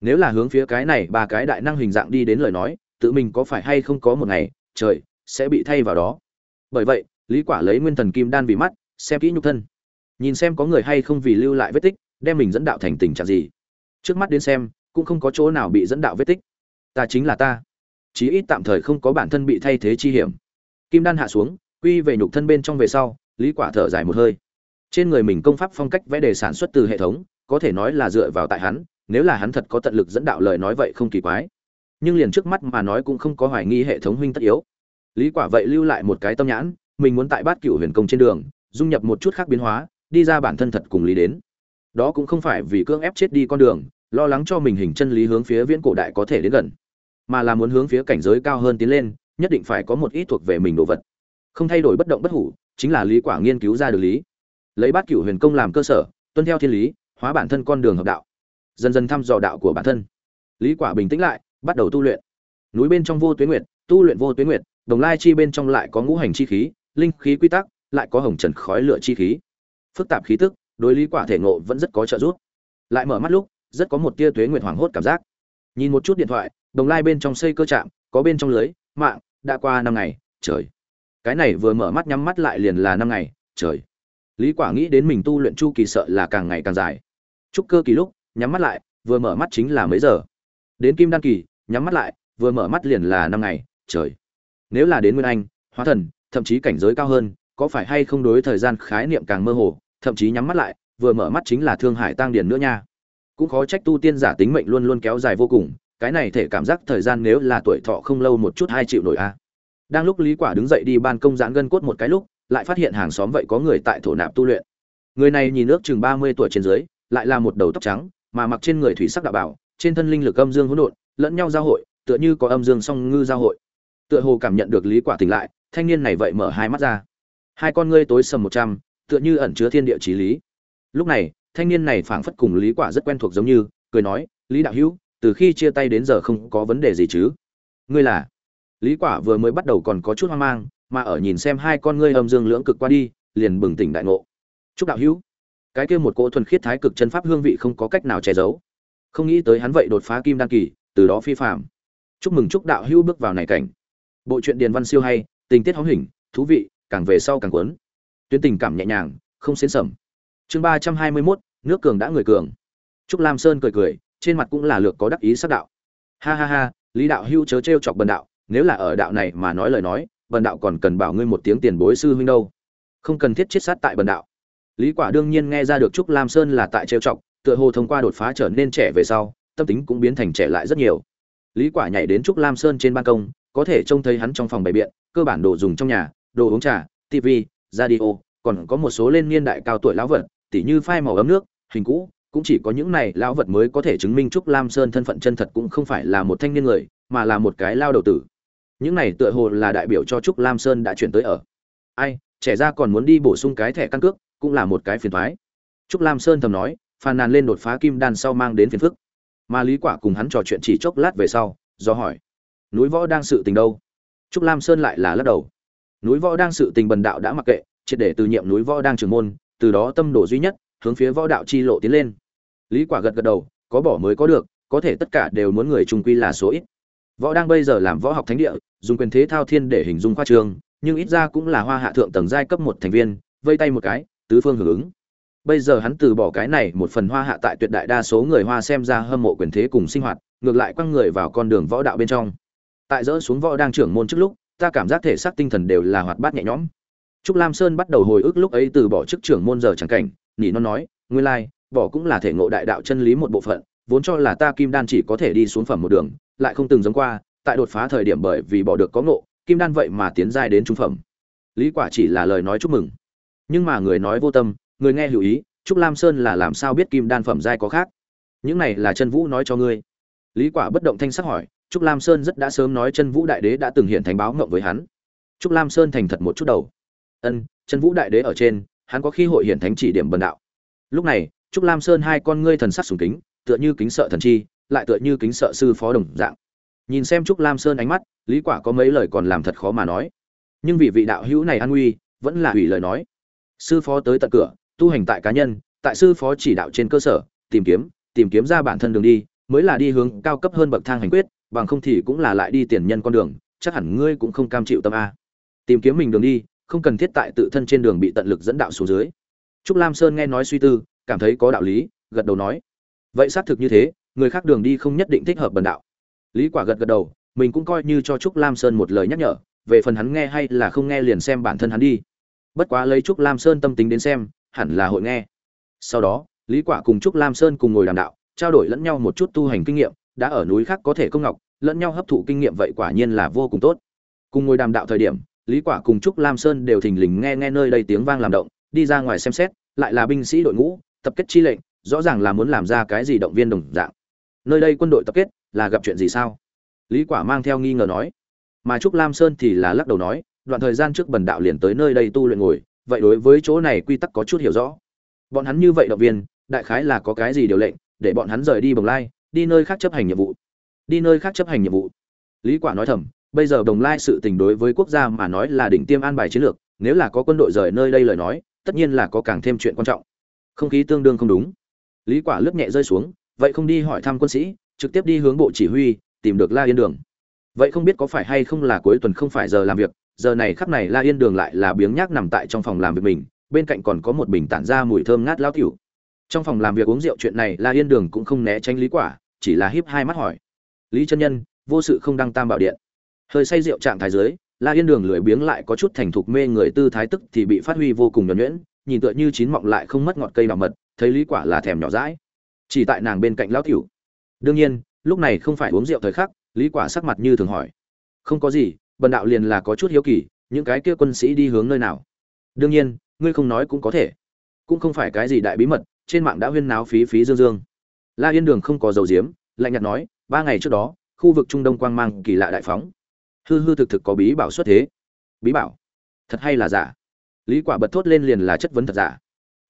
nếu là hướng phía cái này ba cái đại năng hình dạng đi đến lời nói, tự mình có phải hay không có một ngày, trời, sẽ bị thay vào đó. Bởi vậy, lý quả lấy nguyên thần kim đan vì mắt, xem kỹ nhục thân. Nhìn xem có người hay không vì lưu lại vết tích, đem mình dẫn đạo thành tình trạng gì. Trước mắt đến xem, cũng không có chỗ nào bị dẫn đạo vết tích. Ta chính là ta. Chí ít tạm thời không có bản thân bị thay thế chi hiểm. Kim đan hạ xuống, quy về nhục thân bên trong về sau, lý quả thở dài một hơi. Trên người mình công pháp phong cách vẽ đề sản xuất từ hệ thống, có thể nói là dựa vào tại hắn nếu là hắn thật có tận lực dẫn đạo lời nói vậy không kỳ quái. Nhưng liền trước mắt mà nói cũng không có hoài nghi hệ thống huynh tất yếu. Lý quả vậy lưu lại một cái tâm nhãn, mình muốn tại bát cửu huyền công trên đường, dung nhập một chút khác biến hóa, đi ra bản thân thật cùng lý đến. Đó cũng không phải vì cưỡng ép chết đi con đường, lo lắng cho mình hình chân lý hướng phía viễn cổ đại có thể đến gần, mà là muốn hướng phía cảnh giới cao hơn tiến lên, nhất định phải có một ít thuộc về mình đồ vật. Không thay đổi bất động bất hủ, chính là lý quả nghiên cứu ra được lý. Lấy bát cửu huyền công làm cơ sở, tuân theo thiên lý, hóa bản thân con đường hợp đạo dần dần thăm dò đạo của bản thân. Lý quả bình tĩnh lại, bắt đầu tu luyện. Núi bên trong vô tuyến nguyệt, tu luyện vô tuyến nguyệt, đồng lai chi bên trong lại có ngũ hành chi khí, linh khí quy tắc, lại có hồng trần khói lửa chi khí. Phức tạp khí tức, đối lý quả thể ngộ vẫn rất có trợ giúp. Lại mở mắt lúc, rất có một tia tuế nguyệt hoàng hốt cảm giác. Nhìn một chút điện thoại, đồng lai bên trong xây cơ trạm, có bên trong lưới, mạng, đã qua năm ngày, trời. Cái này vừa mở mắt nhắm mắt lại liền là năm ngày, trời. Lý quả nghĩ đến mình tu luyện chu kỳ sợ là càng ngày càng dài. Trúc cơ kỳ lúc nhắm mắt lại, vừa mở mắt chính là mấy giờ? Đến kim đan kỳ, nhắm mắt lại, vừa mở mắt liền là năm ngày, trời. Nếu là đến nguyên anh, hóa thần, thậm chí cảnh giới cao hơn, có phải hay không đối thời gian khái niệm càng mơ hồ, thậm chí nhắm mắt lại, vừa mở mắt chính là thương hải tăng điển nữa nha. Cũng khó trách tu tiên giả tính mệnh luôn luôn kéo dài vô cùng, cái này thể cảm giác thời gian nếu là tuổi thọ không lâu một chút hai triệu nổi a. Đang lúc lý quả đứng dậy đi ban công giãn gân cốt một cái lúc, lại phát hiện hàng xóm vậy có người tại thổ nạp tu luyện. Người này nhìn nước chừng 30 tuổi trên dưới, lại là một đầu tóc trắng mà mặc trên người thủy sắc đạo bảo, trên thân linh lực âm dương hỗn độn, lẫn nhau giao hội, tựa như có âm dương song ngư giao hội. Tựa hồ cảm nhận được lý quả tỉnh lại, thanh niên này vậy mở hai mắt ra. Hai con ngươi tối sầm một trăm, tựa như ẩn chứa thiên địa chí lý. Lúc này, thanh niên này phảng phất cùng lý quả rất quen thuộc giống như, cười nói, lý đạo hữu, từ khi chia tay đến giờ không có vấn đề gì chứ? Ngươi là? Lý quả vừa mới bắt đầu còn có chút hoang mang, mà ở nhìn xem hai con ngươi âm dương lưỡng cực qua đi, liền bừng tỉnh đại ngộ. Chúc đạo hữu cái kia một cỗ thuần khiết thái cực chân pháp hương vị không có cách nào che giấu. Không nghĩ tới hắn vậy đột phá kim đan kỳ từ đó phi phạm chúc mừng chúc đạo hữu bước vào này cảnh. Bộ truyện điền văn siêu hay tình tiết hóm hình thú vị càng về sau càng cuốn. Tuyến tình cảm nhẹ nhàng không xến sầm. Chương ba trăm hai mươi 321, nước cường đã người cường. Trúc lam sơn cười cười trên mặt cũng là lược có đắc ý sắc đạo. Ha ha ha lý đạo hữu chớ trêu chọc bần đạo nếu là ở đạo này mà nói lời nói bần đạo còn cần bảo ngươi một tiếng tiền bối sư huynh đâu. Không cần thiết chết sát tại bần đạo lý quả đương nhiên nghe ra được trúc lam sơn là tại trêu chọc, tựa hồ thông qua đột phá trở nên trẻ về sau, tâm tính cũng biến thành trẻ lại rất nhiều. Lý quả nhảy đến trúc lam sơn trên ban công, có thể trông thấy hắn trong phòng bày biện, cơ bản đồ dùng trong nhà, đồ uống trà tv radio, còn có một số lên niên đại cao tuổi lão vật, tỉ như phai màu ấm nước, hình cũ, cũng chỉ có những này lão vật mới có thể chứng minh trúc lam sơn thân phận chân thật cũng không phải là một thanh niên người, mà là một cái lao đầu tử. Những này tựa hồ là đại biểu cho trúc lam sơn đã chuyển tới ở. Ai, trẻ ra còn muốn đi bổ sung cái thẻ căn cước cũng là một cái phiền toái. trúc lam sơn thầm nói, phàn nàn lên đột phá kim đan sau mang đến phiền phức. Mà lý quả cùng hắn trò chuyện chỉ chốc lát về sau, do hỏi, núi võ đang sự tình đâu? Trúc lam sơn lại là lắc đầu, núi võ đang sự tình bần đạo đã mặc kệ, triệt để từ nhiệm núi võ đang trưởng môn, từ đó tâm đồ duy nhất, hướng phía võ đạo chi lộ tiến lên. Lý quả gật gật đầu, có bỏ mới có được, có thể tất cả đều muốn người trung quy là số ít. Võ đang bây giờ làm võ học thánh địa, dùng quyền thế thao thiên để hình dung khoa trường, nhưng ít ra cũng là hoa hạ thượng tầng giai cấp một thành viên, vây tay một cái tứ phương hưởng ứng. Bây giờ hắn từ bỏ cái này một phần hoa hạ tại tuyệt đại đa số người hoa xem ra hâm mộ quyền thế cùng sinh hoạt, ngược lại quăng người vào con đường võ đạo bên trong. Tại dỡ xuống võ đang trưởng môn trước lúc, ta cảm giác thể xác tinh thần đều là hoạt bát nhẹ nhõm. Trúc lam sơn bắt đầu hồi ức lúc ấy từ bỏ chức trưởng môn giờ chẳng cảnh nhỉ nó nói, nguyên lai, bỏ cũng là thể ngộ đại đạo chân lý một bộ phận, vốn cho là ta kim đan chỉ có thể đi xuống phẩm một đường, lại không từng giống qua, tại đột phá thời điểm bởi vì bỏ được có ngộ, kim đan vậy mà tiến giai đến trung phẩm. Lý quả chỉ là lời nói chúc mừng nhưng mà người nói vô tâm, người nghe hữu ý, trúc lam sơn là làm sao biết kim đan phẩm giai có khác? Những này là chân vũ nói cho ngươi. Lý quả bất động thanh sắc hỏi, trúc lam sơn rất đã sớm nói chân vũ đại đế đã từng hiện thành báo ngậm với hắn. Trúc lam sơn thành thật một chút đầu. Ân chân vũ đại đế ở trên, hắn có khi hội hiện thánh chỉ điểm bần đạo. Lúc này, trúc lam sơn hai con ngươi thần sắc sùng kính, tựa như kính sợ thần chi, lại tựa như kính sợ sư phó đồng dạng. Nhìn xem trúc lam sơn ánh mắt, lý quả có mấy lời còn làm thật khó mà nói. Nhưng vì vị đạo hữu này an nguy, vẫn là hủy lời nói sư phó tới tận cửa, tu hành tại cá nhân, tại sư phó chỉ đạo trên cơ sở, tìm kiếm tìm kiếm ra bản thân đường đi, mới là đi hướng cao cấp hơn bậc thang hành quyết, bằng không thì cũng là lại đi tiền nhân con đường, chắc hẳn ngươi cũng không cam chịu tâm a. Tìm kiếm mình đường đi, không cần thiết tại tự thân trên đường bị tận lực dẫn đạo xuống dưới. Trúc lam sơn nghe nói suy tư, cảm thấy có đạo lý, gật đầu nói. Vậy xác thực như thế, người khác đường đi không nhất định thích hợp bần đạo. Lý quả gật gật đầu, mình cũng coi như cho trúc lam sơn một lời nhắc nhở, về phần hắn nghe hay là không nghe liền xem bản thân hắn đi bất quá lấy trúc lam sơn tâm tính đến xem, hẳn là hội nghe. Sau đó, lý quả cùng trúc lam sơn cùng ngồi đàm đạo, trao đổi lẫn nhau một chút tu hành kinh nghiệm, đã ở núi khác có thể công ngọc, lẫn nhau hấp thụ kinh nghiệm vậy quả nhiên là vô cùng tốt. Cùng ngồi đàm đạo thời điểm, lý quả cùng trúc lam sơn đều thình lình nghe nghe nơi đây tiếng vang làm động, đi ra ngoài xem xét, lại là binh sĩ đội ngũ, tập kết chi lệnh, rõ ràng là muốn làm ra cái gì động viên đồng dạng. Nơi đây quân đội tập kết, là gặp chuyện gì sao? Lý quả mang theo nghi ngờ nói. Mà trúc lam sơn thì là lắc đầu nói đoạn thời gian trước bần đạo liền tới nơi đây tu luyện ngồi, vậy đối với chỗ này quy tắc có chút hiểu rõ. Bọn hắn như vậy động viên, đại khái là có cái gì điều lệnh, để bọn hắn rời đi bồng lai, đi nơi khác chấp hành nhiệm vụ. Đi nơi khác chấp hành nhiệm vụ. Lý quả nói thầm, bây giờ đồng lai sự tình đối với quốc gia mà nói là đỉnh tiêm an bài chiến lược, nếu là có quân đội rời nơi đây lời nói, tất nhiên là có càng thêm chuyện quan trọng. Không khí tương đương không đúng. Lý quả lướt nhẹ rơi xuống, vậy không đi hỏi thăm quân sĩ, trực tiếp đi hướng bộ chỉ huy, tìm được la yên đường. Vậy không biết có phải hay không là cuối tuần không phải giờ làm việc giờ này khắp này la yên đường lại là biếng nhác nằm tại trong phòng làm việc mình, bên cạnh còn có một bình tản ra mùi thơm ngát lao tiểu. Trong phòng làm việc uống rượu chuyện này la yên đường cũng không né tránh lý quả, chỉ là híp hai mắt hỏi. Lý chân nhân, vô sự không đăng tam bảo điện. Hơi say rượu trạng thái dưới, la yên đường lười biếng lại có chút thành thục mê người tư thái tức thì bị phát huy vô cùng nhuẩn nhuyễn, nhìn tựa như chín mọng lại không mất ngọt cây bảo mật, thấy lý quả là thèm nhỏ dãi. Chỉ tại nàng bên cạnh lão tiểu. Đương nhiên, lúc này không phải uống rượu thời khắc, lý quả sắc mặt như thường hỏi. Không có gì bần đạo liền là có chút hiếu kỳ, những cái kia quân sĩ đi hướng nơi nào? Đương nhiên, ngươi không nói cũng có thể. Cũng không phải cái gì đại bí mật, trên mạng đã huyên náo phí phí dương dương. La yên đường không có dầu diếm lạnh nhạt nói, ba ngày trước đó, khu vực trung đông quang mang kỳ lạ đại phóng. Hư hư thực thực có bí bảo xuất thế. Bí bảo? Thật hay là giả? Lý quả bật thốt lên liền là chất vấn thật giả.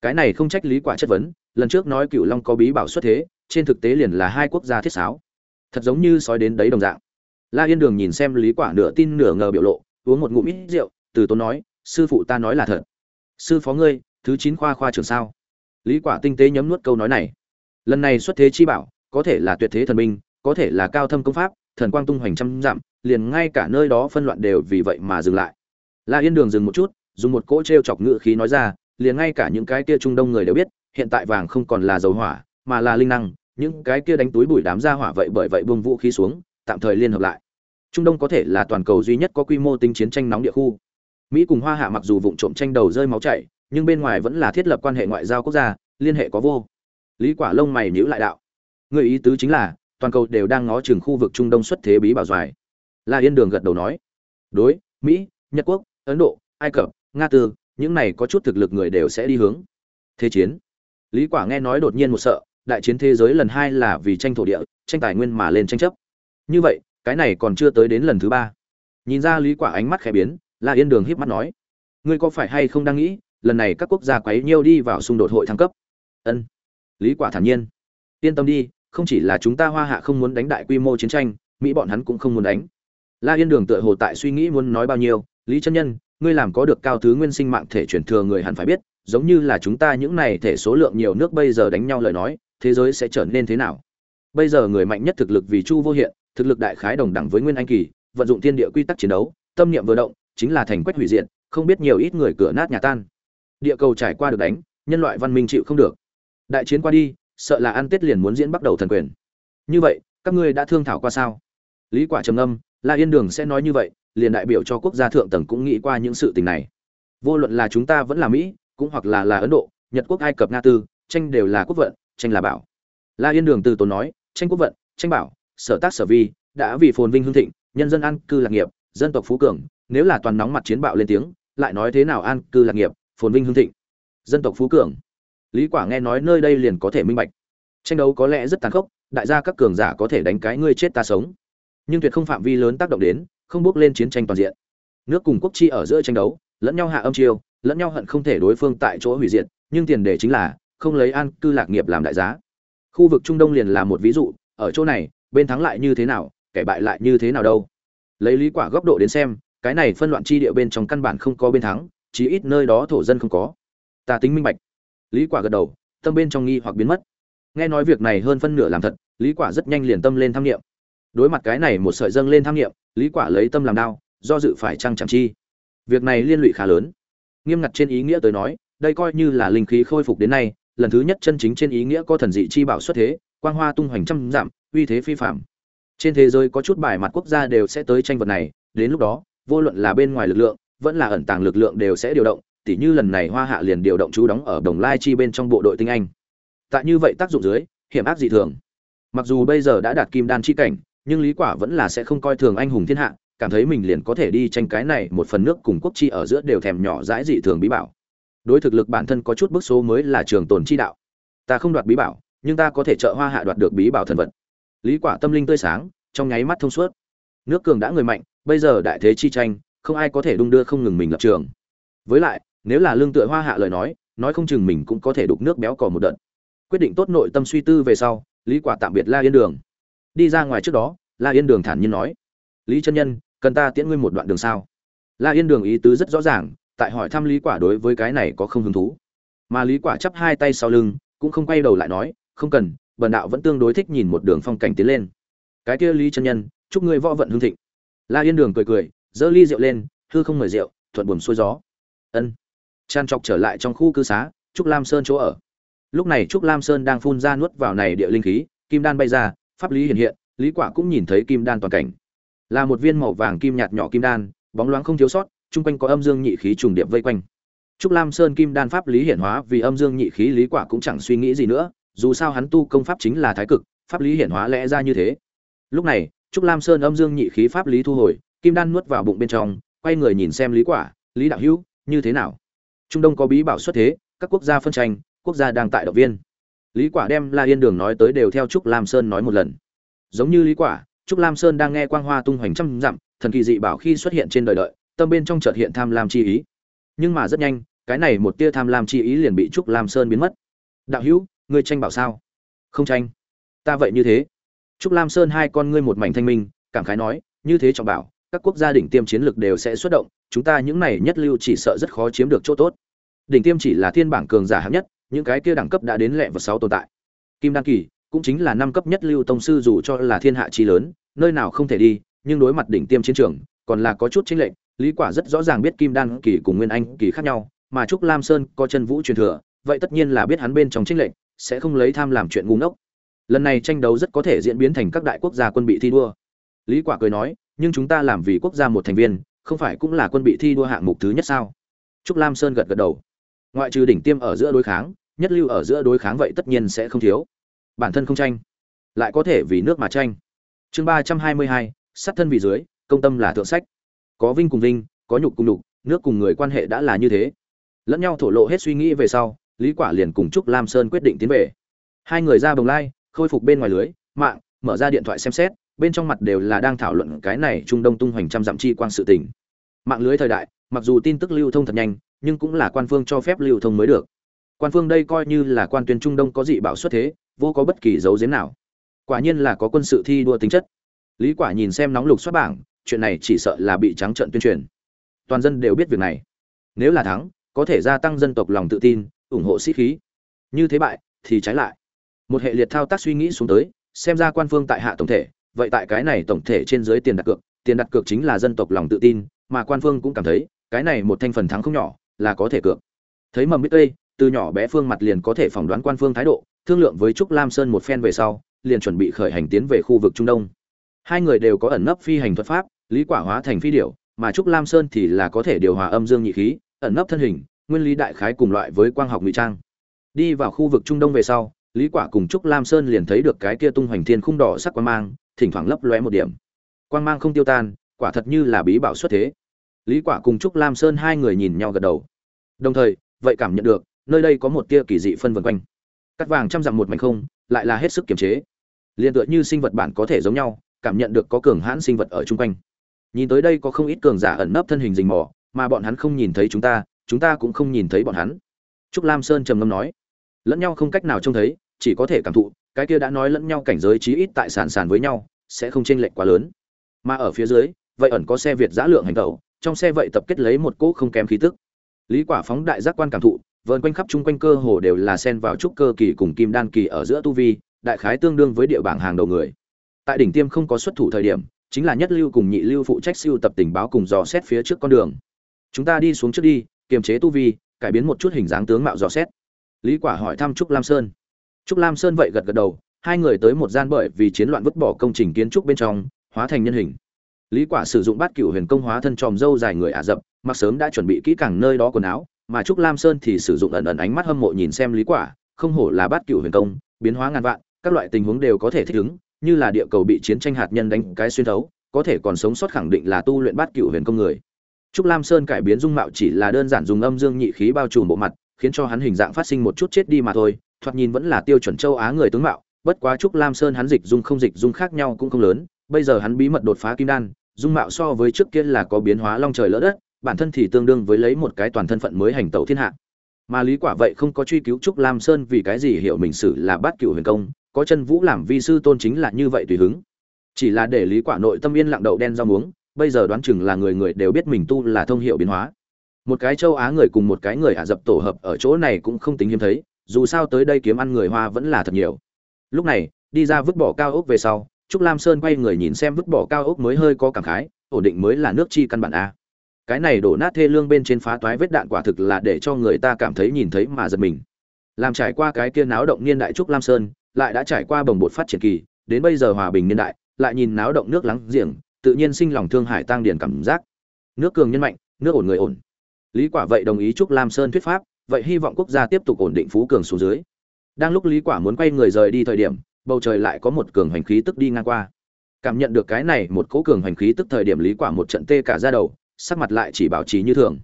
Cái này không trách lý quả chất vấn, lần trước nói cựu long có bí bảo xuất thế, trên thực tế liền là hai quốc gia thiết sáo. Thật giống như sói đến đấy đồng dạng la yên đường nhìn xem lý quả nửa tin nửa ngờ biểu lộ uống một ngụm ít rượu từ tốn nói sư phụ ta nói là thật. Sư phó ngươi thứ chín khoa khoa trưởng sao? Lý quả tinh tế nhấm nuốt câu nói này. Lần này xuất thế chi bảo có thể là tuyệt thế thần minh, có thể là cao thâm công pháp thần quang tung hoành trăm dặm liền ngay cả nơi đó phân loạn đều vì vậy mà dừng lại. La yên đường dừng một chút dùng một cỗ treo chọc ngựa khí nói ra liền ngay cả những cái kia trung đông người đều biết hiện tại vàng không còn là dầu hỏa mà là linh năng những cái kia đánh túi bụi đám ra hỏa vậy bởi vậy buông vũ khí xuống tạm thời liên hợp lại. Trung đông có thể là toàn cầu duy nhất có quy mô tính chiến tranh nóng địa khu. Mỹ cùng hoa hạ mặc dù vụng trộm tranh đầu rơi máu chảy, nhưng bên ngoài vẫn là thiết lập quan hệ ngoại giao quốc gia, liên hệ có vô. Lý quả lông mày nhíu lại đạo. Người ý tứ chính là, toàn cầu đều đang ngó chừng khu vực trung đông xuất thế bí bảo doài. La yên đường gật đầu nói. Đối, mỹ, nhật quốc, ấn độ, ai cập, nga tư, những này có chút thực lực người đều sẽ đi hướng. Thế chiến. Lý quả nghe nói đột nhiên một sợ, đại chiến thế giới lần hai là vì tranh thổ địa, tranh tài nguyên mà lên tranh chấp như vậy, cái này còn chưa tới đến lần thứ ba. Nhìn ra lý quả ánh mắt khẽ biến, la yên đường híp mắt nói, ngươi có phải hay không đang nghĩ, lần này các quốc gia quấy nhiêu đi vào xung đột hội thăng cấp? Ân. Lý quả thản nhiên, yên tâm đi, không chỉ là chúng ta hoa hạ không muốn đánh đại quy mô chiến tranh, mỹ bọn hắn cũng không muốn đánh. La yên đường tựa hồ tại suy nghĩ muốn nói bao nhiêu, lý chân nhân, ngươi làm có được cao thứ nguyên sinh mạng thể truyền thừa người hẳn phải biết, giống như là chúng ta những này thể số lượng nhiều nước bây giờ đánh nhau lời nói, thế giới sẽ trở nên thế nào? Bây giờ người mạnh nhất thực lực vì chu vô hiện thực lực đại khái đồng đẳng với nguyên anh kỳ, vận dụng thiên địa quy tắc chiến đấu, tâm niệm vừa động, chính là thành quách hủy diệt, không biết nhiều ít người cửa nát nhà tan. Địa cầu trải qua được đánh, nhân loại văn minh chịu không được. Đại chiến qua đi, sợ là ăn tết liền muốn diễn bắt đầu thần quyền. Như vậy, các ngươi đã thương thảo qua sao? Lý quả trầm ngâm, la yên đường sẽ nói như vậy, liền đại biểu cho quốc gia thượng tầng cũng nghĩ qua những sự tình này. Vô luận là chúng ta vẫn là mỹ, cũng hoặc là là ấn độ, nhật quốc, ai cập, nga tư, tranh đều là quốc vận, tranh là bảo. La yên đường từ tốn nói, tranh quốc vận, tranh bảo sở tác sở vi, đã vì phồn vinh hương thịnh, nhân dân an cư lạc nghiệp, dân tộc phú cường, nếu là toàn nóng mặt chiến bạo lên tiếng, lại nói thế nào an cư lạc nghiệp, phồn vinh hương thịnh, dân tộc phú cường. Lý quả nghe nói nơi đây liền có thể minh bạch. Tranh đấu có lẽ rất tàn khốc, đại gia các cường giả có thể đánh cái ngươi chết ta sống. Nhưng tuyệt không phạm vi lớn tác động đến, không bước lên chiến tranh toàn diện. Nước cùng quốc chi ở giữa tranh đấu, lẫn nhau hạ âm chiêu, lẫn nhau hận không thể đối phương tại chỗ hủy diệt, nhưng tiền đề chính là không lấy an cư lạc nghiệp làm đại giá. Khu vực trung đông liền là một ví dụ, ở chỗ này bên thắng lại như thế nào, kẻ bại lại như thế nào đâu. Lấy lý quả góc độ đến xem, cái này phân loạn chi địa bên trong căn bản không có bên thắng, chí ít nơi đó thổ dân không có. Ta tính minh bạch. Lý quả gật đầu, tâm bên trong nghi hoặc biến mất. Nghe nói việc này hơn phân nửa làm thật, lý quả rất nhanh liền tâm lên tham nghiệm đối mặt cái này một sợi dâng lên tham nghiệm lý quả lấy tâm làm đao, do dự phải trăng chẳng chi. Việc này liên lụy khá lớn. Nghiêm ngặt trên ý nghĩa tới nói, đây coi như là linh khí khôi phục đến nay, lần thứ nhất chân chính trên ý nghĩa có thần dị chi bảo xuất thế quang hoa tung hoành trăm dặm, uy thế phi phạm trên thế giới có chút bài mặt quốc gia đều sẽ tới tranh vật này, đến lúc đó, vô luận là bên ngoài lực lượng, vẫn là ẩn tàng lực lượng đều sẽ điều động, tỉ như lần này hoa hạ liền điều động chú đóng ở đồng lai chi bên trong bộ đội tinh anh. Tại như vậy tác dụng dưới, hiểm ác dị thường. Mặc dù bây giờ đã đạt kim đan chi cảnh, nhưng lý quả vẫn là sẽ không coi thường anh hùng thiên hạ, cảm thấy mình liền có thể đi tranh cái này một phần nước cùng quốc chi ở giữa đều thèm nhỏ dãi dị thường bí bảo. Đối thực lực bản thân có chút bức số mới là trường tồn chi đạo. Ta không đoạt bí bảo nhưng ta có thể trợ hoa hạ đoạt được bí bảo thần vật. Lý quả tâm linh tươi sáng, trong nháy mắt thông suốt. Nước cường đã người mạnh, bây giờ đại thế chi tranh, không ai có thể đung đưa không ngừng mình lập trường. Với lại, nếu là lương tựa hoa hạ lời nói nói không chừng mình cũng có thể đục nước béo cò một đợt. Quyết định tốt nội tâm suy tư về sau, lý quả tạm biệt la yên đường. Đi ra ngoài trước đó, la yên đường thản nhiên nói, lý chân nhân, cần ta tiễn ngươi một đoạn đường sao? La yên đường ý tứ rất rõ ràng, tại hỏi thăm lý quả đối với cái này có không hứng thú. Mà lý quả chắp hai tay sau lưng, cũng không quay đầu lại nói không cần, bần đạo vẫn tương đối thích nhìn một đường phong cảnh tiến lên. Cái kia lý chân nhân, chúc ngươi võ vận hương thịnh. La yên đường cười cười dơ ly rượu lên, hư không mời rượu, thuận buồm xuôi gió. Ân. Tràn trọc trở lại trong khu cư xá, trúc lam sơn chỗ ở. Lúc này trúc lam sơn đang phun ra nuốt vào này địa linh khí, kim đan bay ra, pháp lý hiện hiện, lý quả cũng nhìn thấy kim đan toàn cảnh. Là một viên màu vàng kim nhạt nhỏ kim đan, bóng loáng không thiếu sót trung quanh có âm dương nhị khí trùng điệp vây quanh. Trúc lam sơn kim đan pháp lý hiển hóa vì âm dương nhị khí lý quả cũng chẳng suy nghĩ gì nữa dù sao hắn tu công pháp chính là thái cực, pháp lý hiển hóa lẽ ra như thế. Lúc này, trúc lam sơn âm dương nhị khí pháp lý thu hồi, kim đan nuốt vào bụng bên trong, quay người nhìn xem lý quả, lý đạo hữu, như thế nào? Trung đông có bí bảo xuất thế, các quốc gia phân tranh, quốc gia đang tại động viên. Lý quả đem la yên đường nói tới đều theo trúc lam sơn nói một lần. Giống như lý quả, trúc lam sơn đang nghe quang hoa tung hoành trăm dặm, thần kỳ dị bảo khi xuất hiện trên đời đợi, tâm bên trong chợt hiện tham lam chi ý. Nhưng mà rất nhanh, cái này một tia tham lam chi ý liền bị trúc lam sơn biến mất. Đạo hữu ngươi tranh bảo sao? Không tranh. Ta vậy như thế. Trúc lam sơn hai con ngươi một mảnh thanh minh, cảm khái nói, như thế trọng bảo, các quốc gia đỉnh tiêm chiến lược đều sẽ xuất động, chúng ta những này nhất lưu chỉ sợ rất khó chiếm được chỗ tốt. Đỉnh tiêm chỉ là thiên bảng cường giả hạng nhất, những cái kia đẳng cấp đã đến lẹ và sáu tồn tại. Kim đăng kỳ cũng chính là năm cấp nhất lưu tông sư dù cho là thiên hạ trí lớn, nơi nào không thể đi, nhưng đối mặt đỉnh tiêm chiến trường, còn là có chút chính lệnh lý quả rất rõ ràng biết kim đan kỳ cùng nguyên anh kỳ khác nhau, mà trúc lam sơn có chân vũ truyền thừa, vậy tất nhiên là biết hắn bên trong chính lệnh sẽ không lấy tham làm chuyện ngu ngốc. Lần này tranh đấu rất có thể diễn biến thành các đại quốc gia quân bị thi đua. Lý quả cười nói, nhưng chúng ta làm vì quốc gia một thành viên, không phải cũng là quân bị thi đua hạng mục thứ nhất sao? Trúc lam sơn gật gật đầu. Ngoại trừ đỉnh tiêm ở giữa đối kháng, nhất lưu ở giữa đối kháng vậy tất nhiên sẽ không thiếu. Bản thân không tranh, lại có thể vì nước mà tranh. Chương ba trăm hai mươi hai, sát thân vì dưới, công tâm là thượng sách. Có vinh cùng vinh, có nhục cùng nhục, nước cùng người quan hệ đã là như thế. Lẫn nhau thổ lộ hết suy nghĩ về sau lý quả liền cùng trúc lam sơn quyết định tiến về. Hai người ra bồng lai, khôi phục bên ngoài lưới, mạng, mở ra điện thoại xem xét, bên trong mặt đều là đang thảo luận cái này trung đông tung hoành trăm dặm chi quang sự tình. Mạng lưới thời đại, mặc dù tin tức lưu thông thật nhanh, nhưng cũng là quan phương cho phép lưu thông mới được. Quan phương đây coi như là quan tuyên trung đông có dị bảo xuất thế, vô có bất kỳ dấu giếm nào. Quả nhiên là có quân sự thi đua tính chất. Lý quả nhìn xem nóng lục xuất bảng, chuyện này chỉ sợ là bị trắng trợn tuyên truyền. Toàn dân đều biết việc này. Nếu là thắng, có thể gia tăng dân tộc lòng tự tin ủng hộ sĩ khí. Như thế bại, thì trái lại. Một hệ liệt thao tác suy nghĩ xuống tới, xem ra quan phương tại hạ tổng thể, vậy tại cái này tổng thể trên dưới tiền đặt cược, tiền đặt cược chính là dân tộc lòng tự tin, mà quan phương cũng cảm thấy, cái này một thanh phần thắng không nhỏ, là có thể cược. Thấy mầm biết tây từ nhỏ bé phương mặt liền có thể phỏng đoán quan phương thái độ, thương lượng với trúc lam sơn một phen về sau, liền chuẩn bị khởi hành tiến về khu vực trung đông. Hai người đều có ẩn nấp phi hành thuật pháp, lý quả hóa thành phi điểu, mà trúc lam sơn thì là có thể điều hòa âm dương nhị khí, ẩn nấp thân hình nguyên lý đại khái cùng loại với quang học ngụy trang. Đi vào khu vực trung đông về sau, lý quả cùng trúc lam sơn liền thấy được cái kia tung hoành thiên khung đỏ sắc quang mang, thỉnh thoảng lấp lóe một điểm. Quang mang không tiêu tan, quả thật như là bí bảo xuất thế. Lý quả cùng trúc lam sơn hai người nhìn nhau gật đầu. Đồng thời, vậy cảm nhận được, nơi đây có một tia kỳ dị phân vân quanh. Cắt vàng trăm dặm một mảnh không, lại là hết sức kiềm chế. Liền tựa như sinh vật bản có thể giống nhau, cảm nhận được có cường hãn sinh vật ở chung quanh. Nhìn tới đây có không ít cường giả ẩn nấp thân hình rình mò, mà bọn hắn không nhìn thấy chúng ta chúng ta cũng không nhìn thấy bọn hắn. Trúc lam sơn trầm ngâm nói, lẫn nhau không cách nào trông thấy, chỉ có thể cảm thụ, cái kia đã nói lẫn nhau cảnh giới chí ít tại sàn sàn với nhau, sẽ không chênh lệch quá lớn. Mà ở phía dưới, vậy ẩn có xe việt giã lượng hành tẩu, trong xe vậy tập kết lấy một cỗ không kém khí tức. Lý quả phóng đại giác quan cảm thụ, vờn quanh khắp chung quanh cơ hồ đều là xen vào trúc cơ kỳ cùng kim đan kỳ ở giữa tu vi, đại khái tương đương với địa bảng hàng đầu người. Tại đỉnh tiêm không có xuất thủ thời điểm, chính là nhất lưu cùng nhị lưu phụ trách siêu tập tình báo cùng dò xét phía trước con đường. Chúng ta đi xuống trước đi kiềm chế tu vi, cải biến một chút hình dáng tướng mạo dò xét. Lý quả hỏi thăm trúc lam sơn. Trúc lam sơn vậy gật gật đầu, hai người tới một gian bởi vì chiến loạn vứt bỏ công trình kiến trúc bên trong, hóa thành nhân hình. Lý quả sử dụng bát cửu huyền công hóa thân tròm dâu dài người ả dập mặc sớm đã chuẩn bị kỹ càng nơi đó quần áo, mà trúc lam sơn thì sử dụng ẩn ẩn ánh mắt hâm mộ nhìn xem lý quả, không hổ là bát cửu huyền công, biến hóa ngàn vạn, các loại tình huống đều có thể thích ứng, như là địa cầu bị chiến tranh hạt nhân đánh cái xuyên thấu, có thể còn sống sót khẳng định là tu luyện bát cửu huyền công người trúc lam sơn cải biến dung mạo chỉ là đơn giản dùng âm dương nhị khí bao trùm bộ mặt, khiến cho hắn hình dạng phát sinh một chút chết đi mà thôi, thoạt nhìn vẫn là tiêu chuẩn châu á người tướng mạo, bất quá trúc lam sơn hắn dịch dung không dịch dung khác nhau cũng không lớn, bây giờ hắn bí mật đột phá kim đan, dung mạo so với trước kia là có biến hóa long trời lỡ đất, bản thân thì tương đương với lấy một cái toàn thân phận mới hành tẩu thiên hạ. Mà lý quả vậy không có truy cứu trúc lam sơn vì cái gì hiểu mình xử là bát cửu huyền công, có chân vũ làm vi sư tôn chính là như vậy tùy hứng. Chỉ là để lý quả nội tâm yên lặng đậu đen rau muống bây giờ đoán chừng là người người đều biết mình tu là thông hiệu biến hóa. Một cái châu á người cùng một cái người ả dập tổ hợp ở chỗ này cũng không tính hiếm thấy, dù sao tới đây kiếm ăn người hoa vẫn là thật nhiều. Lúc này, đi ra vứt bỏ cao ốc về sau, trúc lam sơn quay người nhìn xem vứt bỏ cao ốc mới hơi có cảm khái, ổn định mới là nước chi căn bản a. Cái này đổ nát thê lương bên trên phá toái vết đạn quả thực là để cho người ta cảm thấy nhìn thấy mà giật mình. Làm trải qua cái kia náo động niên đại trúc lam sơn, lại đã trải qua bồng bột phát triển kỳ, đến bây giờ hòa bình niên đại, lại nhìn náo động nước lắng giềng tự nhiên sinh lòng thương hải tăng điển cảm giác. Nước cường nhân mạnh, nước ổn người ổn. Lý quả vậy đồng ý chúc lam sơn thuyết pháp, vậy hy vọng quốc gia tiếp tục ổn định phú cường xuống dưới. Đang lúc lý quả muốn quay người rời đi thời điểm, bầu trời lại có một cường hành khí tức đi ngang qua. Cảm nhận được cái này một cỗ cường hành khí tức thời điểm lý quả một trận tê cả da đầu, sắc mặt lại chỉ bảo trì như thường.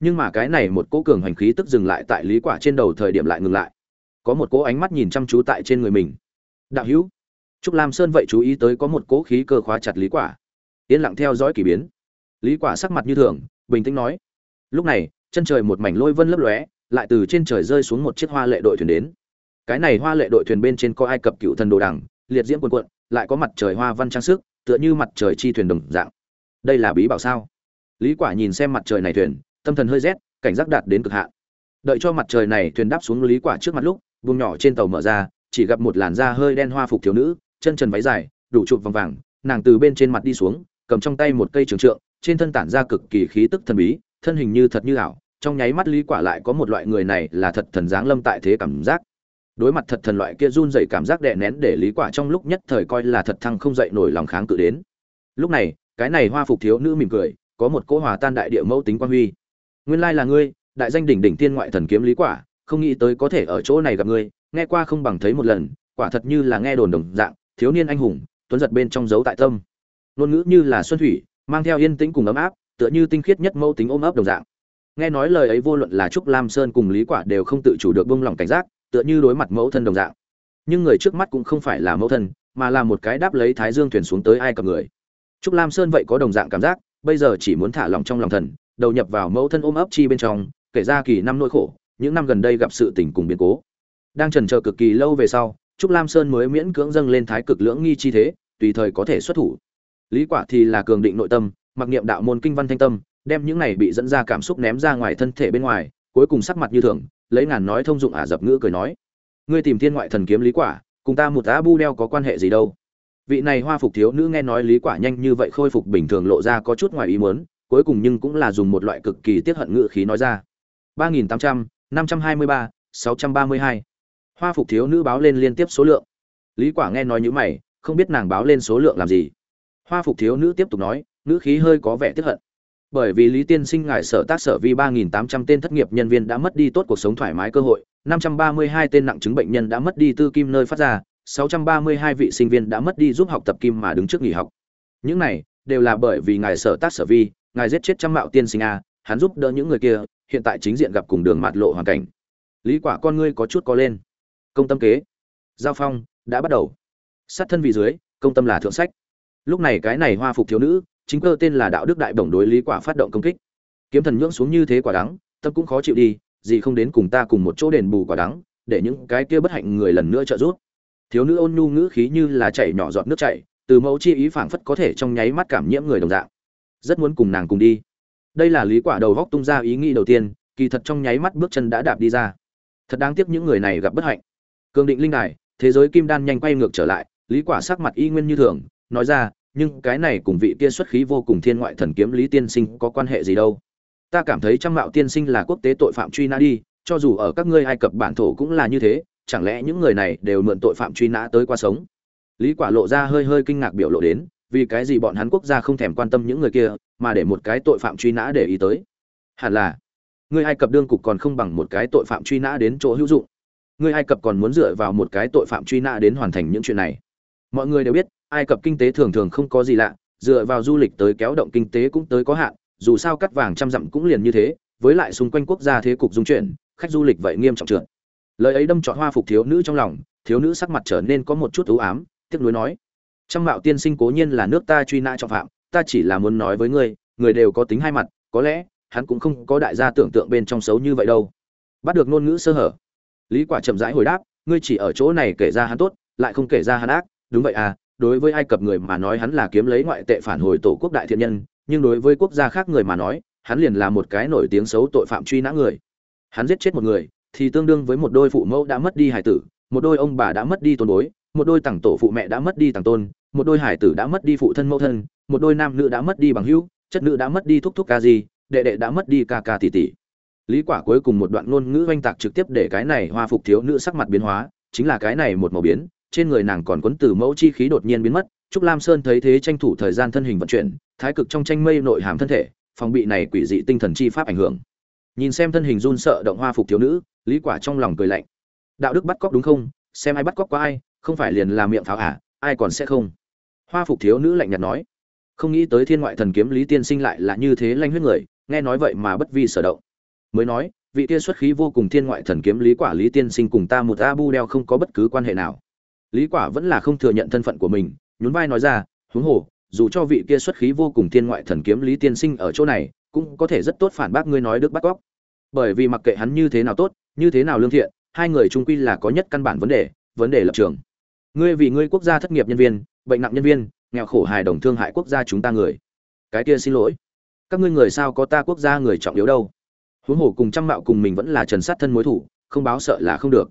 Nhưng mà cái này một cỗ cường hành khí tức dừng lại tại lý quả trên đầu thời điểm lại ngừng lại. Có một cỗ ánh mắt nhìn chăm chú tại trên người mình. Đạo hữu trúc lam sơn vậy chú ý tới có một cỗ khí cơ khóa chặt lý quả yên lặng theo dõi kỳ biến. Lý quả sắc mặt như thường, bình tĩnh nói, lúc này, chân trời một mảnh lôi vân lấp lóe, lại từ trên trời rơi xuống một chiếc hoa lệ đội thuyền đến. Cái này hoa lệ đội thuyền bên trên có ai cập cựu thần đồ đằng, liệt diễm cuồn cuộn, lại có mặt trời hoa văn trang sức, tựa như mặt trời chi thuyền đồng dạng. Đây là bí bảo sao? Lý quả nhìn xem mặt trời này thuyền, tâm thần hơi rét, cảnh giác đạt đến cực hạn. Đợi cho mặt trời này thuyền đáp xuống lý quả trước mặt lúc, vùng nhỏ trên tàu mở ra, chỉ gặp một làn da hơi đen hoa phục thiếu nữ, chân trần váy dài, đủ chụp vòng vàng, nàng từ bên trên mặt đi xuống cầm trong tay một cây trường trượng, trên thân tản ra cực kỳ khí tức thần bí, thân hình như thật như ảo, trong nháy mắt lý quả lại có một loại người này là thật thần dáng lâm tại thế cảm giác. Đối mặt thật thần loại kia run rẩy cảm giác đè nén để lý quả trong lúc nhất thời coi là thật thăng không dậy nổi lòng kháng cự đến. Lúc này, cái này hoa phục thiếu nữ mỉm cười, có một cỗ hòa tan đại địa mẫu tính quan huy. Nguyên lai là ngươi, đại danh đỉnh đỉnh tiên ngoại thần kiếm lý quả, không nghĩ tới có thể ở chỗ này gặp ngươi, nghe qua không bằng thấy một lần, quả thật như là nghe đồn đồng dạng, thiếu niên anh hùng, tuấn giật bên trong dấu tại tâm ngôn ngữ như là xuân thủy, mang theo yên tĩnh cùng ấm áp, tựa như tinh khiết nhất mẫu tính ôm ấp đồng dạng. Nghe nói lời ấy vô luận là trúc lam sơn cùng lý quả đều không tự chủ được buông lòng cảnh giác, tựa như đối mặt mẫu thân đồng dạng. Nhưng người trước mắt cũng không phải là mẫu thân, mà là một cái đáp lấy thái dương thuyền xuống tới ai cập người. Trúc lam sơn vậy có đồng dạng cảm giác, bây giờ chỉ muốn thả lòng trong lòng thần, đầu nhập vào mẫu thân ôm ấp chi bên trong, kể ra kỳ năm nỗi khổ, những năm gần đây gặp sự tình cùng biến cố. Đang trần chờ cực kỳ lâu về sau, trúc lam sơn mới miễn cưỡng dâng lên thái cực lưỡng nghi chi thế, tùy thời có thể xuất thủ lý quả thì là cường định nội tâm, mặc niệm đạo môn kinh văn thanh tâm, đem những này bị dẫn ra cảm xúc ném ra ngoài thân thể bên ngoài, cuối cùng sắc mặt như thường, lấy ngàn nói thông dụng ả dập ngữ cười nói. Ngươi tìm thiên ngoại thần kiếm lý quả, cùng ta một á bu đeo có quan hệ gì đâu? Vị này hoa phục thiếu nữ nghe nói lý quả nhanh như vậy khôi phục bình thường lộ ra có chút ngoài ý muốn, cuối cùng nhưng cũng là dùng một loại cực kỳ tiết hận ngữ khí nói ra. ba nghìn tám trăm, năm trăm hai mươi ba, sáu trăm ba mươi hai. Hoa phục thiếu nữ báo lên liên tiếp số lượng. Lý quả nghe nói như mày, không biết nàng báo lên số lượng làm gì hoa phục thiếu nữ tiếp tục nói nữ khí hơi có vẻ tức hận. Bởi vì lý tiên sinh ngài sở tác sở vi 3.800 tên thất nghiệp nhân viên đã mất đi tốt cuộc sống thoải mái cơ hội 532 tên nặng chứng bệnh nhân đã mất đi tư kim nơi phát ra 632 vị sinh viên đã mất đi giúp học tập kim mà đứng trước nghỉ học. Những này đều là bởi vì ngài sở tác sở vi, ngài giết chết trăm mạo tiên sinh a, hắn giúp đỡ những người kia, hiện tại chính diện gặp cùng đường mạt lộ hoàn cảnh. Lý quả con ngươi có chút có lên. Công tâm kế. Giao phong, đã bắt đầu. Sát thân vị dưới, công tâm là thượng sách lúc này cái này hoa phục thiếu nữ, chính cơ tên là đạo đức đại bổng đối lý quả phát động công kích. Kiếm thần nhưỡng xuống như thế quả đắng, tâm cũng khó chịu đi, gì không đến cùng ta cùng một chỗ đền bù quả đắng, để những cái kia bất hạnh người lần nữa trợ giúp. Thiếu nữ ôn nhu ngữ khí như là chảy nhỏ giọt nước chảy, từ mẫu chi ý phảng phất có thể trong nháy mắt cảm nhiễm người đồng dạng. Rất muốn cùng nàng cùng đi. Đây là lý quả đầu góc tung ra ý nghĩ đầu tiên, kỳ thật trong nháy mắt bước chân đã đạp đi ra. Thật đáng tiếc những người này gặp bất hạnh. Cương định linh đài, thế giới kim đan nhanh quay ngược trở lại, lý quả sắc mặt y nguyên như thường nói ra, nhưng cái này cùng vị kia xuất khí vô cùng thiên ngoại thần kiếm lý tiên sinh có quan hệ gì đâu? Ta cảm thấy trăm mạo tiên sinh là quốc tế tội phạm truy nã đi, cho dù ở các ngươi ai cập bản thổ cũng là như thế, chẳng lẽ những người này đều mượn tội phạm truy nã tới qua sống? Lý quả lộ ra hơi hơi kinh ngạc biểu lộ đến, vì cái gì bọn hắn quốc gia không thèm quan tâm những người kia, mà để một cái tội phạm truy nã để ý tới? Hẳn là. Người ai cập đương cục còn không bằng một cái tội phạm truy nã đến chỗ hữu dụng. Người ai cập còn muốn dựa vào một cái tội phạm truy nã đến hoàn thành những chuyện này. Mọi người đều biết ai cập kinh tế thường thường không có gì lạ, dựa vào du lịch tới kéo động kinh tế cũng tới có hạn, dù sao cắt vàng trăm dặm cũng liền như thế, với lại xung quanh quốc gia thế cục dung chuyển, khách du lịch vậy nghiêm trọng trượt. Lời ấy đâm trọn hoa phục thiếu nữ trong lòng, thiếu nữ sắc mặt trở nên có một chút u ám, tiếc nuối nói, trăm mạo tiên sinh cố nhiên là nước ta truy nã trọng phạm, ta chỉ là muốn nói với ngươi, người đều có tính hai mặt, có lẽ, hắn cũng không có đại gia tưởng tượng bên trong xấu như vậy đâu. Bắt được ngôn ngữ sơ hở. Lý quả chậm rãi hồi đáp, ngươi chỉ ở chỗ này kể ra hắn tốt, lại không kể ra hắn ác, đúng vậy à đối với ai cập người mà nói hắn là kiếm lấy ngoại tệ phản hồi tổ quốc đại thiện nhân, nhưng đối với quốc gia khác người mà nói, hắn liền là một cái nổi tiếng xấu tội phạm truy nã người. Hắn giết chết một người, thì tương đương với một đôi phụ mẫu đã mất đi hải tử, một đôi ông bà đã mất đi tôn bối, một đôi tặng tổ phụ mẹ đã mất đi tặng tôn, một đôi hải tử đã mất đi phụ thân mẫu thân, một đôi nam nữ đã mất đi bằng hữu, chất nữ đã mất đi thúc thúc ca gì đệ đệ đã mất đi ca ca tỷ tỷ. Lý quả cuối cùng một đoạn ngôn ngữ oanh tạc trực tiếp để cái này hoa phục thiếu nữ sắc mặt biến hóa, chính là cái này một màu biến trên người nàng còn quấn từ mẫu chi khí đột nhiên biến mất, trúc lam sơn thấy thế tranh thủ thời gian thân hình vận chuyển, thái cực trong tranh mây nội hàm thân thể, phòng bị này quỷ dị tinh thần chi pháp ảnh hưởng. Nhìn xem thân hình run sợ động hoa phục thiếu nữ, lý quả trong lòng cười lạnh. Đạo đức bắt cóc đúng không? Xem ai bắt cóc qua ai, không phải liền làm miệng pháo à ai còn sẽ không? Hoa phục thiếu nữ lạnh nhạt nói. Không nghĩ tới thiên ngoại thần kiếm lý tiên sinh lại là như thế lanh huyết người, nghe nói vậy mà bất vi sở động. Mới nói, vị kia xuất khí vô cùng thiên ngoại thần kiếm lý quả lý tiên sinh cùng ta một abu đeo không có bất cứ quan hệ nào lý quả vẫn là không thừa nhận thân phận của mình, nhún vai nói ra, huống hồ, dù cho vị kia xuất khí vô cùng thiên ngoại thần kiếm lý tiên sinh ở chỗ này, cũng có thể rất tốt phản bác ngươi nói đức bắt cóc bởi vì mặc kệ hắn như thế nào tốt, như thế nào lương thiện, hai người trung quy là có nhất căn bản vấn đề vấn đề lập trường. Ngươi vì ngươi quốc gia thất nghiệp nhân viên, bệnh nặng nhân viên, nghèo khổ hài đồng thương hại quốc gia chúng ta người. Cái kia xin lỗi. Các ngươi người sao có ta quốc gia người trọng yếu đâu? Huống hồ cùng trăm mạo cùng mình vẫn là trần sát thân mối thủ, không báo sợ là không được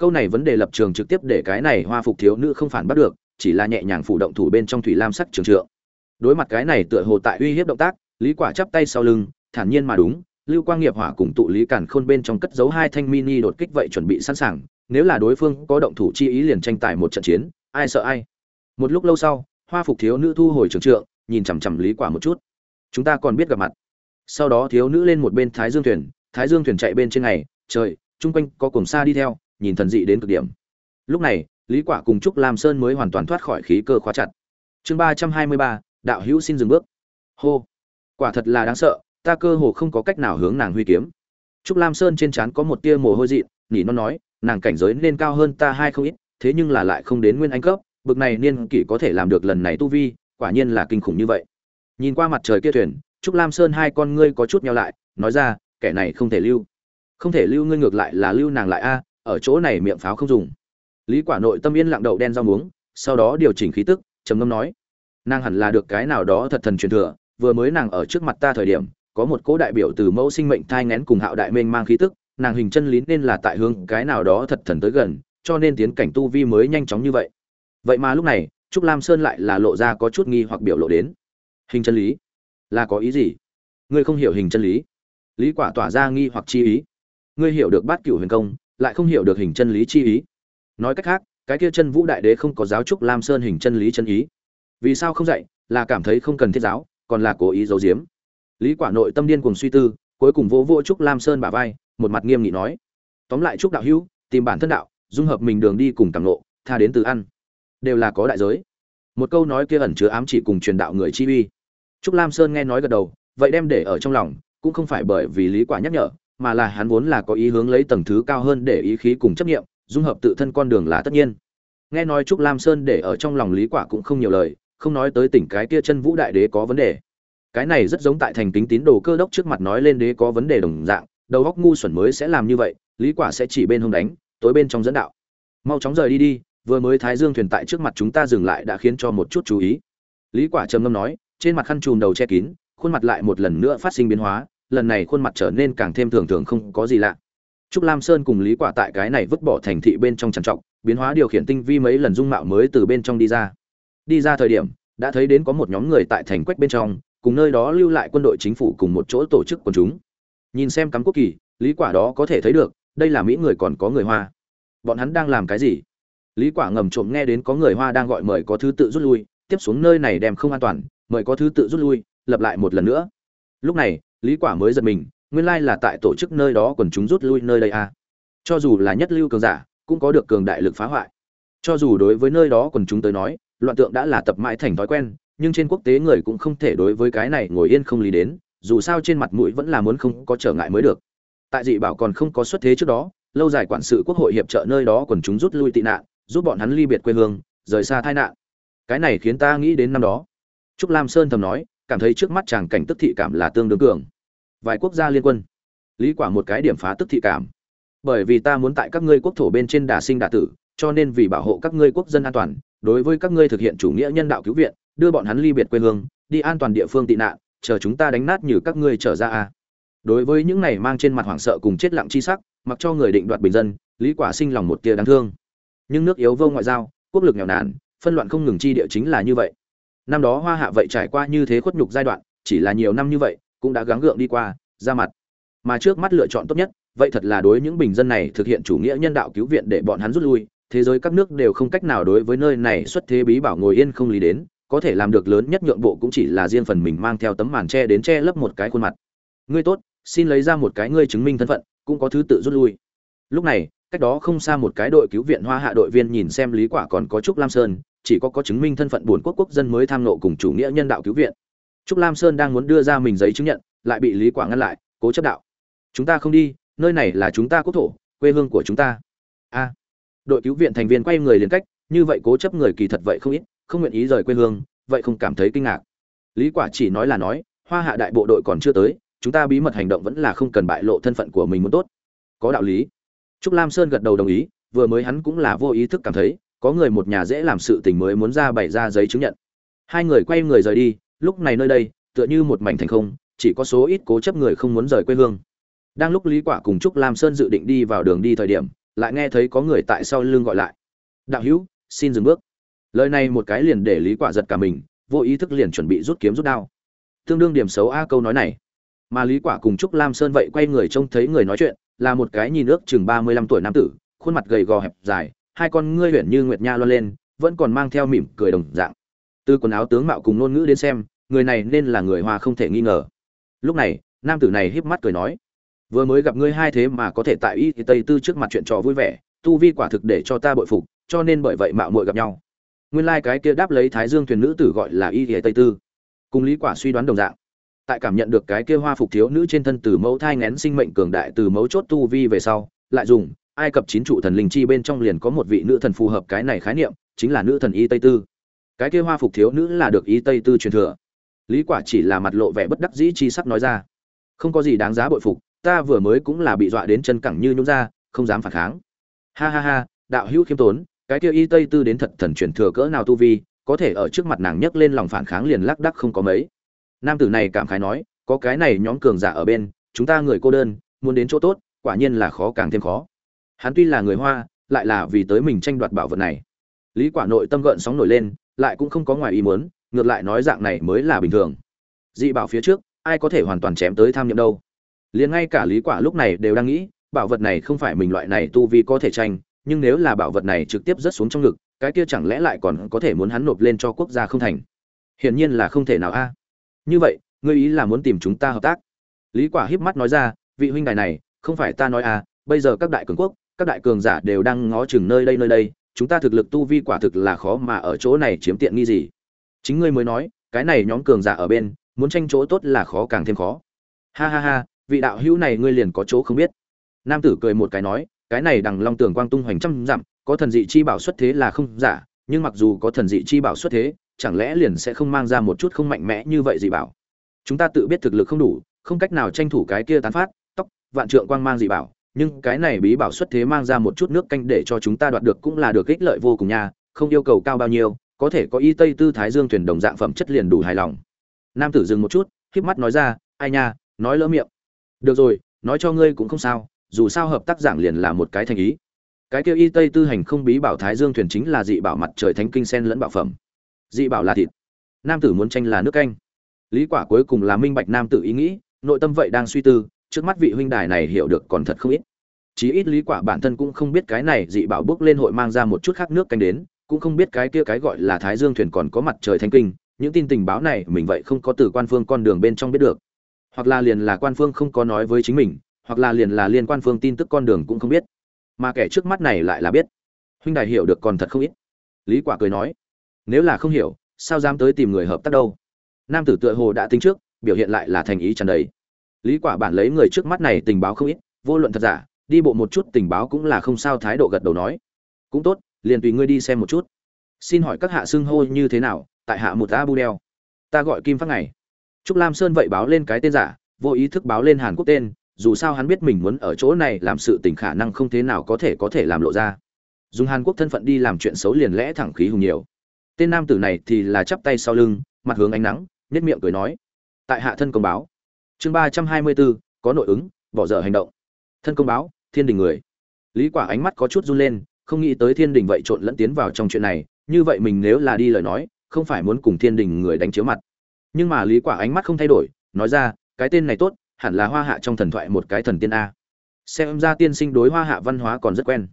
câu này vấn đề lập trường trực tiếp để cái này hoa phục thiếu nữ không phản bắt được, chỉ là nhẹ nhàng phủ động thủ bên trong thủy lam sắc trường trượng. Đối mặt cái này tựa hồ tại uy hiếp động tác, lý quả chắp tay sau lưng, thản nhiên mà đúng, lưu quang nghiệp hỏa cùng tụ lý cản khôn bên trong cất giấu hai thanh mini đột kích vậy chuẩn bị sẵn sàng, nếu là đối phương có động thủ chi ý liền tranh tài một trận chiến, ai sợ ai. Một lúc lâu sau, hoa phục thiếu nữ thu hồi trường trượng, nhìn chằm chằm lý quả một chút. Chúng ta còn biết gặp mặt. Sau đó thiếu nữ lên một bên thái dương thuyền, thái dương thuyền chạy bên trên này, trời, chung quanh có cùng xa đi theo nhìn thần dị đến cực điểm. Lúc này, lý quả cùng trúc lam sơn mới hoàn toàn thoát khỏi khí cơ khóa chặt. Chương ba trăm hai mươi ba, đạo hữu xin dừng bước. Hô. Quả thật là đáng sợ, ta cơ hồ không có cách nào hướng nàng huy kiếm. Trúc lam sơn trên trán có một tia mồ hôi dị nỉ nó nói, nàng cảnh giới nên cao hơn ta hai không ít, thế nhưng là lại không đến nguyên anh cấp, bực này niên kỷ có thể làm được lần này tu vi, quả nhiên là kinh khủng như vậy. Nhìn qua mặt trời kia thuyền, trúc lam sơn hai con ngươi có chút nhau lại, nói ra, kẻ này không thể lưu. Không thể lưu ngươi ngược lại là lưu nàng lại a ở chỗ này miệng pháo không dùng. Lý quả nội tâm yên lặng đậu đen rau muống, sau đó điều chỉnh khí tức, trầm ngâm nói, nàng hẳn là được cái nào đó thật thần truyền thừa, vừa mới nàng ở trước mặt ta thời điểm, có một cỗ đại biểu từ mẫu sinh mệnh thai ngén cùng hạo đại mênh mang khí tức, nàng hình chân lý nên là tại hướng cái nào đó thật thần tới gần, cho nên tiến cảnh tu vi mới nhanh chóng như vậy. Vậy mà lúc này, trúc lam sơn lại là lộ ra có chút nghi hoặc biểu lộ đến. Hình chân lý? Là có ý gì? Ngươi không hiểu hình chân lý? Lý quả tỏa ra nghi hoặc chi ý. Ngươi hiểu được bát cửu huyền công lại không hiểu được hình chân lý chi ý. Nói cách khác cái kia chân vũ đại đế không có giáo trúc lam sơn hình chân lý chân ý. Vì sao không dạy? Là cảm thấy không cần thiết giáo còn là cố ý giấu giếm. Lý quả nội tâm điên cuồng suy tư cuối cùng vỗ vỗ trúc lam sơn bả vai một mặt nghiêm nghị nói. Tóm lại trúc đạo hữu tìm bản thân đạo dung hợp mình đường đi cùng cảm lộ, tha đến từ ăn. Đều là có đại giới. Một câu nói kia ẩn chứa ám chỉ cùng truyền đạo người chi uy. Trúc lam sơn nghe nói gật đầu vậy đem để ở trong lòng cũng không phải bởi vì lý quả nhắc nhở mà là hắn vốn là có ý hướng lấy tầng thứ cao hơn để ý khí cùng chấp nghiệm dung hợp tự thân con đường là tất nhiên. Nghe nói trúc lam sơn để ở trong lòng lý quả cũng không nhiều lời, không nói tới tỉnh cái kia chân vũ đại đế có vấn đề. Cái này rất giống tại thành kính tín đồ cơ đốc trước mặt nói lên đế có vấn đề đồng dạng, đầu góc ngu xuẩn mới sẽ làm như vậy, lý quả sẽ chỉ bên hông đánh, tối bên trong dẫn đạo. Mau chóng rời đi đi, vừa mới thái dương thuyền tại trước mặt chúng ta dừng lại đã khiến cho một chút chú ý. Lý quả trầm ngâm nói, trên mặt khăn trùm đầu che kín, khuôn mặt lại một lần nữa phát sinh biến hóa lần này khuôn mặt trở nên càng thêm thường thường không có gì lạ. Trúc lam sơn cùng lý quả tại cái này vứt bỏ thành thị bên trong trằn trọc, biến hóa điều khiển tinh vi mấy lần dung mạo mới từ bên trong đi ra. Đi ra thời điểm, đã thấy đến có một nhóm người tại thành quách bên trong, cùng nơi đó lưu lại quân đội chính phủ cùng một chỗ tổ chức quần chúng. Nhìn xem cắm quốc kỳ, lý quả đó có thể thấy được, đây là mỹ người còn có người hoa. Bọn hắn đang làm cái gì? Lý quả ngầm trộm nghe đến có người hoa đang gọi mời có thứ tự rút lui, tiếp xuống nơi này đem không an toàn, mời có thứ tự rút lui, lập lại một lần nữa. Lúc này lý quả mới giật mình, nguyên lai là tại tổ chức nơi đó quần chúng rút lui nơi đây à. cho dù là nhất lưu cường giả, cũng có được cường đại lực phá hoại. Cho dù đối với nơi đó quần chúng tới nói, loạn tượng đã là tập mãi thành thói quen, nhưng trên quốc tế người cũng không thể đối với cái này ngồi yên không lý đến, dù sao trên mặt mũi vẫn là muốn không có trở ngại mới được. Tại dị bảo còn không có xuất thế trước đó, lâu dài quản sự quốc hội hiệp trợ nơi đó quần chúng rút lui tị nạn, giúp bọn hắn ly biệt quê hương, rời xa tai nạn. Cái này khiến ta nghĩ đến năm đó. Trúc lam sơn thầm nói cảm thấy trước mắt chàng cảnh tức thị cảm là tương đương cường. Vài quốc gia liên quân. Lý quả một cái điểm phá tức thị cảm. Bởi vì ta muốn tại các ngươi quốc thổ bên trên đả sinh đả tử, cho nên vì bảo hộ các ngươi quốc dân an toàn, đối với các ngươi thực hiện chủ nghĩa nhân đạo cứu viện, đưa bọn hắn ly biệt quê hương, đi an toàn địa phương tị nạn, chờ chúng ta đánh nát như các ngươi trở ra a đối với những này mang trên mặt hoảng sợ cùng chết lặng chi sắc, mặc cho người định đoạt bình dân, lý quả sinh lòng một tia đáng thương. Nhưng nước yếu vô ngoại giao, quốc lực nghèo nàn, phân loạn không ngừng chi địa chính là như vậy năm đó hoa hạ vậy trải qua như thế khuất nhục giai đoạn, chỉ là nhiều năm như vậy, cũng đã gắng gượng đi qua, ra mặt. Mà trước mắt lựa chọn tốt nhất, vậy thật là đối những bình dân này thực hiện chủ nghĩa nhân đạo cứu viện để bọn hắn rút lui, thế giới các nước đều không cách nào đối với nơi này xuất thế bí bảo ngồi yên không lý đến, có thể làm được lớn nhất nhượng bộ cũng chỉ là riêng phần mình mang theo tấm màn che đến che lấp một cái khuôn mặt. Ngươi tốt, xin lấy ra một cái ngươi chứng minh thân phận, cũng có thứ tự rút lui. Lúc này, cách đó không xa một cái đội cứu viện hoa hạ đội viên nhìn xem lý quả còn có trúc lam sơn chỉ có có chứng minh thân phận buồn quốc quốc dân mới tham nộ cùng chủ nghĩa nhân đạo cứu viện. Trúc lam sơn đang muốn đưa ra mình giấy chứng nhận, lại bị lý quả ngăn lại, cố chấp đạo. Chúng ta không đi, nơi này là chúng ta quốc thổ, quê hương của chúng ta. A. Đội cứu viện thành viên quay người liền cách, như vậy cố chấp người kỳ thật vậy không ít, không nguyện ý rời quê hương, vậy không cảm thấy kinh ngạc. Lý quả chỉ nói là nói, hoa hạ đại bộ đội còn chưa tới, chúng ta bí mật hành động vẫn là không cần bại lộ thân phận của mình muốn tốt. Có đạo lý. Trúc lam sơn gật đầu đồng ý, vừa mới hắn cũng là vô ý thức cảm thấy có người một nhà dễ làm sự tình mới muốn ra bày ra giấy chứng nhận. Hai người quay người rời đi, lúc này nơi đây, tựa như một mảnh thành không, chỉ có số ít cố chấp người không muốn rời quê hương. Đang lúc lý quả cùng trúc lam sơn dự định đi vào đường đi thời điểm, lại nghe thấy có người tại sau lưng gọi lại. Đạo hữu, xin dừng bước. Lời này một cái liền để lý quả giật cả mình, vô ý thức liền chuẩn bị rút kiếm rút đao. Tương đương điểm xấu a câu nói này. Mà lý quả cùng trúc lam sơn vậy quay người trông thấy người nói chuyện, là một cái nhìn ước chừng 35 tuổi nam tử, khuôn mặt gầy gò hẹp dài hai con ngươi huyền như nguyệt nha loan lên, vẫn còn mang theo mỉm cười đồng dạng. Từ quần áo tướng mạo cùng ngôn ngữ đến xem, người này nên là người hoa không thể nghi ngờ. Lúc này, nam tử này híp mắt cười nói, vừa mới gặp ngươi hai thế mà có thể tại y tây tư trước mặt chuyện trò vui vẻ, tu vi quả thực để cho ta bội phục, cho nên bởi vậy mạo muội gặp nhau. Nguyên lai like cái kia đáp lấy thái dương thuyền nữ tử gọi là y tây tư. Cùng lý quả suy đoán đồng dạng. Tại cảm nhận được cái kia hoa phục thiếu nữ trên thân từ mẫu thai ngén sinh mệnh cường đại từ mấu chốt tu vi về sau, lại dùng ai cập chín trụ thần linh chi bên trong liền có một vị nữ thần phù hợp cái này khái niệm, chính là nữ thần y tây tư. Cái kia hoa phục thiếu nữ là được y tây tư truyền thừa. Lý quả chỉ là mặt lộ vẻ bất đắc dĩ chi sắc nói ra. Không có gì đáng giá bội phục, ta vừa mới cũng là bị dọa đến chân cẳng như nhún ra, không dám phản kháng. Ha ha ha, đạo hữu khiêm tốn, cái kia y tây tư đến thật thần truyền thừa cỡ nào tu vi, có thể ở trước mặt nàng nhấc lên lòng phản kháng liền lắc đắc không có mấy. Nam tử này cảm khái nói, có cái này nhóm cường giả ở bên, chúng ta người cô đơn, muốn đến chỗ tốt, quả nhiên là khó càng thêm khó hắn tuy là người hoa, lại là vì tới mình tranh đoạt bảo vật này. Lý quả nội tâm gợn sóng nổi lên, lại cũng không có ngoài ý muốn, ngược lại nói dạng này mới là bình thường. Dị bảo phía trước, ai có thể hoàn toàn chém tới tham nhậm đâu? Liền ngay cả lý quả lúc này đều đang nghĩ, bảo vật này không phải mình loại này tu vi có thể tranh, nhưng nếu là bảo vật này trực tiếp rớt xuống trong ngực, cái kia chẳng lẽ lại còn có thể muốn hắn nộp lên cho quốc gia không thành? Hiển nhiên là không thể nào a. Như vậy, ngươi ý là muốn tìm chúng ta hợp tác? Lý quả híp mắt nói ra, vị huynh đài này, không phải ta nói à bây giờ các đại cường quốc các đại cường giả đều đang ngó chừng nơi đây nơi đây, chúng ta thực lực tu vi quả thực là khó mà ở chỗ này chiếm tiện nghi gì. Chính ngươi mới nói, cái này nhóm cường giả ở bên, muốn tranh chỗ tốt là khó càng thêm khó. Ha ha ha, vị đạo hữu này ngươi liền có chỗ không biết. Nam tử cười một cái nói, cái này đằng long tường quang tung hoành trăm dặm, có thần dị chi bảo xuất thế là không giả, nhưng mặc dù có thần dị chi bảo xuất thế, chẳng lẽ liền sẽ không mang ra một chút không mạnh mẽ như vậy dị bảo? Chúng ta tự biết thực lực không đủ, không cách nào tranh thủ cái kia tán phát, tóc, vạn trượng quang mang dị bảo nhưng cái này bí bảo xuất thế mang ra một chút nước canh để cho chúng ta đoạt được cũng là được ích lợi vô cùng nha, không yêu cầu cao bao nhiêu, có thể có y tây tư thái dương thuyền đồng dạng phẩm chất liền đủ hài lòng. Nam tử dừng một chút híp mắt nói ra, ai nha, nói lỡ miệng. Được rồi, nói cho ngươi cũng không sao, dù sao hợp tác giảng liền là một cái thành ý. Cái kêu y tây tư hành không bí bảo thái dương thuyền chính là dị bảo mặt trời thánh kinh sen lẫn bảo phẩm. Dị bảo là thịt. Nam tử muốn tranh là nước canh. Lý quả cuối cùng là minh bạch nam tử ý nghĩ, nội tâm vậy đang suy tư trước mắt vị huynh đài này hiểu được còn thật không ít. Chí ít lý quả bản thân cũng không biết cái này dị bảo bước lên hội mang ra một chút khác nước canh đến, cũng không biết cái kia cái gọi là thái dương thuyền còn có mặt trời thánh kinh, những tin tình báo này mình vậy không có từ quan phương con đường bên trong biết được. Hoặc là liền là quan phương không có nói với chính mình, hoặc là liền là liên quan phương tin tức con đường cũng không biết. Mà kẻ trước mắt này lại là biết. Huynh đài hiểu được còn thật không ít. Lý quả cười nói, nếu là không hiểu, sao dám tới tìm người hợp tác đâu? Nam tử tựa hồ đã tính trước, biểu hiện lại là thành ý tràn đầy lý quả bản lấy người trước mắt này tình báo không ít, vô luận thật giả, đi bộ một chút tình báo cũng là không sao thái độ gật đầu nói. Cũng tốt, liền tùy ngươi đi xem một chút. Xin hỏi các hạ xưng hô như thế nào, tại hạ một abu đeo. Ta gọi kim phát ngày. Trúc lam sơn vậy báo lên cái tên giả, vô ý thức báo lên hàn quốc tên, dù sao hắn biết mình muốn ở chỗ này làm sự tình khả năng không thế nào có thể có thể làm lộ ra. Dùng hàn quốc thân phận đi làm chuyện xấu liền lẽ thẳng khí hùng nhiều. Tên nam tử này thì là chắp tay sau lưng, mặt hướng ánh nắng nhất miệng cười nói. Tại hạ thân công báo chương ba trăm hai mươi bốn, có nội ứng, bỏ dở hành động. Thân công báo, thiên đình người. Lý quả ánh mắt có chút run lên, không nghĩ tới thiên đình vậy trộn lẫn tiến vào trong chuyện này, như vậy mình nếu là đi lời nói, không phải muốn cùng thiên đình người đánh chiếu mặt. Nhưng mà lý quả ánh mắt không thay đổi, nói ra, cái tên này tốt, hẳn là hoa hạ trong thần thoại một cái thần tiên a. Xem ra tiên sinh đối hoa hạ văn hóa còn rất quen.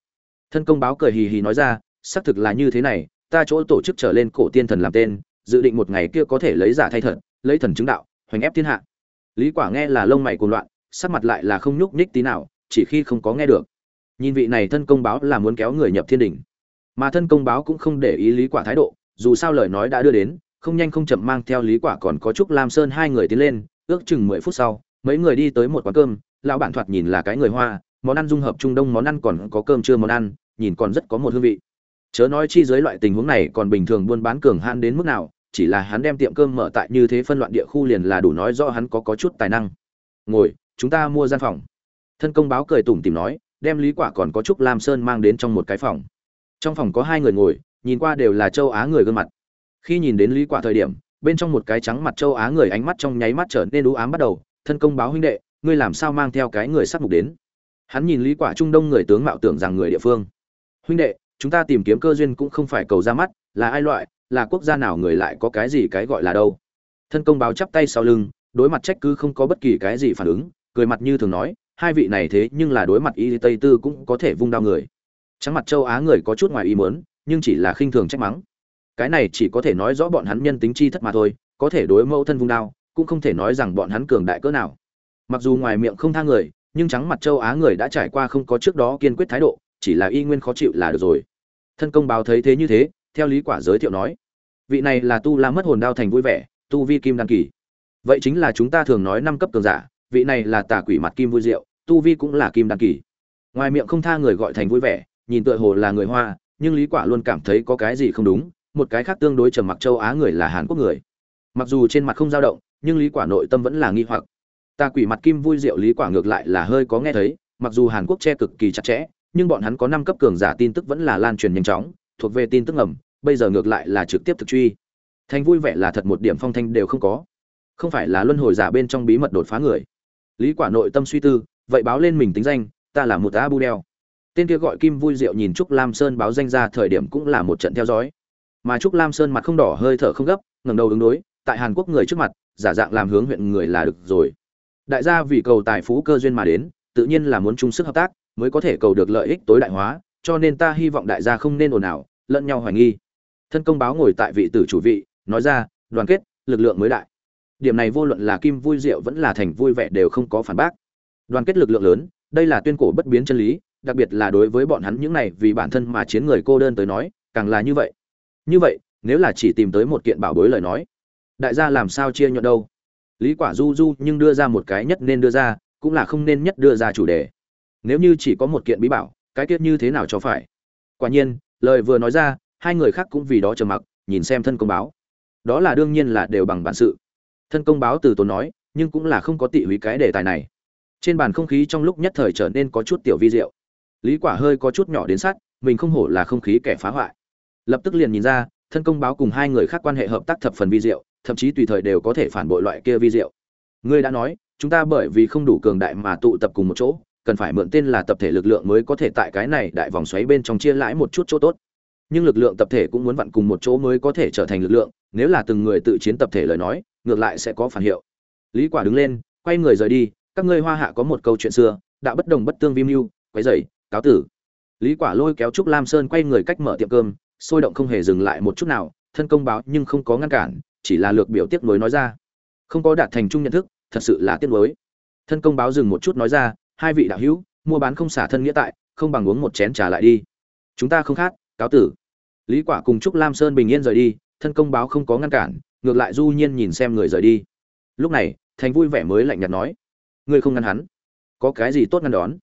Thân công báo cười hì hì nói ra, xác thực là như thế này, ta chỗ tổ chức trở lên cổ tiên thần làm tên, dự định một ngày kia có thể lấy giả thay thật, lấy thần chứng đạo, hoành ép thiên hạ lý quả nghe là lông mày cuồng loạn, sắc mặt lại là không nhúc nhích tí nào, chỉ khi không có nghe được. Nhìn vị này thân công báo là muốn kéo người nhập thiên đỉnh. Mà thân công báo cũng không để ý lý quả thái độ, dù sao lời nói đã đưa đến, không nhanh không chậm mang theo lý quả còn có trúc lam sơn hai người tiến lên, ước chừng 10 phút sau, mấy người đi tới một quán cơm, lão bản thoạt nhìn là cái người hoa, món ăn dung hợp trung đông món ăn còn có cơm chưa món ăn, nhìn còn rất có một hương vị. Chớ nói chi dưới loại tình huống này còn bình thường buôn bán cường han đến mức nào chỉ là hắn đem tiệm cơm mở tại như thế phân loạn địa khu liền là đủ nói rõ hắn có có chút tài năng. Ngồi, chúng ta mua gian phòng. Thân công báo cười tủm tìm nói, đem lý quả còn có chút lam sơn mang đến trong một cái phòng. Trong phòng có hai người ngồi, nhìn qua đều là châu á người gương mặt. Khi nhìn đến lý quả thời điểm, bên trong một cái trắng mặt châu á người ánh mắt trong nháy mắt trở nên u ám bắt đầu, thân công báo huynh đệ, ngươi làm sao mang theo cái người sát mục đến? Hắn nhìn lý quả trung đông người tướng mạo tưởng rằng người địa phương. Huynh đệ, chúng ta tìm kiếm cơ duyên cũng không phải cầu ra mắt, là ai loại là quốc gia nào người lại có cái gì cái gọi là đâu. Thân công báo chắp tay sau lưng, đối mặt trách cứ không có bất kỳ cái gì phản ứng, cười mặt như thường nói, hai vị này thế nhưng là đối mặt y tây tư cũng có thể vung đao người. Trắng mặt châu á người có chút ngoài ý muốn, nhưng chỉ là khinh thường trách mắng. Cái này chỉ có thể nói rõ bọn hắn nhân tính chi thất mà thôi, có thể đối mẫu thân vung đao, cũng không thể nói rằng bọn hắn cường đại cỡ nào. Mặc dù ngoài miệng không tha người, nhưng trắng mặt châu á người đã trải qua không có trước đó kiên quyết thái độ, chỉ là y nguyên khó chịu là được rồi. Thân công báo thấy thế như thế theo lý quả giới thiệu nói, vị này là tu la mất hồn đao thành vui vẻ, tu vi kim đan kỳ. Vậy chính là chúng ta thường nói năm cấp cường giả, vị này là tà quỷ mặt kim vui diệu, tu vi cũng là kim đan kỳ. Ngoài miệng không tha người gọi thành vui vẻ, nhìn tựa hồ là người hoa, nhưng lý quả luôn cảm thấy có cái gì không đúng, một cái khác tương đối trầm mặc châu á người là hàn quốc người. Mặc dù trên mặt không dao động, nhưng lý quả nội tâm vẫn là nghi hoặc. Tà quỷ mặt kim vui diệu lý quả ngược lại là hơi có nghe thấy, mặc dù hàn quốc che cực kỳ chặt chẽ, nhưng bọn hắn có năm cấp cường giả tin tức vẫn là lan truyền nhanh chóng thuộc về tin tức ngầm, bây giờ ngược lại là trực tiếp thực truy. Thành vui vẻ là thật một điểm phong thanh đều không có. Không phải là luân hồi giả bên trong bí mật đột phá người. Lý quả nội tâm suy tư, vậy báo lên mình tính danh, ta là một abu đeo tên kia gọi kim vui diệu nhìn trúc lam sơn báo danh ra thời điểm cũng là một trận theo dõi. Mà trúc lam sơn mặt không đỏ, hơi thở không gấp, ngẩng đầu ứng đối, tại hàn quốc người trước mặt, giả dạng làm hướng huyện người là được rồi. Đại gia vì cầu tài phú cơ duyên mà đến, tự nhiên là muốn chung sức hợp tác, mới có thể cầu được lợi ích tối đại hóa cho nên ta hy vọng đại gia không nên ồn ào, lẫn nhau hoài nghi. Thân công báo ngồi tại vị tử chủ vị, nói ra, đoàn kết, lực lượng mới đại. Điểm này vô luận là kim vui diệu vẫn là thành vui vẻ đều không có phản bác. Đoàn kết lực lượng lớn, đây là tuyên cổ bất biến chân lý, đặc biệt là đối với bọn hắn những này vì bản thân mà chiến người cô đơn tới nói, càng là như vậy. Như vậy, nếu là chỉ tìm tới một kiện bảo bối lời nói, đại gia làm sao chia nhuận đâu? Lý quả du du nhưng đưa ra một cái nhất nên đưa ra, cũng là không nên nhất đưa ra chủ đề. Nếu như chỉ có một kiện bí bảo cái tiết như thế nào cho phải? Quả nhiên, lời vừa nói ra, hai người khác cũng vì đó trầm mặc, nhìn xem thân công báo. Đó là đương nhiên là đều bằng bản sự. Thân công báo từ tốn nói, nhưng cũng là không có tị húy cái đề tài này. Trên bàn không khí trong lúc nhất thời trở nên có chút tiểu vi diệu. Lý quả hơi có chút nhỏ đến sát, mình không hổ là không khí kẻ phá hoại. Lập tức liền nhìn ra, thân công báo cùng hai người khác quan hệ hợp tác thập phần vi diệu, thậm chí tùy thời đều có thể phản bội loại kia vi diệu. Ngươi đã nói, chúng ta bởi vì không đủ cường đại mà tụ tập cùng một chỗ cần phải mượn tên là tập thể lực lượng mới có thể tại cái này đại vòng xoáy bên trong chia lãi một chút chỗ tốt. Nhưng lực lượng tập thể cũng muốn vặn cùng một chỗ mới có thể trở thành lực lượng, nếu là từng người tự chiến tập thể lời nói, ngược lại sẽ có phản hiệu. Lý quả đứng lên, quay người rời đi, các ngươi hoa hạ có một câu chuyện xưa đã bất đồng bất tương vi mưu, quấy rầy, cáo tử. Lý quả lôi kéo trúc lam sơn quay người cách mở tiệm cơm, sôi động không hề dừng lại một chút nào, thân công báo nhưng không có ngăn cản, chỉ là lược biểu tiếc nuối nói ra. Không có đạt thành chung nhận thức, thật sự là tiếc nuối. Thân công báo dừng một chút nói ra hai vị đạo hữu, mua bán không xả thân nghĩa tại, không bằng uống một chén trà lại đi. Chúng ta không khác, cáo tử. Lý quả cùng trúc lam sơn bình yên rời đi, thân công báo không có ngăn cản, ngược lại du nhiên nhìn xem người rời đi. Lúc này, thành vui vẻ mới lạnh nhạt nói, ngươi không ngăn hắn? Có cái gì tốt ngăn đón?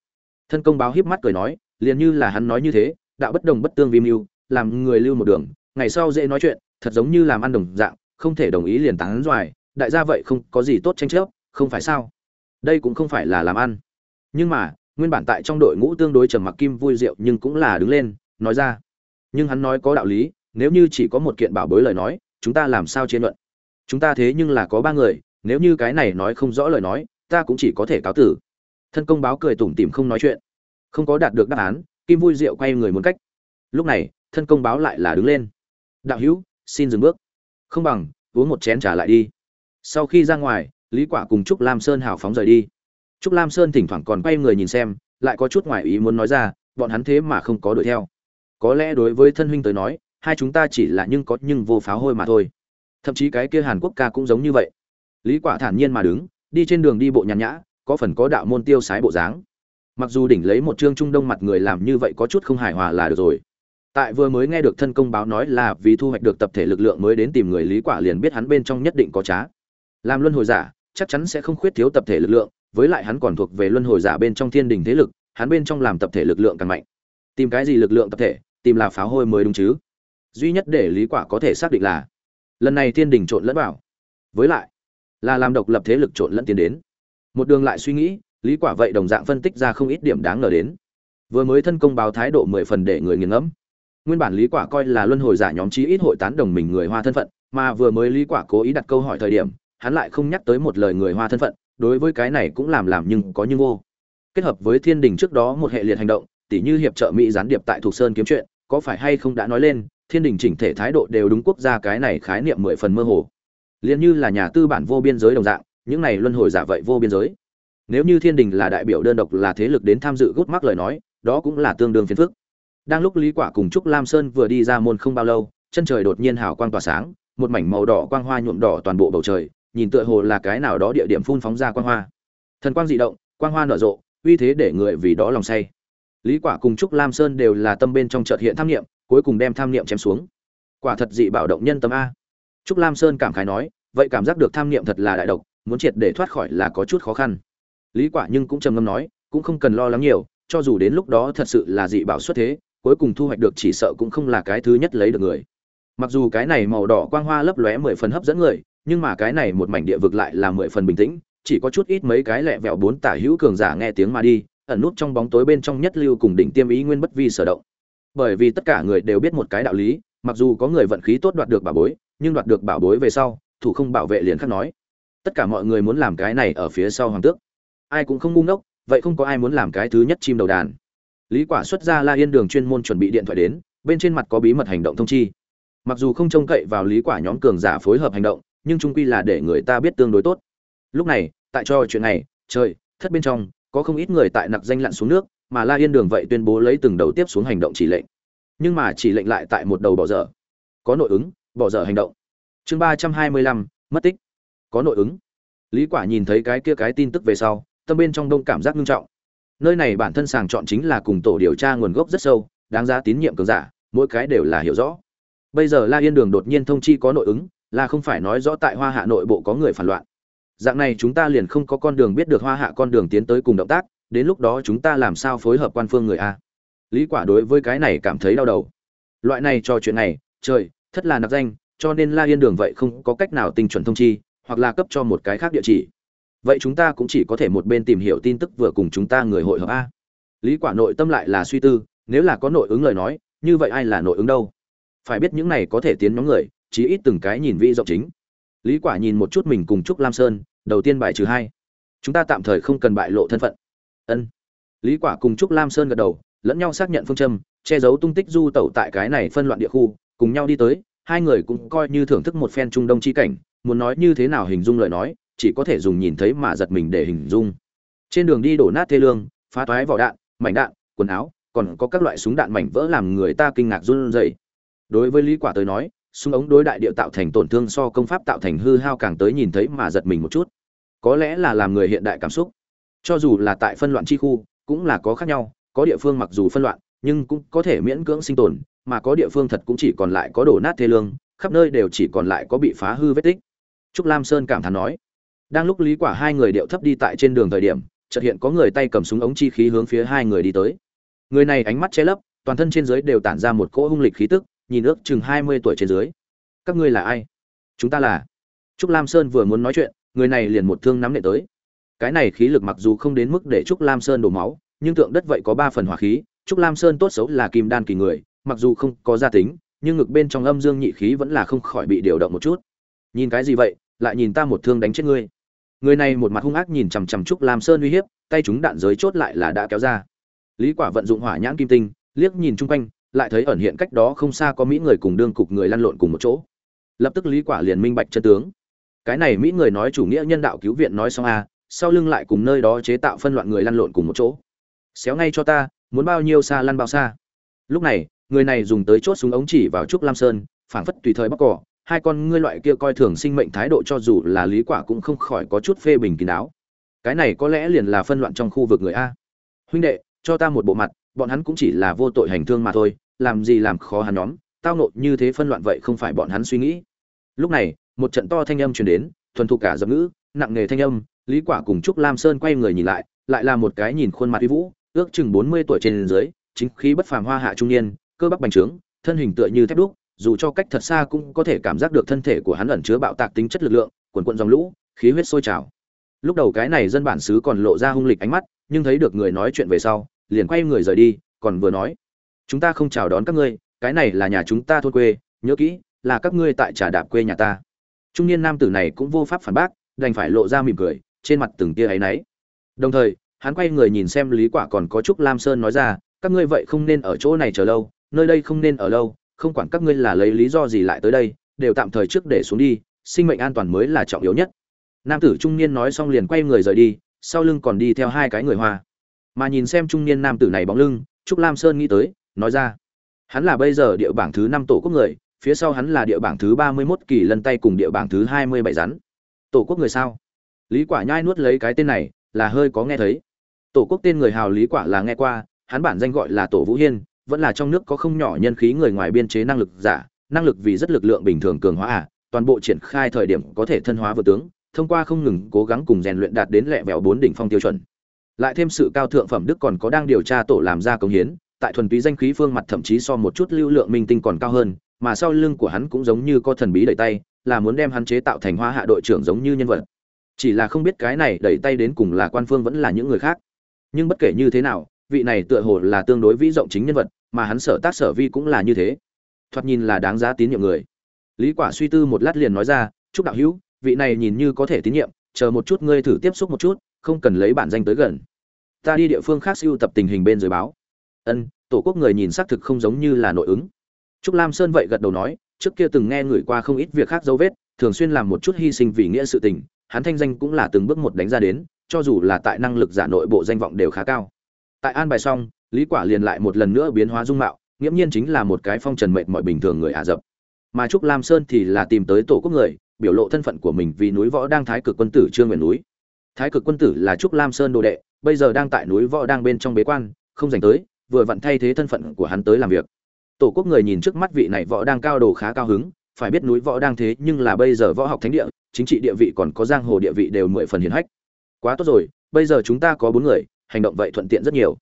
Thân công báo híp mắt cười nói, liền như là hắn nói như thế, đạo bất đồng bất tương vi mưu, làm người lưu một đường, ngày sau dễ nói chuyện, thật giống như làm ăn đồng dạng, không thể đồng ý liền tán doài, đại gia vậy không có gì tốt tranh chấp, không phải sao? Đây cũng không phải là làm ăn nhưng mà, nguyên bản tại trong đội ngũ tương đối trầm mặc kim vui rượu nhưng cũng là đứng lên, nói ra. Nhưng hắn nói có đạo lý, nếu như chỉ có một kiện bảo bối lời nói, chúng ta làm sao chiến luận? Chúng ta thế nhưng là có ba người, nếu như cái này nói không rõ lời nói, ta cũng chỉ có thể cáo tử. Thân công báo cười tủm tỉm không nói chuyện. Không có đạt được đáp án, kim vui rượu quay người muốn cách. Lúc này, thân công báo lại là đứng lên. Đạo hữu, xin dừng bước. Không bằng, uống một chén trà lại đi. Sau khi ra ngoài, lý quả cùng trúc lam sơn hào phóng rời đi trúc lam sơn thỉnh thoảng còn quay người nhìn xem, lại có chút ngoài ý muốn nói ra, bọn hắn thế mà không có đuổi theo. Có lẽ đối với thân huynh tới nói, hai chúng ta chỉ là nhưng có nhưng vô pháo hôi mà thôi. Thậm chí cái kia hàn quốc ca cũng giống như vậy. Lý quả thản nhiên mà đứng, đi trên đường đi bộ nhàn nhã, có phần có đạo môn tiêu sái bộ dáng. Mặc dù đỉnh lấy một trương trung đông mặt người làm như vậy có chút không hài hòa là được rồi. Tại vừa mới nghe được thân công báo nói là vì thu hoạch được tập thể lực lượng mới đến tìm người lý quả liền biết hắn bên trong nhất định có trá. Làm luân hồi giả, chắc chắn sẽ không khuyết thiếu tập thể lực lượng với lại hắn còn thuộc về luân hồi giả bên trong thiên đình thế lực, hắn bên trong làm tập thể lực lượng càng mạnh. Tìm cái gì lực lượng tập thể, tìm là pháo hôi mới đúng chứ? Duy nhất để lý quả có thể xác định là, lần này thiên đình trộn lẫn vào. Với lại, là làm độc lập thế lực trộn lẫn tiến đến. Một đường lại suy nghĩ, lý quả vậy đồng dạng phân tích ra không ít điểm đáng ngờ đến. Vừa mới thân công báo thái độ mười phần để người nghiền ngẫm. Nguyên bản lý quả coi là luân hồi giả nhóm chí ít hội tán đồng mình người hoa thân phận, mà vừa mới lý quả cố ý đặt câu hỏi thời điểm, hắn lại không nhắc tới một lời người hoa thân phận đối với cái này cũng làm làm nhưng có nhưng vô kết hợp với thiên đình trước đó một hệ liệt hành động, tỉ như hiệp trợ mỹ gián điệp tại thục sơn kiếm chuyện, có phải hay không đã nói lên, thiên đình chỉnh thể thái độ đều đúng quốc gia cái này khái niệm mười phần mơ hồ. Liền như là nhà tư bản vô biên giới đồng dạng, những này luân hồi giả vậy vô biên giới. Nếu như thiên đình là đại biểu đơn độc là thế lực đến tham dự gút mắc lời nói, đó cũng là tương đương phiền phức. Đang lúc lý quả cùng trúc lam sơn vừa đi ra môn không bao lâu, chân trời đột nhiên hào quang tỏa sáng, một mảnh màu đỏ quang hoa nhuộm đỏ toàn bộ bầu trời nhìn tựa hồ là cái nào đó địa điểm phun phóng ra quang hoa. Thần quang dị động, quang hoa nở rộ, uy thế để người vì đó lòng say. Lý quả cùng trúc lam sơn đều là tâm bên trong chợt hiện tham niệm, cuối cùng đem tham niệm chém xuống. Quả thật dị bảo động nhân tâm a. Trúc lam sơn cảm khái nói, vậy cảm giác được tham niệm thật là đại độc, muốn triệt để thoát khỏi là có chút khó khăn. Lý quả nhưng cũng trầm ngâm nói, cũng không cần lo lắng nhiều, cho dù đến lúc đó thật sự là dị bảo xuất thế, cuối cùng thu hoạch được chỉ sợ cũng không là cái thứ nhất lấy được người. Mặc dù cái này màu đỏ quang hoa lấp lóe mười phần hấp dẫn người nhưng mà cái này một mảnh địa vực lại là mười phần bình tĩnh, chỉ có chút ít mấy cái lẹ vẹo bốn tả hữu cường giả nghe tiếng mà đi, ẩn nút trong bóng tối bên trong nhất lưu cùng đỉnh tiêm ý nguyên bất vi sở động. Bởi vì tất cả người đều biết một cái đạo lý, mặc dù có người vận khí tốt đoạt được bảo bối, nhưng đoạt được bảo bối về sau, thủ không bảo vệ liền khắc nói. Tất cả mọi người muốn làm cái này ở phía sau hoàng tước. Ai cũng không ngu ngốc, vậy không có ai muốn làm cái thứ nhất chim đầu đàn. Lý quả xuất ra la yên đường chuyên môn chuẩn bị điện thoại đến, bên trên mặt có bí mật hành động thông chi. Mặc dù không trông cậy vào lý quả nhóm cường giả phối hợp hành động nhưng trung quy là để người ta biết tương đối tốt. Lúc này, tại cho chuyện này, trời, thất bên trong, có không ít người tại nặc danh lặn xuống nước, mà la yên đường vậy tuyên bố lấy từng đầu tiếp xuống hành động chỉ lệnh. Nhưng mà chỉ lệnh lại tại một đầu bỏ dở. Có nội ứng, bỏ dở hành động. Chương ba trăm hai mươi lăm, mất tích. Có nội ứng. Lý quả nhìn thấy cái kia cái tin tức về sau, tâm bên trong đông cảm giác nghiêm trọng. Nơi này bản thân sàng chọn chính là cùng tổ điều tra nguồn gốc rất sâu, đáng giá tín nhiệm cường giả, mỗi cái đều là hiểu rõ. Bây giờ la yên đường đột nhiên thông chi có nội ứng là không phải nói rõ tại hoa hạ nội bộ có người phản loạn. Dạng này chúng ta liền không có con đường biết được hoa hạ con đường tiến tới cùng động tác, đến lúc đó chúng ta làm sao phối hợp quan phương người a. Lý quả đối với cái này cảm thấy đau đầu. Loại này cho chuyện này, trời thật là nạp danh, cho nên la yên đường vậy không có cách nào tinh chuẩn thông chi, hoặc là cấp cho một cái khác địa chỉ. Vậy chúng ta cũng chỉ có thể một bên tìm hiểu tin tức vừa cùng chúng ta người hội hợp a. Lý quả nội tâm lại là suy tư, nếu là có nội ứng lời nói, như vậy ai là nội ứng đâu? Phải biết những này có thể tiến nhóm người chí ít từng cái nhìn vi rộng chính. Lý quả nhìn một chút mình cùng trúc lam sơn, đầu tiên bài trừ hai. Chúng ta tạm thời không cần bại lộ thân phận. Ân. Lý quả cùng trúc lam sơn gật đầu, lẫn nhau xác nhận phương châm, che giấu tung tích du tẩu tại cái này phân loạn địa khu, cùng nhau đi tới, hai người cũng coi như thưởng thức một phen trung đông chi cảnh, muốn nói như thế nào hình dung lời nói, chỉ có thể dùng nhìn thấy mà giật mình để hình dung. Trên đường đi đổ nát thê lương, phá toái vỏ đạn, mảnh đạn, quần áo, còn có các loại súng đạn mảnh vỡ làm người ta kinh ngạc run rẩy. Đối với lý quả tới nói súng ống đối đại địa tạo thành tổn thương so công pháp tạo thành hư hao càng tới nhìn thấy mà giật mình một chút. Có lẽ là làm người hiện đại cảm xúc. Cho dù là tại phân loạn chi khu, cũng là có khác nhau, có địa phương mặc dù phân loạn, nhưng cũng có thể miễn cưỡng sinh tồn, mà có địa phương thật cũng chỉ còn lại có đổ nát thê lương, khắp nơi đều chỉ còn lại có bị phá hư vết tích. Trúc lam sơn cảm thán nói, đang lúc lý quả hai người điệu thấp đi tại trên đường thời điểm, chợt hiện có người tay cầm súng ống chi khí hướng phía hai người đi tới. Người này ánh mắt che lấp, toàn thân trên dưới đều tản ra một cỗ hung lịch khí tức nhìn ước chừng 20 tuổi trên dưới. Các ngươi là ai? Chúng ta là. Trúc lam sơn vừa muốn nói chuyện, người này liền một thương nắm nệ tới. Cái này khí lực mặc dù không đến mức để trúc lam sơn đổ máu, nhưng tượng đất vậy có ba phần hỏa khí, trúc lam sơn tốt xấu là kim đan kỳ người, mặc dù không có gia tính, nhưng ngực bên trong âm dương nhị khí vẫn là không khỏi bị điều động một chút. Nhìn cái gì vậy, lại nhìn ta một thương đánh chết ngươi. Người này một mặt hung ác nhìn chằm chằm trúc lam sơn uy hiếp, tay chúng đạn giới chốt lại là đã kéo ra. Lý quả vận dụng hỏa nhãn kim tinh, liếc nhìn chung quanh lại thấy ẩn hiện cách đó không xa có mỹ người cùng đương cục người lăn lộn cùng một chỗ. Lập tức lý quả liền minh bạch chân tướng. Cái này mỹ người nói chủ nghĩa nhân đạo cứu viện nói xong a sau lưng lại cùng nơi đó chế tạo phân loạn người lăn lộn cùng một chỗ. Xéo ngay cho ta, muốn bao nhiêu xa lăn bao xa. Lúc này, người này dùng tới chốt súng ống chỉ vào trúc lam sơn, phảng phất tùy thời bóc cỏ. Hai con ngươi loại kia coi thường sinh mệnh thái độ cho dù là lý quả cũng không khỏi có chút phê bình kín đáo. Cái này có lẽ liền là phân loạn trong khu vực người a. Huynh đệ, cho ta một bộ mặt bọn hắn cũng chỉ là vô tội hành thương mà thôi, làm gì làm khó hắn nhóm, tao nộ như thế phân loạn vậy không phải bọn hắn suy nghĩ. Lúc này, một trận to thanh âm truyền đến, thuần thục cả dập ngữ, nặng nghề thanh âm, lý quả cùng trúc lam sơn quay người nhìn lại lại là một cái nhìn khuôn mặt uy vũ, ước chừng 40 tuổi trên dưới, chính khí bất phàm hoa hạ trung niên, cơ bắp bành trướng, thân hình tựa như thép đúc, dù cho cách thật xa cũng có thể cảm giác được thân thể của hắn ẩn chứa bạo tạc tính chất lực lượng quần cuộn dòng lũ, khí huyết sôi trào. Lúc đầu cái này dân bản xứ còn lộ ra hung lịch ánh mắt, nhưng thấy được người nói chuyện về sau liền quay người rời đi, còn vừa nói, chúng ta không chào đón các ngươi, cái này là nhà chúng ta thôn quê, nhớ kỹ, là các ngươi tại trà đạp quê nhà ta. Trung niên nam tử này cũng vô pháp phản bác, đành phải lộ ra mỉm cười, trên mặt từng tia áy náy. Đồng thời, hắn quay người nhìn xem lý quả còn có trúc lam sơn nói ra, các ngươi vậy không nên ở chỗ này chờ lâu, nơi đây không nên ở lâu, không quản các ngươi là lấy lý do gì lại tới đây, đều tạm thời trước để xuống đi, sinh mệnh an toàn mới là trọng yếu nhất. Nam tử trung niên nói xong liền quay người rời đi, sau lưng còn đi theo hai cái người hoa mà nhìn xem trung niên nam tử này bóng lưng, trúc lam sơn nghĩ tới, nói ra, hắn là bây giờ địa bảng thứ năm tổ quốc người, phía sau hắn là địa bảng thứ ba mươi mốt kỳ lân tay cùng địa bảng thứ hai mươi bảy rắn. Tổ quốc người sao? Lý quả nhai nuốt lấy cái tên này, là hơi có nghe thấy. Tổ quốc tên người hào lý quả là nghe qua, hắn bản danh gọi là tổ vũ hiên, vẫn là trong nước có không nhỏ nhân khí người ngoài biên chế năng lực giả, năng lực vì rất lực lượng bình thường cường hóa à toàn bộ triển khai thời điểm có thể thân hóa vượt tướng, thông qua không ngừng cố gắng cùng rèn luyện đạt đến lẹ vẹo bốn đỉnh phong tiêu chuẩn lại thêm sự cao thượng phẩm đức còn có đang điều tra tổ làm ra công hiến, tại thuần túy danh khí phương mặt thậm chí so một chút lưu lượng minh tinh còn cao hơn, mà sau lưng của hắn cũng giống như có thần bí đẩy tay, là muốn đem hắn chế tạo thành hoa hạ đội trưởng giống như nhân vật. Chỉ là không biết cái này đẩy tay đến cùng là quan phương vẫn là những người khác. Nhưng bất kể như thế nào, vị này tựa hồ là tương đối vĩ rộng chính nhân vật, mà hắn sở tác sở vi cũng là như thế. Thoạt nhìn là đáng giá tín nhiệm người. Lý quả suy tư một lát liền nói ra chúc đạo hữu, vị này nhìn như có thể tín nhiệm, chờ một chút ngươi thử tiếp xúc một chút không cần lấy bản danh tới gần. Ta đi địa phương khác siêu tập tình hình bên dưới báo. Ân, tổ quốc người nhìn xác thực không giống như là nội ứng. Trúc lam sơn vậy gật đầu nói, trước kia từng nghe người qua không ít việc khác dấu vết, thường xuyên làm một chút hy sinh vì nghĩa sự tình, hắn thanh danh cũng là từng bước một đánh ra đến, cho dù là tại năng lực giả nội bộ danh vọng đều khá cao. Tại an bài xong, lý quả liền lại một lần nữa biến hóa dung mạo, nghiễm nhiên chính là một cái phong trần mệt mọi bình thường người ả rập. Mà trúc lam sơn thì là tìm tới tổ quốc người, biểu lộ thân phận của mình vì núi võ đang thái cực quân tử trương nguyện núi thái cực quân tử là trúc lam sơn đồ đệ, bây giờ đang tại núi võ đang bên trong bế quan, không dành tới, vừa vặn thay thế thân phận của hắn tới làm việc. Tổ quốc người nhìn trước mắt vị này võ đang cao đồ khá cao hứng, phải biết núi võ đang thế nhưng là bây giờ võ học thánh địa, chính trị địa vị còn có giang hồ địa vị đều mười phần hiển hách. Quá tốt rồi, bây giờ chúng ta có bốn người, hành động vậy thuận tiện rất nhiều.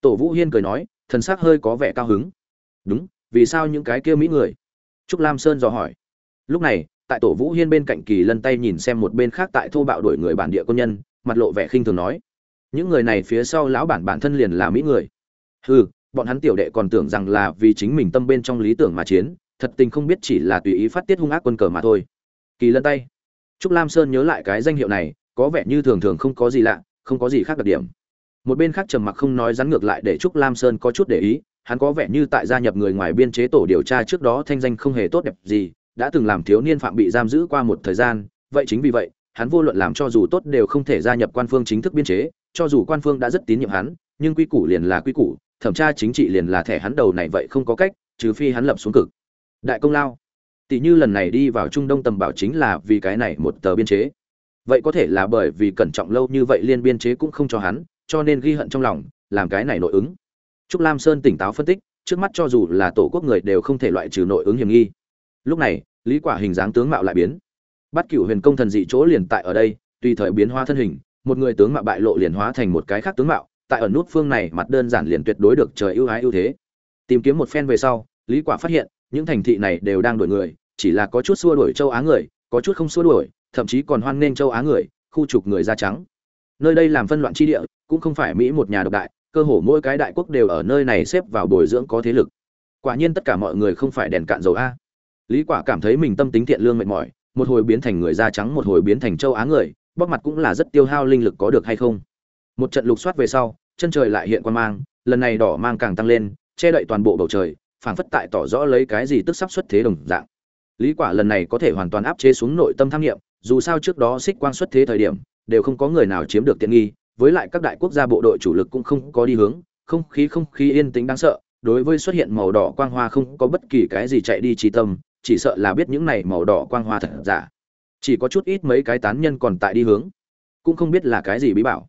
Tổ vũ hiên cười nói, thần sắc hơi có vẻ cao hứng. Đúng, vì sao những cái kia mỹ người? Trúc lam sơn dò hỏi. Lúc này tại tổ vũ hiên bên cạnh kỳ lân tay nhìn xem một bên khác tại thô bạo đổi người bản địa quân nhân, mặt lộ vẻ khinh thường nói, những người này phía sau lão bản bản thân liền là mỹ người. Hừ, bọn hắn tiểu đệ còn tưởng rằng là vì chính mình tâm bên trong lý tưởng mà chiến, thật tình không biết chỉ là tùy ý phát tiết hung ác quân cờ mà thôi. Kỳ lân tay, trúc lam sơn nhớ lại cái danh hiệu này, có vẻ như thường thường không có gì lạ, không có gì khác đặc điểm. Một bên khác trầm mặc không nói rắn ngược lại để trúc lam sơn có chút để ý, hắn có vẻ như tại gia nhập người ngoài biên chế tổ điều tra trước đó thanh danh không hề tốt đẹp gì đã từng làm thiếu niên phạm bị giam giữ qua một thời gian, vậy chính vì vậy, hắn vô luận làm cho dù tốt đều không thể gia nhập quan phương chính thức biên chế, cho dù quan phương đã rất tín nhiệm hắn, nhưng quy củ liền là quy củ, thẩm tra chính trị liền là thẻ hắn đầu này vậy không có cách, trừ phi hắn lập xuống cực. Đại công lao. Tỷ như lần này đi vào trung đông tầm bảo chính là vì cái này một tờ biên chế. Vậy có thể là bởi vì cẩn trọng lâu như vậy liên biên chế cũng không cho hắn, cho nên ghi hận trong lòng, làm cái này nội ứng. Trúc lam sơn tỉnh táo phân tích, trước mắt cho dù là tổ quốc người đều không thể loại trừ nội ứng hiểm nghi lúc này, lý quả hình dáng tướng mạo lại biến. Bắt cửu huyền công thần dị chỗ liền tại ở đây, tùy thời biến hóa thân hình, một người tướng mạo bại lộ liền hóa thành một cái khác tướng mạo, tại ở nút phương này mặt đơn giản liền tuyệt đối được trời ưu ái ưu thế. Tìm kiếm một phen về sau, lý quả phát hiện, những thành thị này đều đang đuổi người, chỉ là có chút xua đuổi châu á người, có chút không xua đuổi, thậm chí còn hoan nghênh châu á người, khu trục người da trắng. Nơi đây làm phân loạn chi địa, cũng không phải mỹ một nhà độc đại, cơ hồ mỗi cái đại quốc đều ở nơi này xếp vào bồi dưỡng có thế lực. Quả nhiên tất cả mọi người không phải đèn cạn dầu a lý quả cảm thấy mình tâm tính thiện lương mệt mỏi, một hồi biến thành người da trắng, một hồi biến thành châu á người bóc mặt cũng là rất tiêu hao linh lực có được hay không. Một trận lục soát về sau, chân trời lại hiện quan mang, lần này đỏ mang càng tăng lên, che đậy toàn bộ bầu trời, phảng phất tại tỏ rõ lấy cái gì tức sắp xuất thế đồng dạng. Lý quả lần này có thể hoàn toàn áp chế xuống nội tâm tham nghiệm dù sao trước đó xích quang xuất thế thời điểm, đều không có người nào chiếm được tiện nghi, với lại các đại quốc gia bộ đội chủ lực cũng không có đi hướng, không khí không khí yên tĩnh đáng sợ, đối với xuất hiện màu đỏ quang hoa không có bất kỳ cái gì chạy đi trí tâm chỉ sợ là biết những này màu đỏ quang hoa thật giả. Chỉ có chút ít mấy cái tán nhân còn tại đi hướng. Cũng không biết là cái gì bí bảo.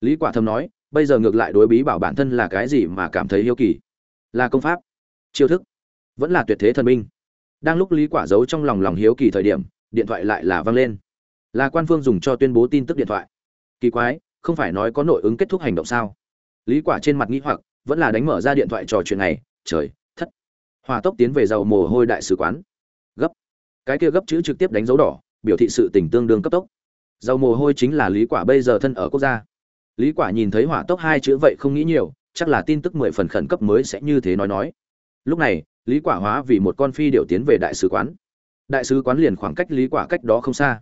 Lý quả thầm nói, bây giờ ngược lại đối bí bảo bản thân là cái gì mà cảm thấy hiếu kỳ? Là công pháp, chiêu thức, vẫn là tuyệt thế thần minh đang lúc lý quả giấu trong lòng lòng hiếu kỳ thời điểm, điện thoại lại là vang lên. Là quan phương dùng cho tuyên bố tin tức điện thoại. Kỳ quái, không phải nói có nội ứng kết thúc hành động sao? Lý quả trên mặt nghĩ hoặc, vẫn là đánh mở ra điện thoại trò chuyện này. Trời, thất. Hòa tốc tiến về dầu mồ hôi đại sứ quán cái kia gấp chữ trực tiếp đánh dấu đỏ, biểu thị sự tỉnh tương đương cấp tốc. Dầu mồ hôi chính là lý quả bây giờ thân ở quốc gia. Lý quả nhìn thấy hỏa tốc hai chữ vậy không nghĩ nhiều, chắc là tin tức mười phần khẩn cấp mới sẽ như thế nói nói. Lúc này, lý quả hóa vì một con phi điều tiến về đại sứ quán. Đại sứ quán liền khoảng cách lý quả cách đó không xa.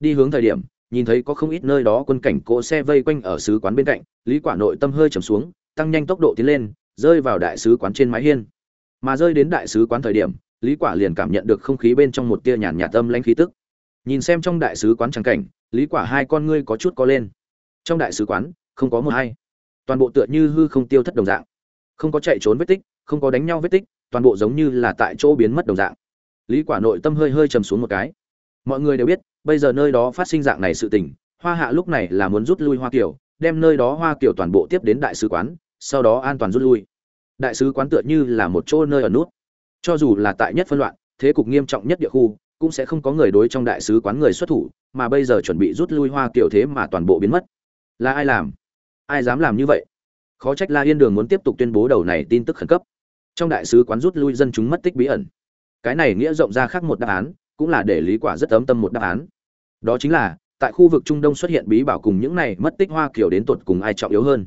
Đi hướng thời điểm, nhìn thấy có không ít nơi đó quân cảnh cỗ xe vây quanh ở sứ quán bên cạnh, lý quả nội tâm hơi trầm xuống, tăng nhanh tốc độ tiến lên, rơi vào đại sứ quán trên mái hiên. Mà rơi đến đại sứ quán thời điểm lý quả liền cảm nhận được không khí bên trong một tia nhàn nhạt tâm lãnh khí tức. Nhìn xem trong đại sứ quán trắng cảnh, lý quả hai con ngươi có chút có lên. Trong đại sứ quán, không có một hay toàn bộ tựa như hư không tiêu thất đồng dạng. Không có chạy trốn vết tích, không có đánh nhau vết tích, toàn bộ giống như là tại chỗ biến mất đồng dạng. Lý quả nội tâm hơi hơi trầm xuống một cái. Mọi người đều biết, bây giờ nơi đó phát sinh dạng này sự tình, hoa hạ lúc này là muốn rút lui hoa kiều, đem nơi đó hoa kiều toàn bộ tiếp đến đại sứ quán, sau đó an toàn rút lui. Đại sứ quán tựa như là một chỗ nơi ở nút cho dù là tại nhất phân loạn, thế cục nghiêm trọng nhất địa khu, cũng sẽ không có người đối trong đại sứ quán người xuất thủ, mà bây giờ chuẩn bị rút lui hoa kiều thế mà toàn bộ biến mất. Là ai làm? Ai dám làm như vậy? Khó trách la yên đường muốn tiếp tục tuyên bố đầu này tin tức khẩn cấp. Trong đại sứ quán rút lui dân chúng mất tích bí ẩn. Cái này nghĩa rộng ra khác một đáp án, cũng là để lý quả rất ấm tâm một đáp án. Đó chính là, tại khu vực trung đông xuất hiện bí bảo cùng những này mất tích hoa kiều đến tột cùng ai trọng yếu hơn?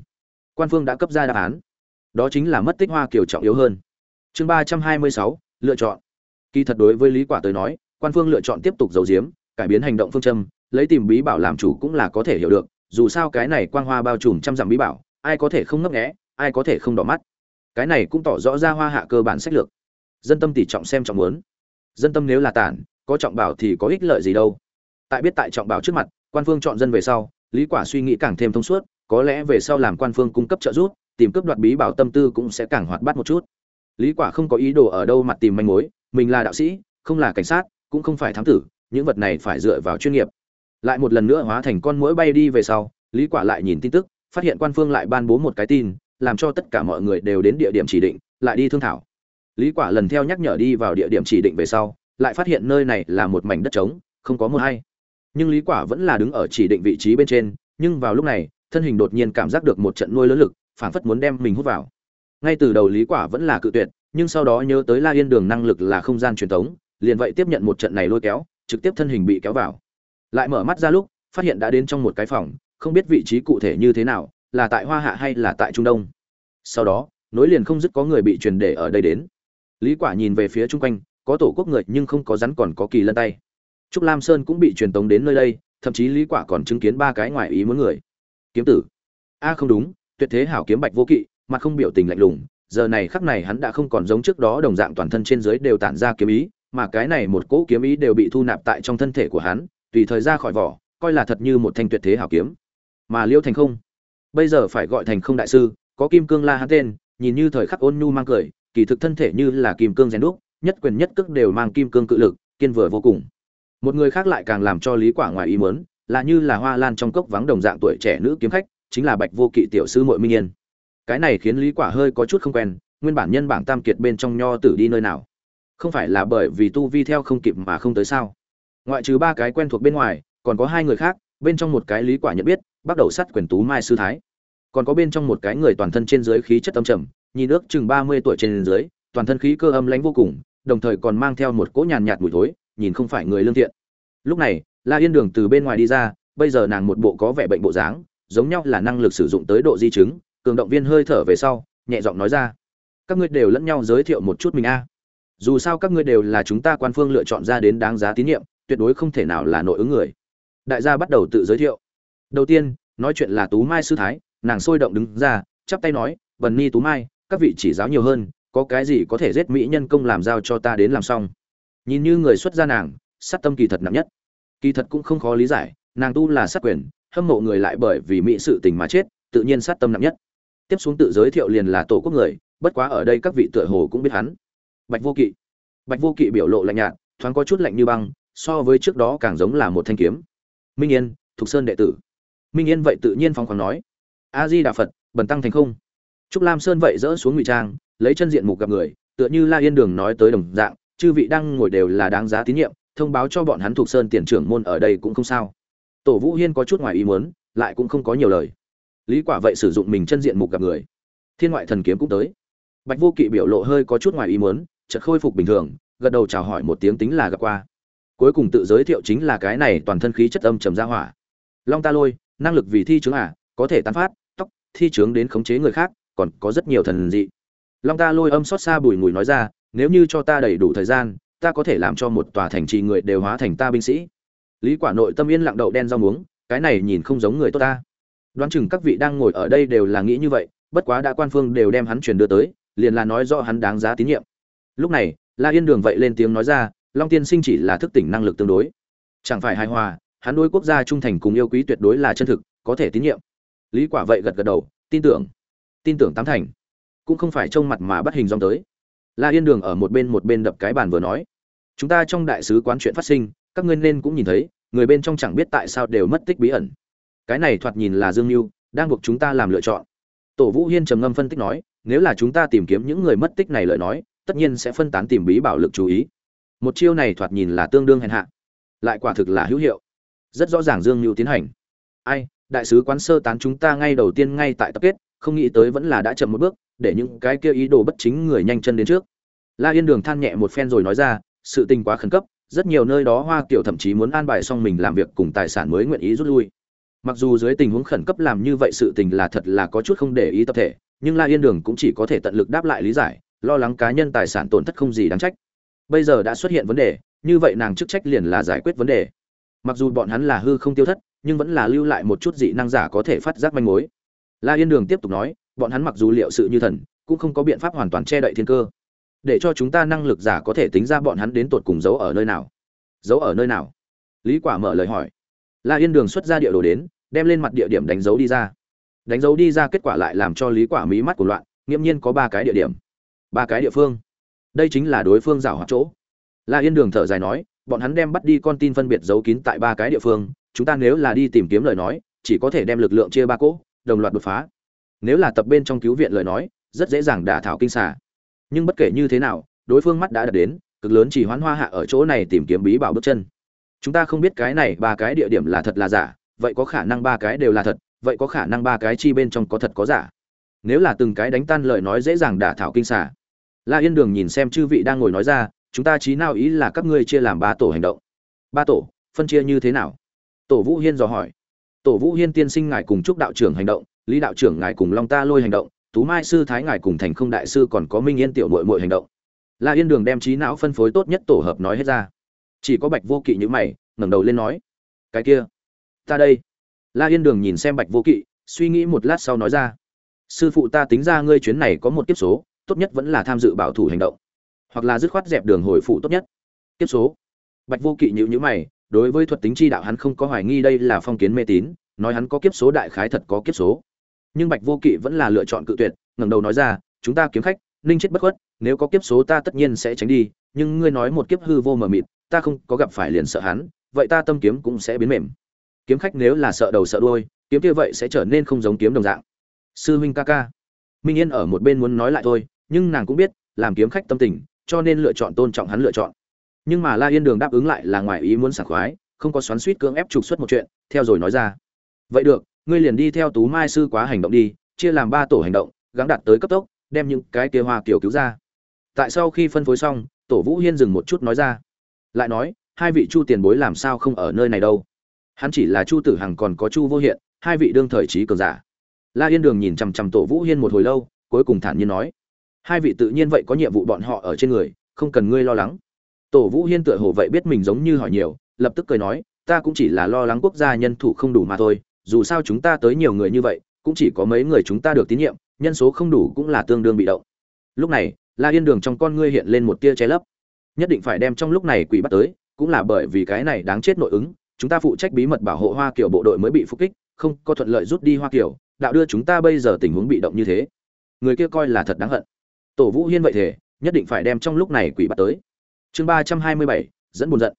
Quan phương đã cấp ra đáp án. Đó chính là mất tích hoa kiều trọng yếu hơn chương ba trăm hai mươi sáu, lựa chọn. Kỳ thật đối với lý quả tới nói, quan phương lựa chọn tiếp tục giấu giếm, cải biến hành động phương châm, lấy tìm bí bảo làm chủ cũng là có thể hiểu được, dù sao cái này quang hoa bao trùm trăm dặm bí bảo, ai có thể không ngấp nghé, ai có thể không đỏ mắt. Cái này cũng tỏ rõ ra hoa hạ cơ bản sách lược. Dân tâm tỷ trọng xem trọng muốn. Dân tâm nếu là tản, có trọng bảo thì có ích lợi gì đâu. Tại biết tại trọng bảo trước mặt, quan phương chọn dân về sau, lý quả suy nghĩ càng thêm thông suốt, có lẽ về sau làm quan phương cung cấp trợ giúp, tìm cướp đoạt bí bảo tâm tư cũng sẽ càng hoạt bát một chút lý quả không có ý đồ ở đâu mặt tìm manh mối, mình là đạo sĩ, không là cảnh sát, cũng không phải thám tử, những vật này phải dựa vào chuyên nghiệp. Lại một lần nữa hóa thành con muỗi bay đi về sau, lý quả lại nhìn tin tức, phát hiện quan phương lại ban bố một cái tin, làm cho tất cả mọi người đều đến địa điểm chỉ định, lại đi thương thảo. Lý quả lần theo nhắc nhở đi vào địa điểm chỉ định về sau, lại phát hiện nơi này là một mảnh đất trống, không có một hay nhưng lý quả vẫn là đứng ở chỉ định vị trí bên trên, nhưng vào lúc này, thân hình đột nhiên cảm giác được một trận nuôi lớn lực, phảng phất muốn đem mình hút vào ngay từ đầu lý quả vẫn là cự tuyệt, nhưng sau đó nhớ tới la yên đường năng lực là không gian truyền thống, liền vậy tiếp nhận một trận này lôi kéo, trực tiếp thân hình bị kéo vào. Lại mở mắt ra lúc, phát hiện đã đến trong một cái phòng, không biết vị trí cụ thể như thế nào, là tại hoa hạ hay là tại trung đông. Sau đó, nối liền không dứt có người bị truyền để ở đây đến. Lý quả nhìn về phía chung quanh, có tổ quốc người nhưng không có rắn còn có kỳ lân tay. Trúc lam sơn cũng bị truyền tống đến nơi đây, thậm chí lý quả còn chứng kiến ba cái ngoài ý muốn người. Kiếm tử. A không đúng, tuyệt thế hảo kiếm bạch vô kỵ mặt không biểu tình lạnh lùng, giờ này khắc này hắn đã không còn giống trước đó đồng dạng toàn thân trên dưới đều tản ra kiếm ý, mà cái này một cỗ kiếm ý đều bị thu nạp tại trong thân thể của hắn, tùy thời ra khỏi vỏ, coi là thật như một thanh tuyệt thế hảo kiếm. Mà liêu thành không, bây giờ phải gọi thành không đại sư, có kim cương la hắn tên, nhìn như thời khắc ôn nhu mang cười, kỳ thực thân thể như là kim cương rèn đúc, nhất quyền nhất cước đều mang kim cương cự lực, kiên vừa vô cùng. Một người khác lại càng làm cho lý quả ngoài ý muốn, là như là hoa lan trong cốc vắng đồng dạng tuổi trẻ nữ kiếm khách, chính là bạch vô kỵ tiểu sư muội minh yên cái này khiến lý quả hơi có chút không quen, nguyên bản nhân bảng tam kiệt bên trong nho tử đi nơi nào? Không phải là bởi vì tu vi theo không kịp mà không tới sao? Ngoại trừ ba cái quen thuộc bên ngoài, còn có hai người khác, bên trong một cái lý quả nhận biết, bắt đầu sát quyền tú mai sư thái. Còn có bên trong một cái người toàn thân trên dưới khí chất âm trầm, nhìn ước chừng 30 tuổi trên dưới, toàn thân khí cơ âm lãnh vô cùng, đồng thời còn mang theo một cỗ nhàn nhạt mùi thối, nhìn không phải người lương thiện. Lúc này, la yên đường từ bên ngoài đi ra, bây giờ nàng một bộ có vẻ bệnh bộ dáng, giống nhau là năng lực sử dụng tới độ di chứng cường động viên hơi thở về sau, nhẹ giọng nói ra, các ngươi đều lẫn nhau giới thiệu một chút mình a. Dù sao các ngươi đều là chúng ta quan phương lựa chọn ra đến đáng giá tín nhiệm, tuyệt đối không thể nào là nội ứng người. Đại gia bắt đầu tự giới thiệu. Đầu tiên, nói chuyện là tú mai sư thái, nàng sôi động đứng ra, chắp tay nói vần ni tú mai, các vị chỉ giáo nhiều hơn, có cái gì có thể giết mỹ nhân công làm giao cho ta đến làm xong? Nhìn như người xuất gia nàng sát tâm kỳ thật nặng nhất. Kỳ thật cũng không khó lý giải, nàng tu là sát quyền, hâm mộ người lại bởi vì mỹ sự tình mà chết, tự nhiên sát tâm nặng nhất tiếp xuống tự giới thiệu liền là tổ quốc người, bất quá ở đây các vị tựa hồ cũng biết hắn. Bạch vô kỵ. Bạch vô kỵ biểu lộ lạnh nhạt, thoáng có chút lạnh như băng, so với trước đó càng giống là một thanh kiếm. Minh yên, thục sơn đệ tử. Minh yên vậy tự nhiên phong khoáng nói. A di đà phật, bần tăng thành không. Trúc lam sơn vậy dỡ xuống ngụy trang, lấy chân diện mục gặp người, tựa như la yên đường nói tới đồng dạng, chư vị đang ngồi đều là đáng giá tín nhiệm, thông báo cho bọn hắn thuộc sơn tiền trưởng môn ở đây cũng không sao. Tổ vũ hiên có chút ngoài ý muốn, lại cũng không có nhiều lời lý quả vậy sử dụng mình chân diện mục gặp người. Thiên ngoại thần kiếm cũng tới. Bạch vô kỵ biểu lộ hơi có chút ngoài ý muốn, chợt khôi phục bình thường, gật đầu chào hỏi một tiếng tính là gặp qua. Cuối cùng tự giới thiệu chính là cái này toàn thân khí chất âm trầm ra hỏa. Long ta lôi, năng lực vì thi chứng à có thể tán phát, tóc, thi chứng đến khống chế người khác, còn có rất nhiều thần dị. Long ta lôi âm xót xa bùi ngùi nói ra, nếu như cho ta đầy đủ thời gian, ta có thể làm cho một tòa thành trì người đều hóa thành ta binh sĩ. Lý quả nội tâm yên lặng đậu đen rau muống, cái này nhìn không giống người tốt ta đoán chừng các vị đang ngồi ở đây đều là nghĩ như vậy, bất quá đã quan phương đều đem hắn truyền đưa tới, liền là nói rõ hắn đáng giá tín nhiệm. Lúc này, la yên đường vậy lên tiếng nói ra, long tiên sinh chỉ là thức tỉnh năng lực tương đối. Chẳng phải hài hòa, hắn đối quốc gia trung thành cùng yêu quý tuyệt đối là chân thực, có thể tín nhiệm. Lý quả vậy gật gật đầu, tin tưởng. Tin tưởng tám thành. Cũng không phải trông mặt mà bắt hình dong tới. La yên đường ở một bên một bên đập cái bàn vừa nói. Chúng ta trong đại sứ quán chuyện phát sinh, các ngươi nên cũng nhìn thấy, người bên trong chẳng biết tại sao đều mất tích bí ẩn cái này thoạt nhìn là dương mưu đang buộc chúng ta làm lựa chọn. Tổ vũ hiên trầm ngâm phân tích nói, nếu là chúng ta tìm kiếm những người mất tích này lời nói, tất nhiên sẽ phân tán tìm bí bảo lực chú ý. Một chiêu này thoạt nhìn là tương đương hèn hạ, lại quả thực là hữu hiệu. Rất rõ ràng dương mưu tiến hành. Ai, đại sứ quán sơ tán chúng ta ngay đầu tiên ngay tại tập kết, không nghĩ tới vẫn là đã chậm một bước, để những cái kia ý đồ bất chính người nhanh chân đến trước. La yên đường than nhẹ một phen rồi nói ra, sự tình quá khẩn cấp, rất nhiều nơi đó hoa kiểu thậm chí muốn an bài xong mình làm việc cùng tài sản mới nguyện ý rút lui mặc dù dưới tình huống khẩn cấp làm như vậy sự tình là thật là có chút không để ý tập thể, nhưng la yên đường cũng chỉ có thể tận lực đáp lại lý giải, lo lắng cá nhân tài sản tổn thất không gì đáng trách. Bây giờ đã xuất hiện vấn đề, như vậy nàng chức trách liền là giải quyết vấn đề. Mặc dù bọn hắn là hư không tiêu thất, nhưng vẫn là lưu lại một chút dị năng giả có thể phát giác manh mối. La yên đường tiếp tục nói, bọn hắn mặc dù liệu sự như thần, cũng không có biện pháp hoàn toàn che đậy thiên cơ. Để cho chúng ta năng lực giả có thể tính ra bọn hắn đến tột cùng giấu ở nơi nào? Giấu ở nơi nào? Lý quả mở lời hỏi. La yên đường xuất ra địa đồ đến đem lên mặt địa điểm đánh dấu đi ra. Đánh dấu đi ra kết quả lại làm cho lý quả mí mắt của loạn, nghiễm nhiên có ba cái địa điểm. Ba cái địa phương. Đây chính là đối phương rào hoạt chỗ. La yên đường thở dài nói, bọn hắn đem bắt đi con tin phân biệt giấu kín tại ba cái địa phương, chúng ta nếu là đi tìm kiếm lời nói, chỉ có thể đem lực lượng chia ba cỗ, đồng loạt đột phá. Nếu là tập bên trong cứu viện lời nói, rất dễ dàng đả thảo kinh xà. Nhưng bất kể như thế nào, đối phương mắt đã đạt đến, cực lớn chỉ hoán hoa hạ ở chỗ này tìm kiếm bí bảo bước chân. Chúng ta không biết cái này ba cái địa điểm là thật là giả vậy có khả năng ba cái đều là thật, vậy có khả năng ba cái chi bên trong có thật có giả? Nếu là từng cái đánh tan lời nói dễ dàng đả thảo kinh xà. La yên đường nhìn xem chư vị đang ngồi nói ra, chúng ta trí nào ý là các ngươi chia làm ba tổ hành động? Ba tổ, phân chia như thế nào? Tổ vũ hiên dò hỏi. Tổ vũ hiên tiên sinh ngài cùng chúc đạo trưởng hành động, lý đạo trưởng ngài cùng long ta lôi hành động, tú mai sư thái ngài cùng thành không đại sư còn có minh yên tiểu mội mội hành động. La yên đường đem trí não phân phối tốt nhất tổ hợp nói hết ra. Chỉ có bạch vô kỵ như mày, ngẩng đầu lên nói, cái kia ta đây. La yên đường nhìn xem bạch vô kỵ, suy nghĩ một lát sau nói ra. Sư phụ ta tính ra ngươi chuyến này có một kiếp số, tốt nhất vẫn là tham dự bảo thủ hành động. Hoặc là dứt khoát dẹp đường hồi phụ tốt nhất. Kiếp số. Bạch vô kỵ nhữ nhữ mày, đối với thuật tính chi đạo hắn không có hoài nghi đây là phong kiến mê tín, nói hắn có kiếp số đại khái thật có kiếp số. Nhưng bạch vô kỵ vẫn là lựa chọn cự tuyệt, ngẩng đầu nói ra, chúng ta kiếm khách, ninh chết bất khuất, nếu có kiếp số ta tất nhiên sẽ tránh đi, nhưng ngươi nói một kiếp hư vô mờ mịt, ta không có gặp phải liền sợ hắn, vậy ta tâm kiếm cũng sẽ biến mềm kiếm khách nếu là sợ đầu sợ đuôi, kiếm kia vậy sẽ trở nên không giống kiếm đồng dạng. Sư huynh ca ca. Minh yên ở một bên muốn nói lại thôi, nhưng nàng cũng biết, làm kiếm khách tâm tình, cho nên lựa chọn tôn trọng hắn lựa chọn. Nhưng mà la yên đường đáp ứng lại là ngoài ý muốn sảng khoái, không có xoắn suýt cưỡng ép trục xuất một chuyện, theo rồi nói ra. Vậy được, ngươi liền đi theo tú mai sư quá hành động đi, chia làm ba tổ hành động, gắng đạt tới cấp tốc, đem những cái kia hoa kiểu cứu ra. Tại sau khi phân phối xong, tổ vũ hiên dừng một chút nói ra. Lại nói, hai vị chu tiền bối làm sao không ở nơi này đâu? Hắn chỉ là chu tử hằng còn có chu vô hiện, hai vị đương thời trí cường giả. La yên đường nhìn chằm chằm tổ vũ hiên một hồi lâu, cuối cùng thản nhiên nói, hai vị tự nhiên vậy có nhiệm vụ bọn họ ở trên người, không cần ngươi lo lắng. Tổ vũ hiên tựa hồ vậy biết mình giống như hỏi nhiều, lập tức cười nói, ta cũng chỉ là lo lắng quốc gia nhân thủ không đủ mà thôi, dù sao chúng ta tới nhiều người như vậy, cũng chỉ có mấy người chúng ta được tín nhiệm, nhân số không đủ cũng là tương đương bị động. Lúc này, la yên đường trong con ngươi hiện lên một tia che lấp. Nhất định phải đem trong lúc này quỷ bắt tới, cũng là bởi vì cái này đáng chết nội ứng chúng ta phụ trách bí mật bảo hộ hoa kiểu bộ đội mới bị phục kích, không có thuận lợi rút đi hoa kiểu đạo đưa chúng ta bây giờ tình huống bị động như thế. Người kia coi là thật đáng hận. Tổ vũ hiên vậy thể nhất định phải đem trong lúc này quỷ bắt tới. Chương ba trăm hai mươi bảy, dẫn buồn giận.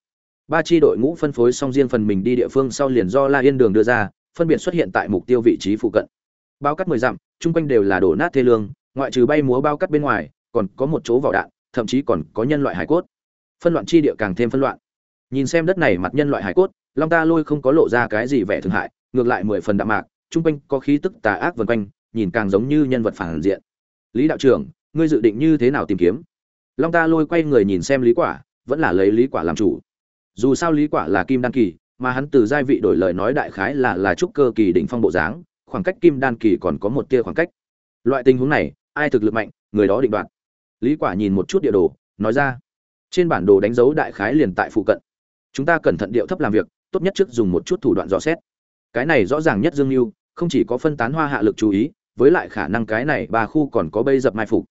Ba chi đội ngũ phân phối xong riêng phần mình đi địa phương sau liền do la yên đường đưa ra, phân biệt xuất hiện tại mục tiêu vị trí phụ cận. Bao cắt mười dặm, chung quanh đều là đổ nát thê lương, ngoại trừ bay múa bao cắt bên ngoài, còn có một chỗ vỏ đạn, thậm chí còn có nhân loại hải cốt. Phân loạn chi địa càng thêm phân loạn. Nhìn xem đất này mặt nhân loại hải cốt long ta lôi không có lộ ra cái gì vẻ thương hại, ngược lại mười phần đạm mạc, chung quanh có khí tức tà ác vần quanh, nhìn càng giống như nhân vật phản diện. Lý đạo trưởng, ngươi dự định như thế nào tìm kiếm? Long ta lôi quay người nhìn xem lý quả, vẫn là lấy lý quả làm chủ. Dù sao lý quả là kim đan kỳ, mà hắn từ giai vị đổi lời nói đại khái là là trúc cơ kỳ đỉnh phong bộ dáng, khoảng cách kim đan kỳ còn có một tia khoảng cách. Loại tình huống này, ai thực lực mạnh, người đó định đoạt. Lý quả nhìn một chút địa đồ, nói ra. Trên bản đồ đánh dấu đại khái liền tại phụ cận. Chúng ta cẩn thận điệu thấp làm việc tốt nhất trước dùng một chút thủ đoạn dò xét. Cái này rõ ràng nhất dương lưu không chỉ có phân tán hoa hạ lực chú ý, với lại khả năng cái này ba khu còn có bẫy dập mai phục.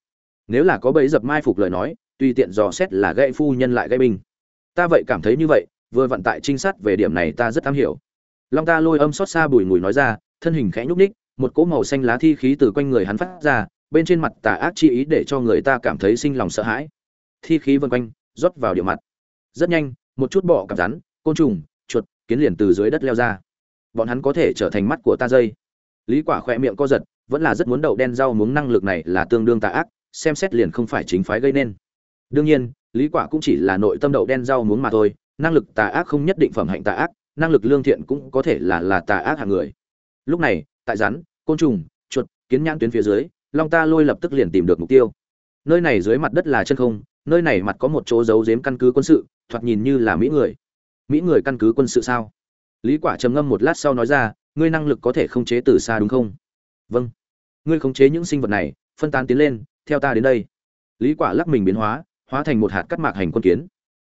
Nếu là có bẫy dập mai phục lời nói, tùy tiện dò xét là gây phu nhân lại gây binh. Ta vậy cảm thấy như vậy, vừa vận tại trinh sát về điểm này ta rất am hiểu. Long ta lôi âm xót xa bùi ngùi nói ra, thân hình khẽ nhúc ních một cỗ màu xanh lá thi khí từ quanh người hắn phát ra, bên trên mặt tà ác chi ý để cho người ta cảm thấy sinh lòng sợ hãi. Thi khí vân quanh, rót vào địa mặt. Rất nhanh, một chút bọ cảm rắn, côn trùng chuột, kiến liền từ dưới đất leo ra. Bọn hắn có thể trở thành mắt của ta dây. Lý quả khỏe miệng co giật, vẫn là rất muốn đậu đen rau muống năng lực này là tương đương tà ác, xem xét liền không phải chính phái gây nên. Đương nhiên, lý quả cũng chỉ là nội tâm đậu đen rau muống mà thôi, năng lực tà ác không nhất định phẩm hạnh tà ác, năng lực lương thiện cũng có thể là là tà ác hạng người. Lúc này, tại rắn, côn trùng, chuột, kiến nhãn tuyến phía dưới, long ta lôi lập tức liền tìm được mục tiêu. Nơi này dưới mặt đất là chân không, nơi này mặt có một chỗ giấu giếm căn cứ quân sự, thoạt nhìn như là mỹ người mỹ người căn cứ quân sự sao? Lý quả trầm ngâm một lát sau nói ra, ngươi năng lực có thể khống chế từ xa đúng không? Vâng. Ngươi khống chế những sinh vật này, phân tán tiến lên, theo ta đến đây. Lý quả lắc mình biến hóa hóa thành một hạt cắt mạc hành quân kiến.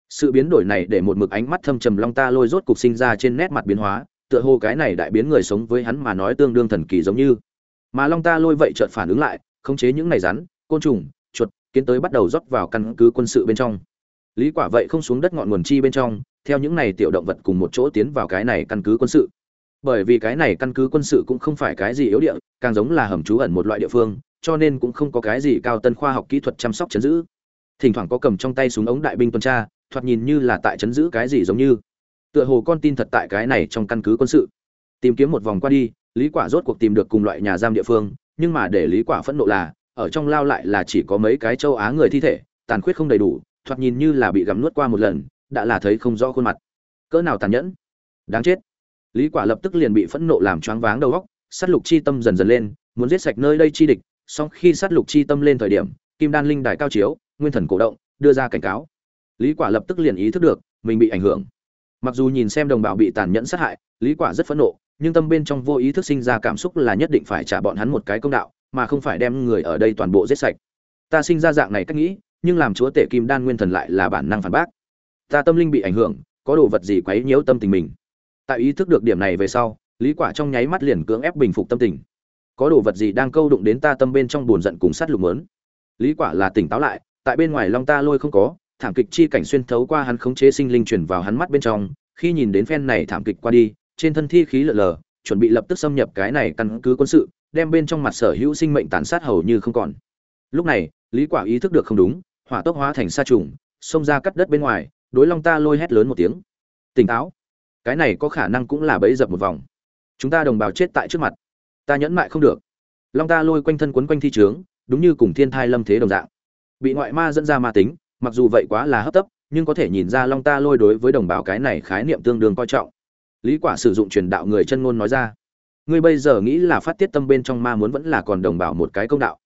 Sự biến đổi này để một mực ánh mắt thâm trầm long ta lôi rốt cục sinh ra trên nét mặt biến hóa, tựa hồ cái này đại biến người sống với hắn mà nói tương đương thần kỳ giống như. Mà long ta lôi vậy chợt phản ứng lại, khống chế những này rắn, côn trùng, chuột, kiến tới bắt đầu rót vào căn cứ quân sự bên trong. Lý quả vậy không xuống đất ngọn nguồn chi bên trong theo những này tiểu động vật cùng một chỗ tiến vào cái này căn cứ quân sự. Bởi vì cái này căn cứ quân sự cũng không phải cái gì yếu địa, càng giống là hầm trú ẩn một loại địa phương, cho nên cũng không có cái gì cao tân khoa học kỹ thuật chăm sóc chấn giữ. Thỉnh thoảng có cầm trong tay súng ống đại binh tuần tra, thoạt nhìn như là tại chấn giữ cái gì giống như. Tựa hồ con tin thật tại cái này trong căn cứ quân sự. Tìm kiếm một vòng qua đi, lý quả rốt cuộc tìm được cùng loại nhà giam địa phương, nhưng mà để lý quả phẫn nộ là, ở trong lao lại là chỉ có mấy cái châu á người thi thể, tàn khuyết không đầy đủ, thoạt nhìn như là bị gặm nuốt qua một lần đã là thấy không rõ khuôn mặt. Cỡ nào tàn nhẫn? Đáng chết. Lý quả lập tức liền bị phẫn nộ làm choáng váng đầu óc, sát lục chi tâm dần dần lên, muốn giết sạch nơi đây chi địch, song khi sát lục chi tâm lên thời điểm, kim đan linh đài cao chiếu, nguyên thần cổ động, đưa ra cảnh cáo. Lý quả lập tức liền ý thức được, mình bị ảnh hưởng. Mặc dù nhìn xem đồng bào bị tàn nhẫn sát hại, lý quả rất phẫn nộ, nhưng tâm bên trong vô ý thức sinh ra cảm xúc là nhất định phải trả bọn hắn một cái công đạo, mà không phải đem người ở đây toàn bộ giết sạch. Ta sinh ra dạng này cách nghĩ, nhưng làm chúa tể kim đan nguyên thần lại là bản năng phản bác ta tâm linh bị ảnh hưởng, có đồ vật gì quấy nhiễu tâm tình mình? Tại ý thức được điểm này về sau, lý quả trong nháy mắt liền cưỡng ép bình phục tâm tình. Có đồ vật gì đang câu đụng đến ta tâm bên trong buồn giận cùng sát lục mớn lý quả là tỉnh táo lại, tại bên ngoài long ta lôi không có, thảm kịch chi cảnh xuyên thấu qua hắn khống chế sinh linh truyền vào hắn mắt bên trong, khi nhìn đến phen này thảm kịch qua đi, trên thân thi khí lờ lờ, chuẩn bị lập tức xâm nhập cái này căn cứ quân sự, đem bên trong mặt sở hữu sinh mệnh tàn sát hầu như không còn. Lúc này, lý quả ý thức được không đúng, hỏa tốc hóa thành sa trùng, xông ra cắt đất bên ngoài đối long ta lôi hét lớn một tiếng. Tỉnh táo. Cái này có khả năng cũng là bẫy dập một vòng. Chúng ta đồng bào chết tại trước mặt. Ta nhẫn mại không được. Long ta lôi quanh thân quấn quanh thi trướng, đúng như cùng thiên thai lâm thế đồng dạng. Bị ngoại ma dẫn ra ma tính, mặc dù vậy quá là hấp tấp, nhưng có thể nhìn ra long ta lôi đối với đồng bào cái này khái niệm tương đương coi trọng. Lý quả sử dụng truyền đạo người chân ngôn nói ra. Ngươi bây giờ nghĩ là phát tiết tâm bên trong ma muốn vẫn là còn đồng bào một cái công đạo.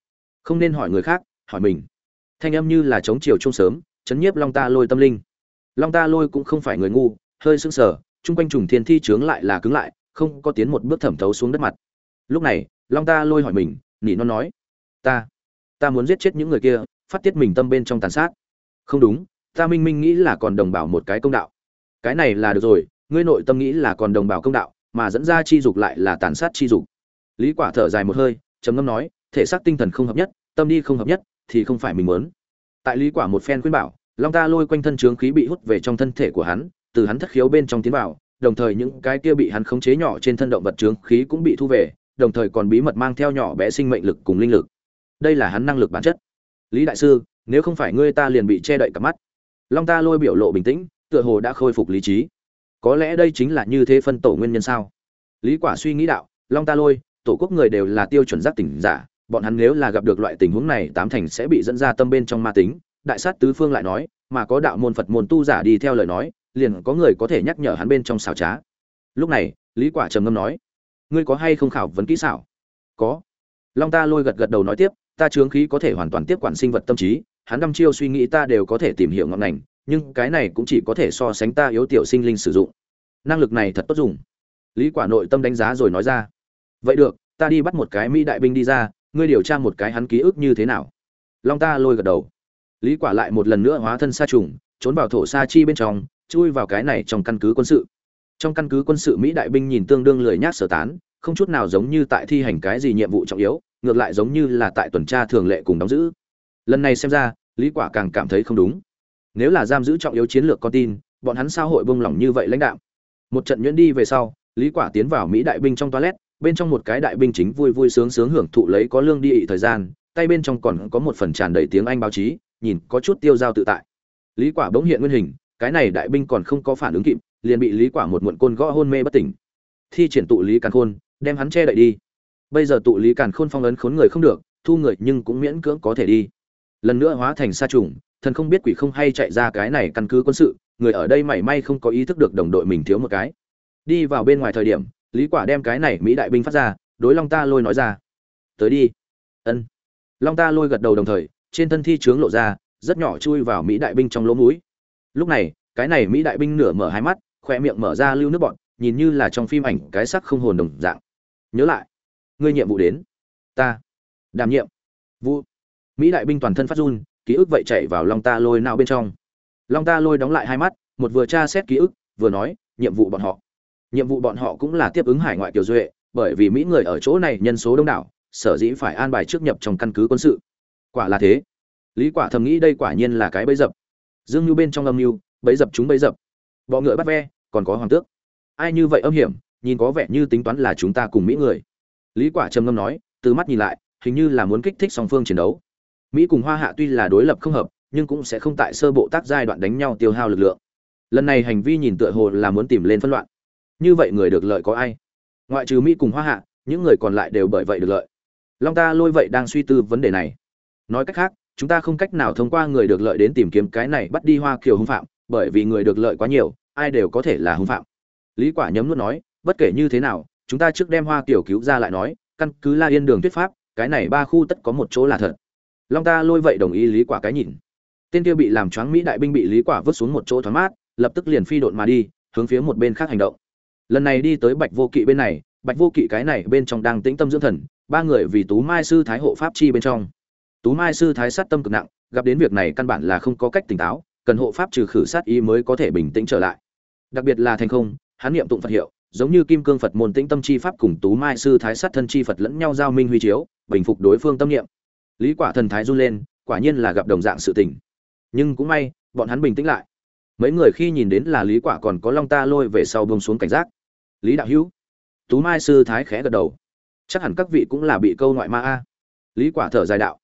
Không nên hỏi người khác, hỏi mình. Thanh âm như là chống chiều trung sớm, chấn nhiếp long ta lôi tâm linh long ta lôi cũng không phải người ngu, hơi sững sờ, chung quanh trùng thiên thi trướng lại là cứng lại, không có tiến một bước thẩm thấu xuống đất mặt. Lúc này, long ta lôi hỏi mình, nỉ nó nói, ta ta muốn giết chết những người kia, phát tiết mình tâm bên trong tàn sát. Không đúng, ta minh minh nghĩ là còn đồng bào một cái công đạo. Cái này là được rồi, ngươi nội tâm nghĩ là còn đồng bào công đạo, mà dẫn ra chi dục lại là tàn sát chi dục. Lý quả thở dài một hơi, trầm ngâm nói, thể xác tinh thần không hợp nhất, tâm đi không hợp nhất, thì không phải mình muốn. Tại lý quả một phen khuyên bảo long ta lôi quanh thân trướng khí bị hút về trong thân thể của hắn, từ hắn thất khiếu bên trong tiến vào, đồng thời những cái kia bị hắn khống chế nhỏ trên thân động vật trướng khí cũng bị thu về, đồng thời còn bí mật mang theo nhỏ bé sinh mệnh lực cùng linh lực. Đây là hắn năng lực bản chất. Lý đại sư, nếu không phải ngươi ta liền bị che đậy cả mắt. Long ta lôi biểu lộ bình tĩnh, tựa hồ đã khôi phục lý trí. Có lẽ đây chính là như thế phân tổ nguyên nhân sao? Lý quả suy nghĩ đạo, long ta lôi, tổ quốc người đều là tiêu chuẩn giác tỉnh giả, bọn hắn nếu là gặp được loại tình huống này, tám thành sẽ bị dẫn ra tâm bên trong ma tính đại sát tứ phương lại nói, mà có đạo môn phật môn tu giả đi theo lời nói, liền có người có thể nhắc nhở hắn bên trong xảo trá. Lúc này, lý quả trầm ngâm nói, ngươi có hay không khảo vấn kỹ xảo? Có. Long ta lôi gật gật đầu nói tiếp, ta chướng khí có thể hoàn toàn tiếp quản sinh vật tâm trí, hắn đăm chiêu suy nghĩ ta đều có thể tìm hiểu ngọn ngành, nhưng cái này cũng chỉ có thể so sánh ta yếu tiểu sinh linh sử dụng. Năng lực này thật tốt dùng. Lý quả nội tâm đánh giá rồi nói ra, vậy được, ta đi bắt một cái mỹ đại binh đi ra, ngươi điều tra một cái hắn ký ức như thế nào? Long ta lôi gật đầu lý quả lại một lần nữa hóa thân sa trùng, trốn vào thổ sa chi bên trong, chui vào cái này trong căn cứ quân sự. Trong căn cứ quân sự mỹ đại binh nhìn tương đương lười nhác sở tán, không chút nào giống như tại thi hành cái gì nhiệm vụ trọng yếu, ngược lại giống như là tại tuần tra thường lệ cùng đóng giữ. Lần này xem ra, lý quả càng cảm thấy không đúng. Nếu là giam giữ trọng yếu chiến lược con tin, bọn hắn sao hội bông lỏng như vậy lãnh đạo? Một trận nhuyễn đi về sau, lý quả tiến vào mỹ đại binh trong toilet, bên trong một cái đại binh chính vui vui sướng sướng hưởng thụ lấy có lương đi ị thời gian, tay bên trong còn có một phần tràn đầy tiếng anh báo chí nhìn có chút tiêu dao tự tại. Lý quả bỗng hiện nguyên hình, cái này đại binh còn không có phản ứng kịp, liền bị lý quả một muộn côn gõ hôn mê bất tỉnh. Thi triển tụ lý càn khôn, đem hắn che đậy đi. Bây giờ tụ lý càn khôn phong ấn khốn người không được, thu người nhưng cũng miễn cưỡng có thể đi. Lần nữa hóa thành sa trùng, thần không biết quỷ không hay chạy ra cái này căn cứ quân sự, người ở đây mảy may không có ý thức được đồng đội mình thiếu một cái. Đi vào bên ngoài thời điểm, lý quả đem cái này mỹ đại binh phát ra, đối long ta lôi nói ra. Tới đi. Ân. Long ta lôi gật đầu đồng thời trên thân thi trướng lộ ra, rất nhỏ chui vào mỹ đại binh trong lỗ mũi. Lúc này, cái này mỹ đại binh nửa mở hai mắt khoe miệng mở ra lưu nước bọn nhìn như là trong phim ảnh cái sắc không hồn đồng dạng. Nhớ lại, ngươi nhiệm vụ đến. Ta, đảm nhiệm. Vụ mỹ đại binh toàn thân phát run, ký ức vậy chạy vào long ta lôi nào bên trong. Long ta lôi đóng lại hai mắt, một vừa tra xét ký ức, vừa nói, nhiệm vụ bọn họ. Nhiệm vụ bọn họ cũng là tiếp ứng hải ngoại kiều duệ, bởi vì mỹ người ở chỗ này nhân số đông đảo, sở dĩ phải an bài trước nhập trong căn cứ quân sự quả là thế. Lý quả thầm nghĩ đây quả nhiên là cái bẫy dập. Dương như bên trong âm mưu, bẫy dập chúng bẫy dập. Bọ ngựa bắt ve, còn có hoàng tước. Ai như vậy âm hiểm, nhìn có vẻ như tính toán là chúng ta cùng mỹ người. Lý quả trầm ngâm nói, từ mắt nhìn lại, hình như là muốn kích thích song phương chiến đấu. Mỹ cùng hoa hạ tuy là đối lập không hợp, nhưng cũng sẽ không tại sơ bộ tác giai đoạn đánh nhau tiêu hao lực lượng. Lần này hành vi nhìn tựa hồ là muốn tìm lên phân loạn. Như vậy người được lợi có ai? Ngoại trừ mỹ cùng hoa hạ, những người còn lại đều bởi vậy được lợi. Long ta lôi vậy đang suy tư vấn đề này nói cách khác, chúng ta không cách nào thông qua người được lợi đến tìm kiếm cái này bắt đi hoa kiều hung phạm, bởi vì người được lợi quá nhiều, ai đều có thể là hung phạm. Lý quả nhấm nuốt nói, bất kể như thế nào, chúng ta trước đem hoa kiều cứu ra lại nói, căn cứ la yên đường thuyết pháp, cái này ba khu tất có một chỗ là thật. Long ta lôi vậy đồng ý lý quả cái nhìn. Tên kia bị làm choáng mỹ đại binh bị lý quả vứt xuống một chỗ thoáng mát, lập tức liền phi độn mà đi, hướng phía một bên khác hành động. Lần này đi tới bạch vô kỵ bên này, bạch vô kỵ cái này bên trong đang tĩnh tâm dưỡng thần, ba người vì tú mai sư thái hộ pháp chi bên trong tú mai sư thái sát tâm cực nặng, gặp đến việc này căn bản là không có cách tỉnh táo, cần hộ pháp trừ khử sát ý mới có thể bình tĩnh trở lại. Đặc biệt là thành không, hắn niệm tụng phật hiệu, giống như kim cương phật môn tĩnh tâm chi pháp cùng tú mai sư thái sát thân chi phật lẫn nhau giao minh huy chiếu, bình phục đối phương tâm niệm. Lý quả thần thái run lên, quả nhiên là gặp đồng dạng sự tình. Nhưng cũng may, bọn hắn bình tĩnh lại. Mấy người khi nhìn đến là lý quả còn có long ta lôi về sau buông xuống cảnh giác. Lý đạo hữu. Tú mai sư thái khẽ gật đầu. Chắc hẳn các vị cũng là bị câu ngoại ma a. Lý quả thở dài đạo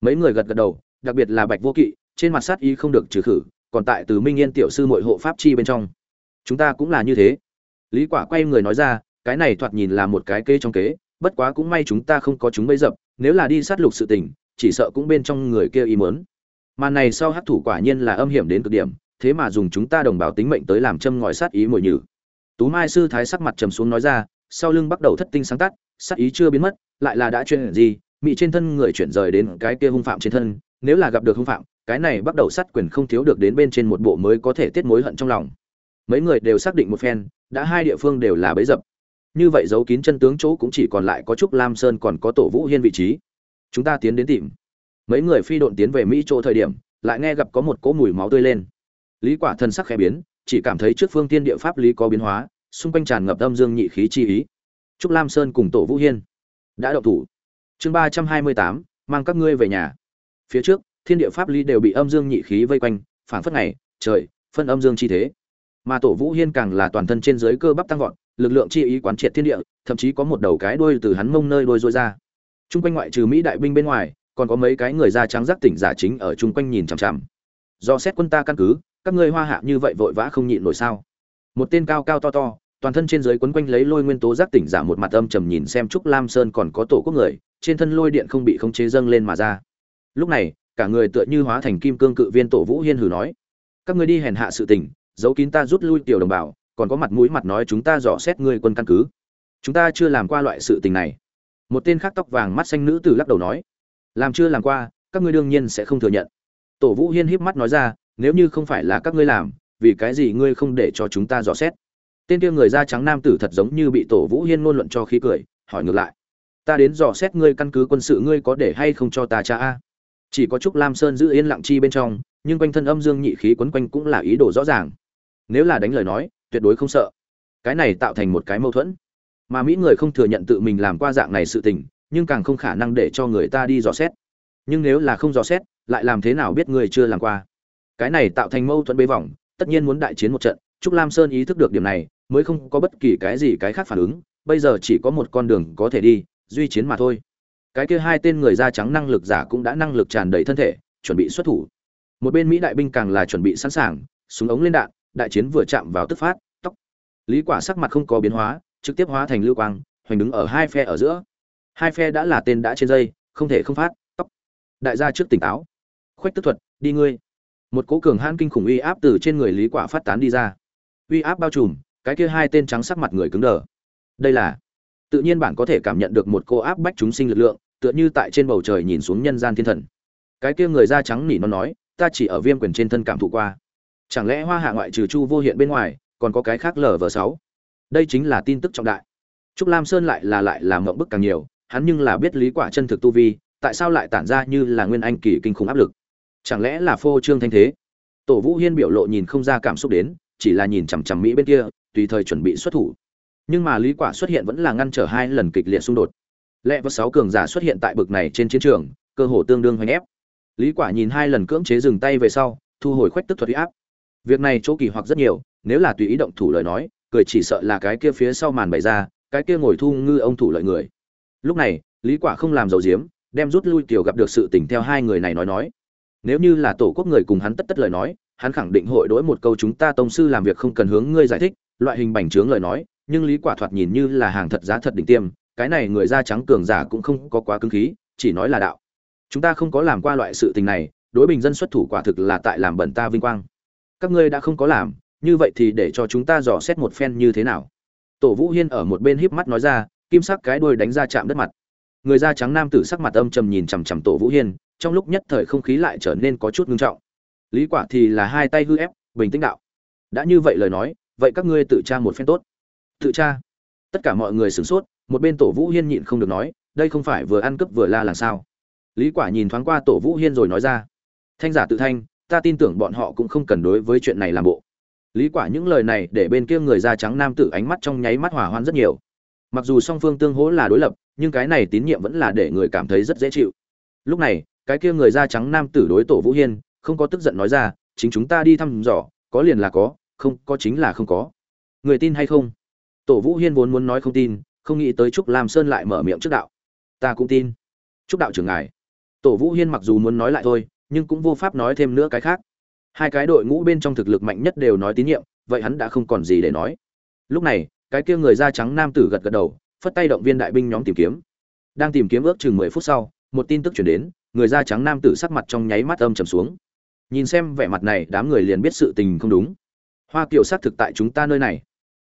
mấy người gật gật đầu, đặc biệt là bạch vô kỵ, trên mặt sát ý không được trừ khử, còn tại từ minh yên tiểu sư muội hộ pháp chi bên trong. Chúng ta cũng là như thế. Lý quả quay người nói ra, cái này thoạt nhìn là một cái kế trong kế, bất quá cũng may chúng ta không có chúng bấy dập, nếu là đi sát lục sự tình, chỉ sợ cũng bên trong người kia ý mớn mà này sau hắc thủ quả nhiên là âm hiểm đến cực điểm, thế mà dùng chúng ta đồng bào tính mệnh tới làm châm ngòi sát ý mồi nhử. Tú mai sư thái sắc mặt trầm xuống nói ra, sau lưng bắt đầu thất tinh sáng tắt, sát ý chưa biến mất, lại là đã chuyện gì mị trên thân người chuyển rời đến cái kia hung phạm trên thân, nếu là gặp được hung phạm, cái này bắt đầu sát quyền không thiếu được đến bên trên một bộ mới có thể tiết mối hận trong lòng. Mấy người đều xác định một phen, đã hai địa phương đều là bấy dập. Như vậy giấu kín chân tướng chỗ cũng chỉ còn lại có trúc lam sơn còn có tổ vũ hiên vị trí. Chúng ta tiến đến tìm. Mấy người phi độn tiến về mỹ chỗ thời điểm, lại nghe gặp có một cỗ mùi máu tươi lên. Lý quả thân sắc khẽ biến, chỉ cảm thấy trước phương tiên địa pháp lý có biến hóa, xung quanh tràn ngập âm dương nhị khí chi ý. Trúc lam sơn cùng tổ vũ hiên đã động thủ chương ba trăm hai mươi tám mang các ngươi về nhà phía trước thiên địa pháp lý đều bị âm dương nhị khí vây quanh phảng phất này trời phân âm dương chi thế mà tổ vũ hiên càng là toàn thân trên dưới cơ bắp tăng vọt lực lượng chi ý quán triệt thiên địa thậm chí có một đầu cái đuôi từ hắn mông nơi đuôi rôi ra Trung quanh ngoại trừ Mỹ đại binh bên ngoài, còn có mấy cái người da trắng giác tỉnh giả chính ở chung quanh nhìn chằm chằm. Do xét quân ta căn cứ, các ngươi hoa hạ như vậy vội vã không nhịn nổi sao? Một tên cao cao to to, toàn thân trên dưới quấn quanh lấy lôi nguyên tố giác tỉnh giả một mặt âm trầm nhìn xem trúc lam sơn còn có tổ quốc người, trên thân lôi điện không bị khống chế dâng lên mà ra. Lúc này, cả người tựa như hóa thành kim cương cự viên tổ Vũ Hiên hử nói: "Các ngươi đi hèn hạ sự tình, giấu kín ta rút lui tiểu đồng bào, còn có mặt mũi mặt nói chúng ta dò xét ngươi quân căn cứ. Chúng ta chưa làm qua loại sự tình này." một tên khác tóc vàng mắt xanh nữ tử lắc đầu nói làm chưa làm qua các ngươi đương nhiên sẽ không thừa nhận tổ vũ hiên híp mắt nói ra nếu như không phải là các ngươi làm vì cái gì ngươi không để cho chúng ta dò xét tên kia người da trắng nam tử thật giống như bị tổ vũ hiên ngôn luận cho khí cười, hỏi ngược lại. Ta đến dò xét ngươi căn cứ quân sự ngươi có để hay không cho ta cha a? Chỉ có trúc lam sơn giữ yên lặng chi bên trong, nhưng quanh thân âm dương nhị khí quấn quanh cũng là ý đồ rõ ràng. Nếu là đánh lời nói, tuyệt đối không sợ. Cái này tạo thành một cái mâu thuẫn. Mà mỹ người không thừa nhận tự mình làm qua dạng này sự tình, nhưng càng không khả năng để cho người ta đi dò xét. Nhưng nếu là không dò xét, lại làm thế nào biết người chưa làm qua? Cái này tạo thành mâu thuẫn bế vòng, tất nhiên muốn đại chiến một trận trúc lam sơn ý thức được điểm này, mới không có bất kỳ cái gì cái khác phản ứng, bây giờ chỉ có một con đường có thể đi, duy chiến mà thôi. Cái kia hai tên người da trắng năng lực giả cũng đã năng lực tràn đầy thân thể, chuẩn bị xuất thủ. Một bên mỹ đại binh càng là chuẩn bị sẵn sàng, súng ống lên đạn, đại chiến vừa chạm vào tức phát tóc lý quả sắc mặt không có biến hóa, trực tiếp hóa thành lưu quang, hoành đứng ở hai phe ở giữa. Hai phe đã là tên đã trên dây, không thể không phát tóc đại gia trước tỉnh táo. Khoách tức thuật, đi ngươi. Một cỗ cường hãn kinh khủng uy áp từ trên người lý quả phát tán đi ra uy áp bao trùm, cái kia hai tên trắng sắc mặt người cứng đờ. Đây là, tự nhiên bạn có thể cảm nhận được một cô áp bách chúng sinh lực lượng, tựa như tại trên bầu trời nhìn xuống nhân gian thiên thần. Cái kia người da trắng nỉ nó nói, ta chỉ ở viêm quyền trên thân cảm thụ qua. Chẳng lẽ hoa hạ ngoại trừ chu vô hiện bên ngoài, còn có cái khác lở vờ sáu? Đây chính là tin tức trọng đại. Trúc lam sơn lại là lại làm mộng bức càng nhiều, hắn nhưng là biết lý quả chân thực tu vi, tại sao lại tản ra như là nguyên anh kỳ kinh khủng áp lực? Chẳng lẽ là phô trương thanh thế? Tổ vũ hiên biểu lộ nhìn không ra cảm xúc đến chỉ là nhìn chằm chằm mỹ bên kia, tùy thời chuẩn bị xuất thủ. Nhưng mà lý quả xuất hiện vẫn là ngăn trở hai lần kịch liệt xung đột. Lẽ và sáu cường giả xuất hiện tại bực này trên chiến trường, cơ hồ tương đương hoành ép. Lý quả nhìn hai lần cưỡng chế dừng tay về sau, thu hồi khoách tức thuật uy áp. Việc này chỗ kỳ hoặc rất nhiều, nếu là tùy ý động thủ lời nói, cười chỉ sợ là cái kia phía sau màn bày ra, cái kia ngồi thu ngư ông thủ lợi người. Lúc này, lý quả không làm dầu diếm đem rút lui tiểu gặp được sự tình theo hai người này nói nói. Nếu như là tổ quốc người cùng hắn tất tất lời nói hắn khẳng định hội đối một câu chúng ta tông sư làm việc không cần hướng ngươi giải thích, loại hình bành trướng lời nói, nhưng lý quả thoạt nhìn như là hàng thật giá thật đỉnh tiêm, cái này người da trắng cường giả cũng không có quá cứng khí, chỉ nói là đạo. Chúng ta không có làm qua loại sự tình này, đối bình dân xuất thủ quả thực là tại làm bẩn ta vinh quang. Các ngươi đã không có làm, như vậy thì để cho chúng ta dò xét một phen như thế nào? Tổ vũ hiên ở một bên híp mắt nói ra, kim sắc cái đuôi đánh ra chạm đất mặt. Người da trắng nam tử sắc mặt âm trầm nhìn chằm chằm tổ vũ hiên, trong lúc nhất thời không khí lại trở nên có chút ngưng trọng lý quả thì là hai tay hư ép, bình tĩnh đạo. Đã như vậy lời nói, vậy các ngươi tự tra một phen tốt. Tự tra. Tất cả mọi người sửng sốt, một bên tổ vũ hiên nhịn không được nói, đây không phải vừa ăn cướp vừa la làm sao. Lý quả nhìn thoáng qua tổ vũ hiên rồi nói ra. Thanh giả tự thanh, ta tin tưởng bọn họ cũng không cần đối với chuyện này làm bộ. Lý quả những lời này để bên kia người da trắng nam tử ánh mắt trong nháy mắt hỏa hoan rất nhiều. Mặc dù song phương tương hỗ là đối lập, nhưng cái này tín nhiệm vẫn là để người cảm thấy rất dễ chịu. Lúc này, cái kia người da trắng nam tử đối tổ vũ hiên không có tức giận nói ra, chính chúng ta đi thăm dò, có liền là có, không, có chính là không có. Người tin hay không? Tổ vũ hiên vốn muốn nói không tin, không nghĩ tới trúc lam sơn lại mở miệng trước đạo. Ta cũng tin. Trúc đạo trưởng ngài. Tổ vũ hiên mặc dù muốn nói lại thôi, nhưng cũng vô pháp nói thêm nữa cái khác. Hai cái đội ngũ bên trong thực lực mạnh nhất đều nói tín nhiệm, vậy hắn đã không còn gì để nói. Lúc này, cái kia người da trắng nam tử gật gật đầu, phất tay động viên đại binh nhóm tìm kiếm. Đang tìm kiếm ước chừng mười phút sau, một tin tức chuyển đến, người da trắng nam tử sắc mặt trong nháy mắt âm trầm xuống nhìn xem vẻ mặt này, đám người liền biết sự tình không đúng. Hoa kiều xác thực tại chúng ta nơi này.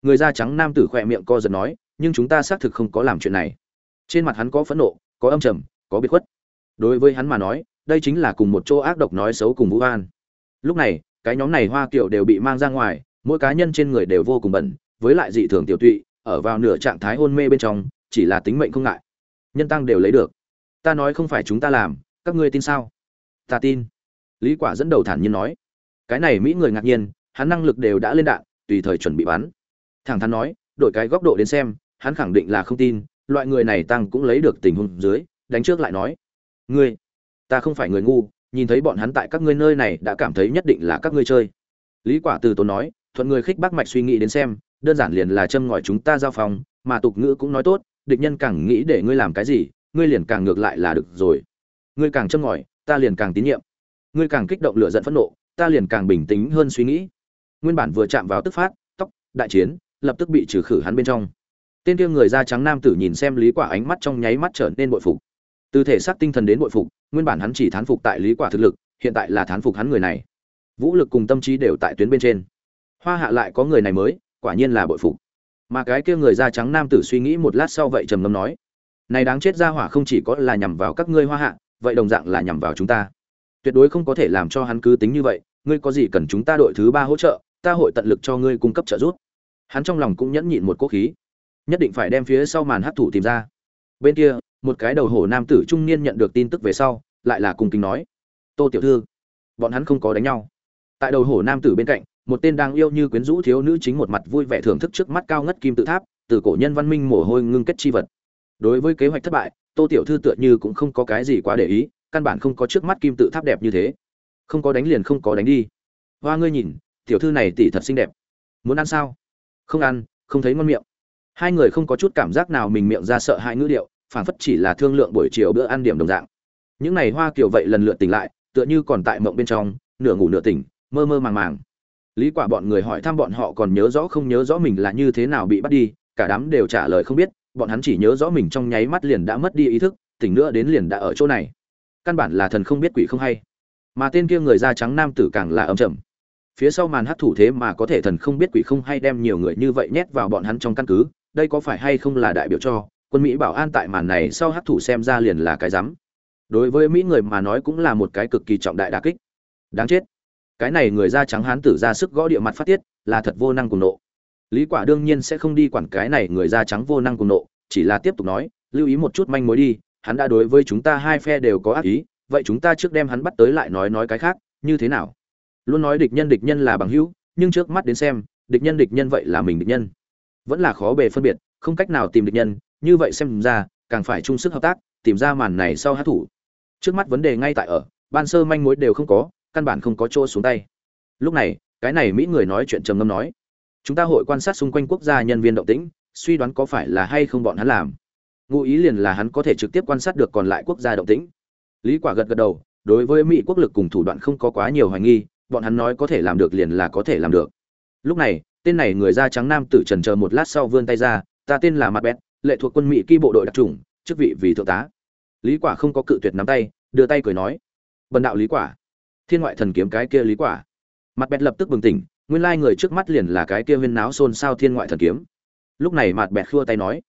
Người da trắng nam tử khỏe miệng co giật nói, nhưng chúng ta xác thực không có làm chuyện này. Trên mặt hắn có phẫn nộ, có âm trầm, có biệt khuất. Đối với hắn mà nói, đây chính là cùng một chỗ ác độc nói xấu cùng vũ an lúc này, cái nhóm này hoa kiều đều bị mang ra ngoài, mỗi cá nhân trên người đều vô cùng bẩn, với lại dị thường tiểu tụy, ở vào nửa trạng thái hôn mê bên trong, chỉ là tính mệnh không ngại. Nhân tăng đều lấy được. Ta nói không phải chúng ta làm, các ngươi tin sao? Ta tin lý quả dẫn đầu thản nhiên nói, cái này mỹ người ngạc nhiên, hắn năng lực đều đã lên đạn, tùy thời chuẩn bị bắn. Thẳng thắn nói, đổi cái góc độ đến xem, hắn khẳng định là không tin, loại người này tăng cũng lấy được tình huống dưới, đánh trước lại nói, ngươi, ta không phải người ngu, nhìn thấy bọn hắn tại các ngươi nơi này đã cảm thấy nhất định là các ngươi chơi. Lý quả từ tốn nói, thuận người khích bác mạch suy nghĩ đến xem, đơn giản liền là châm ngòi chúng ta giao phòng, mà tục ngữ cũng nói tốt, địch nhân càng nghĩ để ngươi làm cái gì, ngươi liền càng ngược lại là được rồi. Ngươi càng châm ngòi, ta liền càng tín nhiệm ngươi càng kích động lửa giận phẫn nộ, ta liền càng bình tĩnh hơn suy nghĩ. Nguyên bản vừa chạm vào tức phát, tóc, đại chiến, lập tức bị trừ khử hắn bên trong. Tên kia người da trắng nam tử nhìn xem lý quả ánh mắt trong nháy mắt trở nên bội phục. Từ thể xác tinh thần đến bội phục, nguyên bản hắn chỉ thán phục tại lý quả thực lực, hiện tại là thán phục hắn người này. Vũ lực cùng tâm trí đều tại tuyến bên trên. Hoa hạ lại có người này mới, quả nhiên là bội phục. Mà cái kia người da trắng nam tử suy nghĩ một lát sau vậy trầm ngâm nói, này đáng chết ra hỏa không chỉ có là nhằm vào các ngươi hoa hạ, vậy đồng dạng là nhằm vào chúng ta tuyệt đối không có thể làm cho hắn cứ tính như vậy, ngươi có gì cần chúng ta đội thứ ba hỗ trợ, ta hội tận lực cho ngươi cung cấp trợ giúp. Hắn trong lòng cũng nhẫn nhịn một quốc khí, nhất định phải đem phía sau màn hấp thụ tìm ra. Bên kia, một cái đầu hổ nam tử trung niên nhận được tin tức về sau, lại là cùng kính nói, tô tiểu thư, bọn hắn không có đánh nhau. Tại đầu hổ nam tử bên cạnh, một tên đang yêu như quyến rũ thiếu nữ chính một mặt vui vẻ thưởng thức trước mắt cao ngất kim tự tháp, từ cổ nhân văn minh mồ hôi ngưng kết chi vật. Đối với kế hoạch thất bại, tô tiểu thư tựa như cũng không có cái gì quá để ý căn bản không có trước mắt kim tự tháp đẹp như thế. Không có đánh liền không có đánh đi. Hoa ngươi nhìn, tiểu thư này tỷ thật xinh đẹp. Muốn ăn sao? Không ăn, không thấy ngon miệng. Hai người không có chút cảm giác nào mình miệng ra sợ hãi ngữ điệu phản phất chỉ là thương lượng buổi chiều bữa ăn điểm đồng dạng. Những này hoa kiểu vậy lần lượt tỉnh lại, tựa như còn tại mộng bên trong, nửa ngủ nửa tỉnh, mơ mơ màng màng. Lý quả bọn người hỏi thăm bọn họ còn nhớ rõ không nhớ rõ mình là như thế nào bị bắt đi, cả đám đều trả lời không biết, bọn hắn chỉ nhớ rõ mình trong nháy mắt liền đã mất đi ý thức, tỉnh nữa đến liền đã ở chỗ này căn bản là thần không biết quỷ không hay. Mà tên kia người da trắng nam tử càng là âm trầm. Phía sau màn hắc thủ thế mà có thể thần không biết quỷ không hay đem nhiều người như vậy nhét vào bọn hắn trong căn cứ, đây có phải hay không là đại biểu cho quân mỹ bảo an tại màn này sau hắc thủ xem ra liền là cái rắm. Đối với mỹ người mà nói cũng là một cái cực kỳ trọng đại đà kích. Đáng chết. Cái này người da trắng hán tử ra sức gõ địa mặt phát tiết, là thật vô năng cùng nộ. Lý quả đương nhiên sẽ không đi quản cái này người da trắng vô năng cùng nộ, chỉ là tiếp tục nói, lưu ý một chút manh mối đi hắn đã đối với chúng ta hai phe đều có ác ý, vậy chúng ta trước đem hắn bắt tới lại nói nói cái khác, như thế nào? Luôn nói địch nhân địch nhân là bằng hữu, nhưng trước mắt đến xem, địch nhân địch nhân vậy là mình địch nhân. Vẫn là khó bề phân biệt, không cách nào tìm địch nhân, như vậy xem ra, càng phải chung sức hợp tác, tìm ra màn này sau hát thủ. Trước mắt vấn đề ngay tại ở, ban sơ manh mối đều không có, căn bản không có chỗ xuống tay. Lúc này, cái này mỹ người nói chuyện trầm ngâm nói, chúng ta hội quan sát xung quanh quốc gia nhân viên động tĩnh, suy đoán có phải là hay không bọn hắn làm ngụ ý liền là hắn có thể trực tiếp quan sát được còn lại quốc gia động tĩnh. Lý quả gật gật đầu, đối với mỹ quốc lực cùng thủ đoạn không có quá nhiều hoài nghi, bọn hắn nói có thể làm được liền là có thể làm được. Lúc này, tên này người da trắng nam tử trần chờ một lát sau vươn tay ra, ta tên là mặt bét lệ thuộc quân mỹ kỳ bộ đội đặc trùng chức vị vì thượng tá. Lý quả không có cự tuyệt nắm tay, đưa tay cười nói, bần đạo lý quả, thiên ngoại thần kiếm cái kia lý quả. Mặt bẹt lập tức bừng tỉnh, nguyên lai người trước mắt liền là cái kia viên náo xôn xao thiên ngoại thần kiếm. Lúc này mặt bẹt khua tay nói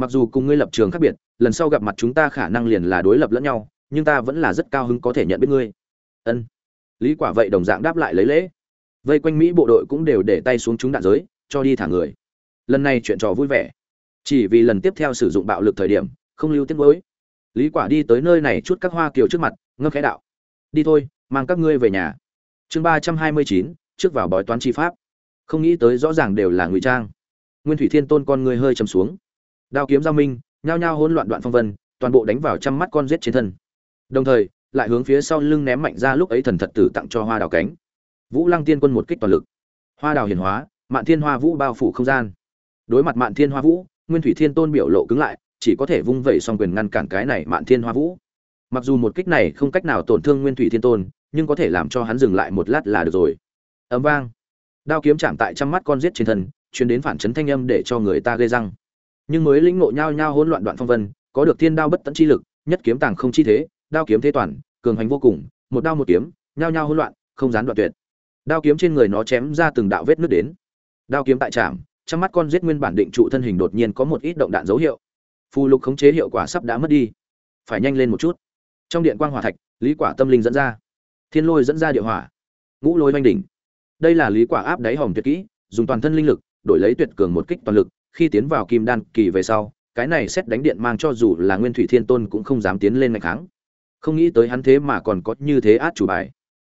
mặc dù cùng ngươi lập trường khác biệt, lần sau gặp mặt chúng ta khả năng liền là đối lập lẫn nhau, nhưng ta vẫn là rất cao hứng có thể nhận biết ngươi. Ân. Lý quả vậy đồng dạng đáp lại lấy lễ. Vây quanh mỹ bộ đội cũng đều để tay xuống chúng đạn giới, cho đi thả người. Lần này chuyện trò vui vẻ. Chỉ vì lần tiếp theo sử dụng bạo lực thời điểm, không lưu tiết mới lý quả đi tới nơi này chút các hoa kiều trước mặt, ngâm khẽ đạo. Đi thôi, mang các ngươi về nhà. Chương ba trăm hai mươi chín, trước vào bói toán chi pháp. Không nghĩ tới rõ ràng đều là ngụy trang. Nguyên thủy thiên tôn con người hơi chầm xuống đao kiếm giao minh, nhao nhao hỗn loạn đoạn phong vân, toàn bộ đánh vào trăm mắt con giết trên thân. Đồng thời, lại hướng phía sau lưng ném mạnh ra lúc ấy thần thật tử tặng cho hoa đào cánh. Vũ lăng tiên quân một kích toàn lực. Hoa đào hiển hóa, mạn thiên hoa vũ bao phủ không gian. Đối mặt mạn thiên hoa vũ, nguyên thủy thiên tôn biểu lộ cứng lại, chỉ có thể vung vẩy song quyền ngăn cản cái này mạn thiên hoa vũ. Mặc dù một kích này không cách nào tổn thương nguyên thủy thiên tôn, nhưng có thể làm cho hắn dừng lại một lát là được rồi. Ấm vang. Đao kiếm chạm tại trăm mắt con giết trên thân chuyến đến phản chấn thanh âm để cho người ta gây răng nhưng mới lĩnh ngộ nhau nhau hỗn loạn đoạn phong vân, có được thiên đao bất tận chi lực, nhất kiếm tàng không chi thế, đao kiếm thế toàn, cường hành vô cùng, một đao một kiếm nhau nhau hỗn loạn, không gián đoạn tuyệt. Đao kiếm trên người nó chém ra từng đạo vết nước đến. Đao kiếm tại trạm trong mắt con giết nguyên bản định trụ thân hình đột nhiên có một ít động đạn dấu hiệu. Phù lục khống chế hiệu quả sắp đã mất đi. Phải nhanh lên một chút. Trong điện quang hỏa thạch, lý quả tâm linh dẫn ra. Thiên lôi dẫn ra địa hỏa. Ngũ lôi vành đỉnh. Đây là lý quả áp đáy hòm tuyệt kỹ, dùng toàn thân linh lực, đổi lấy tuyệt cường một kích toàn lực khi tiến vào kim đan kỳ về sau cái này xét đánh điện mang cho dù là nguyên thủy thiên tôn cũng không dám tiến lên ngày kháng. Không nghĩ tới hắn thế mà còn có như thế át chủ bài.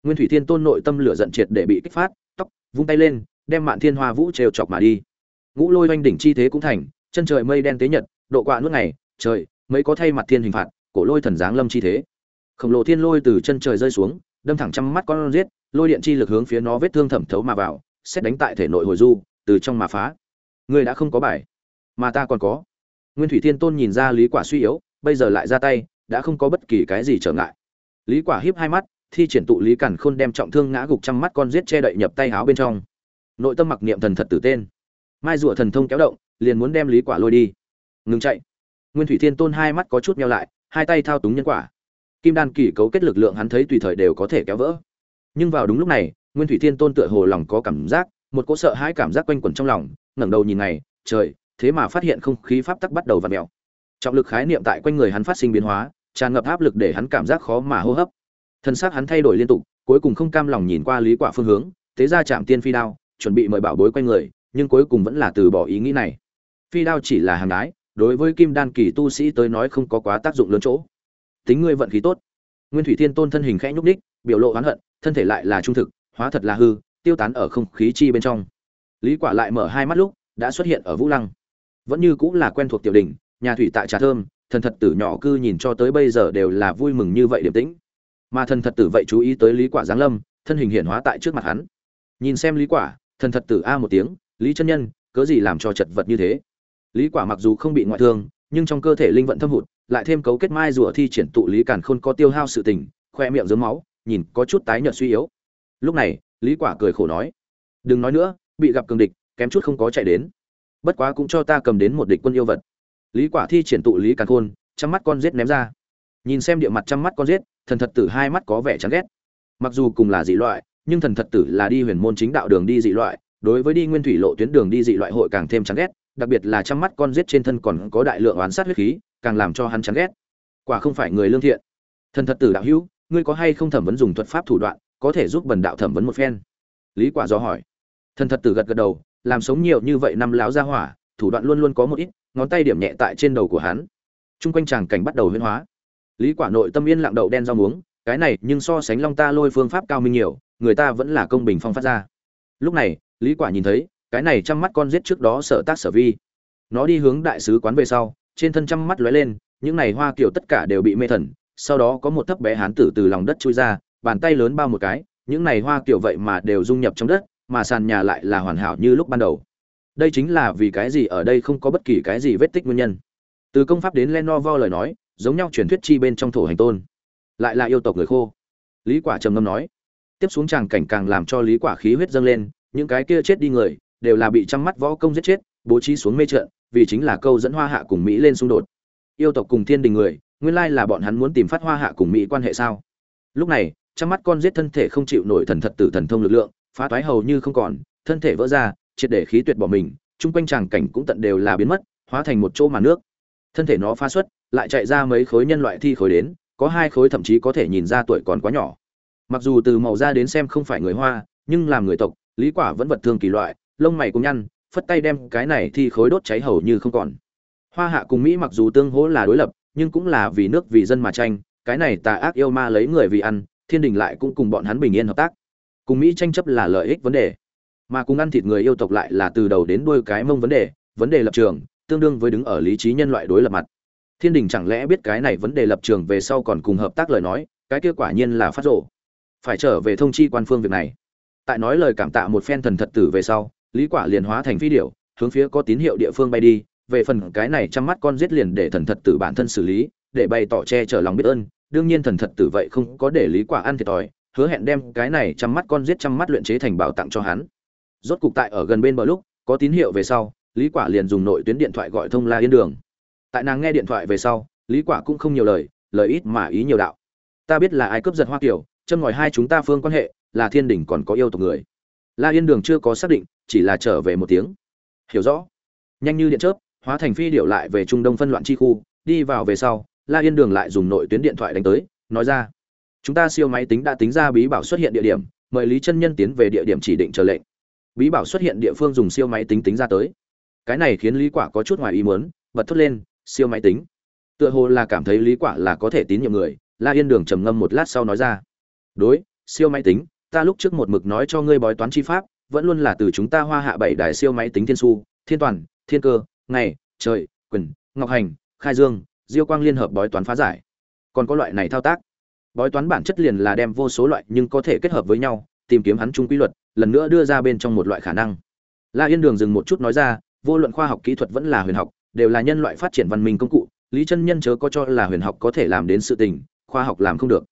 Nguyên thủy thiên tôn nội tâm lửa giận triệt để bị kích phát tóc vung tay lên đem mạn thiên hoa vũ trêu chọc mà đi. Ngũ lôi oanh đỉnh chi thế cũng thành chân trời mây đen tế nhật độ quạ nước này, trời mấy có thay mặt thiên hình phạt cổ lôi thần giáng lâm chi thế. Khổng lồ thiên lôi từ chân trời rơi xuống đâm thẳng trăm mắt con giết lôi điện chi lực hướng phía nó vết thương thẩm thấu mà vào xét đánh tại thể nội hồi du từ trong mà phá ngươi đã không có bài. Mà ta còn có. Nguyên thủy thiên tôn nhìn ra lý quả suy yếu, bây giờ lại ra tay, đã không có bất kỳ cái gì trở ngại. Lý quả hiếp hai mắt, thi triển tụ lý cản khôn đem trọng thương ngã gục trăm mắt con giết che đậy nhập tay áo bên trong. Nội tâm mặc niệm thần thật tử tên. Mai rùa thần thông kéo động, liền muốn đem lý quả lôi đi. Ngừng chạy. Nguyên thủy thiên tôn hai mắt có chút meo lại, hai tay thao túng nhân quả. Kim đan kỳ cấu kết lực lượng hắn thấy tùy thời đều có thể kéo vỡ. Nhưng vào đúng lúc này, nguyên thủy thiên tôn tựa hồ lòng có cảm giác, một cỗ sợ hãi cảm giác quanh quẩn trong lòng ngẩng đầu nhìn này trời thế mà phát hiện không khí pháp tắc bắt đầu vặn mèo. Trọng lực khái niệm tại quanh người hắn phát sinh biến hóa tràn ngập áp lực để hắn cảm giác khó mà hô hấp. Thân xác hắn thay đổi liên tục cuối cùng không cam lòng nhìn qua lý quả phương hướng thế ra chạm tiên phi đao chuẩn bị mời bảo bối quanh người nhưng cuối cùng vẫn là từ bỏ ý nghĩ này. Phi đao chỉ là hàng đái đối với kim đan kỳ tu sĩ tới nói không có quá tác dụng lớn chỗ. Tính ngươi vận khí tốt. Nguyên thủy thiên tôn thân hình khẽ nhúc nhích, biểu lộ oán hận thân thể lại là trung thực hóa thật là hư tiêu tán ở không khí chi bên trong lý quả lại mở hai mắt lúc, đã xuất hiện ở vũ lăng. Vẫn như cũng là quen thuộc tiểu đình nhà thủy tại trà thơm, thần thật tử nhỏ cư nhìn cho tới bây giờ đều là vui mừng như vậy điềm tĩnh. Mà thần thật tử vậy chú ý tới lý quả giáng lâm, thân hình hiện hóa tại trước mặt hắn. Nhìn xem lý quả, thần thật tử a một tiếng, lý chân nhân, cớ gì làm cho chật vật như thế? Lý quả mặc dù không bị ngoại thương, nhưng trong cơ thể linh vận thâm hụt, lại thêm cấu kết mai rùa thi triển tụ lý càn khôn có tiêu hao sự tình, khoe miệng dướng máu, nhìn có chút tái nhợt suy yếu. Lúc này, lý quả cười khổ nói, đừng nói nữa bị gặp cường địch, kém chút không có chạy đến. Bất quá cũng cho ta cầm đến một địch quân yêu vật. Lý quả thi triển tụ lý càn khôn chăm mắt con giết ném ra. Nhìn xem địa mặt chăm mắt con giết, thần thật tử hai mắt có vẻ chán ghét. Mặc dù cùng là dị loại, nhưng thần thật tử là đi huyền môn chính đạo đường đi dị loại, đối với đi nguyên thủy lộ tuyến đường đi dị loại hội càng thêm chán ghét, đặc biệt là chăm mắt con giết trên thân còn có đại lượng oán sát huyết khí, càng làm cho hắn chán ghét. Quả không phải người lương thiện. Thần thật tử đạo hữu, ngươi có hay không thẩm vấn dùng thuật pháp thủ đoạn, có thể giúp bần đạo thẩm vấn một phen? Lý quả do hỏi thần thật tử gật gật đầu, làm sống nhiều như vậy năm láo ra hỏa, thủ đoạn luôn luôn có một ít, ngón tay điểm nhẹ tại trên đầu của hắn. Trung quanh tràng cảnh bắt đầu huyên hóa. Lý quả nội tâm yên lặng đậu đen rau muống, cái này nhưng so sánh long ta lôi phương pháp cao minh nhiều, người ta vẫn là công bình phong phát ra. Lúc này, lý quả nhìn thấy, cái này trăm mắt con giết trước đó sở tác sở vi. Nó đi hướng đại sứ quán về sau, trên thân trăm mắt lóe lên, những này hoa kiểu tất cả đều bị mê thần, sau đó có một thấp bé hán tử từ lòng đất chui ra, bàn tay lớn bao một cái, những này hoa kiểu vậy mà đều dung nhập trong đất mà sàn nhà lại là hoàn hảo như lúc ban đầu. Đây chính là vì cái gì ở đây không có bất kỳ cái gì vết tích nguyên nhân. Từ công pháp đến lenovo lời nói, giống nhau truyền thuyết chi bên trong thổ hành tôn. Lại là yêu tộc người khô. Lý quả trầm ngâm nói. Tiếp xuống tràng cảnh càng làm cho lý quả khí huyết dâng lên, những cái kia chết đi người, đều là bị trăm mắt võ công giết chết, bố trí xuống mê trận, vì chính là câu dẫn hoa hạ cùng mỹ lên xung đột. Yêu tộc cùng thiên đình người, nguyên lai là bọn hắn muốn tìm phát hoa hạ cùng mỹ quan hệ sao? Lúc này, trăm mắt con giết thân thể không chịu nổi thần thật tử thần thông lực lượng phá toái hầu như không còn, thân thể vỡ ra, triệt để khí tuyệt bỏ mình, chung quanh tràng cảnh cũng tận đều là biến mất, hóa thành một chỗ màn nước. Thân thể nó phá xuất, lại chạy ra mấy khối nhân loại thi khối đến, có hai khối thậm chí có thể nhìn ra tuổi còn quá nhỏ. Mặc dù từ màu da đến xem không phải người hoa, nhưng làm người tộc, lý quả vẫn vật thương kỳ loại, lông mày cũng nhăn, phất tay đem cái này thi khối đốt cháy hầu như không còn. Hoa hạ cùng mỹ mặc dù tương hỗ là đối lập, nhưng cũng là vì nước vì dân mà tranh, cái này tà ác yêu ma lấy người vì ăn, thiên đình lại cũng cùng bọn hắn bình yên hợp tác cùng mỹ tranh chấp là lợi ích vấn đề. Mà cùng ăn thịt người yêu tộc lại là từ đầu đến đuôi cái mông vấn đề vấn đề lập trường, tương đương với đứng ở lý trí nhân loại đối lập mặt. Thiên đình chẳng lẽ biết cái này vấn đề lập trường về sau còn cùng hợp tác lời nói, cái kia quả nhiên là phát rộ phải trở về thông chi quan phương việc này. Tại nói lời cảm tạ một phen thần thật tử về sau, lý quả liền hóa thành phi điểu, hướng phía có tín hiệu địa phương bay đi, về phần cái này chăm mắt con giết liền để thần thật tử bản thân xử lý, để bày tỏ che chở lòng biết ơn, đương nhiên thần thật tử vậy không có để lý quả ăn thiệt thòi hứa hẹn đem cái này chăm mắt con giết chăm mắt luyện chế thành bảo tặng cho hắn. Rốt cục tại ở gần bên bờ lúc, có tín hiệu về sau, lý quả liền dùng nội tuyến điện thoại gọi thông la yên đường. Tại nàng nghe điện thoại về sau, lý quả cũng không nhiều lời lời ít mà ý nhiều đạo. Ta biết là ai cướp giật hoa kiều, châm ngòi hai chúng ta phương quan hệ, là thiên đình còn có yêu tộc người. La yên đường chưa có xác định, chỉ là trở về một tiếng. Hiểu rõ. Nhanh như điện chớp, hóa thành phi điệu lại về trung đông phân loạn chi khu, đi vào về sau, la yên đường lại dùng nội tuyến điện thoại đánh tới, nói ra chúng ta siêu máy tính đã tính ra bí bảo xuất hiện địa điểm, mời lý chân nhân tiến về địa điểm chỉ định chờ lệnh. Bí bảo xuất hiện địa phương dùng siêu máy tính tính ra tới. Cái này khiến lý quả có chút ngoài ý muốn, bật thốt lên, siêu máy tính. Tựa hồ là cảm thấy lý quả là có thể tín nhiệm người, la yên đường trầm ngâm một lát sau nói ra. Đối, siêu máy tính, ta lúc trước một mực nói cho ngươi bói toán chi pháp, vẫn luôn là từ chúng ta hoa hạ bảy đài siêu máy tính thiên su, thiên toàn, thiên cơ, ngày, trời quần ngọc hành, khai dương, diêu quang liên hợp bói toán phá giải. Còn có loại này thao tác bói toán bản chất liền là đem vô số loại nhưng có thể kết hợp với nhau, tìm kiếm hắn chung quy luật, lần nữa đưa ra bên trong một loại khả năng. La yên đường dừng một chút nói ra, vô luận khoa học kỹ thuật vẫn là huyền học, đều là nhân loại phát triển văn minh công cụ, lý chân nhân chớ có cho là huyền học có thể làm đến sự tình, khoa học làm không được.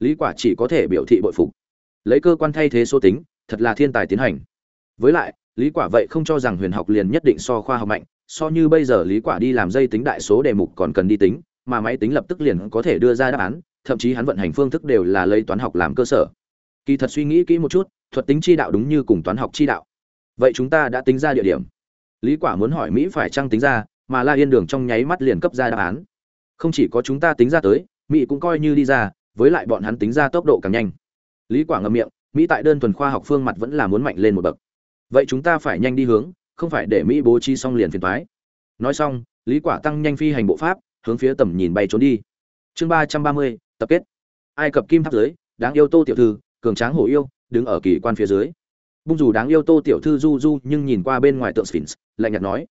Lý quả chỉ có thể biểu thị bội phục. Lấy cơ quan thay thế số tính, thật là thiên tài tiến hành. Với lại, lý quả vậy không cho rằng huyền học liền nhất định so khoa học mạnh, so như bây giờ lý quả đi làm dây tính đại số đề mục còn cần đi tính, mà máy tính lập tức liền có thể đưa ra đáp án thậm chí hắn vận hành phương thức đều là lấy toán học làm cơ sở. Kỳ thật suy nghĩ kỹ một chút, thuật tính chi đạo đúng như cùng toán học chi đạo. Vậy chúng ta đã tính ra địa điểm. Lý quả muốn hỏi mỹ phải chăng tính ra, mà la yên đường trong nháy mắt liền cấp ra đáp án. Không chỉ có chúng ta tính ra tới, mỹ cũng coi như đi ra, với lại bọn hắn tính ra tốc độ càng nhanh. Lý quả ngậm miệng, mỹ tại đơn thuần khoa học phương mặt vẫn là muốn mạnh lên một bậc. Vậy chúng ta phải nhanh đi hướng, không phải để mỹ bố trí xong liền phiền toái. Nói xong, lý quả tăng nhanh phi hành bộ pháp, hướng phía tầm nhìn bay trốn đi. Chương ba trăm ba mươi tập kết. Ai cập kim tháp dưới, đáng yêu tô tiểu thư, cường tráng hổ yêu, đứng ở kỳ quan phía dưới. Bung dù đáng yêu tô tiểu thư du du nhưng nhìn qua bên ngoài tượng sphinx, lạnh nhạt nói.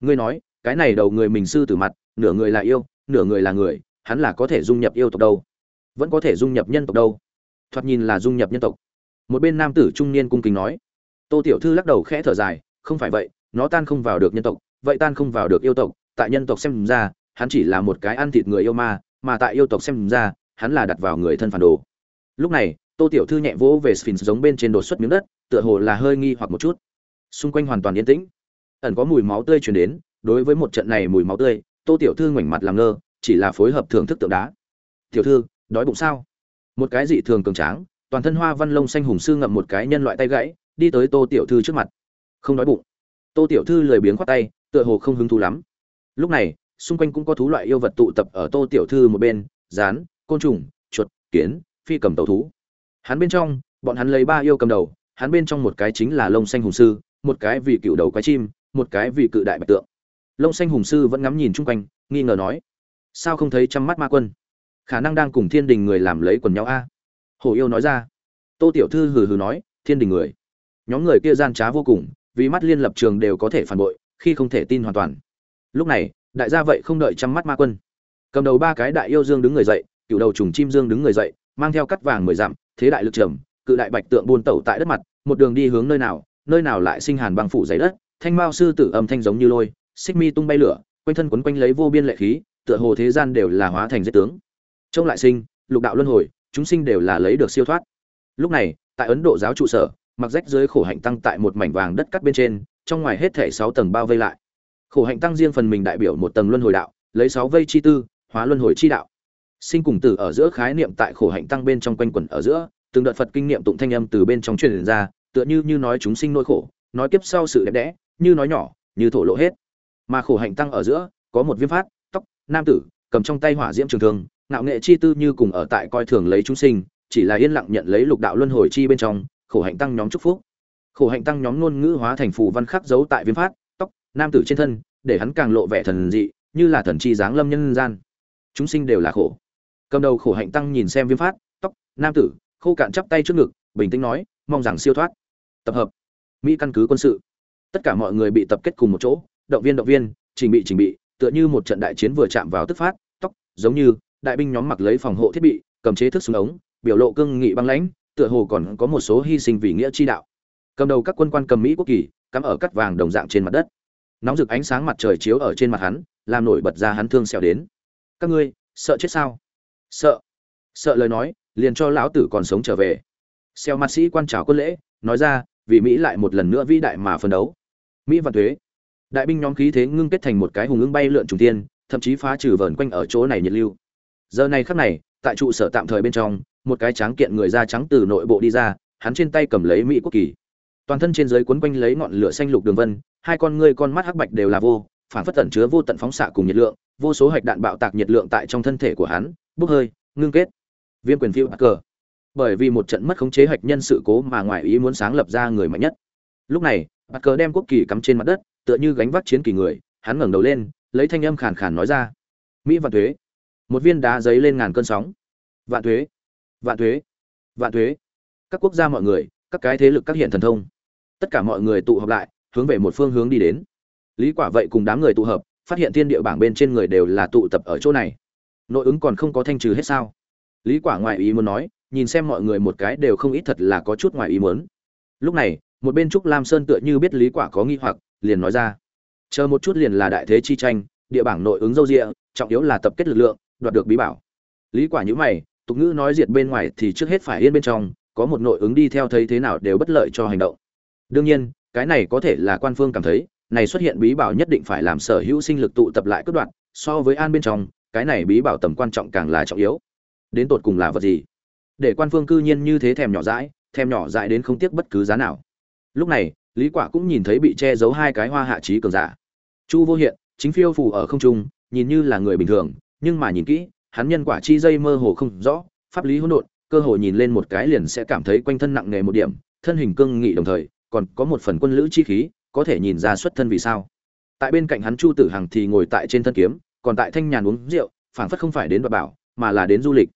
Ngươi nói, cái này đầu người mình sư tử mặt, nửa người là yêu, nửa người là người, hắn là có thể dung nhập yêu tộc đâu? Vẫn có thể dung nhập nhân tộc đâu? Thoạt nhìn là dung nhập nhân tộc. Một bên nam tử trung niên cung kính nói. Tô tiểu thư lắc đầu khẽ thở dài, không phải vậy, nó tan không vào được nhân tộc, vậy tan không vào được yêu tộc. Tại nhân tộc xem ra, hắn chỉ là một cái ăn thịt người yêu ma, mà tại yêu tộc xem ra hắn là đặt vào người thân phản đồ. Lúc này, tô tiểu thư nhẹ vỗ về sphinx giống bên trên đột xuất miếng đất, tựa hồ là hơi nghi hoặc một chút. Xung quanh hoàn toàn yên tĩnh. Ẩn có mùi máu tươi truyền đến, đối với một trận này mùi máu tươi, tô tiểu thư ngoảnh mặt làm ngơ, chỉ là phối hợp thưởng thức tượng đá. Tiểu thư, đói bụng sao? Một cái dị thường cường tráng, toàn thân hoa văn lông xanh hùng sư ngậm một cái nhân loại tay gãy, đi tới tô tiểu thư trước mặt. Không đói bụng. Tô tiểu thư lười biếng khoát tay, tựa hồ không hứng thú lắm. Lúc này, xung quanh cũng có thú loại yêu vật tụ tập ở tô tiểu thư một bên rán côn trùng, chuột, kiến, phi cầm tàu thú. Hắn bên trong, bọn hắn lấy ba yêu cầm đầu, hắn bên trong một cái chính là lông xanh hùng sư, một cái vì cựu đầu quái chim, một cái vì cự đại bạch tượng. Lông xanh hùng sư vẫn ngắm nhìn chung quanh, nghi ngờ nói, sao không thấy chăm mắt ma quân? Khả năng đang cùng thiên đình người làm lấy quần nhau a. À? hồ yêu nói ra. Tô tiểu thư hừ hừ nói, thiên đình người. Nhóm người kia gian trá vô cùng, vì mắt liên lập trường đều có thể phản bội, khi không thể tin hoàn toàn. Lúc này, đại gia vậy không đợi chăm mắt ma quân. Cầm đầu ba cái đại yêu dương đứng người dậy cựu đầu trùng chim dương đứng người dậy, mang theo cắt vàng mười dặm, thế đại lực trầm, cự đại bạch tượng buôn tẩu tại đất mặt, một đường đi hướng nơi nào nơi nào lại sinh hàn băng phủ giấy đất, thanh mao sư tử âm thanh giống như lôi, xích mi tung bay lửa, quanh thân quấn quanh lấy vô biên lệ khí, tựa hồ thế gian đều là hóa thành giết tướng. Trông lại sinh, lục đạo luân hồi, chúng sinh đều là lấy được siêu thoát. Lúc này, tại ấn độ giáo trụ sở, mặc rách dưới khổ hạnh tăng tại một mảnh vàng đất cắt bên trên, trong ngoài hết thể sáu tầng bao vây lại. Khổ hạnh tăng riêng phần mình đại biểu một tầng luân hồi đạo, lấy sáu vây chi tư, hóa luân hồi chi đạo sinh cùng tử ở giữa khái niệm tại khổ hạnh tăng bên trong quanh quẩn ở giữa, từng đợt phật kinh nghiệm tụng thanh âm từ bên trong truyền ra, tựa như như nói chúng sinh nỗi khổ, nói kiếp sau sự đẹp đẽ, như nói nhỏ, như thổ lộ hết. Mà khổ hạnh tăng ở giữa, có một viêm phát, tóc, nam tử, cầm trong tay hỏa diễm trường thương, ngạo nghệ chi tư như cùng ở tại coi thường lấy chúng sinh, chỉ là yên lặng nhận lấy lục đạo luân hồi chi bên trong, khổ hạnh tăng nhóm chúc phúc. Khổ hạnh tăng nhóm ngôn ngữ hóa thành phù văn khắc dấu tại viêm phát, tóc, nam tử trên thân, để hắn càng lộ vẻ thần dị, như là thần chi dáng lâm nhân gian. Chúng sinh đều là khổ cầm đầu khổ hạnh tăng nhìn xem viêm phát, tóc, nam tử, khô cạn chắp tay trước ngực, bình tĩnh nói, mong rằng siêu thoát. Tập hợp. Mỹ căn cứ quân sự. Tất cả mọi người bị tập kết cùng một chỗ, động viên động viên trình bị trình bị, tựa như một trận đại chiến vừa chạm vào tức phát, tóc, giống như đại binh nhóm mặc lấy phòng hộ thiết bị, cầm chế thức súng ống, biểu lộ cương nghị băng lãnh, tựa hồ còn có một số hy sinh vì nghĩa chi đạo. Cầm đầu các quân quan cầm mỹ quốc kỳ, cắm ở cắt vàng đồng dạng trên mặt đất. Nóng rực ánh sáng mặt trời chiếu ở trên mặt hắn, làm nổi bật ra hắn thương xẻo đến. Các ngươi, sợ chết sao? Sợ. Sợ lời nói, liền cho lão tử còn sống trở về. Xeo mặt sĩ quan trào quân lễ, nói ra, vì mỹ lại một lần nữa vĩ đại mà phân đấu. Mỹ và thuế. Đại binh nhóm khí thế ngưng kết thành một cái hùng ứng bay lượn trùng tiên thậm chí phá trừ vờn quanh ở chỗ này nhiệt lưu. Giờ này khắc này, tại trụ sở tạm thời bên trong, một cái tráng kiện người da trắng từ nội bộ đi ra, hắn trên tay cầm lấy mỹ quốc kỳ. Toàn thân trên dưới quấn quanh lấy ngọn lửa xanh lục đường vân, hai con ngươi con mắt hắc bạch đều là vô phản phất tẩn chứa vô tận phóng xạ cùng nhiệt lượng vô số hạch đạn bạo tạc nhiệt lượng tại trong thân thể của hắn, bốc hơi, ngưng kết. Viêm quyền phiêu cờ bởi vì một trận mất khống chế hạch nhân sự cố mà ngoài ý muốn sáng lập ra người mạnh nhất. Lúc này bạt cờ đem quốc kỳ cắm trên mặt đất, tựa như gánh vác chiến kỳ người, hắn ngẩng đầu lên, lấy thanh âm khàn khàn nói ra. Mỹ vạn thuế. Một viên đá giấy lên ngàn cơn sóng. Vạn thuế. Vạn thuế. Vạn thuế. Các quốc gia mọi người, các cái thế lực các hiện thần thông. Tất cả mọi người tụ họp lại, hướng về một phương hướng đi đến. Lý quả vậy cùng đám người tụ hợp phát hiện thiên địa bảng bên trên người đều là tụ tập ở chỗ này. Nội ứng còn không có thanh trừ hết sao? Lý quả ngoại ý muốn nói, nhìn xem mọi người một cái đều không ít thật là có chút ngoại ý muốn. Lúc này, một bên trúc lam sơn tựa như biết lý quả có nghi hoặc, liền nói ra. Chờ một chút liền là đại thế chi tranh, địa bảng nội ứng dâu dịa, trọng yếu là tập kết lực lượng, đoạt được bí bảo. Lý quả như mày, tục ngữ nói diệt bên ngoài thì trước hết phải yên bên trong, có một nội ứng đi theo thấy thế nào đều bất lợi cho hành động. Đương nhiên, cái này có thể là quan phương cảm thấy này xuất hiện bí bảo nhất định phải làm sở hữu sinh lực tụ tập lại cướp đoạn so với an bên trong, cái này bí bảo tầm quan trọng càng là trọng yếu. Đến tột cùng là vật gì? Để quan phương cư nhiên như thế thèm nhỏ dãi, thèm nhỏ dãi đến không tiếc bất cứ giá nào. Lúc này, lý quả cũng nhìn thấy bị che giấu hai cái hoa hạ trí cường giả. Chu vô hiện, chính phiêu phù ở không trung, nhìn như là người bình thường, nhưng mà nhìn kỹ, hắn nhân quả chi dây mơ hồ không rõ, pháp lý hỗn độn, cơ hội nhìn lên một cái liền sẽ cảm thấy quanh thân nặng nề một điểm, thân hình cương nghị đồng thời, còn có một phần quân lữ chi khí có thể nhìn ra xuất thân vì sao. Tại bên cạnh hắn chu tử hằng thì ngồi tại trên thân kiếm, còn tại thanh nhàn uống rượu, phảng phất không phải đến đoạt bảo, mà là đến du lịch.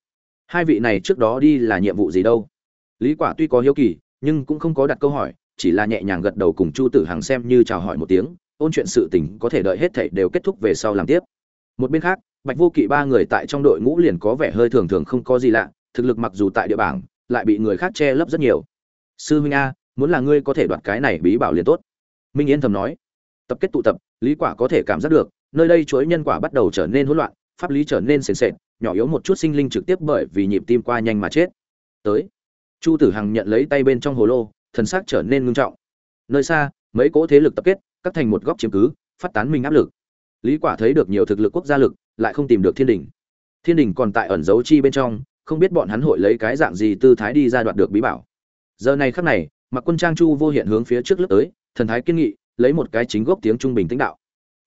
Hai vị này trước đó đi là nhiệm vụ gì đâu? Lý quả tuy có hiếu kỳ, nhưng cũng không có đặt câu hỏi, chỉ là nhẹ nhàng gật đầu cùng chu tử hằng xem như chào hỏi một tiếng, ôn chuyện sự tình có thể đợi hết thảy đều kết thúc về sau làm tiếp. Một bên khác, bạch vô kỵ ba người tại trong đội ngũ liền có vẻ hơi thường thường không có gì lạ, thực lực mặc dù tại địa bảng, lại bị người khác che lấp rất nhiều. Sư huynh a, muốn là ngươi có thể đoạt cái này bí bảo liền tốt minh yên thầm nói, tập kết tụ tập, lý quả có thể cảm giác được, nơi đây chuỗi nhân quả bắt đầu trở nên hỗn loạn, pháp lý trở nên sền sệt, nhỏ yếu một chút sinh linh trực tiếp bởi vì nhịp tim qua nhanh mà chết. Tới, chu tử hằng nhận lấy tay bên trong hồ lô, thần sắc trở nên ngưng trọng. Nơi xa, mấy cỗ thế lực tập kết, cắt thành một góc chiếm cứ, phát tán mình áp lực. Lý quả thấy được nhiều thực lực quốc gia lực, lại không tìm được thiên đình. Thiên đình còn tại ẩn giấu chi bên trong, không biết bọn hắn hội lấy cái dạng gì tư thái đi ra đoạt được bí bảo. Giờ này khắc này, mặc quân trang chu vô hiện hướng phía trước lướt tới thần thái kiên nghị, lấy một cái chính gốc tiếng trung bình tĩnh đạo.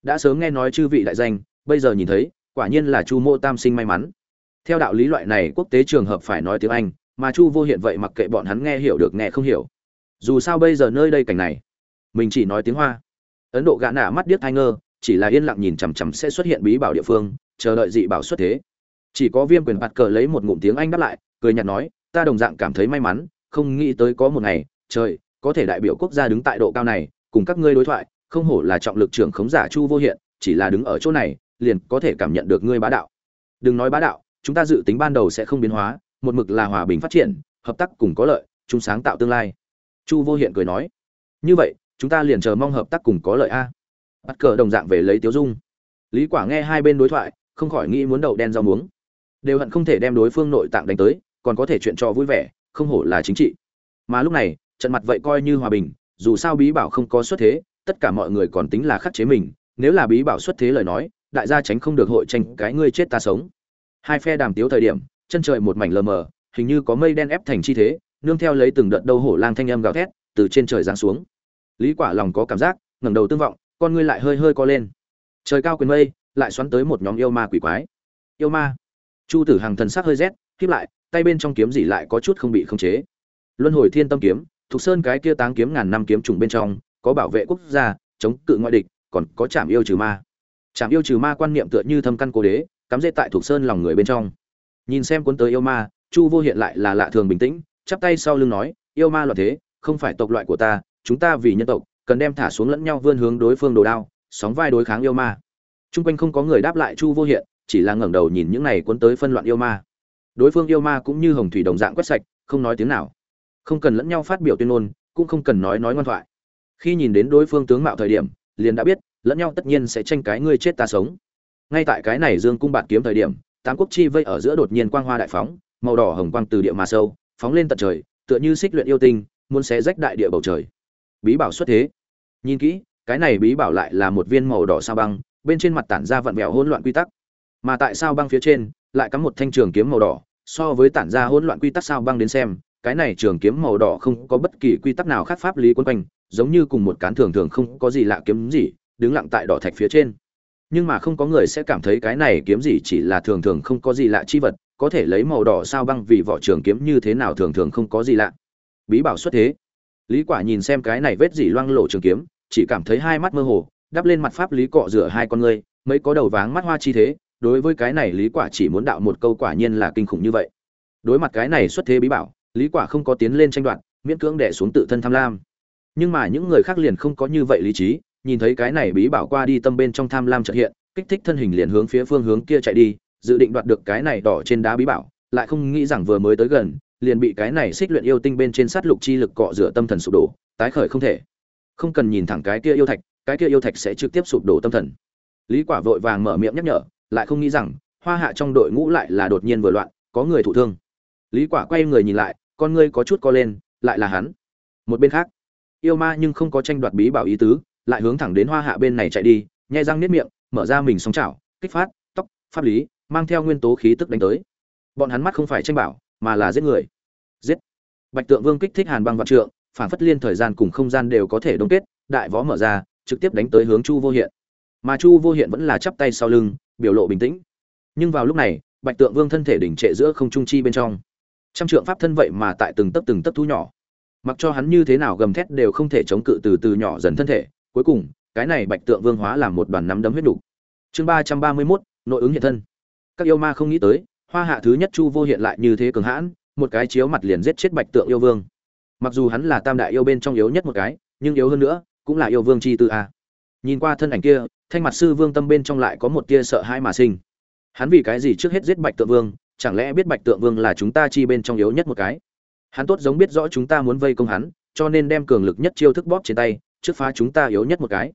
Đã sớm nghe nói chư vị đại danh, bây giờ nhìn thấy, quả nhiên là chu mô tam sinh may mắn. Theo đạo lý loại này, quốc tế trường hợp phải nói tiếng anh, mà chu vô hiện vậy mặc kệ bọn hắn nghe hiểu được nghe không hiểu. Dù sao bây giờ nơi đây cảnh này, mình chỉ nói tiếng hoa. Ấn độ gã nạ mắt điếc thai ngơ, chỉ là yên lặng nhìn chằm chằm sẽ xuất hiện bí bảo địa phương, chờ đợi dị bảo xuất thế. Chỉ có viêm quyền bạt cờ lấy một ngụm tiếng anh đáp lại, cười nhạt nói, ta đồng dạng cảm thấy may mắn, không nghĩ tới có một ngày, trời có thể đại biểu quốc gia đứng tại độ cao này, cùng các ngươi đối thoại, không hổ là trọng lực trưởng khống giả chu vô hiện, chỉ là đứng ở chỗ này, liền có thể cảm nhận được ngươi bá đạo. Đừng nói bá đạo, chúng ta dự tính ban đầu sẽ không biến hóa, một mực là hòa bình phát triển, hợp tác cùng có lợi chúng sáng tạo tương lai. Chu vô hiện cười nói. Như vậy, chúng ta liền chờ mong hợp tác cùng có lợi a. Bắt cờ đồng dạng về lấy tiếu dung. Lý quả nghe hai bên đối thoại, không khỏi nghĩ muốn đậu đen rau muống. Đều hận không thể đem đối phương nội tạng đánh tới, còn có thể chuyện cho vui vẻ, không hổ là chính trị. Mà lúc này trận mặt vậy coi như hòa bình, dù sao bí bảo không có xuất thế, tất cả mọi người còn tính là khắc chế mình, nếu là bí bảo xuất thế lời nói, đại gia tránh không được hội tranh cái ngươi chết ta sống. Hai phe đàm tiếu thời điểm, chân trời một mảnh lờ mờ, hình như có mây đen ép thành chi thế, nương theo lấy từng đợt đâu hổ lang thanh âm gào thét, từ trên trời giáng xuống. Lý quả lòng có cảm giác, ngẩng đầu tương vọng, con ngươi lại hơi hơi co lên. Trời cao quyền mây, lại xoắn tới một nhóm yêu ma quỷ quái. Yêu ma. Chu tử hàng thần sắc hơi rét khiếp lại, tay bên trong kiếm gì lại có chút không bị khống chế. Luân hồi thiên tâm kiếm thuộc sơn cái kia táng kiếm ngàn năm kiếm trùng bên trong có bảo vệ quốc gia chống cự ngoại địch còn có chạm yêu trừ ma chạm yêu trừ ma quan niệm tựa như thâm căn cố đế cắm rễ tại thuộc sơn lòng người bên trong nhìn xem cuốn tới yêu ma chu vô hiện lại là lạ thường bình tĩnh chắp tay sau lưng nói yêu ma loạn thế không phải tộc loại của ta chúng ta vì nhân tộc cần đem thả xuống lẫn nhau vươn hướng đối phương đồ đao sóng vai đối kháng yêu ma Trung quanh không có người đáp lại Chu Vô Hiện, chỉ là ngẩng đầu nhìn những này cuốn tới phân loạn yêu ma. Đối phương yêu ma cũng như hồng thủy đồng dạng quét sạch, không nói tiếng nào. Không cần lẫn nhau phát biểu tuyên ngôn, cũng không cần nói nói ngoan thoại. Khi nhìn đến đối phương tướng mạo thời điểm, liền đã biết, lẫn nhau tất nhiên sẽ tranh cái ngươi chết ta sống. Ngay tại cái này Dương cung bạt kiếm thời điểm, tám quốc chi vây ở giữa đột nhiên quang hoa đại phóng, màu đỏ hồng quang từ địa mà sâu, phóng lên tận trời, tựa như xích luyện yêu tinh, muốn xé rách đại địa bầu trời. Bí bảo xuất thế. Nhìn kỹ, cái này bí bảo lại là một viên màu đỏ sao băng, bên trên mặt tản ra vặn vẹo hỗn loạn quy tắc mà tại sao băng phía trên lại cắm một thanh trường kiếm màu đỏ so với tản ra hỗn loạn quy tắc sao băng đến xem cái này trường kiếm màu đỏ không có bất kỳ quy tắc nào khác pháp lý quân quanh, giống như cùng một cán thường thường không có gì lạ kiếm gì, đứng lặng tại đỏ thạch phía trên. Nhưng mà không có người sẽ cảm thấy cái này kiếm gì chỉ là thường thường không có gì lạ chi vật, có thể lấy màu đỏ sao băng vì vỏ trường kiếm như thế nào thường thường không có gì lạ. Bí bảo xuất thế. Lý quả nhìn xem cái này vết gì loang lổ trường kiếm, chỉ cảm thấy hai mắt mơ hồ, đắp lên mặt pháp lý cọ rửa hai con ngươi, mấy có đầu váng mắt hoa chi thế, đối với cái này lý quả chỉ muốn đạo một câu quả nhiên là kinh khủng như vậy. Đối mặt cái này xuất thế bí bảo lý quả không có tiến lên tranh đoạt, miễn cưỡng đè xuống tự thân tham lam. Nhưng mà những người khác liền không có như vậy lý trí, nhìn thấy cái này bí bảo qua đi tâm bên trong tham lam chợt hiện, kích thích thân hình liền hướng phía phương hướng kia chạy đi, dự định đoạt được cái này đỏ trên đá bí bảo, lại không nghĩ rằng vừa mới tới gần, liền bị cái này xích luyện yêu tinh bên trên sát lục chi lực cọ rửa tâm thần sụp đổ, tái khởi không thể. Không cần nhìn thẳng cái kia yêu thạch, cái kia yêu thạch sẽ trực tiếp sụp đổ tâm thần. Lý quả vội vàng mở miệng nhắc nhở, lại không nghĩ rằng, hoa hạ trong đội ngũ lại là đột nhiên vừa loạn, có người thụ thương. Lý quả quay người nhìn lại con ngươi có chút co lên, lại là hắn. Một bên khác, yêu ma nhưng không có tranh đoạt bí bảo ý tứ, lại hướng thẳng đến hoa hạ bên này chạy đi, nhai răng niết miệng, mở ra mình sóng chảo, kích phát, tóc, pháp lý, mang theo nguyên tố khí tức đánh tới. Bọn hắn mắt không phải tranh bảo, mà là giết người. Giết. Bạch tượng vương kích thích hàn băng vạn trượng, phản phất liên thời gian cùng không gian đều có thể đông kết, đại võ mở ra, trực tiếp đánh tới hướng chu vô hiện. Mà chu vô hiện vẫn là chắp tay sau lưng, biểu lộ bình tĩnh. Nhưng vào lúc này, bạch tượng vương thân thể đỉnh trệ giữa không trung chi bên trong trăm trượng pháp thân vậy mà tại từng tấc từng tấc thu nhỏ. Mặc cho hắn như thế nào gầm thét đều không thể chống cự từ từ nhỏ dần thân thể. Cuối cùng, cái này bạch tượng vương hóa làm một đoàn nắm đấm huyết đủ. chương ba trăm ba mươi mốt, nội ứng hiện thân. Các yêu ma không nghĩ tới, hoa hạ thứ nhất chu vô hiện lại như thế cường hãn, một cái chiếu mặt liền giết chết bạch tượng yêu vương. Mặc dù hắn là tam đại yêu bên trong yếu nhất một cái, nhưng yếu hơn nữa, cũng là yêu vương chi tư a. Nhìn qua thân ảnh kia, thanh mặt sư vương tâm bên trong lại có một tia sợ hãi mà sinh. Hắn vì cái gì trước hết giết bạch tượng vương chẳng lẽ biết bạch tượng vương là chúng ta chi bên trong yếu nhất một cái? Hắn tốt giống biết rõ chúng ta muốn vây công hắn, cho nên đem cường lực nhất chiêu thức bóp trên tay, trước phá chúng ta yếu nhất một cái.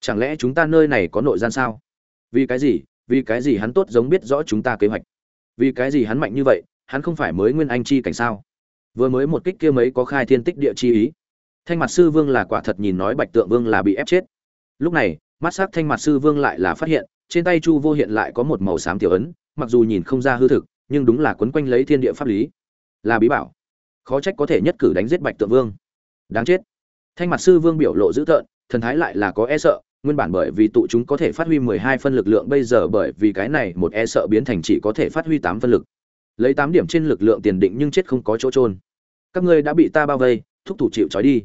Chẳng lẽ chúng ta nơi này có nội gian sao? Vì cái gì? Vì cái gì hắn tốt giống biết rõ chúng ta kế hoạch? Vì cái gì hắn mạnh như vậy, hắn không phải mới nguyên anh chi cảnh sao? Vừa mới một kích kia mấy có khai thiên tích địa chi ý. Thanh mặt sư vương là quả thật nhìn nói bạch tượng vương là bị ép chết. Lúc này, mắt s á c thanh mặt sư vương lại là phát hiện, trên tay chu vô hiện lại có một màu xám tiểu ấn, mặc dù nhìn không ra hư thực nhưng đúng là quấn quanh lấy thiên địa pháp lý. Là bí bảo. Khó trách có thể nhất cử đánh giết bạch tượng vương. Đáng chết. Thanh mặt sư vương biểu lộ dữ tợn, thần thái lại là có e sợ, nguyên bản bởi vì tụ chúng có thể phát huy mười hai phân lực lượng, bây giờ bởi vì cái này một e sợ biến thành chỉ có thể phát huy tám phân lực. Lấy tám điểm trên lực lượng tiền định nhưng chết không có chỗ trôn các ngươi đã bị ta bao vây, thúc thủ chịu trói đi.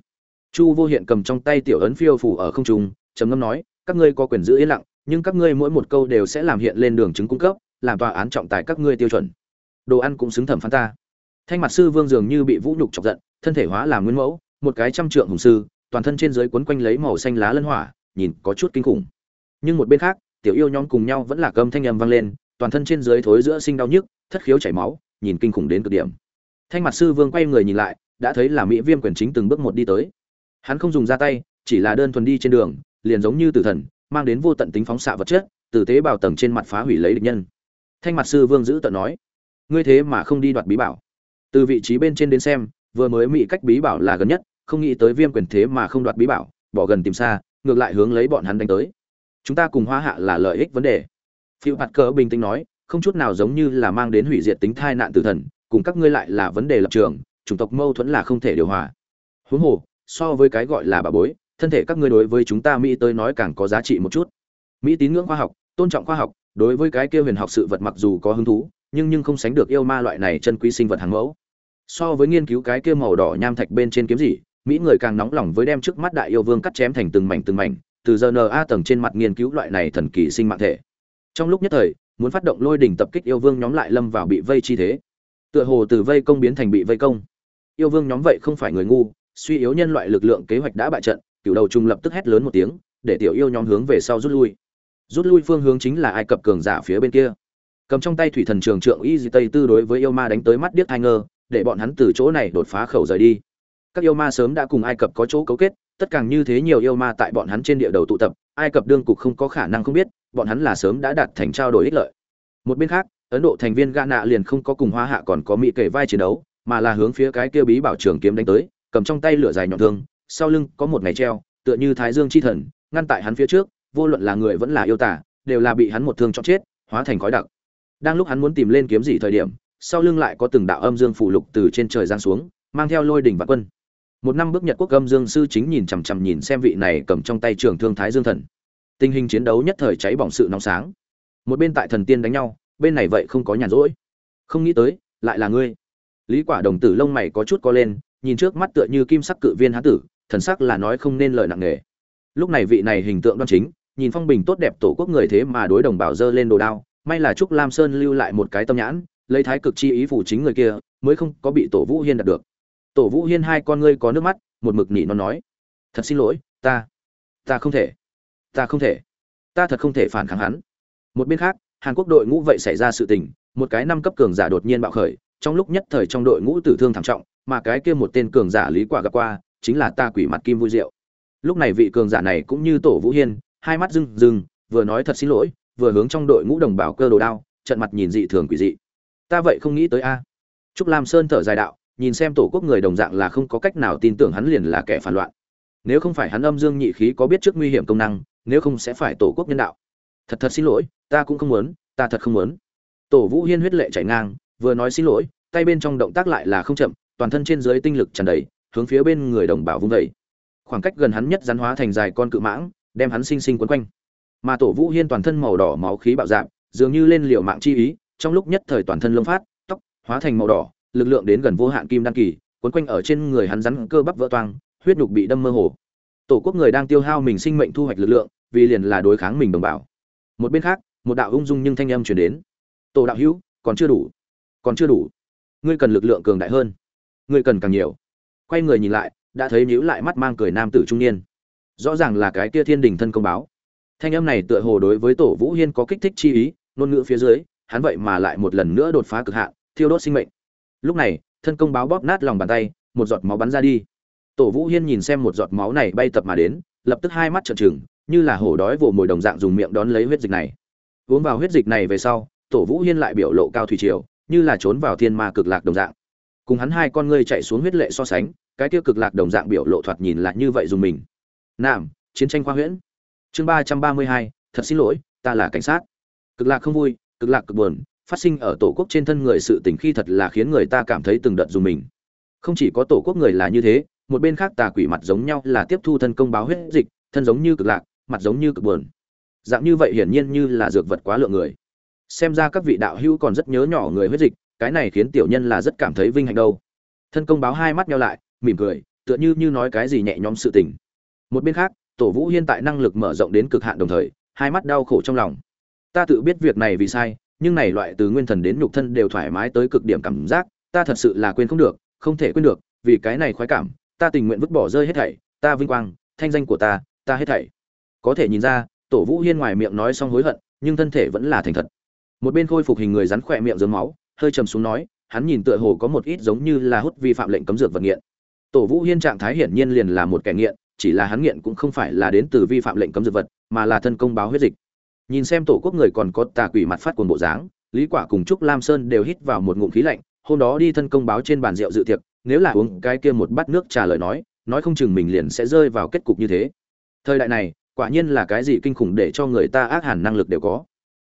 Chu vô hiện cầm trong tay tiểu ấn phiêu phủ ở không trung, trầm ngâm nói, các ngươi có quyền giữ yên lặng, nhưng các ngươi mỗi một câu đều sẽ làm hiện lên đường chứng cung cấp làm tòa án trọng tài các ngươi tiêu chuẩn. Đồ ăn cũng xứng thẩm phán ta. Thanh mặt sư vương dường như bị vũ nhục chọc giận, thân thể hóa làm nguyên mẫu, một cái trăm trượng hùng sư, toàn thân trên dưới quấn quanh lấy màu xanh lá lân hỏa, nhìn có chút kinh khủng. Nhưng một bên khác, tiểu yêu nhóm cùng nhau vẫn là cơm thanh âm vang lên, toàn thân trên dưới thối giữa sinh đau nhức, thất khiếu chảy máu, nhìn kinh khủng đến cực điểm. Thanh mặt sư vương quay người nhìn lại, đã thấy là mỹ viêm quyền chính từng bước một đi tới. Hắn không dùng ra tay, chỉ là đơn thuần đi trên đường, liền giống như tử thần, mang đến vô tận tính phóng xạ vật chất từ tế bào tầng trên mặt phá hủy lấy địch nhân thanh mặt sư vương giữ tận nói, ngươi thế mà không đi đoạt bí bảo. Từ vị trí bên trên đến xem, vừa mới mỹ cách bí bảo là gần nhất, không nghĩ tới viêm quyền thế mà không đoạt bí bảo, bỏ gần tìm xa, ngược lại hướng lấy bọn hắn đánh tới. Chúng ta cùng hoa hạ là lợi ích vấn đề. Phiêu hạt cờ bình tĩnh nói, không chút nào giống như là mang đến hủy diệt tính thai nạn tử thần, cùng các ngươi lại là vấn đề lập trường, chủng tộc mâu thuẫn là không thể điều hòa. Huống hồ, so với cái gọi là bà bối, thân thể các ngươi đối với chúng ta mỹ tới nói càng có giá trị một chút. Mỹ tín ngưỡng khoa học, tôn trọng khoa học đối với cái kia huyền học sự vật mặc dù có hứng thú, nhưng nhưng không sánh được yêu ma loại này chân quý sinh vật hàng mẫu. So với nghiên cứu cái kia màu đỏ nham thạch bên trên kiếm gì, mỹ người càng nóng lòng với đem trước mắt đại yêu vương cắt chém thành từng mảnh từng mảnh, từ giờ na tầng trên mặt nghiên cứu loại này thần kỳ sinh mạng thể. Trong lúc nhất thời, muốn phát động lôi đỉnh tập kích yêu vương nhóm lại lâm vào bị vây chi thế. Tựa hồ từ vây công biến thành bị vây công. Yêu vương nhóm vậy không phải người ngu, suy yếu nhân loại lực lượng kế hoạch đã bại trận cựu đầu trung lập tức hét lớn một tiếng, để tiểu yêu nhóm hướng về sau rút lui rút lui phương hướng chính là ai cập cường giả phía bên kia. Cầm trong tay thủy thần trường trượng y di tây tư đối với yêu ma đánh tới mắt điếc hai ngơ, để bọn hắn từ chỗ này đột phá khẩu rời đi. Các yêu ma sớm đã cùng ai cập có chỗ cấu kết, tất càng như thế nhiều yêu ma tại bọn hắn trên địa đầu tụ tập, ai cập đương cục không có khả năng không biết, bọn hắn là sớm đã đạt thành trao đổi ích lợi. Một bên khác, ấn độ thành viên gã nạ liền không có cùng hoa hạ còn có mỹ kể vai chiến đấu, mà là hướng phía cái kia bí bảo trường kiếm đánh tới, cầm trong tay lửa dài nhọn thương, sau lưng có một ngày treo, tựa như thái dương chi thần, ngăn tại hắn phía trước vô luận là người vẫn là yêu tả đều là bị hắn một thương cho chết, hóa thành khói đặc. Đang lúc hắn muốn tìm lên kiếm gì thời điểm, sau lưng lại có từng đạo âm dương phủ lục từ trên trời giáng xuống, mang theo lôi đỉnh và quân. Một năm bước nhật quốc âm dương sư chính nhìn chằm chằm nhìn xem vị này cầm trong tay trường thương thái dương thần. Tình hình chiến đấu nhất thời cháy bỏng sự nóng sáng. Một bên tại thần tiên đánh nhau, bên này vậy không có nhàn rỗi. Không nghĩ tới, lại là ngươi. Lý quả đồng tử lông mày có chút co lên, nhìn trước mắt tựa như kim sắc cự viên hán tử, thần sắc là nói không nên lời nặng nề. Lúc này vị này hình tượng đoan chính nhìn phong bình tốt đẹp tổ quốc người thế mà đối đồng bào dơ lên đồ đao, may là trúc lam sơn lưu lại một cái tâm nhãn, lấy thái cực chi ý phủ chính người kia, mới không có bị tổ vũ hiên đạt được. Tổ vũ hiên hai con ngươi có nước mắt, một mực nỉ nó nói, thật xin lỗi, ta ta không thể, ta không thể, ta thật không thể phản kháng hắn. Một bên khác, hàn quốc đội ngũ vậy xảy ra sự tình, một cái năm cấp cường giả đột nhiên bạo khởi, trong lúc nhất thời trong đội ngũ tử thương thảm trọng, mà cái kia một tên cường giả lý quả gặp qua, chính là ta quỷ mặt kim vui diệu. Lúc này vị cường giả này cũng như tổ vũ hiên hai mắt rưng rưng, vừa nói thật xin lỗi, vừa hướng trong đội ngũ đồng bào cơ đồ đao, trận mặt nhìn dị thường quỷ dị. Ta vậy không nghĩ tới a. Trúc lam sơn thở dài đạo, nhìn xem tổ quốc người đồng dạng là không có cách nào tin tưởng hắn liền là kẻ phản loạn. Nếu không phải hắn âm dương nhị khí có biết trước nguy hiểm công năng, nếu không sẽ phải tổ quốc nhân đạo. Thật thật xin lỗi, ta cũng không muốn, ta thật không muốn. Tổ vũ hiên huyết lệ chảy ngang, vừa nói xin lỗi, tay bên trong động tác lại là không chậm, toàn thân trên dưới tinh lực tràn đầy, hướng phía bên người đồng bào vung dậy. khoảng cách gần hắn nhất rắn hóa thành dài con cự mãng đem hắn sinh sinh quấn quanh. Mà tổ vũ hiên toàn thân màu đỏ máu khí bạo dạn, dường như lên liều mạng chi ý, trong lúc nhất thời toàn thân lông phát, tóc hóa thành màu đỏ, lực lượng đến gần vô hạn kim đan kỳ, quấn quanh ở trên người hắn rắn cơ bắp vỡ toang, huyết nhục bị đâm mơ hồ. Tổ quốc người đang tiêu hao mình sinh mệnh thu hoạch lực lượng, vì liền là đối kháng mình đồng bào. Một bên khác, một đạo ung dung nhưng thanh âm truyền đến. Tổ đạo hữu, còn chưa đủ. Còn chưa đủ. Ngươi cần lực lượng cường đại hơn. Ngươi cần càng nhiều. Quay người nhìn lại, đã thấy nhíu lại mắt mang cười nam tử trung niên rõ ràng là cái kia thiên đình thân công báo. Thanh âm này tựa hồ đối với tổ vũ hiên có kích thích chi ý, ngôn ngữ phía dưới, hắn vậy mà lại một lần nữa đột phá cực hạn, thiêu đốt sinh mệnh. Lúc này, thân công báo bóp nát lòng bàn tay, một giọt máu bắn ra đi. Tổ vũ hiên nhìn xem một giọt máu này bay tập mà đến, lập tức hai mắt trợn trừng, như là hổ đói vồ mồi đồng dạng dùng miệng đón lấy huyết dịch này. Uống vào huyết dịch này về sau, tổ vũ hiên lại biểu lộ cao thủy triều, như là trốn vào thiên ma cực lạc đồng dạng. Cùng hắn hai con ngươi chạy xuống huyết lệ so sánh, cái tiêu cực lạc đồng dạng biểu lộ thoạt nhìn lại như vậy dùng mình nạm chiến tranh khoa huyễn. Chương ba trăm ba mươi hai, thật xin lỗi, ta là cảnh sát. Cực lạc không vui, cực lạc cực buồn, phát sinh ở tổ quốc trên thân người sự tình khi thật là khiến người ta cảm thấy từng đợt dùng mình. Không chỉ có tổ quốc người là như thế, một bên khác tà quỷ mặt giống nhau là tiếp thu thân công báo huyết dịch, thân giống như cực lạc, mặt giống như cực buồn. Dạng như vậy hiển nhiên như là dược vật quá lượng người. Xem ra các vị đạo hữu còn rất nhớ nhỏ người huyết dịch, cái này khiến tiểu nhân là rất cảm thấy vinh hạnh đâu. Thân công báo hai mắt nhau lại, mỉm cười, tựa như như nói cái gì nhẹ nhõm sự tình một bên khác, tổ vũ hiên tại năng lực mở rộng đến cực hạn đồng thời, hai mắt đau khổ trong lòng. Ta tự biết việc này vì sai, nhưng này loại từ nguyên thần đến nhục thân đều thoải mái tới cực điểm cảm giác, ta thật sự là quên không được, không thể quên được, vì cái này khoái cảm, ta tình nguyện vứt bỏ rơi hết thảy, ta vinh quang, thanh danh của ta ta hết thảy. Có thể nhìn ra, tổ vũ hiên ngoài miệng nói xong hối hận, nhưng thân thể vẫn là thành thật. Một bên khôi phục hình người rắn khỏe miệng dớm máu, hơi trầm xuống nói, hắn nhìn tựa hồ có một ít giống như là hút vi phạm lệnh cấm dược vật nghiện. Tổ vũ hiên trạng thái hiển nhiên liền là một kẻ nghiện chỉ là hắn nghiện cũng không phải là đến từ vi phạm lệnh cấm dược vật, mà là thân công báo huyết dịch. Nhìn xem tổ quốc người còn có tà quỷ mặt phát cuồng bộ dáng, lý quả cùng trúc lam sơn đều hít vào một ngụm khí lạnh, hôm đó đi thân công báo trên bàn rượu dự tiệc, nếu là uống cái kia một bát nước trà lời nói nói không chừng mình liền sẽ rơi vào kết cục như thế. Thời đại này, quả nhiên là cái gì kinh khủng để cho người ta ác hẳn năng lực đều có.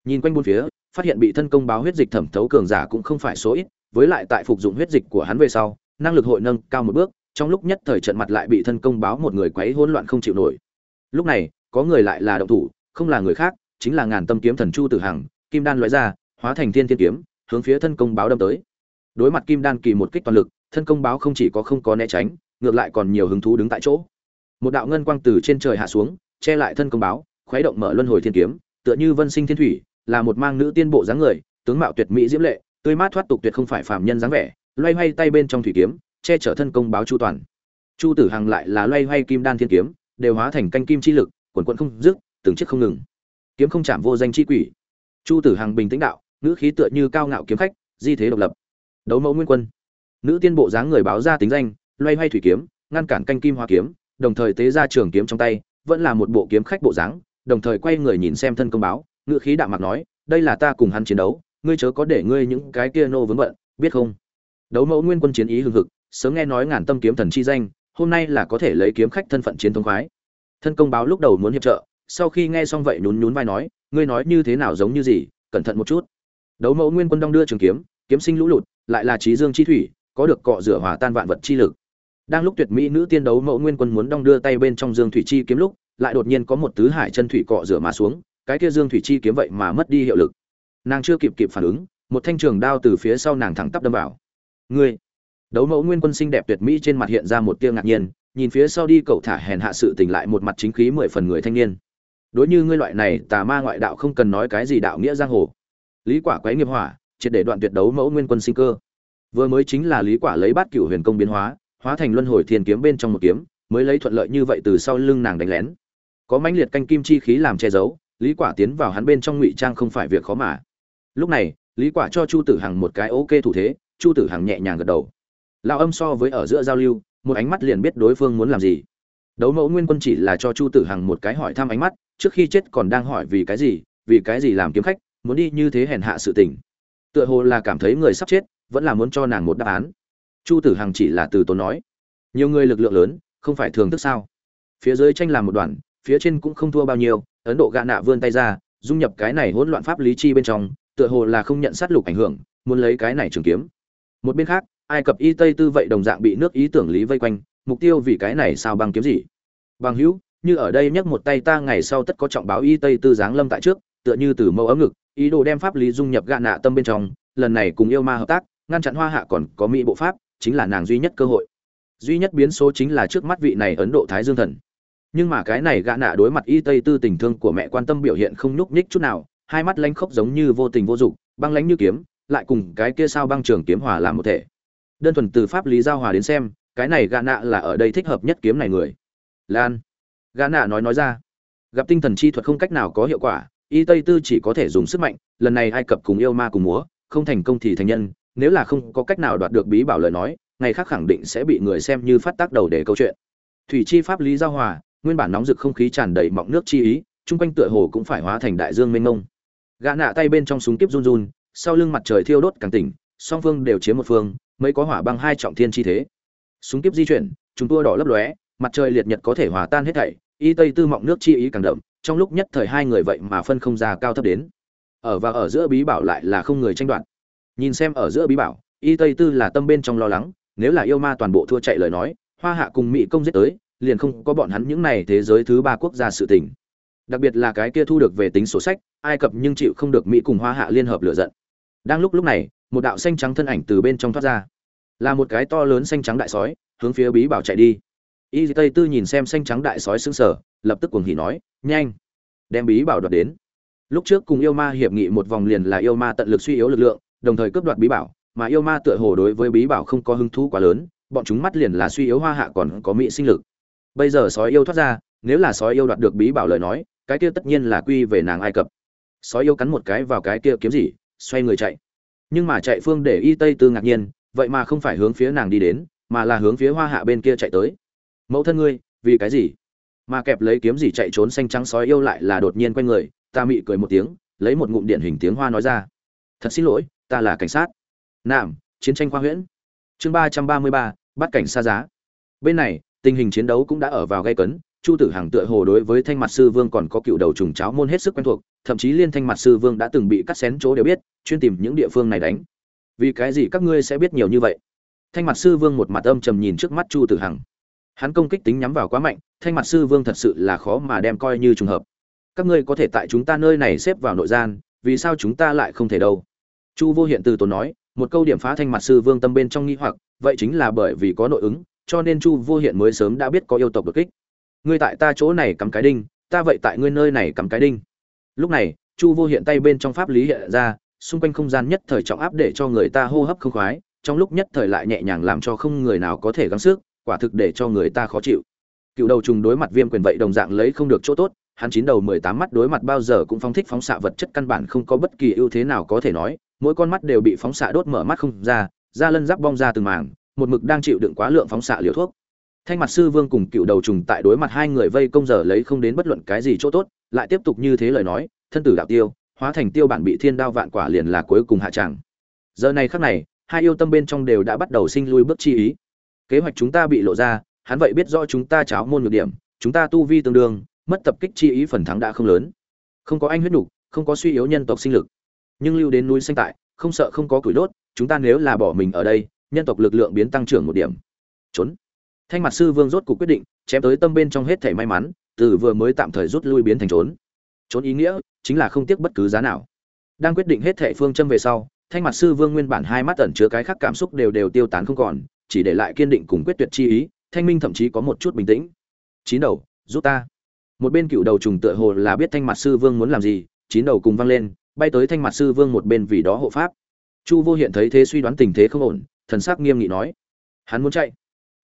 Nhìn quanh bốn phía, phát hiện bị thân công báo huyết dịch thẩm thấu cường giả cũng không phải số ít, với lại tại phục dụng huyết dịch của hắn về sau, năng lực hội nâng cao một bước trong lúc nhất thời trận mặt lại bị thân công báo một người quấy hỗn loạn không chịu nổi. Lúc này, có người lại là động thủ, không là người khác, chính là ngàn tâm kiếm thần chu tử hằng, kim đan loại ra, hóa thành thiên thiên kiếm, hướng phía thân công báo đâm tới. Đối mặt kim đan kỳ một kích toàn lực, thân công báo không chỉ có không có né tránh, ngược lại còn nhiều hứng thú đứng tại chỗ. Một đạo ngân quang từ trên trời hạ xuống, che lại thân công báo, khuấy động mở luân hồi thiên kiếm, tựa như vân sinh thiên thủy, là một mang nữ tiên bộ dáng người, tướng mạo tuyệt mỹ diễm lệ, tươi mát thoát tục tuyệt không phải phàm nhân dáng vẻ, loay hoay tay bên trong thủy kiếm che chở thân công báo chu toàn. Chu tử hằng lại là loay hoay kim đan thiên kiếm, đều hóa thành canh kim chi lực, quần quận không dứt, từng chiếc không ngừng. Kiếm không chạm vô danh chi quỷ. Chu tử hằng bình tĩnh đạo, ngữ khí tựa như cao ngạo kiếm khách, di thế độc lập. Đấu mẫu nguyên quân. Nữ tiên bộ dáng người báo ra tính danh, loay hoay thủy kiếm, ngăn cản canh kim hoa kiếm, đồng thời tế ra trường kiếm trong tay, vẫn là một bộ kiếm khách bộ dáng, đồng thời quay người nhìn xem thân công báo, ngữ khí đạm mặt nói, đây là ta cùng hắn chiến đấu, ngươi chớ có để ngươi những cái kia nô vướng bận, biết không? Đấu mẫu nguyên quân chiến ý hừng hực sớm nghe nói ngàn tâm kiếm thần chi danh, hôm nay là có thể lấy kiếm khách thân phận chiến thông khoái. Thân công báo lúc đầu muốn hiệp trợ, sau khi nghe xong vậy nhún nhún vai nói, ngươi nói như thế nào giống như gì, cẩn thận một chút. Đấu mẫu nguyên quân đong đưa trường kiếm kiếm sinh lũ lụt, lại là trí dương chi thủy, có được cọ rửa hòa tan vạn vật chi lực. Đang lúc tuyệt mỹ nữ tiên đấu mẫu nguyên quân muốn đong đưa tay bên trong dương thủy chi kiếm lúc, lại đột nhiên có một tứ hải chân thủy cọ rửa mà xuống, cái kia dương thủy chi kiếm vậy mà mất đi hiệu lực. Nàng chưa kịp kịp phản ứng, một thanh trường đao từ phía sau nàng thẳng tắp đâm vào. Ngươi đấu mẫu nguyên quân xinh đẹp tuyệt mỹ trên mặt hiện ra một tia ngạc nhiên, nhìn phía sau đi cậu thả hèn hạ sự tỉnh lại một mặt chính khí mười phần người thanh niên. Đối như ngươi loại này, tà ma ngoại đạo không cần nói cái gì đạo nghĩa giang hồ. Lý quả quấy nghiệp hỏa, triệt để đoạn tuyệt đấu mẫu nguyên quân sinh cơ. Vừa mới chính là lý quả lấy bát cửu huyền công biến hóa hóa thành luân hồi thiên kiếm bên trong một kiếm, mới lấy thuận lợi như vậy từ sau lưng nàng đánh lén. Có mãnh liệt canh kim chi khí làm che giấu, lý quả tiến vào hắn bên trong ngụy trang không phải việc khó mà. Lúc này, lý quả cho chu tử hằng một cái ok thủ thế, chu tử hằng nhẹ nhàng gật đầu lão âm so với ở giữa giao lưu, một ánh mắt liền biết đối phương muốn làm gì. Đấu mẫu nguyên quân chỉ là cho chu tử hằng một cái hỏi thăm ánh mắt, trước khi chết còn đang hỏi vì cái gì, vì cái gì làm kiếm khách, muốn đi như thế hèn hạ sự tình. Tựa hồ là cảm thấy người sắp chết, vẫn là muốn cho nàng một đáp án. Chu tử hằng chỉ là từ tốn nói, nhiều người lực lượng lớn, không phải thường thức sao? Phía dưới tranh làm một đoàn, phía trên cũng không thua bao nhiêu, ấn độ gạ nạ vươn tay ra, dung nhập cái này hỗn loạn pháp lý chi bên trong, tựa hồ là không nhận sát lục ảnh hưởng, muốn lấy cái này trường kiếm. Một bên khác ai cập y tây tư vậy đồng dạng bị nước ý tưởng lý vây quanh, mục tiêu vì cái này sao bằng kiếm gì? Bằng hữu, như ở đây nhấc một tay ta ngày sau tất có trọng báo y tây tư giáng lâm tại trước, tựa như từ mẫu ấm ngực, ý đồ đem pháp lý dung nhập gạ nạ tâm bên trong, lần này cùng yêu ma hợp tác, ngăn chặn hoa hạ còn có mỹ bộ pháp, chính là nàng duy nhất cơ hội. Duy nhất biến số chính là trước mắt vị này ấn độ thái dương thần. Nhưng mà cái này gạ nạ đối mặt y tây tư tình thương của mẹ quan tâm biểu hiện không nhúc nhích chút nào, hai mắt lanh khốc giống như vô tình vô dụng băng lánh như kiếm, lại cùng cái kia sao băng trường kiếm hòa làm một thể đơn thuần từ pháp lý giao hòa đến xem, cái này gã nạ là ở đây thích hợp nhất kiếm này người. Lan. Gã nạ nói nói ra. Gặp tinh thần chi thuật không cách nào có hiệu quả, y tây tư chỉ có thể dùng sức mạnh, lần này ai cập cùng yêu ma cùng múa, không thành công thì thành nhân, nếu là không có cách nào đoạt được bí bảo lời nói, ngày khác khẳng định sẽ bị người xem như phát tác đầu để câu chuyện. Thủy chi pháp lý giao hòa, nguyên bản nóng rực không khí tràn đầy mọng nước chi ý, chung quanh tựa hồ cũng phải hóa thành đại dương mênh mông. Gã nạ tay bên trong súng kiếp run run, sau lưng mặt trời thiêu đốt càng tỉnh, song phương đều chiếm một phương mới có hỏa băng hai trọng thiên chi thế. Súng kiếp di chuyển chúng tua đỏ lấp lóe, mặt trời liệt nhật có thể hòa tan hết thảy, y tây tư mọng nước chi ý càng đậm, trong lúc nhất thời hai người vậy mà phân không ra cao thấp đến. Ở và ở giữa bí bảo lại là không người tranh đoạt. Nhìn xem ở giữa bí bảo, y tây tư là tâm bên trong lo lắng, nếu là yêu ma toàn bộ thua chạy lời nói, hoa hạ cùng mỹ công giết tới, liền không có bọn hắn những này thế giới thứ ba quốc gia sự tình. Đặc biệt là cái kia thu được về tính sổ sách, ai cập nhưng chịu không được mỹ cùng hoa hạ liên hợp lựa giận. Đang lúc lúc này một đạo xanh trắng thân ảnh từ bên trong thoát ra. Là một cái to lớn xanh trắng đại sói, hướng phía bí bảo chạy đi. Y tây tư nhìn xem xanh trắng đại sói xứng sở lập tức cuồng hỉ nói, nhanh, đem bí bảo đoạt đến. Lúc trước cùng yêu ma hiệp nghị một vòng liền là yêu ma tận lực suy yếu lực lượng, đồng thời cướp đoạt bí bảo, mà yêu ma tựa hồ đối với bí bảo không có hứng thú quá lớn, bọn chúng mắt liền là suy yếu hoa hạ còn có mỹ sinh lực. Bây giờ sói yêu thoát ra, nếu là sói yêu đoạt được bí bảo lời nói, cái kia tất nhiên là quy về nàng ai cập. Sói yêu cắn một cái vào cái kia kiếm gì, xoay người chạy nhưng mà chạy phương để y tây tư ngạc nhiên, vậy mà không phải hướng phía nàng đi đến, mà là hướng phía hoa hạ bên kia chạy tới. Mẫu thân ngươi, vì cái gì? Mà kẹp lấy kiếm gì chạy trốn xanh trắng sói yêu lại là đột nhiên quay người, ta mị cười một tiếng, lấy một ngụm điện hình tiếng hoa nói ra. Thật xin lỗi, ta là cảnh sát. Nạm chiến tranh khoa huyễn. Chương ba trăm ba mươi ba, bắt cảnh xa giá. Bên này, tình hình chiến đấu cũng đã ở vào gây cấn, chu tử hằng tựa hồ đối với thanh mặt sư vương còn có cựu đầu trùng cháo môn hết sức quen thuộc, thậm chí liên thanh mặt sư vương đã từng bị cắt xén chỗ đều biết chuyên tìm những địa phương này đánh. Vì cái gì các ngươi sẽ biết nhiều như vậy? Thanh mặt sư vương một mặt âm trầm nhìn trước mắt chu tử hằng. Hắn công kích tính nhắm vào quá mạnh, thanh mặt sư vương thật sự là khó mà đem coi như trùng hợp. Các ngươi có thể tại chúng ta nơi này xếp vào nội gian, vì sao chúng ta lại không thể đâu? Chu vô hiện từ tốn nói, một câu điểm phá thanh mặt sư vương tâm bên trong nghi hoặc, vậy chính là bởi vì có nội ứng, cho nên chu vô hiện mới sớm đã biết có yêu tộc đột kích. Ngươi tại ta chỗ này cắm cái đinh, ta vậy tại ngươi nơi này cắm cái đinh. Lúc này, chu vô hiện tay bên trong pháp lý hiện ra xung quanh không gian nhất thời trọng áp để cho người ta hô hấp không khoái, trong lúc nhất thời lại nhẹ nhàng làm cho không người nào có thể gắng sức, quả thực để cho người ta khó chịu. Cựu đầu trùng đối mặt viêm quyền vậy đồng dạng lấy không được chỗ tốt, hắn chín đầu mười tám mắt đối mặt bao giờ cũng phóng thích phóng xạ vật chất căn bản không có bất kỳ ưu thế nào có thể nói, mỗi con mắt đều bị phóng xạ đốt mở mắt không ra, da lân giáp bong ra từng mảng, một mực đang chịu đựng quá lượng phóng xạ liều thuốc. Thanh mặt sư vương cùng cựu đầu trùng tại đối mặt hai người vây công giờ lấy không đến bất luận cái gì chỗ tốt, lại tiếp tục như thế lời nói, thân tử đạo tiêu hóa thành tiêu bản bị thiên đao vạn quả liền là cuối cùng hạ tràng. Giờ này khắc này, hai yêu tâm bên trong đều đã bắt đầu sinh lui bước chi ý. Kế hoạch chúng ta bị lộ ra, hắn vậy biết rõ chúng ta cháo môn nhược điểm, chúng ta tu vi tương đương, mất tập kích chi ý phần thắng đã không lớn. Không có anh huyết nục không có suy yếu nhân tộc sinh lực. Nhưng lưu đến núi xanh tại, không sợ không có củi đốt, chúng ta nếu là bỏ mình ở đây, nhân tộc lực lượng biến tăng trưởng một điểm. Trốn. Thanh mặt sư vương rốt cuộc quyết định, chém tới tâm bên trong hết thể may mắn, từ vừa mới tạm thời rút lui biến thành trốn. Trốn ý nghĩa chính là không tiếc bất cứ giá nào. Đang quyết định hết thệ phương châm về sau, thanh mặt sư vương nguyên bản hai mắt ẩn chứa cái khác cảm xúc đều đều tiêu tán không còn, chỉ để lại kiên định cùng quyết tuyệt chi ý, thanh minh thậm chí có một chút bình tĩnh. Chín đầu, giúp ta. Một bên cựu đầu trùng tựa hồ là biết thanh mặt sư vương muốn làm gì, chín đầu cùng văng lên, bay tới thanh mặt sư vương một bên vì đó hộ pháp. Chu vô hiện thấy thế suy đoán tình thế không ổn, thần sắc nghiêm nghị nói, hắn muốn chạy.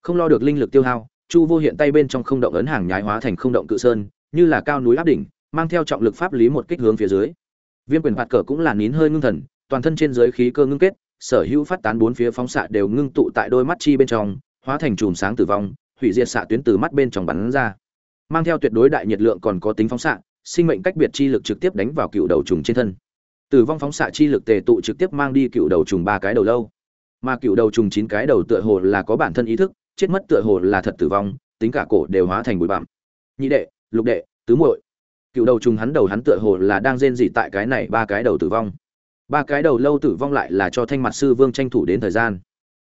Không lo được linh lực tiêu hao, chu vô hiện tay bên trong không động ấn hàng nhái hóa thành không động cự sơn, như là cao núi áp đỉnh mang theo trọng lực pháp lý một kích hướng phía dưới. Viêm quyền phạt cờ cũng là nín hơi ngưng thần, toàn thân trên dưới khí cơ ngưng kết, sở hữu phát tán bốn phía phóng xạ đều ngưng tụ tại đôi mắt chi bên trong, hóa thành chùm sáng tử vong, hủy diệt xạ tuyến từ mắt bên trong bắn ra. Mang theo tuyệt đối đại nhiệt lượng còn có tính phóng xạ, sinh mệnh cách biệt chi lực trực tiếp đánh vào cựu đầu trùng trên thân. Tử vong phóng xạ chi lực tề tụ trực tiếp mang đi cựu đầu trùng ba cái đầu lâu. Mà cựu đầu trùng chín cái đầu tựa hồ là có bản thân ý thức, chết mất tựa hồ là thật tử vong, tính cả cổ đều hóa thành bụi bặm. Nhị đệ, lục đệ, tứ muội cựu đầu trùng hắn đầu hắn tựa hồ là đang rên rỉ tại cái này, ba cái đầu tử vong. Ba cái đầu lâu tử vong lại là cho thanh mặt sư vương tranh thủ đến thời gian.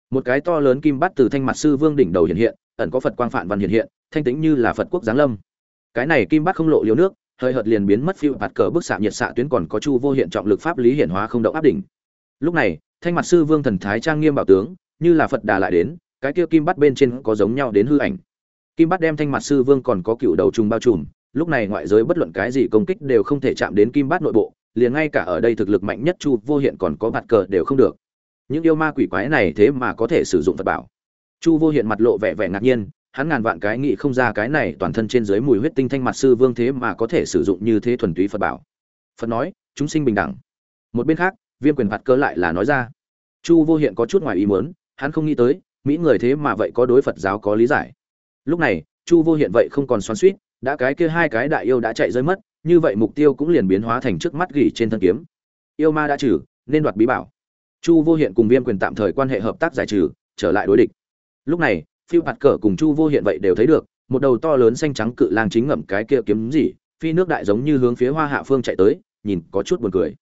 Một cái to lớn kim bắt từ thanh mặt sư vương đỉnh đầu hiện hiện, ẩn có phật quang phản văn hiện hiện, thanh tĩnh như là phật quốc giáng lâm. Cái này kim bắt không lộ liều nước, hơi hợt liền biến mất phiêu bạt cờ bức xạ nhiệt xạ tuyến còn có chu vô hiện trọng lực pháp lý hiển hóa không động áp đỉnh. Lúc này, thanh mặt sư vương thần thái trang nghiêm bảo tướng, như là phật đà lại đến, cái kia kim bắt bên trên có giống nhau đến hư ảnh. Kim bắt đem thanh mặt sư vương còn có cựu đầu trùng bao trùm lúc này ngoại giới bất luận cái gì công kích đều không thể chạm đến kim bát nội bộ, liền ngay cả ở đây thực lực mạnh nhất chu vô hiện còn có mặt cờ đều không được. Những yêu ma quỷ quái này thế mà có thể sử dụng phật bảo. Chu vô hiện mặt lộ vẻ vẻ ngạc nhiên, hắn ngàn vạn cái nghĩ không ra cái này toàn thân trên dưới mùi huyết tinh thanh mặt sư vương thế mà có thể sử dụng như thế thuần túy phật bảo. Phật nói, chúng sinh bình đẳng. Một bên khác, viêm quyền phạt cơ lại là nói ra. Chu vô hiện có chút ngoài ý muốn, hắn không nghĩ tới, mỹ người thế mà vậy có đối phật giáo có lý giải. Lúc này, chu vô hiện vậy không còn xoắn suýt đã cái kia hai cái đại yêu đã chạy rơi mất, như vậy mục tiêu cũng liền biến hóa thành trước mắt gỉ trên thân kiếm. Yêu ma đã trừ, nên đoạt bí bảo. Chu vô hiện cùng viêm quyền tạm thời quan hệ hợp tác giải trừ, trở lại đối địch. Lúc này, phiêu bạt cờ cùng chu vô hiện vậy đều thấy được, một đầu to lớn xanh trắng cự lang chính ngậm cái kia kiếm gì, phi nước đại giống như hướng phía hoa hạ phương chạy tới, nhìn có chút buồn cười.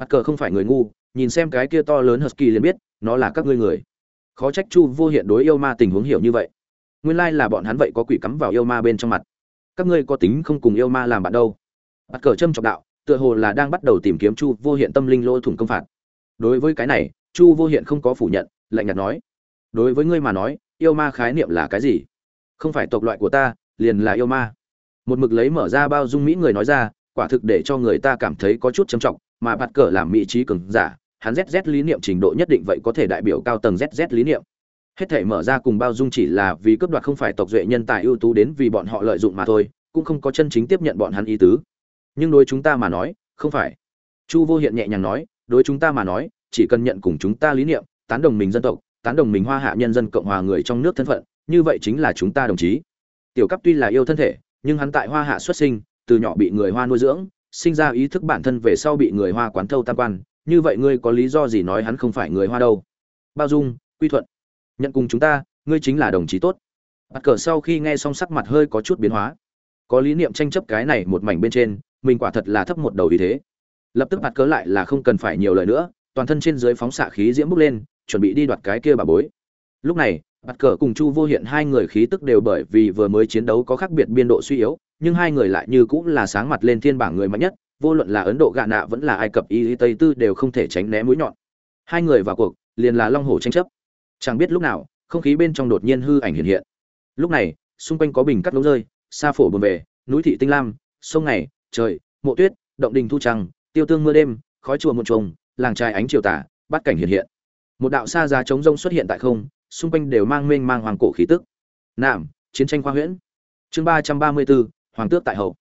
Bạt cờ không phải người ngu, nhìn xem cái kia to lớn husky liền biết, nó là các ngươi người. Khó trách chu vô hiện đối yêu ma tình huống hiểu như vậy. Nguyên lai là bọn hắn vậy có quỷ cắm vào yêu ma bên trong mặt các ngươi có tính không cùng yêu ma làm bạn đâu. Bắt cờ châm trọng đạo, tựa hồ là đang bắt đầu tìm kiếm chu vô hiện tâm linh lỗ thủng công phạt. Đối với cái này, chu vô hiện không có phủ nhận, lạnh nhạt nói. Đối với ngươi mà nói, yêu ma khái niệm là cái gì? Không phải tộc loại của ta, liền là yêu ma. Một mực lấy mở ra bao dung mỹ người nói ra, quả thực để cho người ta cảm thấy có chút trầm trọng, mà bạt cờ làm mỹ trí cường giả, hắn zz lý niệm trình độ nhất định vậy có thể đại biểu cao tầng zz lý niệm hết thể mở ra cùng bao dung chỉ là vì cướp đoạt không phải tộc duệ nhân tài ưu tú đến vì bọn họ lợi dụng mà thôi, cũng không có chân chính tiếp nhận bọn hắn ý tứ. Nhưng đối chúng ta mà nói, không phải. Chu vô hiện nhẹ nhàng nói, đối chúng ta mà nói, chỉ cần nhận cùng chúng ta lý niệm, tán đồng mình dân tộc, tán đồng mình hoa hạ nhân dân cộng hòa người trong nước thân phận, như vậy chính là chúng ta đồng chí. Tiểu cấp tuy là yêu thân thể, nhưng hắn tại hoa hạ xuất sinh, từ nhỏ bị người hoa nuôi dưỡng, sinh ra ý thức bản thân về sau bị người hoa quán thâu tam quan, như vậy ngươi có lý do gì nói hắn không phải người hoa đâu? Bao dung, quy thuận nhận cùng chúng ta, ngươi chính là đồng chí tốt. Bắt cờ sau khi nghe xong sắc mặt hơi có chút biến hóa. Có lý niệm tranh chấp cái này một mảnh bên trên, mình quả thật là thấp một đầu ý thế. Lập tức bắt cớ lại là không cần phải nhiều lời nữa, toàn thân trên dưới phóng xạ khí diễm bốc lên, chuẩn bị đi đoạt cái kia bà bối. Lúc này bắt cờ cùng chu vô hiện hai người khí tức đều bởi vì vừa mới chiến đấu có khác biệt biên độ suy yếu, nhưng hai người lại như cũng là sáng mặt lên thiên bảng người mạnh nhất, vô luận là ấn độ gạ nạ vẫn là ai cập y tây tư đều không thể tránh né mũi nhọn. Hai người vào cuộc, liền là long hồ tranh chấp chẳng biết lúc nào không khí bên trong đột nhiên hư ảnh hiện hiện lúc này xung quanh có bình cắt lỗ rơi sa phổ buồn về núi thị tinh lam sông ngày trời mộ tuyết động đình thu trăng tiêu tương mưa đêm khói chùa một trùng làng trai ánh chiều tả bát cảnh hiện hiện một đạo xa giá trống rông xuất hiện tại không xung quanh đều mang mênh mang hoàng cổ khí tức Nam, chiến tranh khoa huyễn. Chương ba trăm ba mươi bốn Hoàng tước tại hậu.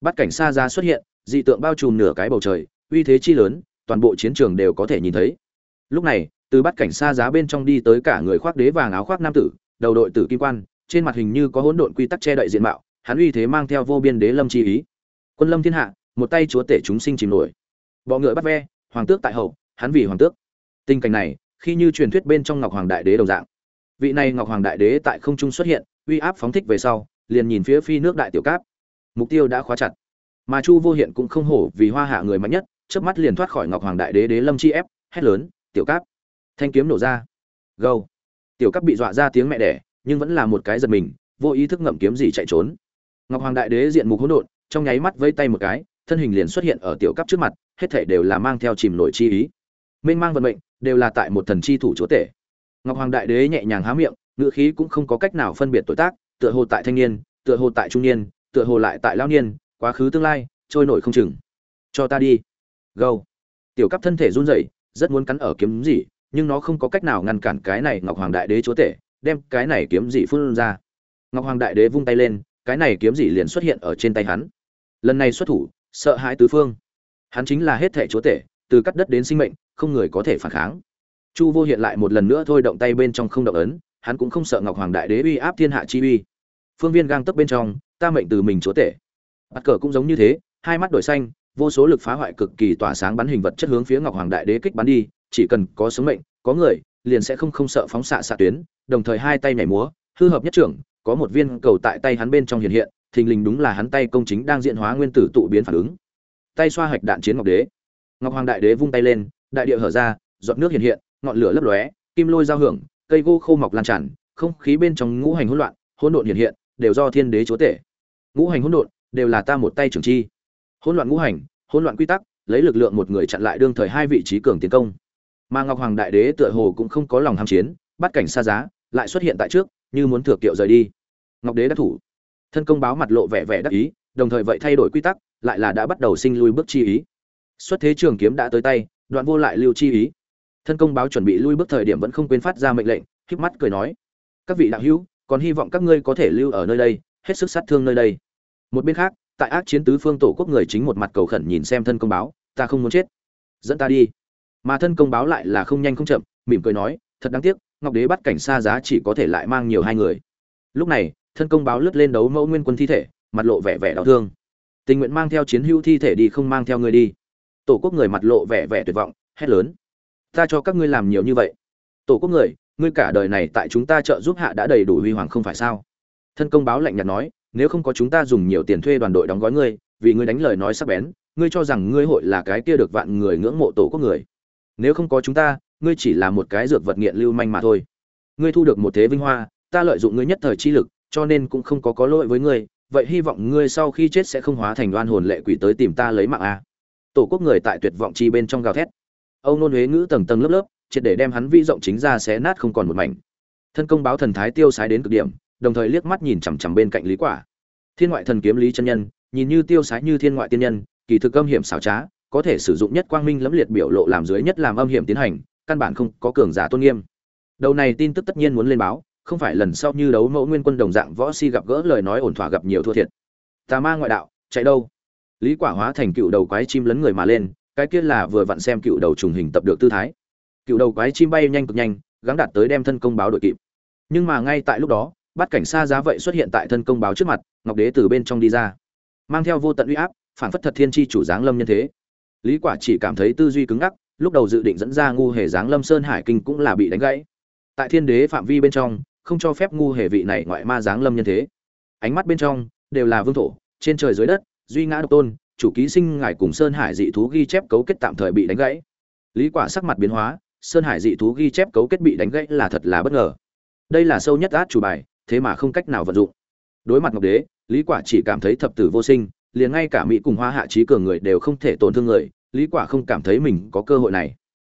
Bát cảnh xa ra xuất hiện, dị tượng bao trùm nửa cái bầu trời, uy thế chi lớn, toàn bộ chiến trường đều có thể nhìn thấy. Lúc này, từ bắt cảnh xa giá bên trong đi tới cả người khoác đế vàng áo khoác nam tử, đầu đội tử kim quan, trên mặt hình như có hỗn độn quy tắc che đậy diện mạo, hắn uy thế mang theo vô biên đế lâm chi ý. Quân lâm thiên hạ, một tay chúa tể chúng sinh chìm nổi. Bọ ngựa bắt ve, hoàng tước tại hậu, hắn vì hoàng tước. Tình cảnh này, khi như truyền thuyết bên trong Ngọc Hoàng Đại Đế đồng dạng. Vị này Ngọc Hoàng Đại Đế tại không trung xuất hiện, uy áp phóng thích về sau, liền nhìn phía phi nước đại tiểu cáp. Mục tiêu đã khóa chặt. Mà Chu Vô Hiện cũng không hổ vì hoa hạ người mạnh nhất, chớp mắt liền thoát khỏi Ngọc Hoàng Đại Đế Đế Lâm chi ép, hét lớn, "Tiểu cáp!" Thanh kiếm nổ ra. Gâu. Tiểu cấp bị dọa ra tiếng mẹ đẻ, nhưng vẫn là một cái giật mình, vô ý thức ngậm kiếm gì chạy trốn. Ngọc Hoàng Đại Đế diện mục hỗn độn, trong nháy mắt vây tay một cái, thân hình liền xuất hiện ở tiểu cấp trước mặt, hết thảy đều là mang theo chìm nổi chi ý. Mênh mang vận mệnh, đều là tại một thần chi thủ chúa tể. Ngọc Hoàng Đại Đế nhẹ nhàng há miệng, ngữ khí cũng không có cách nào phân biệt tuổi tác, tựa hồ tại thanh niên, tựa hồ tại trung niên, tựa hồ lại tại lao niên, quá khứ tương lai, trôi nổi không chừng. Cho ta đi. gâu, Tiểu cấp thân thể run rẩy, rất muốn cắn ở kiếm gì, nhưng nó không có cách nào ngăn cản cái này Ngọc Hoàng Đại Đế chúa tể, đem cái này kiếm dị phun ra. Ngọc Hoàng Đại Đế vung tay lên, cái này kiếm dị liền xuất hiện ở trên tay hắn. Lần này xuất thủ, sợ hãi tứ phương. Hắn chính là hết thệ chúa tể, từ cắt đất đến sinh mệnh, không người có thể phản kháng. Chu Vô hiện lại một lần nữa thôi động tay bên trong không động ấn, hắn cũng không sợ Ngọc Hoàng Đại Đế uy áp thiên hạ chi uy. Phương viên gang tấp bên trong, ta mệnh từ mình chúa tể. Bắt cờ cũng giống như thế, hai mắt đổi xanh, vô số lực phá hoại cực kỳ tỏa sáng bắn hình vật chất hướng phía Ngọc Hoàng Đại Đế kích bắn đi, chỉ cần có sống mệnh, có người, liền sẽ không không sợ phóng xạ xạ tuyến, đồng thời hai tay nhảy múa, hư hợp nhất trưởng, có một viên cầu tại tay hắn bên trong hiện hiện, thình lình đúng là hắn tay công chính đang diễn hóa nguyên tử tụ biến phản ứng. Tay xoa hạch đạn chiến ngọc đế. Ngọc Hoàng Đại Đế vung tay lên, đại địa hở ra, giọt nước hiện hiện, ngọn lửa lấp lóe, kim lôi giao hưởng, cây gỗ khô mọc lan tràn, không khí bên trong ngũ hành hỗn loạn, hỗn độn hiện hiện, đều do thiên đế chúa tể. Ngũ hành hỗn độn, đều là ta một tay trưởng chi. Hỗn loạn ngũ hành, hỗn loạn quy tắc, lấy lực lượng một người chặn lại đương thời hai vị trí cường tiến công. Mà Ngọc Hoàng Đại Đế tựa hồ cũng không có lòng ham chiến, bắt cảnh xa giá, lại xuất hiện tại trước, như muốn thừa kiệu rời đi. Ngọc Đế đã thủ. Thân công báo mặt lộ vẻ vẻ đắc ý, đồng thời vậy thay đổi quy tắc, lại là đã bắt đầu sinh lui bước chi ý. Xuất thế trường kiếm đã tới tay, đoạn vô lại lưu chi ý thân công báo chuẩn bị lui bước thời điểm vẫn không quên phát ra mệnh lệnh híp mắt cười nói các vị đạo hữu còn hy vọng các ngươi có thể lưu ở nơi đây hết sức sát thương nơi đây một bên khác tại ác chiến tứ phương tổ quốc người chính một mặt cầu khẩn nhìn xem thân công báo ta không muốn chết dẫn ta đi mà thân công báo lại là không nhanh không chậm, mỉm cười nói, thật đáng tiếc, ngọc đế bắt cảnh xa giá chỉ có thể lại mang nhiều hai người. Lúc này, thân công báo lướt lên đấu mẫu nguyên quân thi thể, mặt lộ vẻ vẻ đau thương. Tình nguyện mang theo chiến hữu thi thể đi không mang theo người đi. Tổ quốc người mặt lộ vẻ vẻ tuyệt vọng, hét lớn. Ta cho các ngươi làm nhiều như vậy. Tổ quốc người, ngươi cả đời này tại chúng ta trợ giúp hạ đã đầy đủ huy hoàng không phải sao? Thân công báo lạnh nhạt nói, nếu không có chúng ta dùng nhiều tiền thuê đoàn đội đóng gói ngươi, vì ngươi đánh lời nói sắc bén, ngươi cho rằng ngươi hội là cái kia được vạn người ngưỡng mộ tổ quốc người nếu không có chúng ta, ngươi chỉ là một cái dược vật nghiện lưu manh mà thôi. Ngươi thu được một thế vinh hoa, ta lợi dụng ngươi nhất thời chi lực, cho nên cũng không có có lỗi với ngươi, vậy hy vọng ngươi sau khi chết sẽ không hóa thành đoan hồn lệ quỷ tới tìm ta lấy mạng a. Tổ quốc người tại tuyệt vọng chi bên trong gào thét. Ông nôn huế ngữ tầng tầng lớp lớp, triệt để đem hắn vi rộng chính ra xé nát không còn một mảnh. Thân công báo thần thái tiêu sái đến cực điểm, đồng thời liếc mắt nhìn chằm chằm bên cạnh lý quả. Thiên ngoại thần kiếm lý chân nhân, nhìn như tiêu sái như thiên ngoại tiên nhân, kỳ thực âm hiểm xảo trá có thể sử dụng nhất quang minh lẫm liệt biểu lộ làm dưới nhất làm âm hiểm tiến hành, căn bản không có cường giả tôn nghiêm. Đầu này tin tức tất nhiên muốn lên báo, không phải lần sau như đấu mẫu nguyên quân đồng dạng võ si gặp gỡ lời nói ổn thỏa gặp nhiều thua thiệt. Tà ma ngoại đạo, chạy đâu? Lý quả hóa thành cựu đầu quái chim lấn người mà lên, cái kia là vừa vặn xem cựu đầu trùng hình tập được tư thái. Cựu đầu quái chim bay nhanh cực nhanh, gắng đạt tới đem thân công báo đội kịp. Nhưng mà ngay tại lúc đó bắt cảnh xa giá vậy xuất hiện tại thân công báo trước mặt, ngọc đế từ bên trong đi ra. Mang theo vô tận uy áp, phản phất thật thiên chi chủ dáng lâm nhân thế lý quả chỉ cảm thấy tư duy cứng ngắc, lúc đầu dự định dẫn ra ngu hề dáng lâm sơn hải kinh cũng là bị đánh gãy. Tại thiên đế phạm vi bên trong, không cho phép ngu hề vị này ngoại ma dáng lâm nhân thế. Ánh mắt bên trong, đều là vương thổ, trên trời dưới đất, duy ngã độc tôn, chủ ký sinh ngài cùng sơn hải dị thú ghi chép cấu kết tạm thời bị đánh gãy. Lý quả sắc mặt biến hóa, sơn hải dị thú ghi chép cấu kết bị đánh gãy là thật là bất ngờ. Đây là sâu nhất át chủ bài, thế mà không cách nào vận dụng. Đối mặt ngọc đế, lý quả chỉ cảm thấy thập tử vô sinh liền ngay cả mỹ cùng hoa hạ trí cường người đều không thể tổn thương người, lý quả không cảm thấy mình có cơ hội này.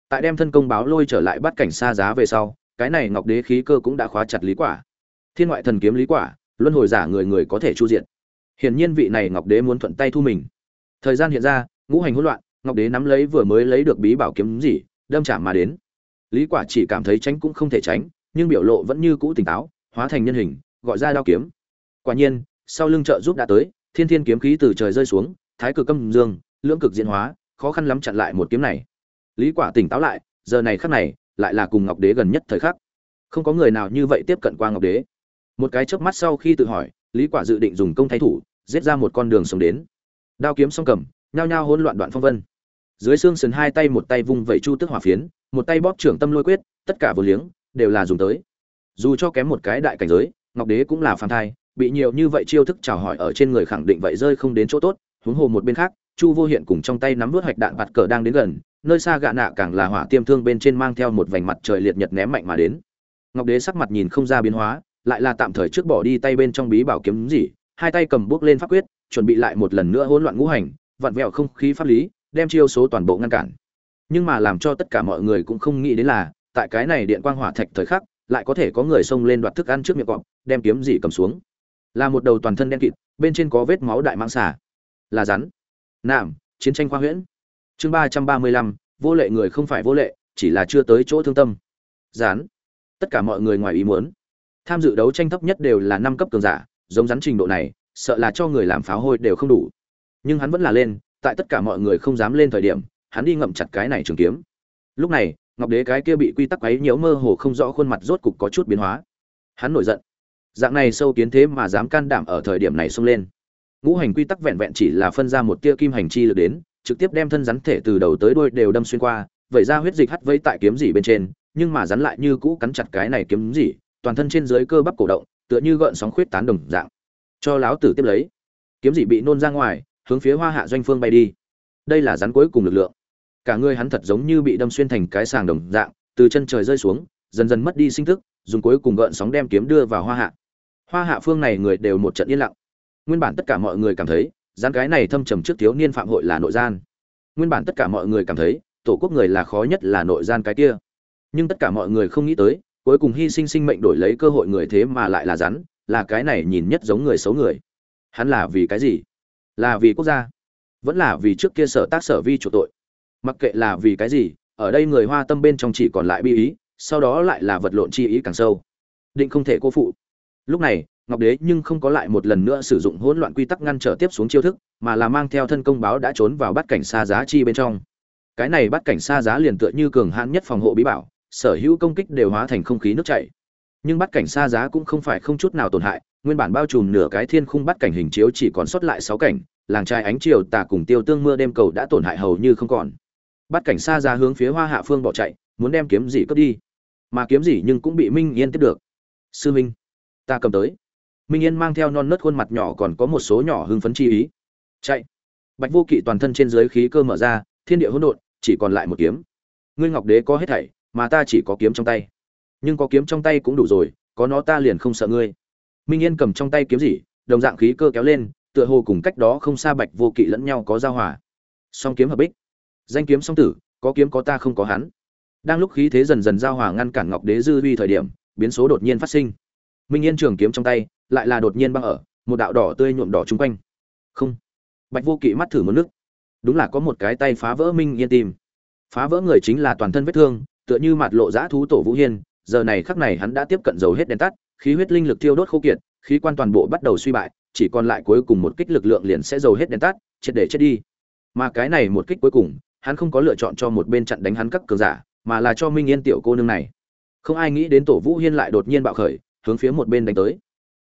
Tại đem thân công báo lôi trở lại bắt cảnh xa giá về sau, cái này ngọc đế khí cơ cũng đã khóa chặt lý quả. Thiên ngoại thần kiếm lý quả, luân hồi giả người người có thể chu diện. Hiển nhiên vị này ngọc đế muốn thuận tay thu mình. Thời gian hiện ra, ngũ hành hỗn loạn, ngọc đế nắm lấy vừa mới lấy được bí bảo kiếm gì, đâm chạm mà đến. Lý quả chỉ cảm thấy tránh cũng không thể tránh, nhưng biểu lộ vẫn như cũ tỉnh táo, hóa thành nhân hình, gọi ra đao kiếm. Quả nhiên, sau lưng trợ giúp đã tới thiên thiên kiếm khí từ trời rơi xuống, thái cực âm dương, lưỡng cực diễn hóa, khó khăn lắm chặn lại một kiếm này. Lý quả tỉnh táo lại, giờ này khắc này, lại là cùng ngọc đế gần nhất thời khắc. Không có người nào như vậy tiếp cận qua ngọc đế. Một cái chớp mắt sau khi tự hỏi, lý quả dự định dùng công thay thủ, giết ra một con đường sống đến. Đao kiếm song cầm, nhao nhao hỗn loạn đoạn phong vân. Dưới xương sườn hai tay một tay vung vẩy chu tức hỏa phiến, một tay bóp trưởng tâm lôi quyết, tất cả vừa liếng, đều là dùng tới. Dù cho kém một cái đại cảnh giới, ngọc đế cũng là phàm thai bị nhiều như vậy chiêu thức chào hỏi ở trên người khẳng định vậy rơi không đến chỗ tốt, huống hồ một bên khác, chu vô hiện cùng trong tay nắm vớt hạch đạn bạt cờ đang đến gần, nơi xa gạ nạ càng là hỏa tiêm thương bên trên mang theo một vành mặt trời liệt nhật ném mạnh mà đến. Ngọc đế sắc mặt nhìn không ra biến hóa, lại là tạm thời trước bỏ đi tay bên trong bí bảo kiếm gì, hai tay cầm bước lên pháp quyết, chuẩn bị lại một lần nữa hỗn loạn ngũ hành, vặn vẹo không khí pháp lý, đem chiêu số toàn bộ ngăn cản. Nhưng mà làm cho tất cả mọi người cũng không nghĩ đến là, tại cái này điện quang hỏa thạch thời khắc, lại có thể có người xông lên đoạt thức ăn trước miệng cọp, đem kiếm gì cầm xuống là một đầu toàn thân đen kịt, bên trên có vết máu đại mang xả là rắn. Nạm, chiến tranh khoa huyễn. Chương ba trăm ba mươi lăm, vô lệ người không phải vô lệ, chỉ là chưa tới chỗ thương tâm. Rắn. Tất cả mọi người ngoài ý muốn. Tham dự đấu tranh thấp nhất đều là năm cấp cường giả, giống rắn trình độ này, sợ là cho người làm pháo hôi đều không đủ. Nhưng hắn vẫn là lên, tại tất cả mọi người không dám lên thời điểm, hắn đi ngậm chặt cái này trường kiếm. Lúc này, ngọc đế cái kia bị quy tắc ấy nhiễu mơ hồ không rõ khuôn mặt rốt cục có chút biến hóa. Hắn nổi giận dạng này sâu kiến thế mà dám can đảm ở thời điểm này xông lên. Ngũ hành quy tắc vẹn vẹn chỉ là phân ra một tia kim hành chi lực đến, trực tiếp đem thân rắn thể từ đầu tới đuôi đều đâm xuyên qua vậy ra huyết dịch hắt vây tại kiếm gì bên trên, nhưng mà rắn lại như cũ cắn chặt cái này kiếm gì toàn thân trên dưới cơ bắp cổ động, tựa như gợn sóng khuyết tán đồng dạng. Cho láo tử tiếp lấy. Kiếm dỉ bị nôn ra ngoài, hướng phía hoa hạ doanh phương bay đi. Đây là rắn cuối cùng lực lượng. Cả người hắn thật giống như bị đâm xuyên thành cái sàng đồng dạng, từ chân trời rơi xuống, dần dần mất đi sinh thức, dùng cuối cùng gợn sóng đem kiếm đưa vào hoa hạ hoa hạ phương này người đều một trận yên lặng. Nguyên bản tất cả mọi người cảm thấy, gián cái này thâm trầm trước thiếu niên phạm hội là nội gian. Nguyên bản tất cả mọi người cảm thấy, tổ quốc người là khó nhất là nội gian cái kia. Nhưng tất cả mọi người không nghĩ tới, cuối cùng hy sinh sinh mệnh đổi lấy cơ hội người thế mà lại là rắn là cái này nhìn nhất giống người xấu người. Hắn là vì cái gì? Là vì quốc gia. Vẫn là vì trước kia sở tác sở vi chủ tội. Mặc kệ là vì cái gì, ở đây người hoa tâm bên trong chỉ còn lại bi ý, sau đó lại là vật lộn chi ý càng sâu. Định không thể cô phụ lúc này, ngọc đế nhưng không có lại một lần nữa sử dụng hỗn loạn quy tắc ngăn trở tiếp xuống chiêu thức, mà là mang theo thân công báo đã trốn vào bắt cảnh xa giá chi bên trong. Cái này bắt cảnh xa giá liền tựa như cường hãn nhất phòng hộ bí bảo, sở hữu công kích đều hóa thành không khí nước chảy. Nhưng bắt cảnh xa giá cũng không phải không chút nào tổn hại, nguyên bản bao trùm nửa cái thiên khung bắt cảnh hình chiếu chỉ còn sót lại sáu cảnh, làng trai ánh chiều tà cùng tiêu tương mưa đêm cầu đã tổn hại hầu như không còn. Bắt cảnh xa giá hướng phía hoa hạ phương bỏ chạy, muốn đem kiếm gì cướp đi. Mà kiếm gì nhưng cũng bị minh yên tiếp được. Sư minh ta cầm tới. Minh yên mang theo non nớt khuôn mặt nhỏ còn có một số nhỏ hưng phấn chi ý. Chạy. Bạch vô kỵ toàn thân trên dưới khí cơ mở ra, thiên địa hỗn độn, chỉ còn lại một kiếm. Ngươi ngọc đế có hết thảy, mà ta chỉ có kiếm trong tay. Nhưng có kiếm trong tay cũng đủ rồi, có nó ta liền không sợ ngươi. Minh yên cầm trong tay kiếm gì, đồng dạng khí cơ kéo lên, tựa hồ cùng cách đó không xa bạch vô kỵ lẫn nhau có giao hòa. Song kiếm hợp bích. Danh kiếm song tử, có kiếm có ta không có hắn. Đang lúc khí thế dần dần giao hòa ngăn cản ngọc đế dư uy thời điểm, biến số đột nhiên phát sinh minh yên trường kiếm trong tay, lại là đột nhiên băng ở, một đạo đỏ tươi nhuộm đỏ chung quanh. Không. Bạch vô kỵ mắt thử một nước. Đúng là có một cái tay phá vỡ minh yên tim phá vỡ người chính là toàn thân vết thương, tựa như mặt lộ dã thú tổ vũ hiên, giờ này khắc này hắn đã tiếp cận dầu hết đèn tắt, khí huyết linh lực tiêu đốt khô kiệt, khí quan toàn bộ bắt đầu suy bại, chỉ còn lại cuối cùng một kích lực lượng liền sẽ dầu hết đèn tắt, triệt để chết đi. Mà cái này một kích cuối cùng, hắn không có lựa chọn cho một bên chặn đánh hắn các cường giả, mà là cho minh yên tiểu cô nương này. Không ai nghĩ đến tổ vũ hiên lại đột nhiên bạo khởi hướng phía một bên đánh tới.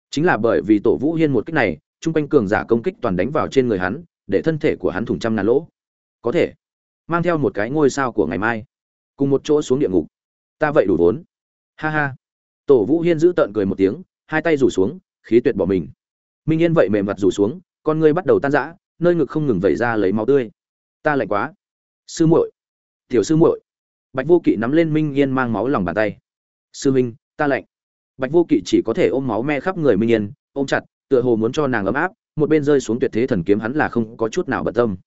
Chính là bởi vì tổ vũ hiên một kích này, chung quanh cường giả công kích toàn đánh vào trên người hắn, để thân thể của hắn thủng trăm ngàn lỗ. Có thể mang theo một cái ngôi sao của ngày mai, cùng một chỗ xuống địa ngục. Ta vậy đủ vốn. Ha ha. Tổ vũ hiên giữ tợn cười một tiếng, hai tay rủ xuống, khí tuyệt bỏ mình. Minh yên vậy mềm mặt rủ xuống, con ngươi bắt đầu tan rã, nơi ngực không ngừng vẩy ra lấy máu tươi. Ta lạnh quá. Sư muội. Tiểu sư muội. Bạch vô kỵ nắm lên minh yên mang máu lòng bàn tay. Sư minh, ta lạnh bạch vô kỵ chỉ có thể ôm máu me khắp người minh yên, ôm chặt, tựa hồ muốn cho nàng ấm áp, một bên rơi xuống tuyệt thế thần kiếm hắn là không có chút nào bận tâm.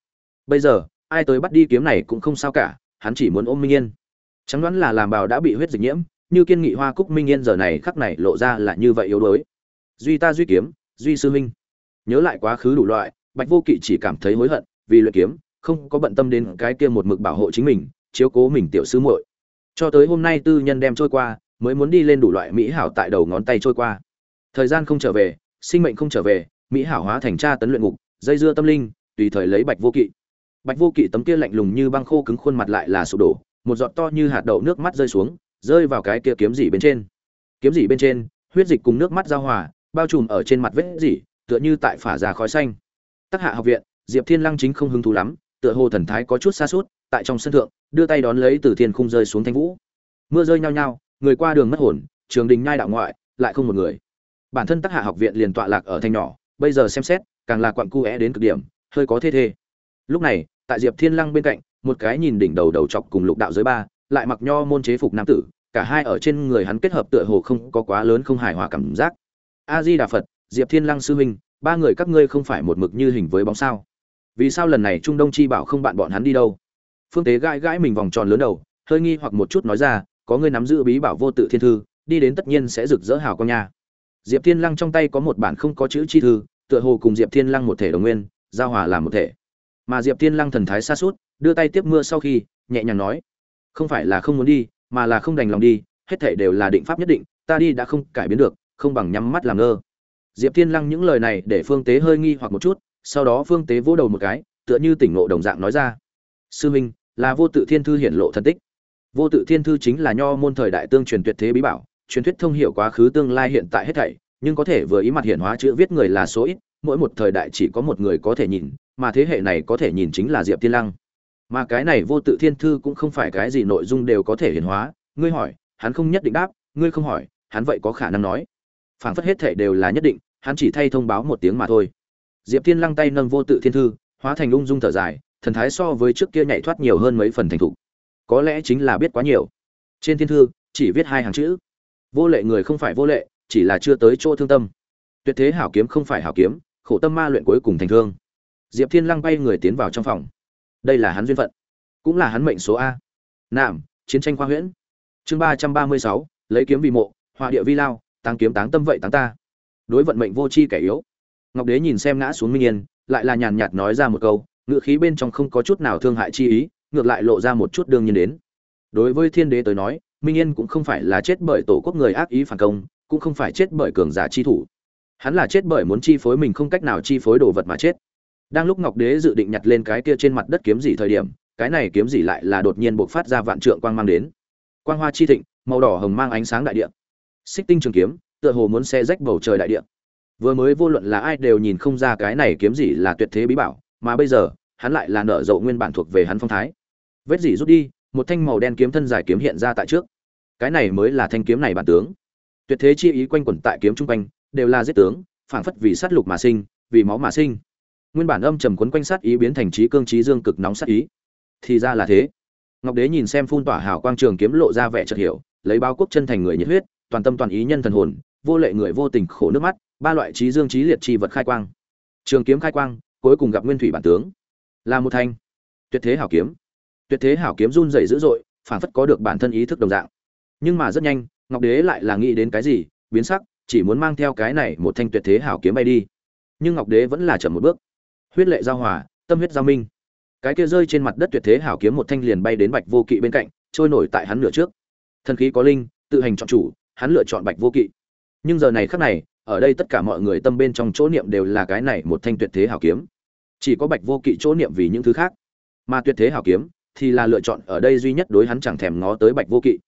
Bây giờ, ai tới bắt đi kiếm này cũng không sao cả, hắn chỉ muốn ôm minh yên. Chẳng đoán là làm bào đã bị huyết dịch nhiễm, như kiên nghị hoa cúc minh yên giờ này khắc này lộ ra là như vậy yếu đuối. Duy ta duy kiếm, duy sư minh nhớ lại quá khứ đủ loại, bạch vô kỵ chỉ cảm thấy hối hận, vì luyện kiếm, không có bận tâm đến cái kia một mực bảo hộ chính mình, chiếu cố mình tiểu sư muội. Cho tới hôm nay tư nhân đem trôi qua mới muốn đi lên đủ loại mỹ hảo tại đầu ngón tay trôi qua. Thời gian không trở về, sinh mệnh không trở về, mỹ hảo hóa thành tra tấn luyện ngục, dây dưa tâm linh, tùy thời lấy bạch vô kỵ. Bạch vô kỵ tấm kia lạnh lùng như băng khô cứng khuôn mặt lại là sụp đổ, một giọt to như hạt đậu nước mắt rơi xuống, rơi vào cái kia kiếm dỉ bên trên. Kiếm dỉ bên trên, huyết dịch cùng nước mắt giao hòa, bao trùm ở trên mặt vết dỉ tựa như tại phả ra khói xanh. Tác hạ học viện, diệp thiên lăng chính không hứng thú lắm, tựa hồ thần thái có chút xa suốt, tại trong sân thượng, đưa tay đón lấy từ thiên khung rơi xuống thanh vũ. Mưa rơi nhao nhao người qua đường mất hồn, trường đình nhai đạo ngoại, lại không một người. Bản thân tác hạ học viện liền tọa lạc ở thanh nhỏ, bây giờ xem xét, càng là quặn cu é đến cực điểm, hơi có thê thê. Lúc này, tại diệp thiên lăng bên cạnh, một cái nhìn đỉnh đầu đầu chọc cùng lục đạo giới ba, lại mặc nho môn chế phục nam tử, cả hai ở trên người hắn kết hợp tựa hồ không có quá lớn không hài hòa cảm giác. A di đà phật, diệp thiên lăng sư huynh, ba người các ngươi không phải một mực như hình với bóng sao? Vì sao lần này trung đông chi bảo không bạn bọn hắn đi đâu? Phương tế gãi gãi mình vòng tròn lớn đầu, hơi nghi hoặc một chút nói ra có ngươi nắm giữ bí bảo vô tự thiên thư, đi đến tất nhiên sẽ rực rỡ hào quang nha. Diệp thiên lăng trong tay có một bản không có chữ chi thư, tựa hồ cùng diệp thiên lăng một thể đồng nguyên, giao hòa làm một thể. Mà diệp thiên lăng thần thái xa suốt đưa tay tiếp mưa sau khi, nhẹ nhàng nói, không phải là không muốn đi, mà là không đành lòng đi, hết thể đều là định pháp nhất định, ta đi đã không cải biến được, không bằng nhắm mắt làm ngơ. Diệp thiên lăng những lời này để phương tế hơi nghi hoặc một chút, sau đó phương tế vỗ đầu một cái, tựa như tỉnh ngộ đồng dạng nói ra, sư minh, là vô tự thiên thư hiển lộ thần tích vô tự thiên thư chính là nho môn thời đại tương truyền tuyệt thế bí bảo, truyền thuyết thông hiểu quá khứ tương lai hiện tại hết thảy, nhưng có thể vừa ý mặt hiện hóa chữ viết người là số ít, mỗi một thời đại chỉ có một người có thể nhìn, mà thế hệ này có thể nhìn chính là diệp thiên lăng. Mà cái này vô tự thiên thư cũng không phải cái gì nội dung đều có thể hiển hóa, ngươi hỏi, hắn không nhất định đáp, ngươi không hỏi, hắn vậy có khả năng nói. Phảng phất hết thể đều là nhất định, hắn chỉ thay thông báo một tiếng mà thôi. Diệp thiên lăng tay nâng vô tự thiên thư, hóa thành ung dung thở dài, thần thái so với trước kia nhảy thoát nhiều hơn mấy phần thành thục có lẽ chính là biết quá nhiều. Trên thiên thư, chỉ viết hai hàng chữ. Vô lệ người không phải vô lệ, chỉ là chưa tới chỗ thương tâm. Tuyệt thế hảo kiếm không phải hảo kiếm, khổ tâm ma luyện cuối cùng thành thương. Diệp thiên lăng bay người tiến vào trong phòng. Đây là hắn duyên phận, cũng là hắn mệnh số a. Nạm chiến tranh khoa huyễn. Chương ba trăm ba mươi sáu, lấy kiếm vì mộ, họa địa vi lao, táng kiếm táng tâm vậy táng ta. Đối vận mệnh vô tri kẻ yếu. Ngọc đế nhìn xem ngã xuống minh yên, lại là nhàn nhạt nói ra một câu ngựa khí bên trong không có chút nào thương hại chi ý ngược lại lộ ra một chút đương nhiên đến. Đối với thiên đế tới nói, minh yên cũng không phải là chết bởi tổ quốc người ác ý phản công, cũng không phải chết bởi cường giả chi thủ. Hắn là chết bởi muốn chi phối mình không cách nào chi phối đồ vật mà chết. Đang lúc ngọc đế dự định nhặt lên cái kia trên mặt đất kiếm gì thời điểm, cái này kiếm gì lại là đột nhiên bộc phát ra vạn trượng quang mang đến. Quang hoa chi thịnh, màu đỏ hồng mang ánh sáng đại địa. Xích tinh trường kiếm, tựa hồ muốn xe rách bầu trời đại địa. Vừa mới vô luận là ai đều nhìn không ra cái này kiếm gì là tuyệt thế bí bảo, mà bây giờ hắn lại là nở rộ nguyên bản thuộc về hắn phong thái. Vết dỉ rút đi, một thanh màu đen kiếm thân dài kiếm hiện ra tại trước. Cái này mới là thanh kiếm này bản tướng. Tuyệt thế chi ý quanh quẩn tại kiếm trung quanh, đều là giết tướng, phảng phất vì sát lục mà sinh, vì máu mà sinh. Nguyên bản âm trầm quấn quanh sát ý biến thành trí cương trí dương cực nóng sát ý. Thì ra là thế. Ngọc đế nhìn xem phun tỏa hào quang trường kiếm lộ ra vẻ chợt hiểu, lấy bao quốc chân thành người nhiệt huyết, toàn tâm toàn ý nhân thần hồn, vô lệ người vô tình khổ nước mắt, ba loại trí dương trí liệt chi vật khai quang. Trường kiếm khai quang, cuối cùng gặp nguyên thủy bản tướng là một thanh. Tuyệt thế hảo kiếm. Tuyệt thế hảo kiếm run rẩy dữ dội phản phất có được bản thân ý thức đồng dạng. Nhưng mà rất nhanh, ngọc đế lại là nghĩ đến cái gì, biến sắc, chỉ muốn mang theo cái này một thanh tuyệt thế hảo kiếm bay đi. Nhưng ngọc đế vẫn là chậm một bước. Huyết lệ giao hòa, tâm huyết giao minh. Cái kia rơi trên mặt đất tuyệt thế hảo kiếm một thanh liền bay đến bạch vô kỵ bên cạnh, trôi nổi tại hắn nửa trước. Thần khí có linh, tự hành chọn chủ, hắn lựa chọn bạch vô kỵ. Nhưng giờ này khắc này, ở đây tất cả mọi người tâm bên trong chỗ niệm đều là cái này một thanh tuyệt thế hảo kiếm chỉ có bạch vô kỵ chỗ niệm vì những thứ khác. Mà tuyệt thế hảo kiếm thì là lựa chọn ở đây duy nhất đối hắn chẳng thèm ngó tới bạch vô kỵ.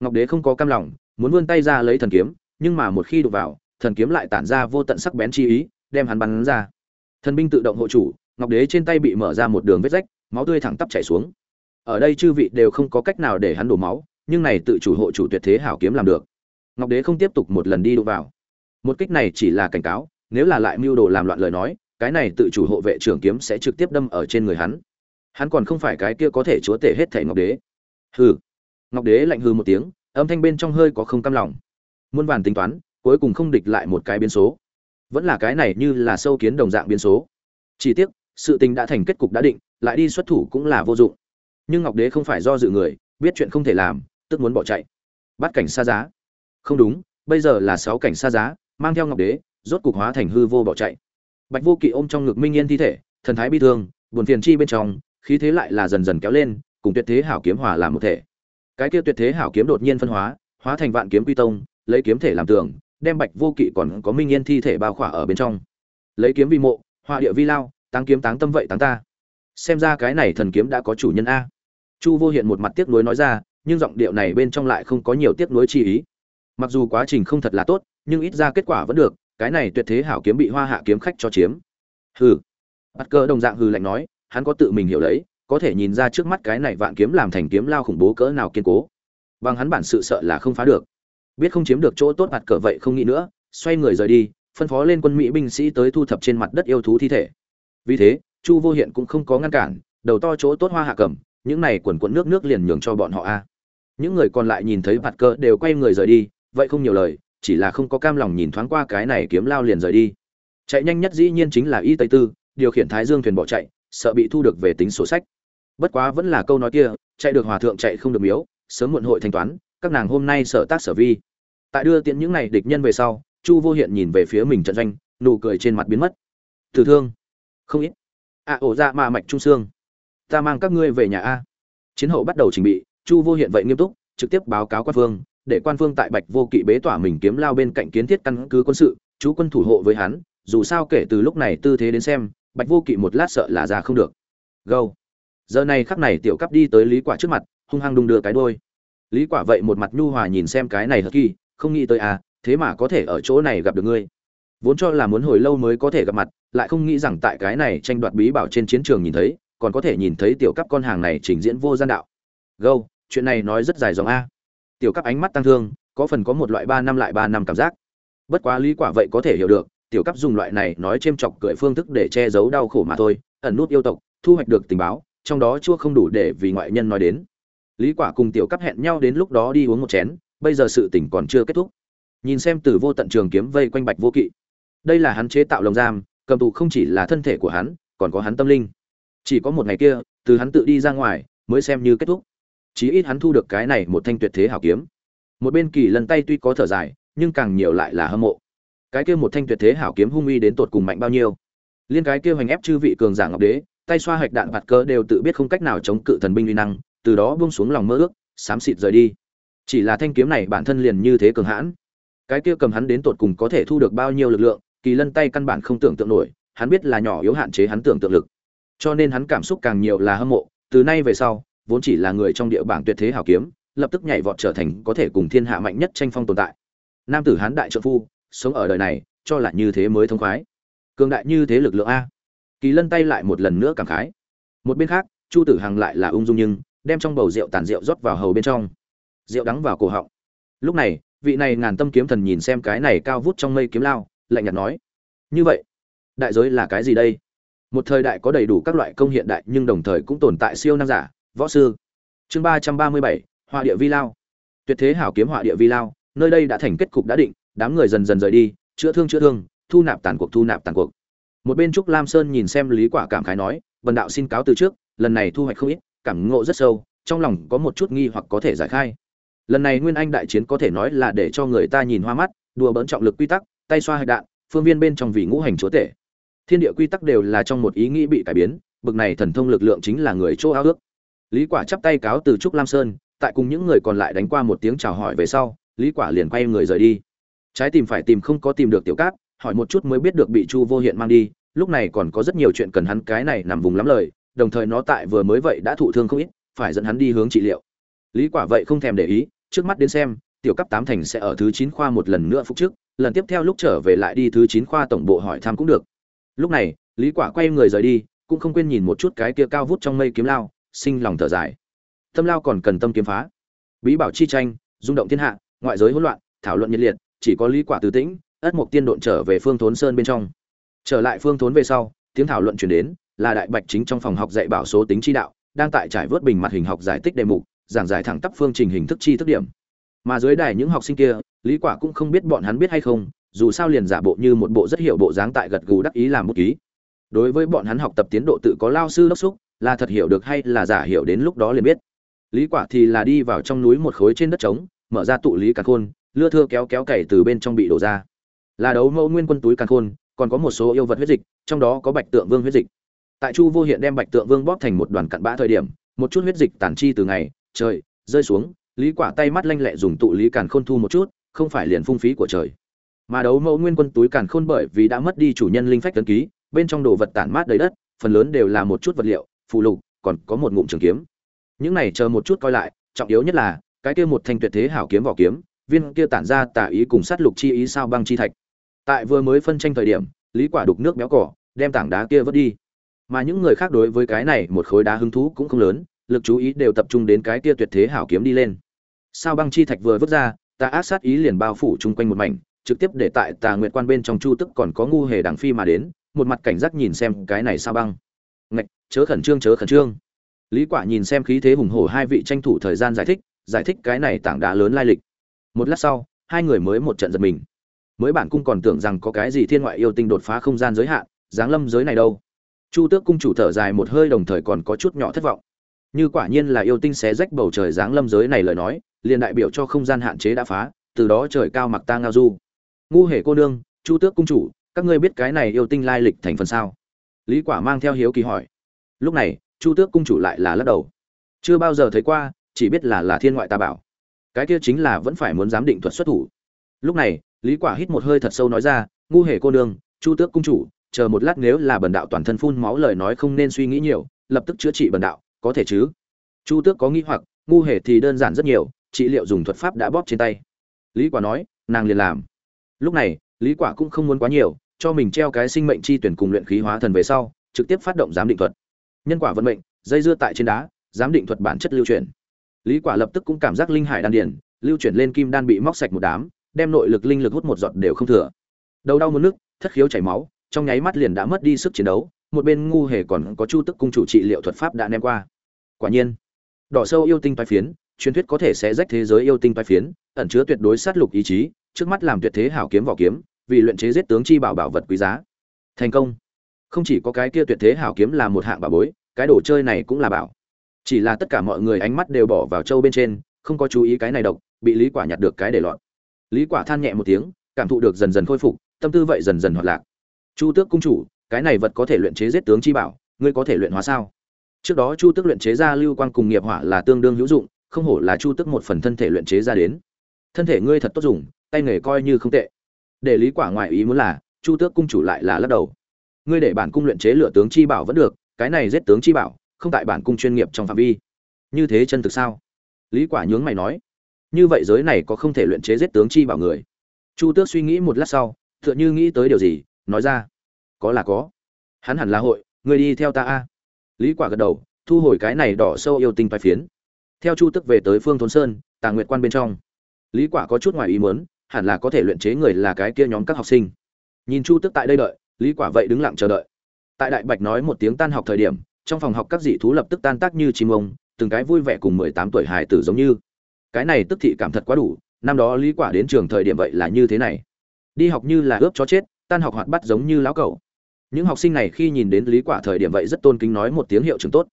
Ngọc đế không có cam lòng, muốn vươn tay ra lấy thần kiếm, nhưng mà một khi đụng vào, thần kiếm lại tản ra vô tận sắc bén chi ý, đem hắn bắn ra. Thần binh tự động hộ chủ, ngọc đế trên tay bị mở ra một đường vết rách, máu tươi thẳng tắp chảy xuống. Ở đây chư vị đều không có cách nào để hắn đổ máu, nhưng này tự chủ hộ chủ tuyệt thế hảo kiếm làm được. Ngọc đế không tiếp tục một lần đi đụng vào. Một kích này chỉ là cảnh cáo, nếu là lại mưu đồ làm loạn lời nói cái này tự chủ hộ vệ trưởng kiếm sẽ trực tiếp đâm ở trên người hắn. Hắn còn không phải cái kia có thể chúa tể hết thảy ngọc đế. Hừ. Ngọc đế lạnh hừ một tiếng, âm thanh bên trong hơi có không cam lòng. Muôn vàn tính toán, cuối cùng không địch lại một cái biến số. Vẫn là cái này như là sâu kiến đồng dạng biến số. Chỉ tiếc, sự tình đã thành kết cục đã định, lại đi xuất thủ cũng là vô dụng. Nhưng ngọc đế không phải do dự người, biết chuyện không thể làm, tức muốn bỏ chạy. Bắt cảnh xa giá. Không đúng, bây giờ là sáu cảnh xa giá, mang theo ngọc đế, rốt cục hóa thành hư vô bỏ chạy bạch vô kỵ ôm trong ngực minh yên thi thể, thần thái bi thương, buồn phiền chi bên trong, khí thế lại là dần dần kéo lên, cùng tuyệt thế hảo kiếm hòa làm một thể. Cái kia tuyệt thế hảo kiếm đột nhiên phân hóa hóa thành vạn kiếm quy tông, lấy kiếm thể làm tường, đem bạch vô kỵ còn có minh yên thi thể bao khỏa ở bên trong. Lấy kiếm vi mộ, họa địa vi lao táng kiếm táng tâm vậy táng ta. Xem ra cái này thần kiếm đã có chủ nhân a. Chu vô hiện một mặt tiếc nuối nói ra, nhưng giọng điệu này bên trong lại không có nhiều tiếc nuối chi ý. Mặc dù quá trình không thật là tốt, nhưng ít ra kết quả vẫn được cái này tuyệt thế hảo kiếm bị hoa hạ kiếm khách cho chiếm. Hừ. Bắt cơ đồng dạng hừ lạnh nói, hắn có tự mình hiểu lấy, có thể nhìn ra trước mắt cái này vạn kiếm làm thành kiếm lao khủng bố cỡ nào kiên cố. Bằng hắn bản sự sợ là không phá được. Biết không chiếm được chỗ tốt mặt cờ vậy không nghĩ nữa, xoay người rời đi, phân phó lên quân mỹ binh sĩ tới thu thập trên mặt đất yêu thú thi thể. Vì thế, chu vô hiện cũng không có ngăn cản, đầu to chỗ tốt hoa hạ cầm, những này quần quận nước nước liền nhường cho bọn họ a. Những người còn lại nhìn thấy mặt cờ đều quay người rời đi, vậy không nhiều lời chỉ là không có cam lòng nhìn thoáng qua cái này kiếm lao liền rời đi. Chạy nhanh nhất dĩ nhiên chính là y tây tư điều khiển thái dương thuyền bỏ chạy sợ bị thu được về tính sổ sách. Bất quá vẫn là câu nói kia chạy được hòa thượng chạy không được miếu sớm muộn hội thanh toán các nàng hôm nay sở tác sở vi. Tại đưa tiện những này địch nhân về sau chu vô hiện nhìn về phía mình trận doanh nụ cười trên mặt biến mất. Thử thương. Không ít. A à, ổ ra mà mạch trung xương. Ta mang các ngươi về nhà a. Chiến hậu bắt đầu trình bị chu vô hiện vậy nghiêm túc trực tiếp báo cáo quan phương để quan phương tại bạch vô kỵ bế tỏa mình kiếm lao bên cạnh kiến thiết căn cứ quân sự, chú quân thủ hộ với hắn, dù sao kể từ lúc này tư thế đến xem, bạch vô kỵ một lát sợ là ra không được. Gâu. Giờ này khắc này tiểu cấp đi tới lý quả trước mặt, hung hăng đung đưa cái đôi lý quả vậy một mặt nhu hòa nhìn xem cái này hờ kỳ, không nghĩ tới à thế mà có thể ở chỗ này gặp được ngươi. Vốn cho là muốn hồi lâu mới có thể gặp mặt, lại không nghĩ rằng tại cái này tranh đoạt bí bảo trên chiến trường nhìn thấy, còn có thể nhìn thấy tiểu cấp con hàng này trình diễn vô gian đạo. Gâu, chuyện này nói rất dài dòng a tiểu cấp ánh mắt tăng thương, có phần có một loại ba năm lại ba năm cảm giác. Bất quá lý quả vậy có thể hiểu được, tiểu cấp dùng loại này nói chêm chọc cười phương thức để che giấu đau khổ mà thôi, ẩn nút yêu tộc, thu hoạch được tình báo, trong đó chưa không đủ để vì ngoại nhân nói đến. Lý quả cùng tiểu cấp hẹn nhau đến lúc đó đi uống một chén, bây giờ sự tình còn chưa kết thúc. Nhìn xem từ vô tận trường kiếm vây quanh bạch vô kỵ. Đây là hắn chế tạo lồng giam, cầm tù không chỉ là thân thể của hắn, còn có hắn tâm linh. Chỉ có một ngày kia, từ hắn tự đi ra ngoài, mới xem như kết thúc chí ít hắn thu được cái này một thanh tuyệt thế hảo kiếm. Một bên kỳ lân tay tuy có thở dài, nhưng càng nhiều lại là hâm mộ. Cái kia một thanh tuyệt thế hảo kiếm hung uy đến tột cùng mạnh bao nhiêu? Liên cái kia hoành ép chư vị cường giả ngọc đế, tay xoa hạch đạn bạt cơ đều tự biết không cách nào chống cự thần binh uy năng, từ đó buông xuống lòng mơ ước, xám xịt rời đi. Chỉ là thanh kiếm này bản thân liền như thế cường hãn. Cái kia cầm hắn đến tột cùng có thể thu được bao nhiêu lực lượng, kỳ lân tay căn bản không tưởng tượng nổi, hắn biết là nhỏ yếu hạn chế hắn tưởng tượng lực. Cho nên hắn cảm xúc càng nhiều là hâm mộ, từ nay về sau vốn chỉ là người trong địa bảng tuyệt thế hảo kiếm, lập tức nhảy vọt trở thành có thể cùng thiên hạ mạnh nhất tranh phong tồn tại. Nam tử hán đại trợ phu, sống ở đời này, cho là như thế mới thông khoái. Cường đại như thế lực lượng a. Kỳ lân tay lại một lần nữa cảm khái. Một bên khác, chu tử hằng lại là ung dung nhưng, đem trong bầu rượu tàn rượu rót vào hầu bên trong. Rượu đắng vào cổ họng. Lúc này, vị này ngàn tâm kiếm thần nhìn xem cái này cao vút trong mây kiếm lao, lạnh nhạt nói, như vậy, đại giới là cái gì đây? Một thời đại có đầy đủ các loại công hiện đại, nhưng đồng thời cũng tồn tại siêu năng giả võ sư. Chương ba trăm ba mươi bảy, họa địa vi lao. Tuyệt thế hảo kiếm họa địa vi lao, nơi đây đã thành kết cục đã định, đám người dần dần rời đi, chữa thương chữa thương, thu nạp tàn cuộc thu nạp tàn cuộc. Một bên trúc lam sơn nhìn xem lý quả cảm khái nói vần đạo xin cáo từ trước, lần này thu hoạch không ít, cảm ngộ rất sâu, trong lòng có một chút nghi hoặc có thể giải khai. Lần này nguyên anh đại chiến có thể nói là để cho người ta nhìn hoa mắt, đùa bỡn trọng lực quy tắc, tay xoa hạch đạn, phương viên bên trong vị ngũ hành chúa tể. Thiên địa quy tắc đều là trong một ý nghĩ bị cải biến, bực này thần thông lực lượng chính là người chỗ ao ước lý quả chắp tay cáo từ trúc lam sơn, tại cùng những người còn lại đánh qua một tiếng chào hỏi về sau, lý quả liền quay người rời đi. Trái tìm phải tìm không có tìm được tiểu cát, hỏi một chút mới biết được bị chu vô hiện mang đi, lúc này còn có rất nhiều chuyện cần hắn cái này nằm vùng lắm lời, đồng thời nó tại vừa mới vậy đã thụ thương không ít, phải dẫn hắn đi hướng trị liệu. Lý quả vậy không thèm để ý, trước mắt đến xem, tiểu cấp tám thành sẽ ở thứ chín khoa một lần nữa phục trước lần tiếp theo lúc trở về lại đi thứ chín khoa tổng bộ hỏi thăm cũng được. Lúc này, lý quả quay người rời đi, cũng không quên nhìn một chút cái kia cao vút trong mây kiếm lao sinh lòng thở dài. Tâm lao còn cần tâm kiếm phá. Bí bảo chi tranh, rung động thiên hạ, ngoại giới hỗn loạn, thảo luận nhiệt liệt, chỉ có lý quả từ tĩnh, ất mục tiên độn trở về phương thốn sơn bên trong. Trở lại phương thốn về sau, tiếng thảo luận truyền đến, là đại bạch chính trong phòng học dạy bảo số tính chi đạo, đang tại trải vớt bình mặt hình học giải tích đề mục, giảng giải thẳng tắp phương trình hình thức chi thức điểm. Mà dưới đài những học sinh kia, lý quả cũng không biết bọn hắn biết hay không, dù sao liền giả bộ như một bộ rất hiểu bộ dáng tại gật gù đắc ý làm bút ký. Đối với bọn hắn học tập tiến độ tự có lao sư đốc xúc là thật hiểu được hay là giả hiểu đến lúc đó liền biết. Lý quả thì là đi vào trong núi một khối trên đất trống, mở ra tụ lý càn khôn, lưa thưa kéo kéo cày từ bên trong bị đổ ra. Là đấu mẫu nguyên quân túi càn khôn, còn có một số yêu vật huyết dịch, trong đó có bạch tượng vương huyết dịch. Tại chu vô hiện đem bạch tượng vương bóp thành một đoàn cặn bã thời điểm, một chút huyết dịch tản chi từ ngày, trời, rơi xuống, lý quả tay mắt lanh lẹ dùng tụ lý càn khôn thu một chút, không phải liền phung phí của trời. Mà đấu mẫu nguyên quân túi càn khôn bởi vì đã mất đi chủ nhân linh phách tấn ký, bên trong đồ vật tản mát đầy đất, phần lớn đều là một chút vật liệu phụ lục, còn có một ngụm trường kiếm. Những này chờ một chút coi lại, trọng yếu nhất là, cái kia một thanh tuyệt thế hảo kiếm vỏ kiếm, viên kia tản ra tả ý cùng sát lục chi ý sao băng chi thạch. Tại vừa mới phân tranh thời điểm, lý quả đục nước béo cỏ, đem tảng đá kia vứt đi. Mà những người khác đối với cái này một khối đá hứng thú cũng không lớn, lực chú ý đều tập trung đến cái kia tuyệt thế hảo kiếm đi lên. Sao băng chi thạch vừa vứt ra, tà ác sát ý liền bao phủ chung quanh một mảnh, trực tiếp để tại tà nguyệt quan bên trong chu tức còn có ngu hề đảng phi mà đến, một mặt cảnh giác nhìn xem cái này sao băng. Ngạch chớ khẩn trương, chớ khẩn trương. Lý quả nhìn xem khí thế hùng hổ hai vị tranh thủ thời gian giải thích giải thích cái này tảng đá lớn lai lịch. Một lát sau, hai người mới một trận giật mình. Mới bản cung còn tưởng rằng có cái gì thiên ngoại yêu tinh đột phá không gian giới hạn, giáng lâm giới này đâu. Chu tước cung chủ thở dài một hơi đồng thời còn có chút nhỏ thất vọng. Như quả nhiên là yêu tinh xé rách bầu trời giáng lâm giới này lời nói, liền đại biểu cho không gian hạn chế đã phá, từ đó trời cao mặc ta ngao du. Ngu hề cô nương, chu tước cung chủ, các ngươi biết cái này yêu tinh lai lịch thành phần sao? Lý quả mang theo hiếu kỳ hỏi lúc này, chu tước cung chủ lại là lắc đầu. Chưa bao giờ thấy qua, chỉ biết là là thiên ngoại ta bảo. Cái kia chính là vẫn phải muốn giám định thuật xuất thủ. Lúc này, lý quả hít một hơi thật sâu nói ra, ngu hề cô nương, chu tước cung chủ, chờ một lát nếu là bần đạo toàn thân phun máu lời nói không nên suy nghĩ nhiều, lập tức chữa trị bần đạo, có thể chứ? Chu tước có nghĩ hoặc, ngu hề thì đơn giản rất nhiều, trị liệu dùng thuật pháp đã bóp trên tay. Lý quả nói, nàng liền làm. Lúc này, lý quả cũng không muốn quá nhiều, cho mình treo cái sinh mệnh chi tuyển cùng luyện khí hóa thần về sau, trực tiếp phát động giám định thuật nhân quả vận mệnh, dây dưa tại trên đá, giám định thuật bản chất lưu chuyển. Lý quả lập tức cũng cảm giác linh hải đan điển lưu chuyển lên kim đan bị móc sạch một đám, đem nội lực linh lực hút một giọt đều không thừa. Đầu đau muốn nước, thất khiếu chảy máu, trong nháy mắt liền đã mất đi sức chiến đấu, một bên ngu hề còn có chu tức cung chủ trị liệu thuật pháp đã ném qua. Quả nhiên, đỏ sâu yêu tinh toái phiến, truyền thuyết có thể sẽ rách thế giới yêu tinh toái phiến, ẩn chứa tuyệt đối sát lục ý chí, trước mắt làm tuyệt thế hảo kiếm vỏ kiếm, vì luyện chế giết tướng chi bảo bảo vật quý giá. Thành công không chỉ có cái kia tuyệt thế hảo kiếm là một hạng bảo bối, cái đồ chơi này cũng là bảo. Chỉ là tất cả mọi người ánh mắt đều bỏ vào châu bên trên, không có chú ý cái này độc, bị lý quả nhặt được cái để lọt. Lý quả than nhẹ một tiếng, cảm thụ được dần dần khôi phục, tâm tư vậy dần dần hoạt lạc. Chu tước cung chủ, cái này vật có thể luyện chế giết tướng chi bảo, ngươi có thể luyện hóa sao? Trước đó chu tước luyện chế ra lưu quang cùng nghiệp hỏa là tương đương hữu dụng, không hổ là chu tước một phần thân thể luyện chế ra đến. Thân thể ngươi thật tốt dùng, tay nghề coi như không tệ. Để lý quả ngoại ý muốn là, chu tước cung chủ lại là lắc đầu ngươi để bản cung luyện chế lửa tướng chi bảo vẫn được, cái này giết tướng chi bảo, không tại bản cung chuyên nghiệp trong phạm vi. Như thế chân thực sao? Lý quả nhướng mày nói. Như vậy giới này có không thể luyện chế giết tướng chi bảo người. Chu tước suy nghĩ một lát sau, tựa như nghĩ tới điều gì, nói ra. Có là có. Hắn hẳn là hội người đi theo ta a. Lý quả gật đầu, thu hồi cái này đỏ sâu yêu tinh phái phiến. Theo chu Tước về tới phương thôn sơn, tà nguyệt quan bên trong. Lý quả có chút ngoài ý muốn, hẳn là có thể luyện chế người là cái kia nhóm các học sinh. Nhìn chu Tước tại đây đợi lý quả vậy đứng lặng chờ đợi. Tại đại bạch nói một tiếng tan học thời điểm, trong phòng học các dị thú lập tức tan tác như chim ông, từng cái vui vẻ cùng 18 tuổi hài tử giống như. Cái này tức thị cảm thật quá đủ, năm đó lý quả đến trường thời điểm vậy là như thế này. Đi học như là ướp chó chết, tan học hoạt bắt giống như lão cẩu. Những học sinh này khi nhìn đến lý quả thời điểm vậy rất tôn kính nói một tiếng hiệu trưởng tốt.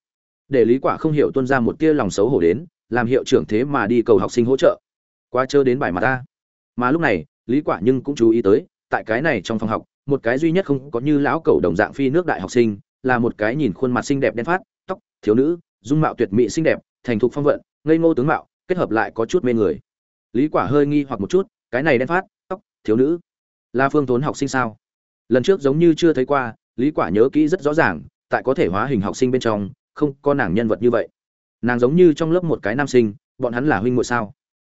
Để lý quả không hiểu tuôn ra một tia lòng xấu hổ đến, làm hiệu trưởng thế mà đi cầu học sinh hỗ trợ. Qua chơi đến bài mà ta. Mà lúc này, lý quả nhưng cũng chú ý tới, tại cái này trong phòng học một cái duy nhất không có như lão cẩu đồng dạng phi nước đại học sinh, là một cái nhìn khuôn mặt xinh đẹp đen phát, tóc, thiếu nữ, dung mạo tuyệt mỹ xinh đẹp, thành thục phong vận, ngây ngô tướng mạo, kết hợp lại có chút mê người. Lý quả hơi nghi hoặc một chút, cái này đen phát, tóc, thiếu nữ, là phương Tốn học sinh sao? Lần trước giống như chưa thấy qua, lý quả nhớ kỹ rất rõ ràng, tại có thể hóa hình học sinh bên trong, không có nàng nhân vật như vậy. Nàng giống như trong lớp một cái nam sinh, bọn hắn là huynh muội sao?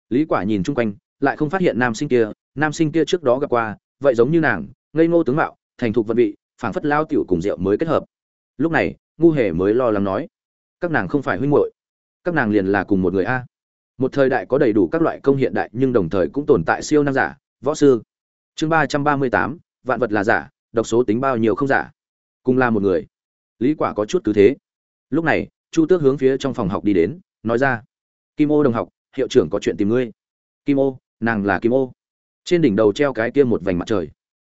Lý quả nhìn chung quanh, lại không phát hiện nam sinh kia, nam sinh kia trước đó gặp qua, vậy giống như nàng ngây ngô tướng mạo, thành thục vận vị, phảng phất lao tiểu cùng rượu mới kết hợp. Lúc này, ngu hề mới lo lắng nói, các nàng không phải huynh muội, các nàng liền là cùng một người a. Một thời đại có đầy đủ các loại công hiện đại nhưng đồng thời cũng tồn tại siêu năng giả, võ sư. Chương ba trăm ba mươi tám, vạn vật là giả, độc số tính bao nhiêu không giả. Cùng là một người. Lý quả có chút cứ thế. Lúc này, chu tước hướng phía trong phòng học đi đến, nói ra, kim ô đồng học, hiệu trưởng có chuyện tìm ngươi. Kim ô, nàng là kim ô. Trên đỉnh đầu treo cái kia một vành mặt trời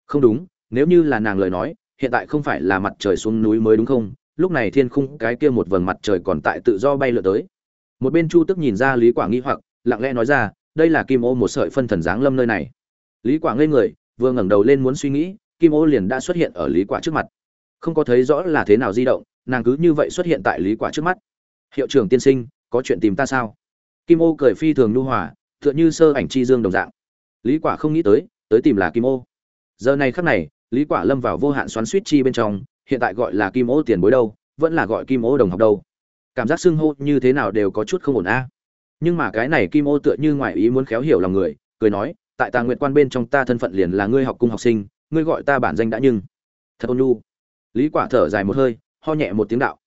không đúng, nếu như là nàng lời nói, hiện tại không phải là mặt trời xuống núi mới đúng không? Lúc này thiên khung cái kia một vầng mặt trời còn tại tự do bay lượn tới. Một bên chu tức nhìn ra lý quả nghi hoặc, lặng lẽ nói ra, đây là kim ô một sợi phân thần dáng lâm nơi này. Lý quả ngây người, vừa ngẩng đầu lên muốn suy nghĩ, kim ô liền đã xuất hiện ở lý quả trước mặt. Không có thấy rõ là thế nào di động, nàng cứ như vậy xuất hiện tại lý quả trước mắt. Hiệu trưởng tiên sinh, có chuyện tìm ta sao? Kim ô cười phi thường nhu hòa, tựa như sơ ảnh chi dương đồng dạng. Lý quả không nghĩ tới tới tìm là kim ô giờ này khắc này, lý quả lâm vào vô hạn xoắn suýt chi bên trong, hiện tại gọi là kim ô tiền bối đâu, vẫn là gọi kim ô đồng học đâu. Cảm giác xưng hô như thế nào đều có chút không ổn a. Nhưng mà cái này kim ô tựa như ngoại ý muốn khéo hiểu lòng người, cười nói, tại ta nguyện quan bên trong ta thân phận liền là ngươi học cung học sinh, ngươi gọi ta bản danh đã nhưng. Thật ôn nhu. Lý quả thở dài một hơi, ho nhẹ một tiếng đạo.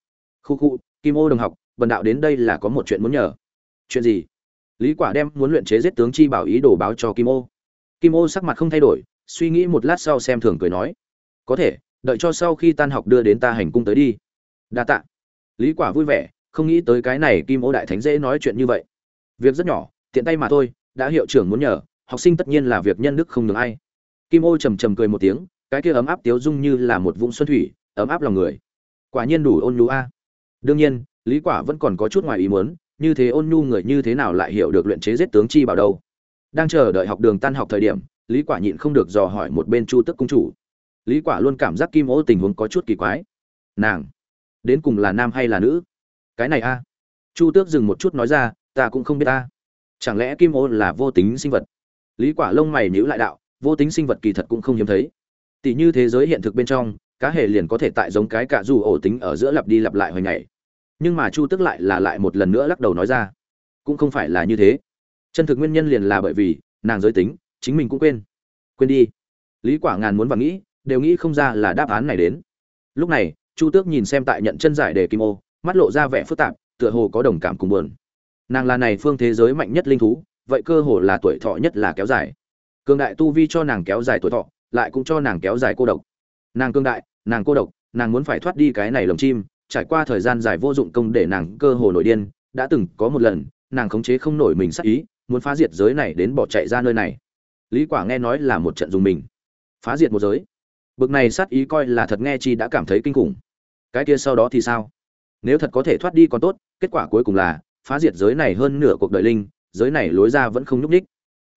Khu khu, kim ô đồng học, bần đạo đến đây là có một chuyện muốn nhờ. Chuyện gì? Lý quả đem muốn luyện chế giết tướng chi bảo ý đồ báo cho kim ô. Kim ô sắc mặt không thay đổi suy nghĩ một lát sau xem thường cười nói, có thể, đợi cho sau khi tan học đưa đến ta hành cung tới đi. Đa tạ. Lý quả vui vẻ, không nghĩ tới cái này kim ô đại thánh dễ nói chuyện như vậy. Việc rất nhỏ, tiện tay mà thôi, đã hiệu trưởng muốn nhờ, học sinh tất nhiên là việc nhân đức không được ai. Kim ô trầm trầm cười một tiếng, cái kia ấm áp tiếu dung như là một vũng xuân thủy, ấm áp lòng người. Quả nhiên đủ ôn nhu a. Đương nhiên, lý quả vẫn còn có chút ngoài ý muốn, như thế ôn nhu người như thế nào lại hiểu được luyện chế giết tướng chi bảo đâu. Đang chờ đợi học đường tan học thời điểm lý quả nhịn không được dò hỏi một bên chu tức cung chủ. Lý quả luôn cảm giác kim ô tình huống có chút kỳ quái. Nàng, đến cùng là nam hay là nữ? Cái này a. À? Chu tước dừng một chút nói ra, ta cũng không biết ta. Chẳng lẽ kim ô là vô tính sinh vật? Lý quả lông mày nhíu lại đạo, vô tính sinh vật kỳ thật cũng không hiếm thấy. Tỷ như thế giới hiện thực bên trong, cá hề liền có thể tại giống cái cả dù ổ tính ở giữa lặp đi lặp lại hồi ngày. Nhưng mà chu tức lại là lại một lần nữa lắc đầu nói ra, cũng không phải là như thế. Chân thực nguyên nhân liền là bởi vì nàng giới tính chính mình cũng quên. Quên đi. Lý quả ngàn muốn và nghĩ, đều nghĩ không ra là đáp án này đến. Lúc này, chu tước nhìn xem tại nhận chân giải đề kim ô, mắt lộ ra vẻ phức tạp, tựa hồ có đồng cảm cùng buồn. Nàng là này phương thế giới mạnh nhất linh thú, vậy cơ hồ là tuổi thọ nhất là kéo dài. Cường đại tu vi cho nàng kéo dài tuổi thọ, lại cũng cho nàng kéo dài cô độc. Nàng cương đại, nàng cô độc, nàng muốn phải thoát đi cái này lồng chim, trải qua thời gian dài vô dụng công để nàng cơ hồ nổi điên, đã từng có một lần, nàng khống chế không nổi mình sắc ý, muốn phá diệt giới này đến bỏ chạy ra nơi này lý quả nghe nói là một trận dùng mình. Phá diệt một giới. Bực này sát ý coi là thật nghe chi đã cảm thấy kinh khủng. Cái kia sau đó thì sao? Nếu thật có thể thoát đi còn tốt, kết quả cuối cùng là, phá diệt giới này hơn nửa cuộc đời linh, giới này lối ra vẫn không nhúc nhích.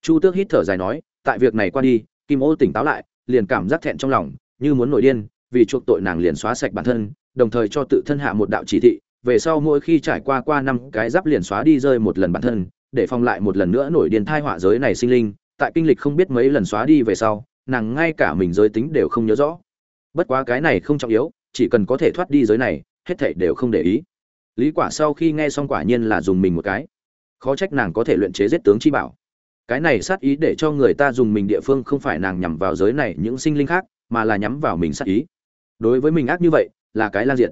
Chu tước hít thở dài nói, tại việc này qua đi, kim ô tỉnh táo lại, liền cảm giác thẹn trong lòng, như muốn nổi điên, vì chuộc tội nàng liền xóa sạch bản thân, đồng thời cho tự thân hạ một đạo chỉ thị, về sau mỗi khi trải qua qua năm cái giáp liền xóa đi rơi một lần bản thân, để phong lại một lần nữa nổi điên thai họa giới này sinh linh tại kinh lịch không biết mấy lần xóa đi về sau, nàng ngay cả mình giới tính đều không nhớ rõ. Bất quá cái này không trọng yếu, chỉ cần có thể thoát đi giới này, hết thảy đều không để ý. Lý quả sau khi nghe xong quả nhiên là dùng mình một cái. Khó trách nàng có thể luyện chế giết tướng chi bảo. Cái này sát ý để cho người ta dùng mình địa phương không phải nàng nhằm vào giới này những sinh linh khác, mà là nhắm vào mình sát ý. Đối với mình ác như vậy, là cái lan diện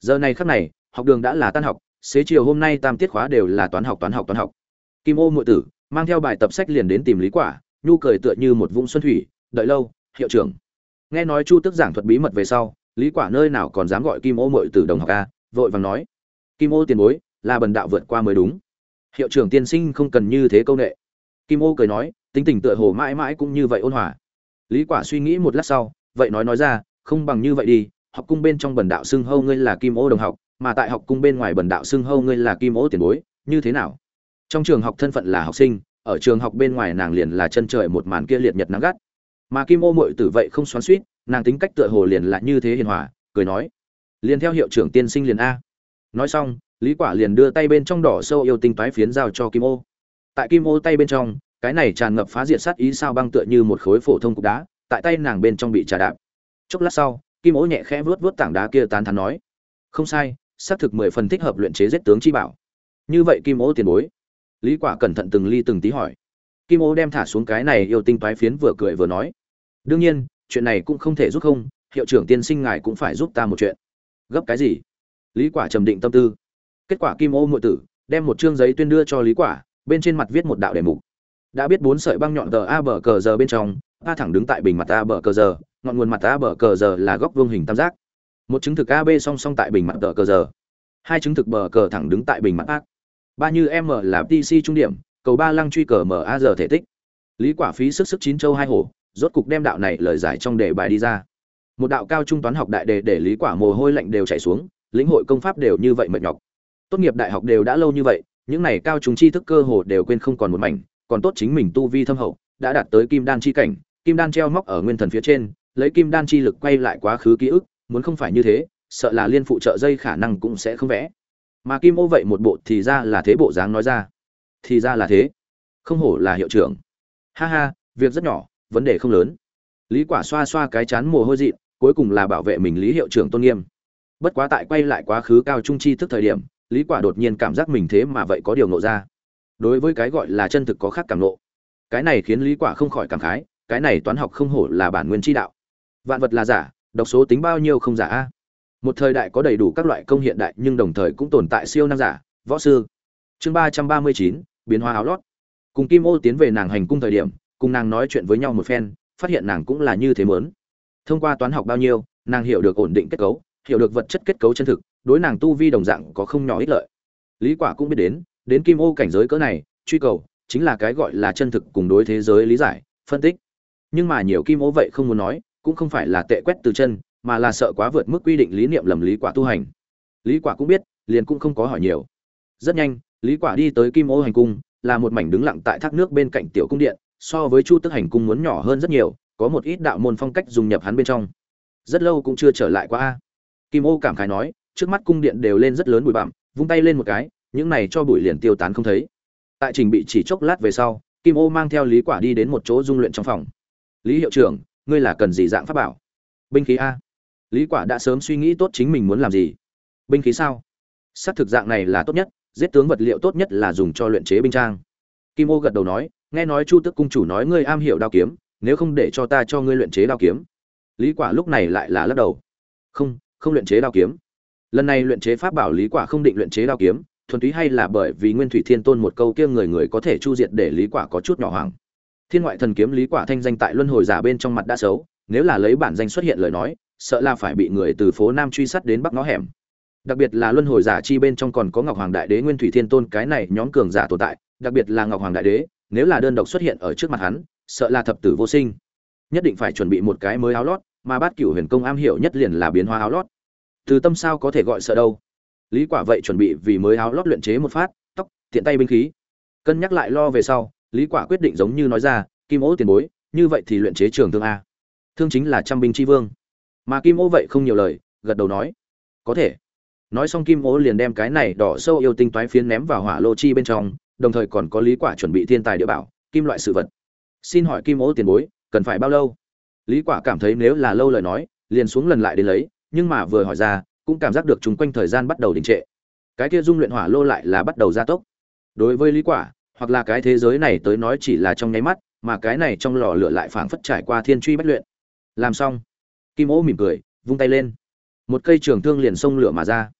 giờ này khắc này, học đường đã là tan học, xế chiều hôm nay tam tiết khóa đều là toán học toán học toán học. Kim ô muội tử mang theo bài tập sách liền đến tìm lý quả, nhu cười tựa như một vũng xuân thủy, đợi lâu, hiệu trưởng. Nghe nói chu tức giảng thuật bí mật về sau, lý quả nơi nào còn dám gọi kim ô muội tử đồng học a, vội vàng nói, kim ô tiền bối, là bần đạo vượt qua mới đúng. Hiệu trưởng tiên sinh không cần như thế câu nệ. Kim ô cười nói, tính tình tựa hồ mãi mãi cũng như vậy ôn hòa. Lý quả suy nghĩ một lát sau, vậy nói nói ra, không bằng như vậy đi, học cung bên trong bần đạo xưng hâu ngươi là kim ô đồng học, mà tại học cung bên ngoài bần đạo xưng hâu ngươi là kim ô tiền bối, như thế nào? Trong trường học thân phận là học sinh, ở trường học bên ngoài nàng liền là chân trời một màn kia liệt nhật nắng gắt. Mà kim ô muội tử vậy không xoắn suýt nàng tính cách tựa hồ liền là như thế hiền hòa, cười nói, liền theo hiệu trưởng tiên sinh liền a. Nói xong, lý quả liền đưa tay bên trong đỏ sâu yêu tinh toái phiến giao cho kim ô. Tại kim ô tay bên trong, cái này tràn ngập phá diệt sát ý sao băng tựa như một khối phổ thông cục đá, tại tay nàng bên trong bị trà đạp. Chốc lát sau, kim ô nhẹ khẽ vuốt vuốt tảng đá kia tán thán nói, không sai, xác thực mười phần thích hợp luyện chế giết tướng chi bảo. Như vậy kim ô tiền bối lý quả cẩn thận từng ly từng tí hỏi. Kim ô đem thả xuống cái này yêu tinh toái phiến vừa cười vừa nói. Đương nhiên, chuyện này cũng không thể giúp không, hiệu trưởng tiên sinh ngài cũng phải giúp ta một chuyện. Gấp cái gì? Lý quả trầm định tâm tư. Kết quả kim ô muội tử, đem một trương giấy tuyên đưa cho lý quả, bên trên mặt viết một đạo đề mục. Đã biết bốn sợi băng nhọn tờ a bờ cờ giờ bên trong, a thẳng đứng tại bình mặt a bờ cờ giờ, ngọn nguồn mặt a bờ cờ giờ là góc vuông hình tam giác. Một chứng thực ab song song tại bình mặt tờ cờ giờ. Hai chứng thực bờ cờ thẳng đứng tại bình mặt ác ba như m là tc trung điểm, cầu ba lăng truy cờ m a giờ thể tích. Lý quả phí sức sức chín châu hai hổ rốt cục đem đạo này lời giải trong đề bài đi ra. Một đạo cao trung toán học đại đề để lý quả mồ hôi lạnh đều chảy xuống, lĩnh hội công pháp đều như vậy mệt nhọc. Tốt nghiệp đại học đều đã lâu như vậy, những này cao chúng tri thức cơ hồ đều quên không còn một mảnh, còn tốt chính mình tu vi thâm hậu, đã đạt tới kim đan chi cảnh, kim đan treo móc ở nguyên thần phía trên, lấy kim đan chi lực quay lại quá khứ ký ức, muốn không phải như thế, sợ là liên phụ trợ dây khả năng cũng sẽ không vẽ mà kim ô vậy một bộ thì ra là thế bộ dáng nói ra. Thì ra là thế. Không hổ là hiệu trưởng. Ha ha, việc rất nhỏ, vấn đề không lớn. Lý quả xoa xoa cái chán mồ hôi dị cuối cùng là bảo vệ mình lý hiệu trưởng tôn nghiêm. Bất quá tại quay lại quá khứ cao trung chi thức thời điểm, lý quả đột nhiên cảm giác mình thế mà vậy có điều ngộ ra. Đối với cái gọi là chân thực có khác cảm ngộ cái này khiến lý quả không khỏi cảm khái, cái này toán học không hổ là bản nguyên chi đạo. Vạn vật là giả, độc số tính bao nhiêu không giả a? Một thời đại có đầy đủ các loại công hiện đại nhưng đồng thời cũng tồn tại siêu năng giả, võ sư. Chương ba trăm ba mươi chín, biến hóa áo lót. Cùng kim ô tiến về nàng hành cung thời điểm, cùng nàng nói chuyện với nhau một phen, phát hiện nàng cũng là như thế mớn thông qua toán học bao nhiêu, nàng hiểu được ổn định kết cấu, hiểu được vật chất kết cấu chân thực, đối nàng tu vi đồng dạng có không nhỏ ích lợi. Lý quả cũng biết đến đến kim ô cảnh giới cỡ này, truy cầu chính là cái gọi là chân thực cùng đối thế giới lý giải, phân tích. Nhưng mà nhiều kim ô vậy không muốn nói, cũng không phải là tệ quét từ chân mà là sợ quá vượt mức quy định lý niệm lầm lý quả tu hành. Lý quả cũng biết, liền cũng không có hỏi nhiều. Rất nhanh, lý quả đi tới kim ô hành cung, là một mảnh đứng lặng tại thác nước bên cạnh tiểu cung điện, so với chu tức hành cung muốn nhỏ hơn rất nhiều, có một ít đạo môn phong cách dùng nhập hắn bên trong. Rất lâu cũng chưa trở lại qua a. Kim ô cảm khái nói, trước mắt cung điện đều lên rất lớn bụi bặm, vung tay lên một cái, những này cho bụi liền tiêu tán không thấy. Tại trình bị chỉ chốc lát về sau, kim ô mang theo lý quả đi đến một chỗ dung luyện trong phòng. Lý hiệu trưởng, ngươi là cần gì dạng pháp bảo? Binh khí a lý quả đã sớm suy nghĩ tốt chính mình muốn làm gì. Binh khí sao? Xác thực dạng này là tốt nhất, giết tướng vật liệu tốt nhất là dùng cho luyện chế binh trang. Kim ô gật đầu nói, nghe nói chu Tước cung chủ nói ngươi am hiểu đao kiếm, nếu không để cho ta cho ngươi luyện chế đao kiếm. Lý quả lúc này lại là lắc đầu. Không không luyện chế đao kiếm. Lần này luyện chế pháp bảo lý quả không định luyện chế đao kiếm, thuần túy hay là bởi vì nguyên thủy thiên tôn một câu kia người người có thể chu diệt để lý quả có chút nhỏ hoàng thiên ngoại thần kiếm lý quả thanh danh tại luân hồi giả bên trong mặt đã xấu, nếu là lấy bản danh xuất hiện lời nói sợ là phải bị người từ phố nam truy sát đến bắc ngõ hẻm. Đặc biệt là luân hồi giả chi bên trong còn có ngọc hoàng đại đế nguyên thủy thiên tôn, cái này nhóm cường giả tồn tại, đặc biệt là ngọc hoàng đại đế, nếu là đơn độc xuất hiện ở trước mặt hắn, sợ là thập tử vô sinh. Nhất định phải chuẩn bị một cái mới áo lót, mà bát cửu huyền công am hiểu nhất liền là biến hóa áo lót. Từ tâm sao có thể gọi sợ đâu? Lý quả vậy chuẩn bị vì mới áo lót luyện chế một phát, tóc, tiện tay binh khí. Cân nhắc lại lo về sau, lý quả quyết định giống như nói ra, kim ô tiền bối, như vậy thì luyện chế trường thương a. Thương chính là trăm binh chi vương mà kim ô vậy không nhiều lời, gật đầu nói, có thể. Nói xong kim ô liền đem cái này đỏ sâu yêu tinh toái phiến ném vào hỏa lô chi bên trong, đồng thời còn có lý quả chuẩn bị thiên tài địa bảo, kim loại sự vật. Xin hỏi kim ô tiền bối, cần phải bao lâu? Lý quả cảm thấy nếu là lâu lời nói, liền xuống lần lại đến lấy, nhưng mà vừa hỏi ra, cũng cảm giác được chúng quanh thời gian bắt đầu đình trệ. Cái kia dung luyện hỏa lô lại là bắt đầu gia tốc. Đối với lý quả, hoặc là cái thế giới này tới nói chỉ là trong nháy mắt, mà cái này trong lò lửa lại phảng phất trải qua thiên truy bách luyện. Làm xong kim ô mỉm cười, vung tay lên. Một cây trường thương liền xông lửa mà ra.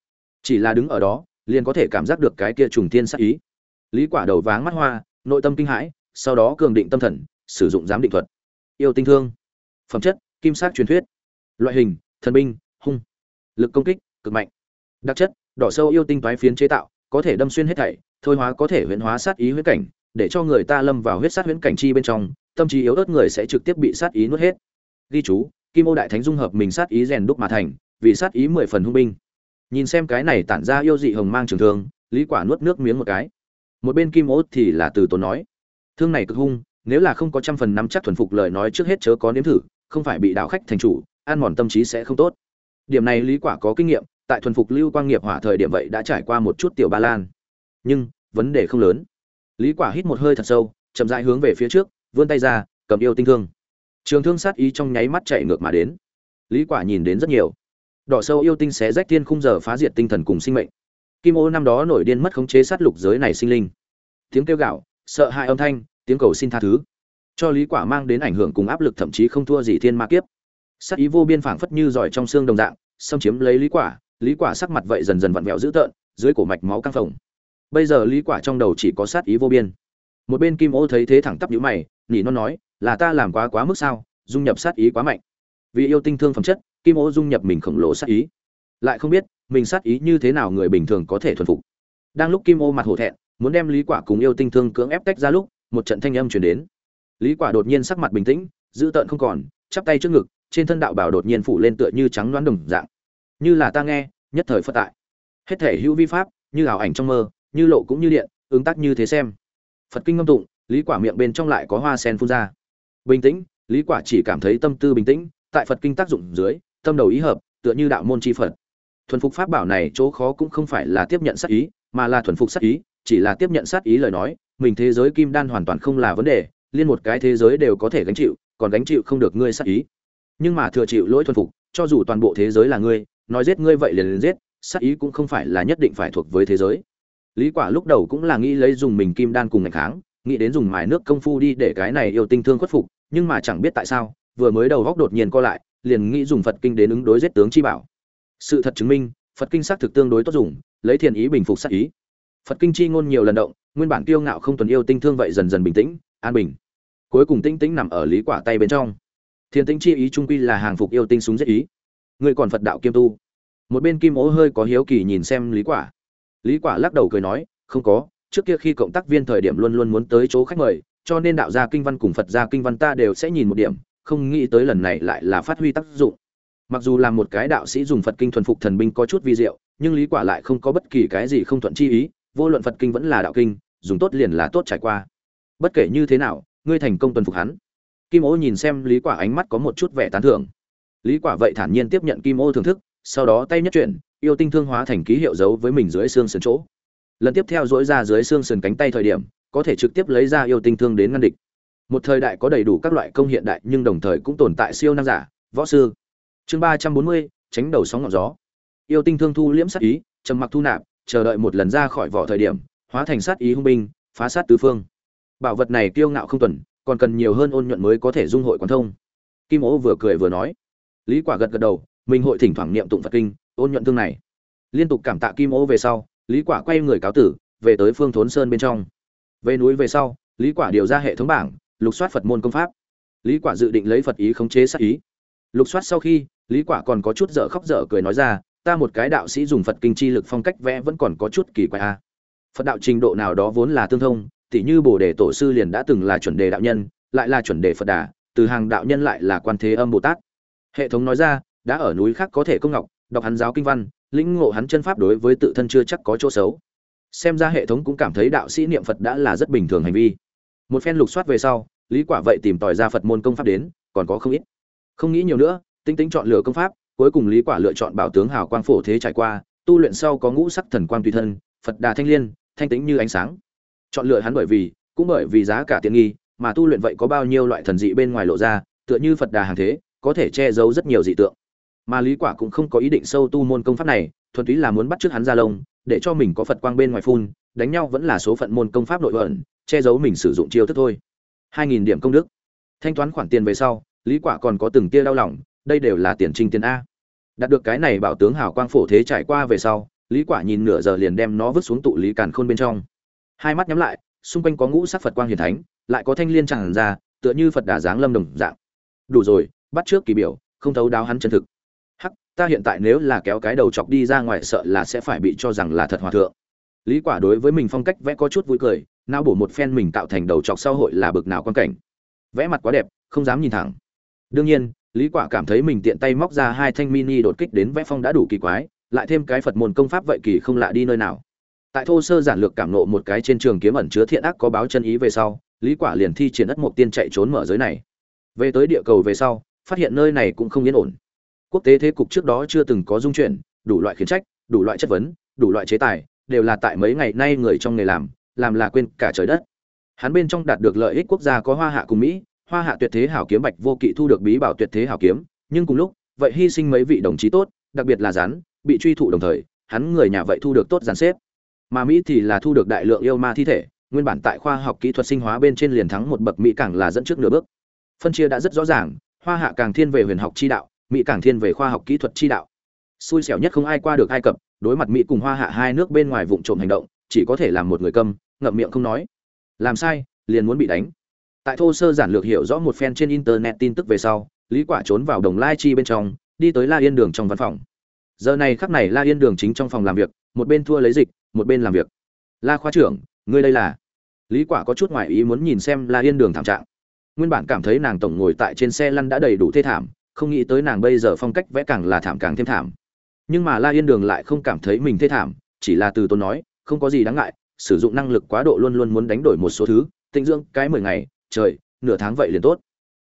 Chỉ là đứng ở đó, liền có thể cảm giác được cái kia trùng thiên sát ý. Lý quả đầu váng mắt hoa, nội tâm kinh hãi, sau đó cường định tâm thần, sử dụng giám định thuật. Yêu tinh thương. Phẩm chất, kim sắc truyền thuyết. Loại hình, thần binh, hung. Lực công kích, cực mạnh. Đặc chất, đỏ sâu yêu tinh toái phiến chế tạo, có thể đâm xuyên hết thảy, thôi hóa có thể huyễn hóa sát ý huyễn cảnh, để cho người ta lâm vào huyết sát huyễn cảnh chi bên trong, tâm trí yếu ớt người sẽ trực tiếp bị sát ý nuốt hết. Ghi chú kim ô đại thánh dung hợp mình sát ý rèn đúc mà thành, vì sát ý mười phần hung binh. Nhìn xem cái này tản ra yêu dị hồng mang trường thương, lý quả nuốt nước miếng một cái. Một bên kim ô thì là từ tốn nói, thương này cực hung, nếu là không có trăm phần năm chắc thuần phục lời nói trước hết chớ có nếm thử, không phải bị đạo khách thành chủ, an mòn tâm trí sẽ không tốt. Điểm này lý quả có kinh nghiệm, tại thuần phục lưu quang nghiệp hỏa thời điểm vậy đã trải qua một chút tiểu ba lan. Nhưng, vấn đề không lớn. Lý quả hít một hơi thật sâu, chậm rãi hướng về phía trước, vươn tay ra, cầm yêu tinh thương trường thương sát ý trong nháy mắt chạy ngược mà đến. Lý quả nhìn đến rất nhiều. Đỏ sâu yêu tinh xé rách thiên khung giờ phá diệt tinh thần cùng sinh mệnh. Kim ô năm đó nổi điên mất khống chế sát lục giới này sinh linh. Tiếng kêu gạo, sợ hãi âm thanh, tiếng cầu xin tha thứ. Cho lý quả mang đến ảnh hưởng cùng áp lực thậm chí không thua gì thiên ma kiếp. Sát ý vô biên phảng phất như giỏi trong xương đồng dạng, xâm chiếm lấy lý quả lý quả sắc mặt vậy dần dần vặn vẹo dữ tợn, dưới cổ mạch máu căng phồng. Bây giờ lý quả trong đầu chỉ có sát ý vô biên. Một bên kim ô thấy thế thẳng tắp nhíu mày nhỉ nó nói là ta làm quá quá mức sao, dung nhập sát ý quá mạnh. Vì yêu tinh thương phẩm chất, kim ô dung nhập mình khổng lồ sát ý. Lại không biết, mình sát ý như thế nào người bình thường có thể thuần phục. Đang lúc kim ô mặt hổ thẹn, muốn đem lý quả cùng yêu tinh thương cưỡng ép tách ra lúc, một trận thanh âm truyền đến. Lý quả đột nhiên sắc mặt bình tĩnh giữ tợn không còn, chắp tay trước ngực, trên thân đạo bảo đột nhiên phủ lên tựa như trắng đoán đồng dạng. Như là ta nghe, nhất thời phật tại hết thể hữu vi pháp, như ảo ảnh trong mơ, như lộ cũng như điện ứng tác như thế xem. Phật kinh ngâm tụng, lý quả miệng bên trong lại có hoa sen phun ra bình tĩnh, lý quả chỉ cảm thấy tâm tư bình tĩnh, tại phật kinh tác dụng dưới, tâm đầu ý hợp, tựa như đạo môn chi phật. Thuần phục pháp bảo này chỗ khó cũng không phải là tiếp nhận sát ý, mà là thuần phục sát ý, chỉ là tiếp nhận sát ý lời nói, mình thế giới kim đan hoàn toàn không là vấn đề, liên một cái thế giới đều có thể gánh chịu, còn gánh chịu không được ngươi sát ý. Nhưng mà thừa chịu lỗi thuần phục, cho dù toàn bộ thế giới là ngươi, nói giết ngươi vậy liền liền giết, sát ý cũng không phải là nhất định phải thuộc với thế giới. Lý quả lúc đầu cũng là nghĩ lấy dùng mình kim đan cùng ngành kháng nghĩ đến dùng mài nước công phu đi để cái này yêu tinh thương khuất phục, nhưng mà chẳng biết tại sao, vừa mới đầu góc đột nhiên co lại, liền nghĩ dùng phật kinh đến ứng đối giết tướng chi bảo. Sự thật chứng minh, phật kinh xác thực tương đối tốt dùng, lấy thiền ý bình phục sát ý. Phật kinh chi ngôn nhiều lần động, nguyên bản kiêu ngạo không tuần yêu tinh thương vậy dần dần bình tĩnh, an bình. Cuối cùng tinh tĩnh nằm ở lý quả tay bên trong. Thiền tĩnh chi ý trung quy là hàng phục yêu tinh súng giết ý. Người còn phật đạo kiêm tu. Một bên kim ố hơi có hiếu kỳ nhìn xem lý quả. Lý quả lắc đầu cười nói, không có trước kia khi cộng tác viên thời điểm luôn luôn muốn tới chỗ khách mời, cho nên đạo gia kinh văn cùng phật gia kinh văn ta đều sẽ nhìn một điểm, không nghĩ tới lần này lại là phát huy tác dụng. Mặc dù là một cái đạo sĩ dùng phật kinh thuần phục thần binh có chút vi diệu, nhưng lý quả lại không có bất kỳ cái gì không thuận chi ý, vô luận phật kinh vẫn là đạo kinh, dùng tốt liền là tốt trải qua. Bất kể như thế nào, ngươi thành công tuần phục hắn. Kim ô nhìn xem lý quả ánh mắt có một chút vẻ tán thưởng. Lý quả vậy thản nhiên tiếp nhận kim ô thưởng thức, sau đó tay nhất chuyển, yêu tinh thương hóa thành ký hiệu dấu với mình dưới xương sườn chỗ lần tiếp theo dỗi ra dưới xương sườn cánh tay thời điểm, có thể trực tiếp lấy ra yêu tinh thương đến ngăn địch. Một thời đại có đầy đủ các loại công hiện đại nhưng đồng thời cũng tồn tại siêu năng giả, võ sư. Chương ba trăm bốn mươi, tránh đầu sóng ngọn gió. Yêu tinh thương thu liễm sát ý, trầm mặc thu nạp, chờ đợi một lần ra khỏi vỏ thời điểm, hóa thành sát ý hung binh, phá sát tứ phương. Bảo vật này kiêu ngạo không tuần, còn cần nhiều hơn ôn nhuận mới có thể dung hội quán thông. Kim ố vừa cười vừa nói. Lý quả gật gật đầu, mình hội thỉnh thoảng niệm tụng phật kinh, ôn nhuận thương này. Liên tục cảm tạ kim ố về sau lý quả quay người cáo tử, về tới phương thốn sơn bên trong. Về núi về sau, lý quả điều ra hệ thống bảng, lục soát phật môn công pháp. Lý quả dự định lấy phật ý khống chế sát ý. Lục soát sau khi, lý quả còn có chút dở khóc dở cười nói ra, ta một cái đạo sĩ dùng phật kinh chi lực phong cách vẽ vẫn còn có chút kỳ quái a. Phật đạo trình độ nào đó vốn là tương thông, tỉ như bồ đề tổ sư liền đã từng là chuẩn đề đạo nhân, lại là chuẩn đề phật đà, từ hàng đạo nhân lại là quan thế âm bồ tát. Hệ thống nói ra, đã ở núi khác có thể công ngọc đọc hắn giáo kinh văn, lĩnh ngộ hắn chân pháp đối với tự thân chưa chắc có chỗ xấu. Xem ra hệ thống cũng cảm thấy đạo sĩ niệm phật đã là rất bình thường hành vi. Một phen lục soát về sau, lý quả vậy tìm tòi ra phật môn công pháp đến, còn có không ít. Không nghĩ nhiều nữa tinh tinh chọn lựa công pháp, cuối cùng lý quả lựa chọn bảo tướng hào quang phổ thế trải qua, tu luyện sau có ngũ sắc thần quang tùy thân, phật đà thanh liên, thanh tĩnh như ánh sáng. Chọn lựa hắn bởi vì, cũng bởi vì giá cả tiện nghi, mà tu luyện vậy có bao nhiêu loại thần dị bên ngoài lộ ra, tựa như phật đà hàng thế, có thể che giấu rất nhiều dị tượng mà lý quả cũng không có ý định sâu tu môn công pháp này, thuần túy là muốn bắt trước hắn ra lông, để cho mình có phật quang bên ngoài phun, đánh nhau vẫn là số phận môn công pháp nội ẩn, che giấu mình sử dụng chiêu thức thôi. 2.000 điểm công đức. Thanh toán khoản tiền về sau, lý quả còn có từng tia đau lòng, đây đều là tiền trinh tiền a. Đạt được cái này bảo tướng hào quang phổ thế trải qua về sau, lý quả nhìn nửa giờ liền đem nó vứt xuống tụ lý càn khôn bên trong. Hai mắt nhắm lại, xung quanh có ngũ sắc phật quang hiển thánh, lại có thanh liên tràn ra, tựa như phật đà giáng lâm đồng dạng. Đủ rồi, bắt trước kỳ biểu, không thấu đáo hắn chân thực ta hiện tại nếu là kéo cái đầu chọc đi ra ngoài sợ là sẽ phải bị cho rằng là thật hòa thượng. Lý quả đối với mình phong cách vẽ có chút vui cười, não bổ một phen mình tạo thành đầu chọc xã hội là bực nào quan cảnh. Vẽ mặt quá đẹp, không dám nhìn thẳng. Đương nhiên, lý quả cảm thấy mình tiện tay móc ra hai thanh mini đột kích đến vẽ phong đã đủ kỳ quái, lại thêm cái phật môn công pháp vậy kỳ không lạ đi nơi nào. Tại thô sơ giản lược cảm nộ một cái trên trường kiếm ẩn chứa thiện ác có báo chân ý về sau, lý quả liền thi triển ất mục tiên chạy trốn mở giới này. Về tới địa cầu về sau, phát hiện nơi này cũng không yên ổn quốc tế thế cục trước đó chưa từng có dung chuyển, đủ loại khiển trách, đủ loại chất vấn, đủ loại chế tài, đều là tại mấy ngày nay người trong nghề làm làm là quên cả trời đất. Hắn bên trong đạt được lợi ích quốc gia có hoa hạ cùng mỹ, hoa hạ tuyệt thế hảo kiếm bạch vô kỵ thu được bí bảo tuyệt thế hảo kiếm, nhưng cùng lúc, vậy hy sinh mấy vị đồng chí tốt, đặc biệt là rắn bị truy thụ đồng thời, hắn người nhà vậy thu được tốt giàn xếp. Mà mỹ thì là thu được đại lượng yêu ma thi thể, nguyên bản tại khoa học kỹ thuật sinh hóa bên trên liền thắng một bậc mỹ càng là dẫn trước nửa bước. Phân chia đã rất rõ ràng, hoa hạ càng thiên về huyền học chi đạo mỹ càng thiên về khoa học kỹ thuật chi đạo. Xui xẻo nhất không ai qua được ai cập, đối mặt mỹ cùng hoa hạ hai nước bên ngoài vụ trộm hành động, chỉ có thể làm một người câm, ngậm miệng không nói. Làm sai, liền muốn bị đánh. Tại thô sơ giản lược hiểu rõ một phen trên internet tin tức về sau, lý quả trốn vào đồng lai chi bên trong, đi tới la yên đường trong văn phòng. Giờ này khắc này la yên đường chính trong phòng làm việc, một bên thua lấy dịch, một bên làm việc. La khoa trưởng, ngươi đây là? Lý quả có chút ngoài ý muốn nhìn xem la yên đường thảm trạng. Nguyên bản cảm thấy nàng tổng ngồi tại trên xe lăn đã đầy đủ thê thảm không nghĩ tới nàng bây giờ phong cách vẽ càng là thảm càng thêm thảm. Nhưng mà la yên đường lại không cảm thấy mình thê thảm, chỉ là từ tôn nói, không có gì đáng ngại, sử dụng năng lực quá độ luôn luôn muốn đánh đổi một số thứ tinh dưỡng cái mười ngày, trời, nửa tháng vậy liền tốt.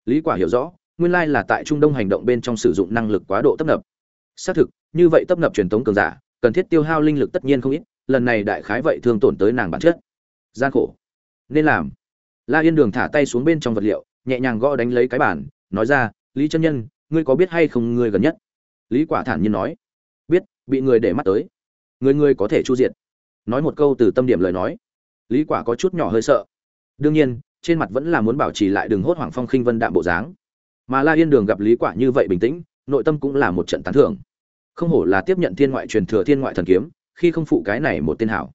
Lý quả hiểu rõ, nguyên lai là tại trung đông hành động bên trong sử dụng năng lực quá độ tấp nập. Xác thực, như vậy tấp nập truyền thống cường giả, cần thiết tiêu hao linh lực tất nhiên không ít, lần này đại khái vậy thương tổn tới nàng bản chất. Gian khổ. Nên làm. La yên đường thả tay xuống bên trong vật liệu, nhẹ nhàng gõ đánh lấy cái bản nói ra, lý chân nhân ngươi có biết hay không ngươi gần nhất? Lý quả thản nhiên nói. Biết, bị người để mắt tới. Người ngươi có thể chu diệt. Nói một câu từ tâm điểm lời nói. Lý quả có chút nhỏ hơi sợ. Đương nhiên, trên mặt vẫn là muốn bảo trì lại đừng hốt hoảng phong khinh vân đạm bộ dáng. Mà la yên đường gặp lý quả như vậy bình tĩnh, nội tâm cũng là một trận tán thưởng. Không hổ là tiếp nhận thiên ngoại truyền thừa thiên ngoại thần kiếm, khi không phụ cái này một tên hảo.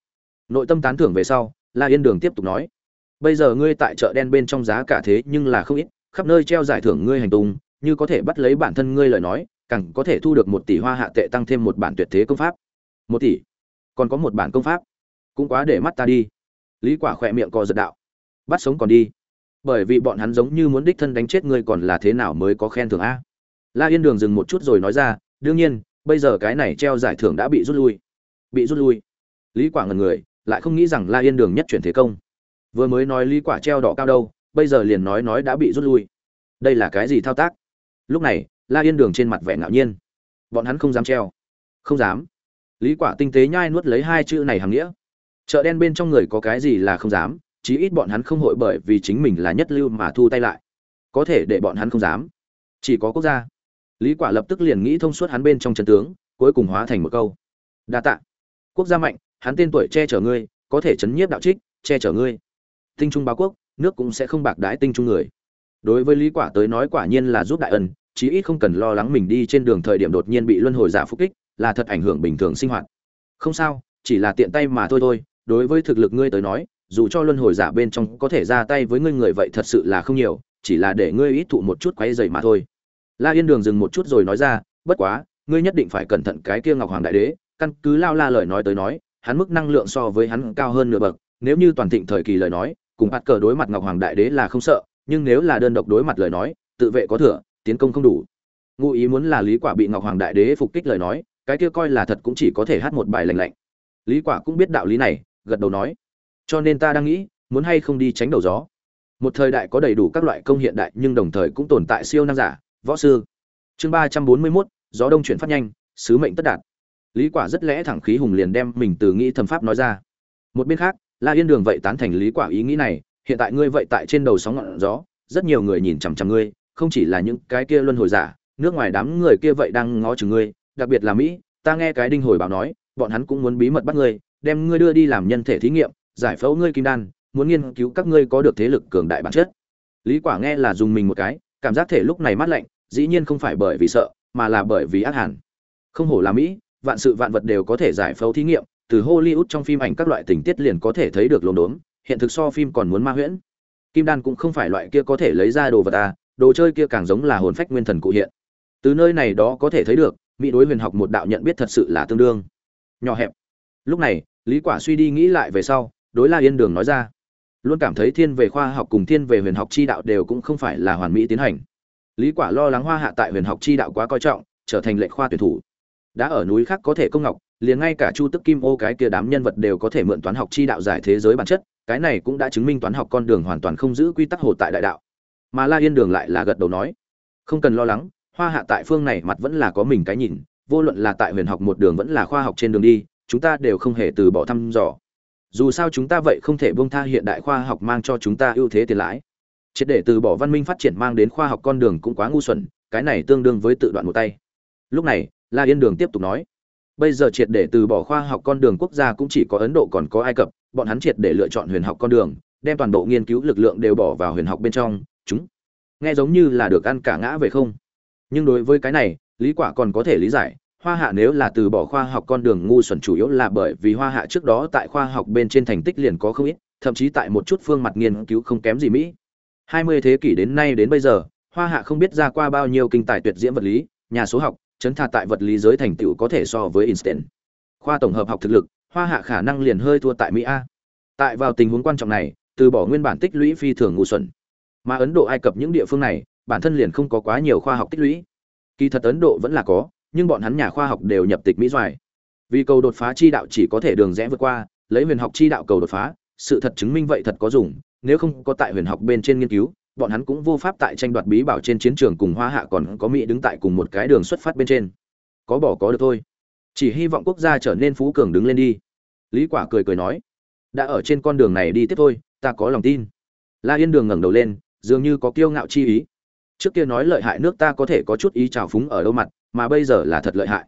Nội tâm tán thưởng về sau, la yên đường tiếp tục nói. Bây giờ ngươi tại chợ đen bên trong giá cả thế nhưng là không ít, khắp nơi treo giải thưởng ngươi hành tung như có thể bắt lấy bản thân ngươi lời nói, càng có thể thu được một tỷ hoa hạ tệ tăng thêm một bản tuyệt thế công pháp. Một tỷ? Còn có một bản công pháp. Cũng quá để mắt ta đi. Lý quả khỏe miệng co giật đạo. Bắt sống còn đi. Bởi vì bọn hắn giống như muốn đích thân đánh chết ngươi còn là thế nào mới có khen thưởng a? La yên đường dừng một chút rồi nói ra, đương nhiên, bây giờ cái này treo giải thưởng đã bị rút lui. Bị rút lui. Lý quả ngần người, lại không nghĩ rằng la yên đường nhất chuyển thế công. Vừa mới nói lý quả treo đỏ cao đâu, bây giờ liền nói nói đã bị rút lui. Đây là cái gì thao tác? Lúc này, la yên đường trên mặt vẻ ngạo nhiên. Bọn hắn không dám treo. Không dám. Lý quả tinh tế nhai nuốt lấy hai chữ này hàng nghĩa. Chợ đen bên trong người có cái gì là không dám, chí ít bọn hắn không hội bởi vì chính mình là nhất lưu mà thu tay lại. Có thể để bọn hắn không dám. Chỉ có quốc gia. Lý quả lập tức liền nghĩ thông suốt hắn bên trong trận tướng, cuối cùng hóa thành một câu. Đa tạ. Quốc gia mạnh, hắn tên tuổi che chở ngươi, có thể chấn nhiếp đạo trích, che chở ngươi. Tinh trung báo quốc, nước cũng sẽ không bạc đái tinh trung người đối với lý quả tới nói quả nhiên là giúp đại ân, chí ít không cần lo lắng mình đi trên đường thời điểm đột nhiên bị luân hồi giả phục kích, là thật ảnh hưởng bình thường sinh hoạt. Không sao, chỉ là tiện tay mà thôi thôi, đối với thực lực ngươi tới nói, dù cho luân hồi giả bên trong có thể ra tay với ngươi người vậy thật sự là không nhiều, chỉ là để ngươi ít thụ một chút quấy dày mà thôi. La yên đường dừng một chút rồi nói ra, bất quá, ngươi nhất định phải cẩn thận cái kia ngọc hoàng đại đế, căn cứ lao la lời nói tới nói, hắn mức năng lượng so với hắn cao hơn nửa bậc, nếu như toàn thịnh thời kỳ lời nói, cùng bắt cờ đối mặt ngọc hoàng đại đế là không sợ nhưng nếu là đơn độc đối mặt lời nói tự vệ có thừa tiến công không đủ. Ngụ ý muốn là lý quả bị ngọc hoàng đại đế phục kích lời nói cái kia coi là thật cũng chỉ có thể hát một bài lạnh lạnh. Lý quả cũng biết đạo lý này gật đầu nói cho nên ta đang nghĩ muốn hay không đi tránh đầu gió. Một thời đại có đầy đủ các loại công hiện đại nhưng đồng thời cũng tồn tại siêu năng giả võ sư. Chương ba trăm bốn mươi 341, gió đông chuyển phát nhanh sứ mệnh tất đạt. Lý quả rất lẽ thẳng khí hùng liền đem mình từ nghĩ thầm pháp nói ra. Một bên khác la yên đường vậy tán thành lý quả ý nghĩ này hiện tại ngươi vậy tại trên đầu sóng ngọn gió, rất nhiều người nhìn chằm chằm ngươi, không chỉ là những cái kia luân hồi giả, nước ngoài đám người kia vậy đang ngó chừng ngươi, đặc biệt là mỹ, ta nghe cái đinh hồi báo nói, bọn hắn cũng muốn bí mật bắt ngươi, đem ngươi đưa đi làm nhân thể thí nghiệm, giải phẫu ngươi kim đan, muốn nghiên cứu các ngươi có được thế lực cường đại bản chất. Lý quả nghe là dùng mình một cái, cảm giác thể lúc này mát lạnh, dĩ nhiên không phải bởi vì sợ, mà là bởi vì ác hẳn. Không hổ là mỹ, vạn sự vạn vật đều có thể giải phẫu thí nghiệm, từ hollywood trong phim ảnh các loại tình tiết liền có thể thấy được lồn đốn hiện thực so phim còn muốn ma huyễn. Kim đan cũng không phải loại kia có thể lấy ra đồ vật à đồ chơi kia càng giống là hồn phách nguyên thần cụ hiện. Từ nơi này đó có thể thấy được, mỹ đối huyền học một đạo nhận biết thật sự là tương đương. Nhỏ hẹp. Lúc này, lý quả suy đi nghĩ lại về sau, đối la yên đường nói ra. Luôn cảm thấy thiên về khoa học cùng thiên về huyền học chi đạo đều cũng không phải là hoàn mỹ tiến hành. Lý quả lo lắng hoa hạ tại huyền học chi đạo quá coi trọng, trở thành lệnh khoa tuyển thủ. Đã ở núi khác có thể công ngọc, liền ngay cả chu tức kim ô cái kia đám nhân vật đều có thể mượn toán học chi đạo giải thế giới bản chất cái này cũng đã chứng minh toán học con đường hoàn toàn không giữ quy tắc hồ tại đại đạo. Mà la yên đường lại là gật đầu nói, không cần lo lắng, hoa hạ tại phương này mặt vẫn là có mình cái nhìn, vô luận là tại huyền học một đường vẫn là khoa học trên đường đi, chúng ta đều không hề từ bỏ thăm dò. Dù sao chúng ta vậy không thể buông tha hiện đại khoa học mang cho chúng ta ưu thế tiền lãi. Triệt để từ bỏ văn minh phát triển mang đến khoa học con đường cũng quá ngu xuẩn, cái này tương đương với tự đoạn một tay. Lúc này, la yên đường tiếp tục nói, bây giờ triệt để từ bỏ khoa học con đường quốc gia cũng chỉ có ấn độ còn có ai cập bọn hắn triệt để lựa chọn huyền học con đường đem toàn bộ nghiên cứu lực lượng đều bỏ vào huyền học bên trong chúng nghe giống như là được ăn cả ngã về không nhưng đối với cái này lý quả còn có thể lý giải hoa hạ nếu là từ bỏ khoa học con đường ngu xuẩn chủ yếu là bởi vì hoa hạ trước đó tại khoa học bên trên thành tích liền có không ít thậm chí tại một chút phương mặt nghiên cứu không kém gì mỹ 20 thế kỷ đến nay đến bây giờ hoa hạ không biết ra qua bao nhiêu kinh tài tuyệt diễm vật lý nhà số học chấn thà tại vật lý giới thành tựu có thể so với Einstein. Khoa tổng hợp học thực lực, Hoa Hạ khả năng liền hơi thua tại Mỹ A. Tại vào tình huống quan trọng này, từ bỏ nguyên bản tích lũy phi thường ngu xuẩn. Mà Ấn Độ Ai Cập những địa phương này, bản thân liền không có quá nhiều khoa học tích lũy. Kỳ thật Ấn Độ vẫn là có, nhưng bọn hắn nhà khoa học đều nhập tịch Mỹ doài. Vì cầu đột phá chi đạo chỉ có thể đường rẽ vượt qua, lấy huyền học chi đạo cầu đột phá, sự thật chứng minh vậy thật có dùng, nếu không có tại huyền học bên trên nghiên cứu, bọn hắn cũng vô pháp tại tranh đoạt bí bảo trên chiến trường cùng hoa hạ còn có mỹ đứng tại cùng một cái đường xuất phát bên trên có bỏ có được thôi chỉ hy vọng quốc gia trở nên phú cường đứng lên đi lý quả cười cười nói, đã ở trên con đường này đi tiếp thôi, ta có lòng tin. La yên đường ngẩng đầu lên, dường như có kiêu ngạo chi ý. Trước kia nói lợi hại nước ta có thể có chút ý trào phúng ở đâu mặt, mà bây giờ là thật lợi hại.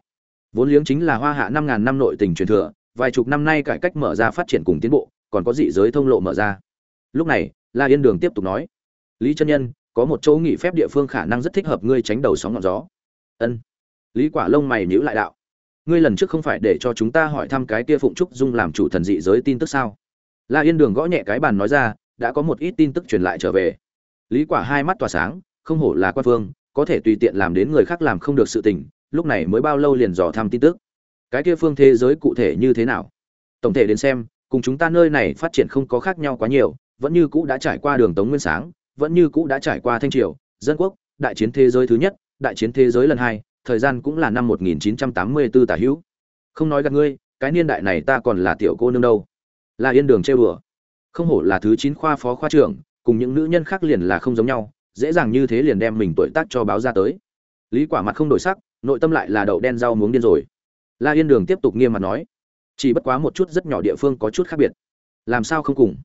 Vốn liếng chính là hoa hạ năm ngàn năm nội tình truyền thừa, vài chục năm nay cải cách mở ra phát triển cùng tiến bộ, còn có dị giới thông lộ mở ra. Lúc này, la yên đường tiếp tục nói, lý chân nhân, có một chỗ nghỉ phép địa phương khả năng rất thích hợp ngươi tránh đầu sóng ngọn gió. Ân. Lý quả lông mày nhíu lại đạo ngươi lần trước không phải để cho chúng ta hỏi thăm cái kia phụng trúc dung làm chủ thần dị giới tin tức sao? La yên đường gõ nhẹ cái bàn nói ra, đã có một ít tin tức truyền lại trở về. Lý quả hai mắt tỏa sáng, không hổ là quan phương có thể tùy tiện làm đến người khác làm không được sự tình, lúc này mới bao lâu liền dò thăm tin tức. Cái kia phương thế giới cụ thể như thế nào? Tổng thể đến xem, cùng chúng ta nơi này phát triển không có khác nhau quá nhiều, vẫn như cũ đã trải qua đường tống nguyên sáng, vẫn như cũ đã trải qua thanh triều, dân quốc, đại chiến thế giới thứ nhất, đại chiến thế giới lần hai thời gian cũng là năm 1984 tả hữu. Không nói gạt ngươi, cái niên đại này ta còn là tiểu cô nương đâu. Là yên đường trêu đùa. Không hổ là thứ chín khoa phó khoa trưởng, cùng những nữ nhân khác liền là không giống nhau, dễ dàng như thế liền đem mình tuổi tác cho báo ra tới. Lý quả mặt không đổi sắc, nội tâm lại là đậu đen rau muống điên rồi. La yên đường tiếp tục nghiêm mặt nói, chỉ bất quá một chút rất nhỏ địa phương có chút khác biệt. Làm sao không cùng?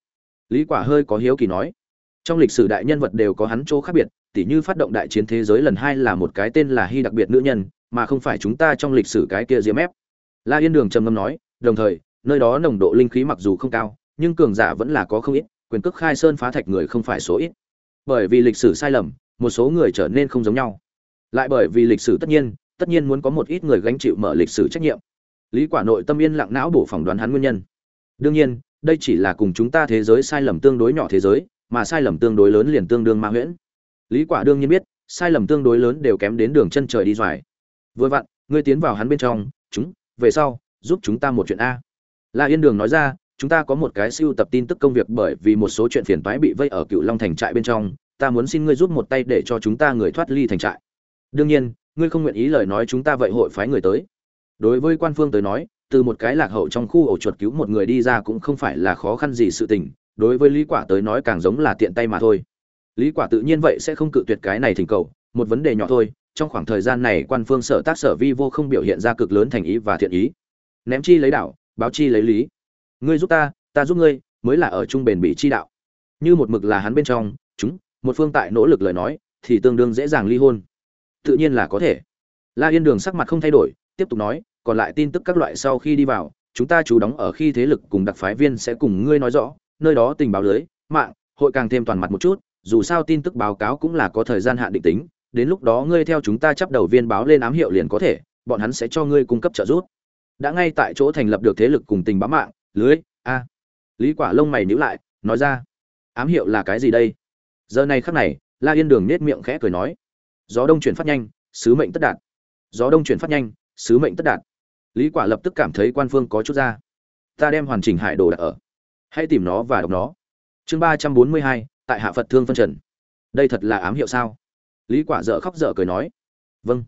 Lý quả hơi có hiếu kỳ nói, trong lịch sử đại nhân vật đều có hắn chỗ khác biệt tỉ như phát động đại chiến thế giới lần hai là một cái tên là hy đặc biệt nữ nhân, mà không phải chúng ta trong lịch sử cái kia diễm ép. La yên đường trầm ngâm nói, đồng thời, nơi đó nồng độ linh khí mặc dù không cao, nhưng cường giả vẫn là có không ít, quyền cước khai sơn phá thạch người không phải số ít. Bởi vì lịch sử sai lầm, một số người trở nên không giống nhau. Lại bởi vì lịch sử tất nhiên tất nhiên muốn có một ít người gánh chịu mở lịch sử trách nhiệm. Lý quả nội tâm yên lặng não bổ phỏng đoán hắn nguyên nhân. Đương nhiên, đây chỉ là cùng chúng ta thế giới sai lầm tương đối nhỏ thế giới, mà sai lầm tương đối lớn liền tương đương ma huyễn lý quả đương nhiên biết, sai lầm tương đối lớn đều kém đến đường chân trời đi doài. Vừa vặn, ngươi tiến vào hắn bên trong, chúng, về sau, giúp chúng ta một chuyện a. La yên đường nói ra, chúng ta có một cái siêu tập tin tức công việc bởi vì một số chuyện phiền toái bị vây ở cựu long thành trại bên trong, ta muốn xin ngươi giúp một tay để cho chúng ta người thoát ly thành trại. Đương nhiên, ngươi không nguyện ý lời nói chúng ta vậy hội phái người tới. Đối với quan phương tới nói, từ một cái lạc hậu trong khu ổ chuột cứu một người đi ra cũng không phải là khó khăn gì sự tình, đối với lý quả tới nói càng giống là tiện tay mà thôi lý quả tự nhiên vậy sẽ không cự tuyệt cái này thỉnh cầu, một vấn đề nhỏ thôi, trong khoảng thời gian này quan phương sở tác sở vi vô không biểu hiện ra cực lớn thành ý và thiện ý. Ném chi lấy đảo báo chi lấy lý. Ngươi giúp ta ta giúp ngươi, mới là ở trung bền bị chi đạo. Như một mực là hắn bên trong, chúng, một phương tại nỗ lực lời nói, thì tương đương dễ dàng ly hôn. Tự nhiên là có thể. La yên đường sắc mặt không thay đổi, tiếp tục nói, còn lại tin tức các loại sau khi đi vào, chúng ta chú đóng ở khi thế lực cùng đặc phái viên sẽ cùng ngươi nói rõ, nơi đó tình báo lưới, mạng, hội càng thêm toàn mặt một chút dù sao tin tức báo cáo cũng là có thời gian hạn định tính, đến lúc đó ngươi theo chúng ta chấp đầu viên báo lên ám hiệu liền có thể, bọn hắn sẽ cho ngươi cung cấp trợ giúp. Đã ngay tại chỗ thành lập được thế lực cùng tình báo mạng, lưới, a. Lý quả lông mày nhíu lại, nói ra, ám hiệu là cái gì đây? Giờ này khắc này, la yên đường nét miệng khẽ cười nói, gió đông chuyển phát nhanh, sứ mệnh tất đạt. Gió đông chuyển phát nhanh, sứ mệnh tất đạt. Lý quả lập tức cảm thấy quan phương có chút ra. Ta đem hoàn chỉnh hải đồ đặt ở. Hãy tìm nó và đọc nó. Chương ba trăm bốn mươi hai tại hạ phật thương phân trần đây thật là ám hiệu sao lý quả dở khóc dở cười nói vâng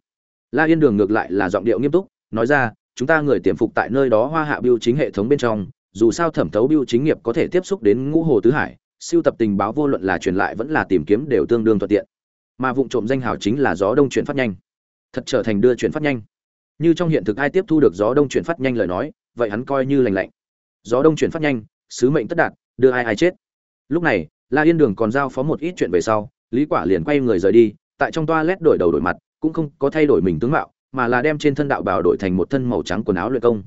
la yên đường ngược lại là giọng điệu nghiêm túc nói ra chúng ta người tiềm phục tại nơi đó hoa hạ biêu chính hệ thống bên trong dù sao thẩm thấu biêu chính nghiệp có thể tiếp xúc đến ngũ hồ tứ hải siêu tập tình báo vô luận là truyền lại vẫn là tìm kiếm đều tương đương thuận tiện mà vụ trộm danh hào chính là gió đông chuyển phát nhanh thật trở thành đưa chuyển phát nhanh như trong hiện thực ai tiếp thu được gió đông chuyển phát nhanh lời nói vậy hắn coi như lành lạnh gió đông chuyển phát nhanh sứ mệnh tất đạt đưa ai ai chết lúc này la yên đường còn giao phó một ít chuyện về sau, lý quả liền quay người rời đi, tại trong toilet đổi đầu đổi mặt, cũng không có thay đổi mình tướng mạo, mà là đem trên thân đạo bào đổi thành một thân màu trắng quần áo luyện công.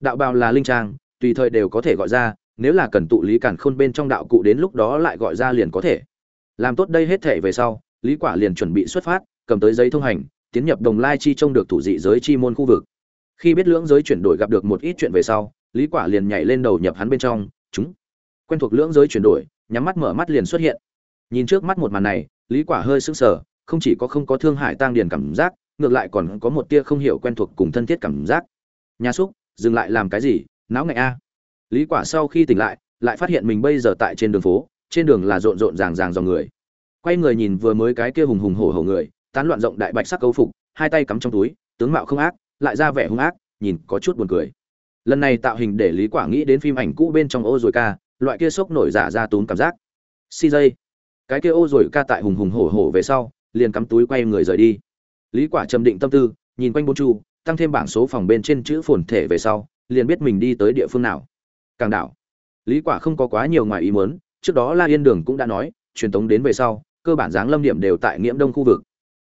Đạo bào là linh trang, tùy thời đều có thể gọi ra, nếu là cần tụ lý cản khôn bên trong đạo cụ đến lúc đó lại gọi ra liền có thể. Làm tốt đây hết thể về sau, lý quả liền chuẩn bị xuất phát, cầm tới giấy thông hành, tiến nhập đồng lai chi trông được thủ dị giới chi môn khu vực. Khi biết lưỡng giới chuyển đổi gặp được một ít chuyện về sau, lý quả liền nhảy lên đầu nhập hắn bên trong, chúng, quen thuộc lưỡng giới chuyển đổi nhắm mắt mở mắt liền xuất hiện. Nhìn trước mắt một màn này, lý quả hơi sững sờ, không chỉ có không có thương hại tang điền cảm giác, ngược lại còn có một tia không hiểu quen thuộc cùng thân thiết cảm giác. Nhà xúc dừng lại làm cái gì? Não ngại a. Lý quả sau khi tỉnh lại lại phát hiện mình bây giờ tại trên đường phố, trên đường là rộn rộn ràng ràng dòng người. Quay người nhìn vừa mới cái kia hùng hùng hổ hổ người, tán loạn rộng đại bạch sắc câu phục, hai tay cắm trong túi, tướng mạo không ác, lại ra vẻ hung ác, nhìn có chút buồn cười. Lần này tạo hình để lý quả nghĩ đến phim ảnh cũ bên trong ô rồi ca loại kia sốc nổi giả ra tốn cảm giác. Cj dây cái kia ô rồi ca tại hùng hùng hổ hổ về sau, liền cắm túi quay người rời đi. Lý quả trầm định tâm tư, nhìn quanh bốn chu, tăng thêm bảng số phòng bên trên chữ phồn thể về sau, liền biết mình đi tới địa phương nào. Càng đảo, lý quả không có quá nhiều ngoài ý muốn, trước đó la yên đường cũng đã nói, truyền tống đến về sau, cơ bản dáng lâm điểm đều tại nghiễm đông khu vực.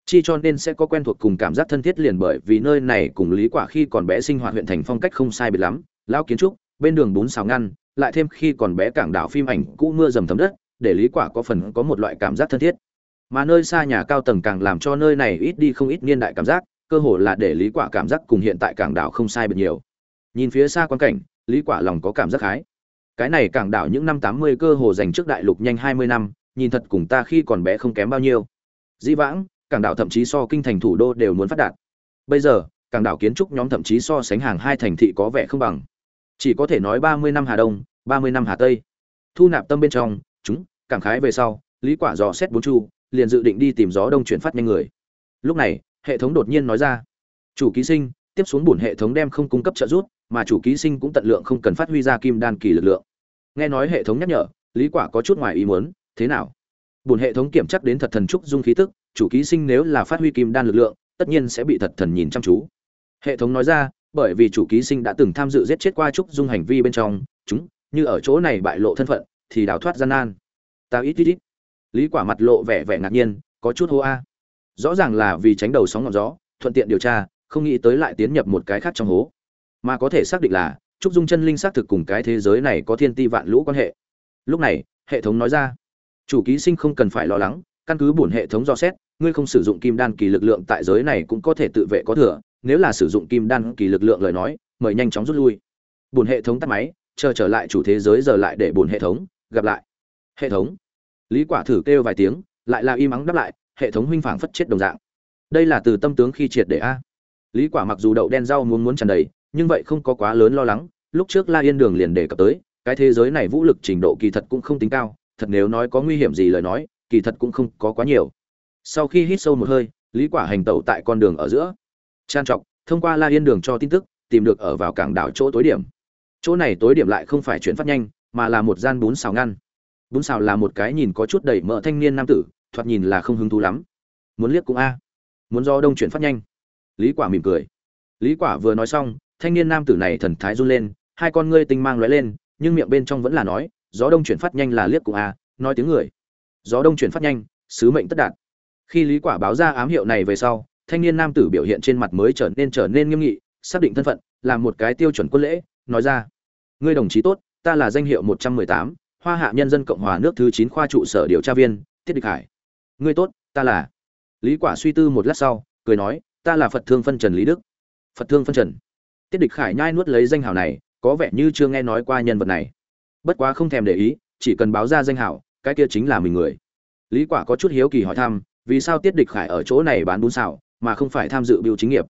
Chi cho nên sẽ có quen thuộc cùng cảm giác thân thiết liền bởi vì nơi này cùng lý quả khi còn bé sinh hoạt huyện thành phong cách không sai biệt lắm. Lão kiến trúc, bên đường bún xào ngăn lại thêm khi còn bé cảng đảo phim ảnh cũ mưa dầm thấm đất, để lý quả có phần có một loại cảm giác thân thiết. Mà nơi xa nhà cao tầng càng làm cho nơi này ít đi không ít niên đại cảm giác, cơ hồ là để lý quả cảm giác cùng hiện tại cảng đảo không sai biệt nhiều. Nhìn phía xa quan cảnh, lý quả lòng có cảm giác khái. Cái này cảng đảo những năm 80 cơ hồ dành trước đại lục nhanh 20 năm, nhìn thật cùng ta khi còn bé không kém bao nhiêu. Dĩ vãng, cảng đảo thậm chí so kinh thành thủ đô đều muốn phát đạt. Bây giờ, cảng đảo kiến trúc nhóm thậm chí so sánh hàng hai thành thị có vẻ không bằng chỉ có thể nói 30 năm hà đông 30 năm hà tây. Thu nạp tâm bên trong, chúng, cảm khái về sau, lý quả dò xét bốn chu, liền dự định đi tìm gió đông chuyển phát nhanh người. Lúc này, hệ thống đột nhiên nói ra. Chủ ký sinh, tiếp xuống bổn hệ thống đem không cung cấp trợ giúp, mà chủ ký sinh cũng tận lượng không cần phát huy ra kim đan kỳ lực lượng. Nghe nói hệ thống nhắc nhở, lý quả có chút ngoài ý muốn, thế nào? Bổn hệ thống kiểm chắc đến thật thần trúc dung khí tức, chủ ký sinh nếu là phát huy kim đan lực lượng, tất nhiên sẽ bị thật thần nhìn chăm chú. Hệ thống nói ra bởi vì chủ ký sinh đã từng tham dự giết chết qua trúc dung hành vi bên trong, chúng, như ở chỗ này bại lộ thân phận, thì đào thoát gian nan. Ta ít ít ít. Lý quả mặt lộ vẻ vẻ ngạc nhiên, có chút hô a. Rõ ràng là vì tránh đầu sóng ngọn gió, thuận tiện điều tra, không nghĩ tới lại tiến nhập một cái khác trong hố. Mà có thể xác định là, trúc dung chân linh xác thực cùng cái thế giới này có thiên ti vạn lũ quan hệ. Lúc này, hệ thống nói ra. Chủ ký sinh không cần phải lo lắng, căn cứ bổn hệ thống do xét, ngươi không sử dụng kim đan kỳ lực lượng tại giới này cũng có thể tự vệ có thừa nếu là sử dụng kim đan kỳ lực lượng lời nói, mời nhanh chóng rút lui. Buồn hệ thống tắt máy, chờ trở lại chủ thế giới giờ lại để buồn hệ thống, gặp lại. Hệ thống. Lý quả thử kêu vài tiếng, lại là im ắng đáp lại, hệ thống huynh phảng phất chết đồng dạng. Đây là từ tâm tướng khi triệt để a. Lý quả mặc dù đậu đen rau muốn muốn tràn đầy, nhưng vậy không có quá lớn lo lắng, lúc trước la yên đường liền đề cập tới, cái thế giới này vũ lực trình độ kỳ thật cũng không tính cao, thật nếu nói có nguy hiểm gì lời nói, kỳ thật cũng không có quá nhiều. Sau khi hít sâu một hơi, lý quả hành tẩu tại con đường ở giữa trang trọng thông qua la yên đường cho tin tức, tìm được ở vào cảng đảo chỗ tối điểm. Chỗ này tối điểm lại không phải chuyển phát nhanh, mà là một gian bún xào ngăn. Bún xào là một cái nhìn có chút đầy mỡ thanh niên nam tử, thoạt nhìn là không hứng thú lắm. Muốn liếc cũng a. Muốn do đông chuyển phát nhanh. Lý quả mỉm cười. Lý quả vừa nói xong, thanh niên nam tử này thần thái run lên, hai con ngươi tinh mang lóe lên, nhưng miệng bên trong vẫn là nói, gió đông chuyển phát nhanh là liếc cũng a. Nói tiếng người. Gió đông chuyển phát nhanh, sứ mệnh tất đạt. Khi lý quả báo ra ám hiệu này về sau thanh niên nam tử biểu hiện trên mặt mới trở nên trở nên nghiêm nghị xác định thân phận là một cái tiêu chuẩn quân lễ nói ra. Ngươi đồng chí tốt ta là danh hiệu 118, hoa hạ nhân dân cộng hòa nước thứ chín khoa trụ sở điều tra viên tiết địch hải. Ngươi tốt ta là. Lý quả suy tư một lát sau cười nói ta là phật thương phân trần lý đức. Phật thương phân trần. Tiết địch khải nhai nuốt lấy danh hào này có vẻ như chưa nghe nói qua nhân vật này. Bất quá không thèm để ý chỉ cần báo ra danh hào cái kia chính là mình người. Lý quả có chút hiếu kỳ hỏi thăm vì sao tiết địch khải ở chỗ này bán bún xào mà không phải tham dự biểu chính nghiệp.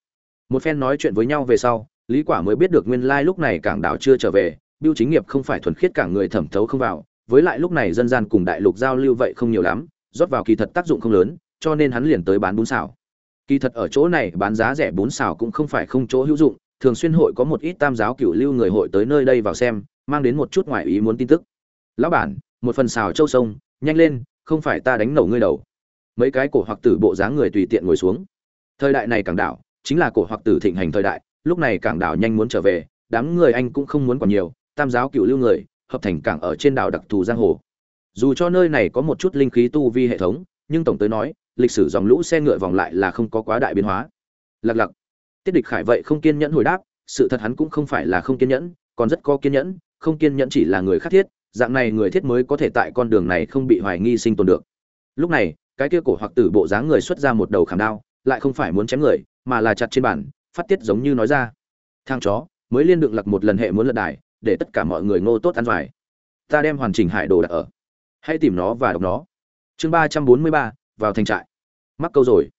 Một phen nói chuyện với nhau về sau, lý quả mới biết được nguyên lai like lúc này cảng đảo chưa trở về, biểu chính nghiệp không phải thuần khiết cả người thẩm thấu không vào, với lại lúc này dân gian cùng đại lục giao lưu vậy không nhiều lắm, rót vào kỳ thật tác dụng không lớn, cho nên hắn liền tới bán bún xào. Kỳ thật ở chỗ này bán giá rẻ bún xào cũng không phải không chỗ hữu dụng, thường xuyên hội có một ít tam giáo cửu lưu người hội tới nơi đây vào xem, mang đến một chút ngoại ý muốn tin tức. Lão bản, một phần xào châu sông, nhanh lên, không phải ta đánh nổ ngươi đầu. Mấy cái cổ hoặc tử bộ dáng người tùy tiện ngồi xuống thời đại này cảng đảo chính là cổ hoặc tử thịnh hành thời đại, lúc này cảng đảo nhanh muốn trở về, đám người anh cũng không muốn còn nhiều, tam giáo cựu lưu người, hợp thành cảng ở trên đảo đặc thù giang hồ. Dù cho nơi này có một chút linh khí tu vi hệ thống, nhưng tổng tới nói, lịch sử dòng lũ xe ngựa vòng lại là không có quá đại biến hóa. Lặc lặc. Tiết địch khải vậy không kiên nhẫn hồi đáp, sự thật hắn cũng không phải là không kiên nhẫn, còn rất có kiên nhẫn, không kiên nhẫn chỉ là người khác thiết, dạng này người thiết mới có thể tại con đường này không bị hoài nghi sinh tồn được. Lúc này, cái kia cổ hoặc tử bộ dáng người xuất ra một đầu khảm đao lại không phải muốn chém người, mà là chặt trên bản phát tiết giống như nói ra. Thang chó, mới liên được lặc một lần hệ muốn lật đài, để tất cả mọi người ngô tốt ăn dài ta đem hoàn chỉnh hải đồ đặt ở. Hãy tìm nó và đọc nó. Chương ba trăm bốn mươi ba, vào thành trại. Mắc câu rồi.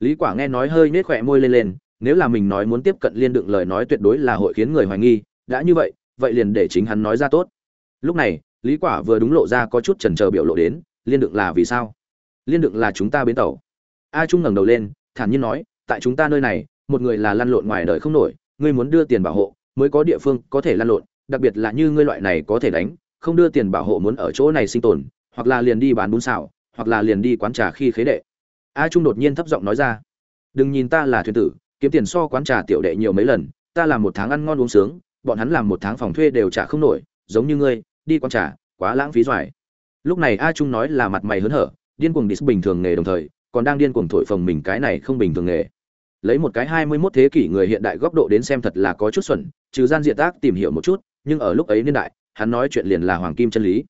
Lý quả nghe nói hơi nết khỏe môi lên lên, nếu là mình nói muốn tiếp cận liên đựng lời nói tuyệt đối là hội khiến người hoài nghi, đã như vậy vậy liền để chính hắn nói ra tốt. Lúc này, lý quả vừa đúng lộ ra có chút chần chờ biểu lộ đến, liên đựng là vì sao? Liên đựng là chúng ta bến tàu. A trung ngẩng đầu lên thản nhiên nói, tại chúng ta nơi này, một người là lăn lộn ngoài đời không nổi, ngươi muốn đưa tiền bảo hộ, mới có địa phương có thể lăn lộn, đặc biệt là như ngươi loại này có thể đánh, không đưa tiền bảo hộ muốn ở chỗ này sinh tồn, hoặc là liền đi bán bún xào, hoặc là liền đi quán trà khi khế đệ. A trung đột nhiên thấp giọng nói ra, đừng nhìn ta là thuyền tử, kiếm tiền so quán trà tiểu đệ nhiều mấy lần, ta làm một tháng ăn ngon uống sướng, bọn hắn làm một tháng phòng thuê đều trả không nổi, giống như ngươi, đi quán trà, quá lãng phí doài. Lúc này a trung nói là mặt mày hớn hở, điên cuồng dis bình thường nghề đồng thời còn đang điên cuồng thổi phồng mình cái này không bình thường nghề. Lấy một cái hai mươi 21 thế kỷ người hiện đại góc độ đến xem thật là có chút xuẩn, trừ gian diện tác tìm hiểu một chút, nhưng ở lúc ấy niên đại, hắn nói chuyện liền là hoàng kim chân lý.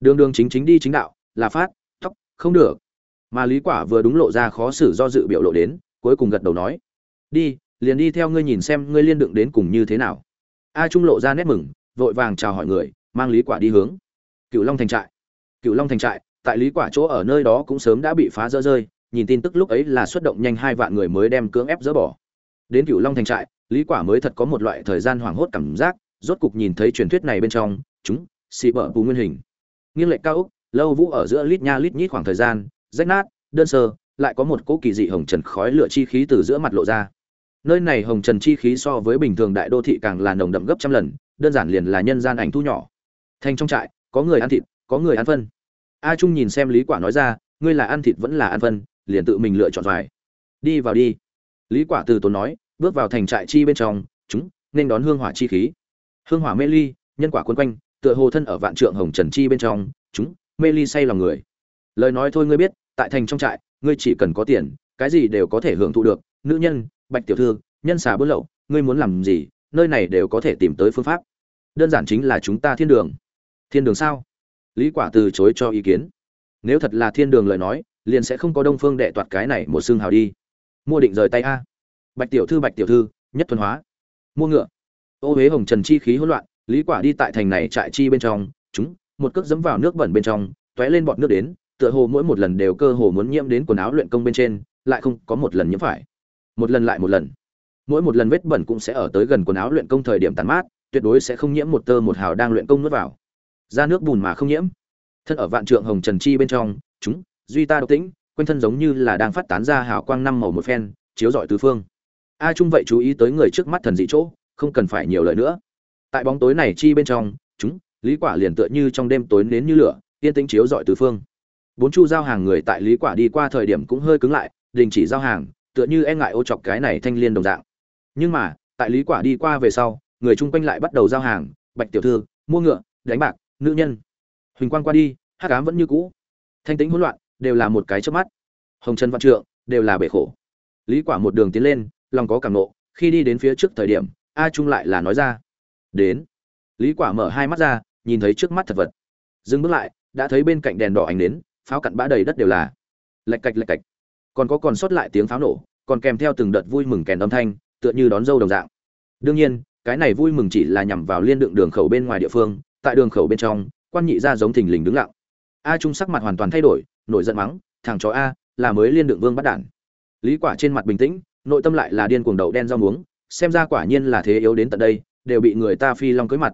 Đường đường chính chính đi chính đạo, là phát tóc không được. Mà lý quả vừa đúng lộ ra khó xử do dự biểu lộ đến, cuối cùng gật đầu nói, đi, liền đi theo ngươi nhìn xem ngươi liên đựng đến cùng như thế nào. A trung lộ ra nét mừng, vội vàng chào hỏi người, mang lý quả đi hướng. Cựu long thành trại. Cựu long thành trại, tại lý quả chỗ ở nơi đó cũng sớm đã bị phá rỡ rơi nhìn tin tức lúc ấy là xuất động nhanh hai vạn người mới đem cưỡng ép dỡ bỏ. Đến cựu long thành trại, lý quả mới thật có một loại thời gian hoảng hốt cảm giác, rốt cục nhìn thấy truyền thuyết này bên trong, chúng, xì bở bù nguyên hình. Nghiêng lệch cao úc, lâu vũ ở giữa lít nha lít nhít khoảng thời gian, rách nát, đơn sơ, lại có một cỗ kỳ dị hồng trần khói lửa chi khí từ giữa mặt lộ ra. Nơi này hồng trần chi khí so với bình thường đại đô thị càng là nồng đậm gấp trăm lần, đơn giản liền là nhân gian ảnh thu nhỏ. Thành trong trại, có người ăn thịt, có người ăn phân. A trung nhìn xem lý quả nói ra, ngươi là ăn thịt vẫn là ăn phân liền tự mình lựa chọn vài. Đi vào đi. Lý quả từ tốn nói, bước vào thành trại chi bên trong, chúng nên đón hương hỏa chi khí. Hương hỏa mê ly, nhân quả quấn quanh, tựa hồ thân ở vạn trượng hồng trần chi bên trong, chúng mê ly say lòng người. Lời nói thôi ngươi biết, tại thành trong trại, ngươi chỉ cần có tiền, cái gì đều có thể hưởng thụ được, nữ nhân, bạch tiểu thư, nhân xà buôn lậu, ngươi muốn làm gì, nơi này đều có thể tìm tới phương pháp. Đơn giản chính là chúng ta thiên đường. Thiên đường sao? Lý quả từ chối cho ý kiến. Nếu thật là thiên đường lời nói liền sẽ không có đông phương đệ toạt cái này một xương hào đi. Mua định rời tay a. Bạch tiểu thư, bạch tiểu thư, nhất thuần hóa. Mua ngựa. Ô huế hồng trần chi khí hỗn loạn, lý quả đi tại thành này trại chi bên trong, chúng, một cước dẫm vào nước bẩn bên trong, tóe lên bọt nước đến, tựa hồ mỗi một lần đều cơ hồ muốn nhiễm đến quần áo luyện công bên trên, lại không có một lần nhiễm phải. Một lần lại một lần. Mỗi một lần vết bẩn cũng sẽ ở tới gần quần áo luyện công thời điểm tàn mát, tuyệt đối sẽ không nhiễm một tơ một hào đang luyện công nuốt vào. Ra nước bùn mà không nhiễm. Thân ở vạn trượng hồng trần chi bên trong, chúng duy ta độc tĩnh, quanh thân giống như là đang phát tán ra hào quang năm màu một phen, chiếu rọi tứ phương. A trung vậy chú ý tới người trước mắt thần dị chỗ, không cần phải nhiều lời nữa. Tại bóng tối này chi bên trong, chúng, lý quả liền tựa như trong đêm tối nến như lửa, yên tĩnh chiếu rọi tứ phương. Bốn chu giao hàng người tại lý quả đi qua thời điểm cũng hơi cứng lại, đình chỉ giao hàng, tựa như e ngại ô chọc cái này thanh liên đồng dạng. Nhưng mà, tại lý quả đi qua về sau, người chung quanh lại bắt đầu giao hàng, bạch tiểu thư, mua ngựa, đánh bạc, nữ nhân. Huỳnh quang qua đi, hắc ám vẫn như cũ. Thanh tĩnh hỗn loạn đều là một cái chớp mắt. Hồng trần văn trượng đều là bể khổ. Lý quả một đường tiến lên, lòng có cảm nộ, khi đi đến phía trước thời điểm, a trung lại là nói ra, đến. Lý quả mở hai mắt ra, nhìn thấy trước mắt thật vật. Dừng bước lại, đã thấy bên cạnh đèn đỏ ánh đến pháo cặn bã đầy đất đều là. Lạch cạch lạch cạch. Còn có còn sót lại tiếng pháo nổ, còn kèm theo từng đợt vui mừng kèn âm thanh, tựa như đón dâu đồng dạng. Đương nhiên, cái này vui mừng chỉ là nhằm vào liên đựng đường khẩu bên ngoài địa phương, tại đường khẩu bên trong, quan nhị ra giống thình lình đứng lặng. A trung sắc mặt hoàn toàn thay đổi nổi giận mắng, thằng chó a, là mới liên đựng vương bắt đản lý quả trên mặt bình tĩnh, nội tâm lại là điên cuồng đầu đen rau muống, xem ra quả nhiên là thế yếu đến tận đây, đều bị người ta phi long cưới mặt.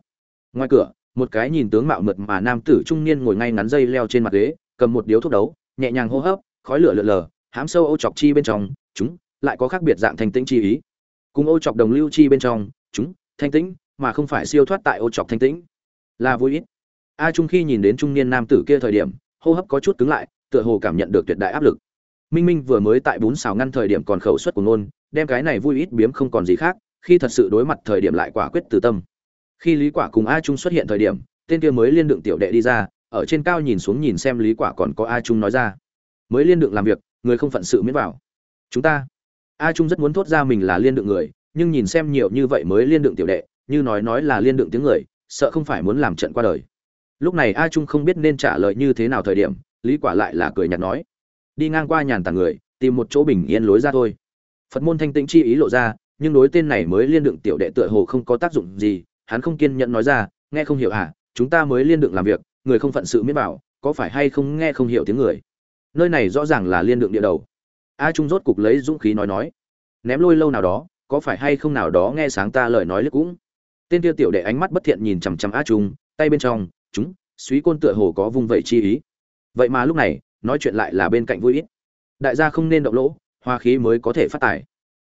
Ngoài cửa, một cái nhìn tướng mạo mượt mà nam tử trung niên ngồi ngay ngắn dây leo trên mặt ghế, cầm một điếu thuốc đấu, nhẹ nhàng hô hấp, khói lửa lượn lờ, hám sâu ô chọc chi bên trong, chúng, lại có khác biệt dạng thanh tĩnh chi ý. Cùng ô chọc đồng lưu chi bên trong, chúng, thanh tĩnh, mà không phải siêu thoát tại ô chọc thanh tĩnh. Là vui ít. A trung khi nhìn đến trung niên nam tử kia thời điểm, hô hấp có chút cứng lại tựa hồ cảm nhận được tuyệt đại áp lực. Minh minh vừa mới tại bún xào ngăn thời điểm còn khẩu suất của ngôn, đem cái này vui ít biếm không còn gì khác khi thật sự đối mặt thời điểm lại quả quyết từ tâm. Khi lý quả cùng a trung xuất hiện thời điểm tên kia mới liên đượng tiểu đệ đi ra ở trên cao nhìn xuống nhìn xem lý quả còn có a trung nói ra. Mới liên đượng làm việc người không phận sự miễn vào. Chúng ta. A trung rất muốn thốt ra mình là liên đượng người nhưng nhìn xem nhiều như vậy mới liên đượng tiểu đệ như nói nói là liên đượng tiếng người sợ không phải muốn làm trận qua đời. Lúc này a trung không biết nên trả lời như thế nào thời điểm lý quả lại là cười nhạt nói, đi ngang qua nhàn tản người, tìm một chỗ bình yên lối ra thôi. Phật môn thanh tĩnh chi ý lộ ra, nhưng đối tên này mới liên đường tiểu đệ tựa hồ không có tác dụng gì, hắn không kiên nhẫn nói ra, nghe không hiểu à chúng ta mới liên đường làm việc, người không phận sự miễn bảo, có phải hay không nghe không hiểu tiếng người? Nơi này rõ ràng là liên đường địa đầu. A trung rốt cục lấy dũng khí nói nói, ném lôi lâu nào đó, có phải hay không nào đó nghe sáng ta lời nói lướt cũng. Tên kia tiểu đệ ánh mắt bất thiện nhìn chằm chằm a trung, tay bên trong, chúng, suý côn tựa hồ có vung vẩy chi ý vậy mà lúc này, nói chuyện lại là bên cạnh vui ít. Đại gia không nên động lỗ, hoa khí mới có thể phát tài.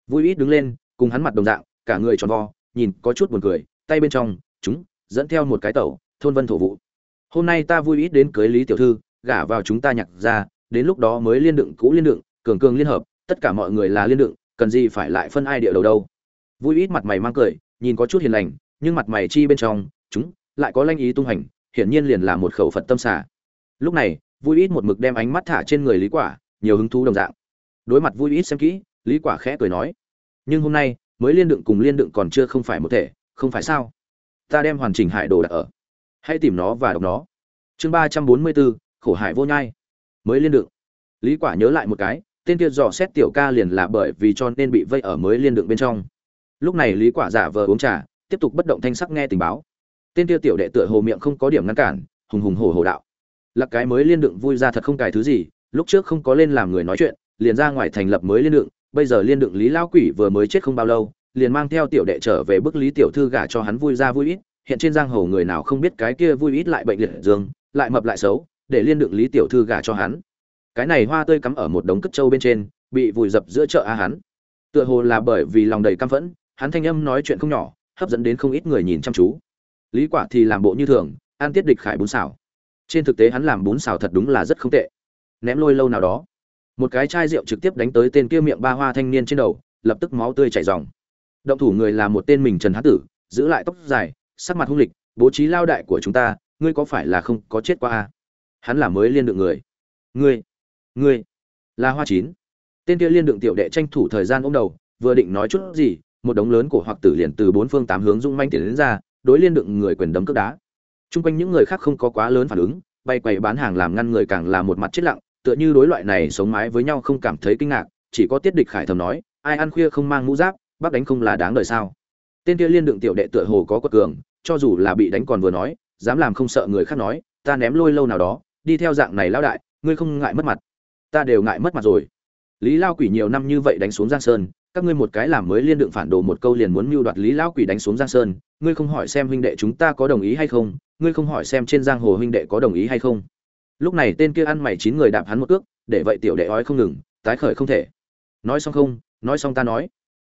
Vui ít đứng lên, cùng hắn mặt đồng dạng, cả người tròn vo, nhìn có chút buồn cười, tay bên trong, chúng, dẫn theo một cái tẩu, thôn vân thổ vụ. Hôm nay ta vui ít đến cưới lý tiểu thư, gả vào chúng ta nhặt ra đến lúc đó mới liên đựng cũ liên đựng, cường cường liên hợp, tất cả mọi người là liên đựng, cần gì phải lại phân ai địa đầu đâu. Vui ít mặt mày mang cười, nhìn có chút hiền lành, nhưng mặt mày chi bên trong, chúng, lại có lanh ý tung hành, hiển nhiên liền là một khẩu phật tâm xả lúc này vui ít một mực đem ánh mắt thả trên người lý quả, nhiều hứng thú đồng dạng. Đối mặt vui ít xem kỹ, lý quả khẽ cười nói, nhưng hôm nay, mới liên đựng cùng liên đựng còn chưa không phải một thể, không phải sao? Ta đem hoàn chỉnh hải đồ đặt ở. Hãy tìm nó và đọc nó. Chương ba trăm bốn mươi bốn khổ hải vô nhai. Mới liên đựng. Lý quả nhớ lại một cái, tên kia dò xét tiểu ca liền là bởi vì cho nên bị vây ở mới liên đựng bên trong. Lúc này lý quả giả vờ uống trà, tiếp tục bất động thanh sắc nghe tình báo. Tên kia tiểu đệ tựa hồ miệng không có điểm ngăn cản, hùng hùng hổ hổ đạo lạc cái mới liên đựng vui ra thật không cài thứ gì, lúc trước không có lên làm người nói chuyện, liền ra ngoài thành lập mới liên đựng, bây giờ liên đựng lý lão quỷ vừa mới chết không bao lâu, liền mang theo tiểu đệ trở về bức lý tiểu thư gả cho hắn vui ra vui ít, hiện trên giang hồ người nào không biết cái kia vui ít lại bệnh liệt dương, lại mập lại xấu, để liên đựng lý tiểu thư gả cho hắn. Cái này hoa tươi cắm ở một đống cất trâu bên trên, bị vùi dập giữa chợ a hắn. Tựa hồ là bởi vì lòng đầy căm phẫn, hắn thanh âm nói chuyện không nhỏ, hấp dẫn đến không ít người nhìn chăm chú. Lý quả thì làm bộ như thường an tiết địch khải bún xào trên thực tế hắn làm bún xào thật đúng là rất không tệ. Ném lôi lâu nào đó. Một cái chai rượu trực tiếp đánh tới tên kia miệng ba hoa thanh niên trên đầu, lập tức máu tươi chảy ròng. Động thủ người là một tên mình trần hán tử, giữ lại tóc dài, sắc mặt hung lịch, bố trí lao đại của chúng ta, ngươi có phải là không có chết qua a? Hắn là mới liên đựng người. Ngươi ngươi, là hoa chín. Tên kia liên đựng tiểu đệ tranh thủ thời gian ôm đầu, vừa định nói chút gì, một đống lớn của hoặc tử liền từ bốn phương tám hướng dung manh tiền đến ra, đối liên đựng người quyền đấm cước đá chung quanh những người khác không có quá lớn phản ứng, bay quầy bán hàng làm ngăn người càng là một mặt chết lặng, tựa như đối loại này sống mái với nhau không cảm thấy kinh ngạc, chỉ có tiết địch khải thầm nói, ai ăn khuya không mang mũ giáp, bác đánh không là đáng đời sao? Tên kia liên đựng tiểu đệ tựa hồ có quật cường, cho dù là bị đánh còn vừa nói, dám làm không sợ người khác nói, ta ném lôi lâu nào đó, đi theo dạng này lão đại, ngươi không ngại mất mặt. Ta đều ngại mất mặt rồi. Lý lao quỷ nhiều năm như vậy đánh xuống giang sơn các ngươi một cái làm mới liên đượng phản đồ một câu liền muốn mưu đoạt lý lão quỷ đánh xuống giang sơn, ngươi không hỏi xem huynh đệ chúng ta có đồng ý hay không, ngươi không hỏi xem trên giang hồ huynh đệ có đồng ý hay không. Lúc này tên kia ăn mày chín người đạp hắn một cước, để vậy tiểu đệ ói không ngừng, tái khởi không thể. Nói xong không, nói xong ta nói.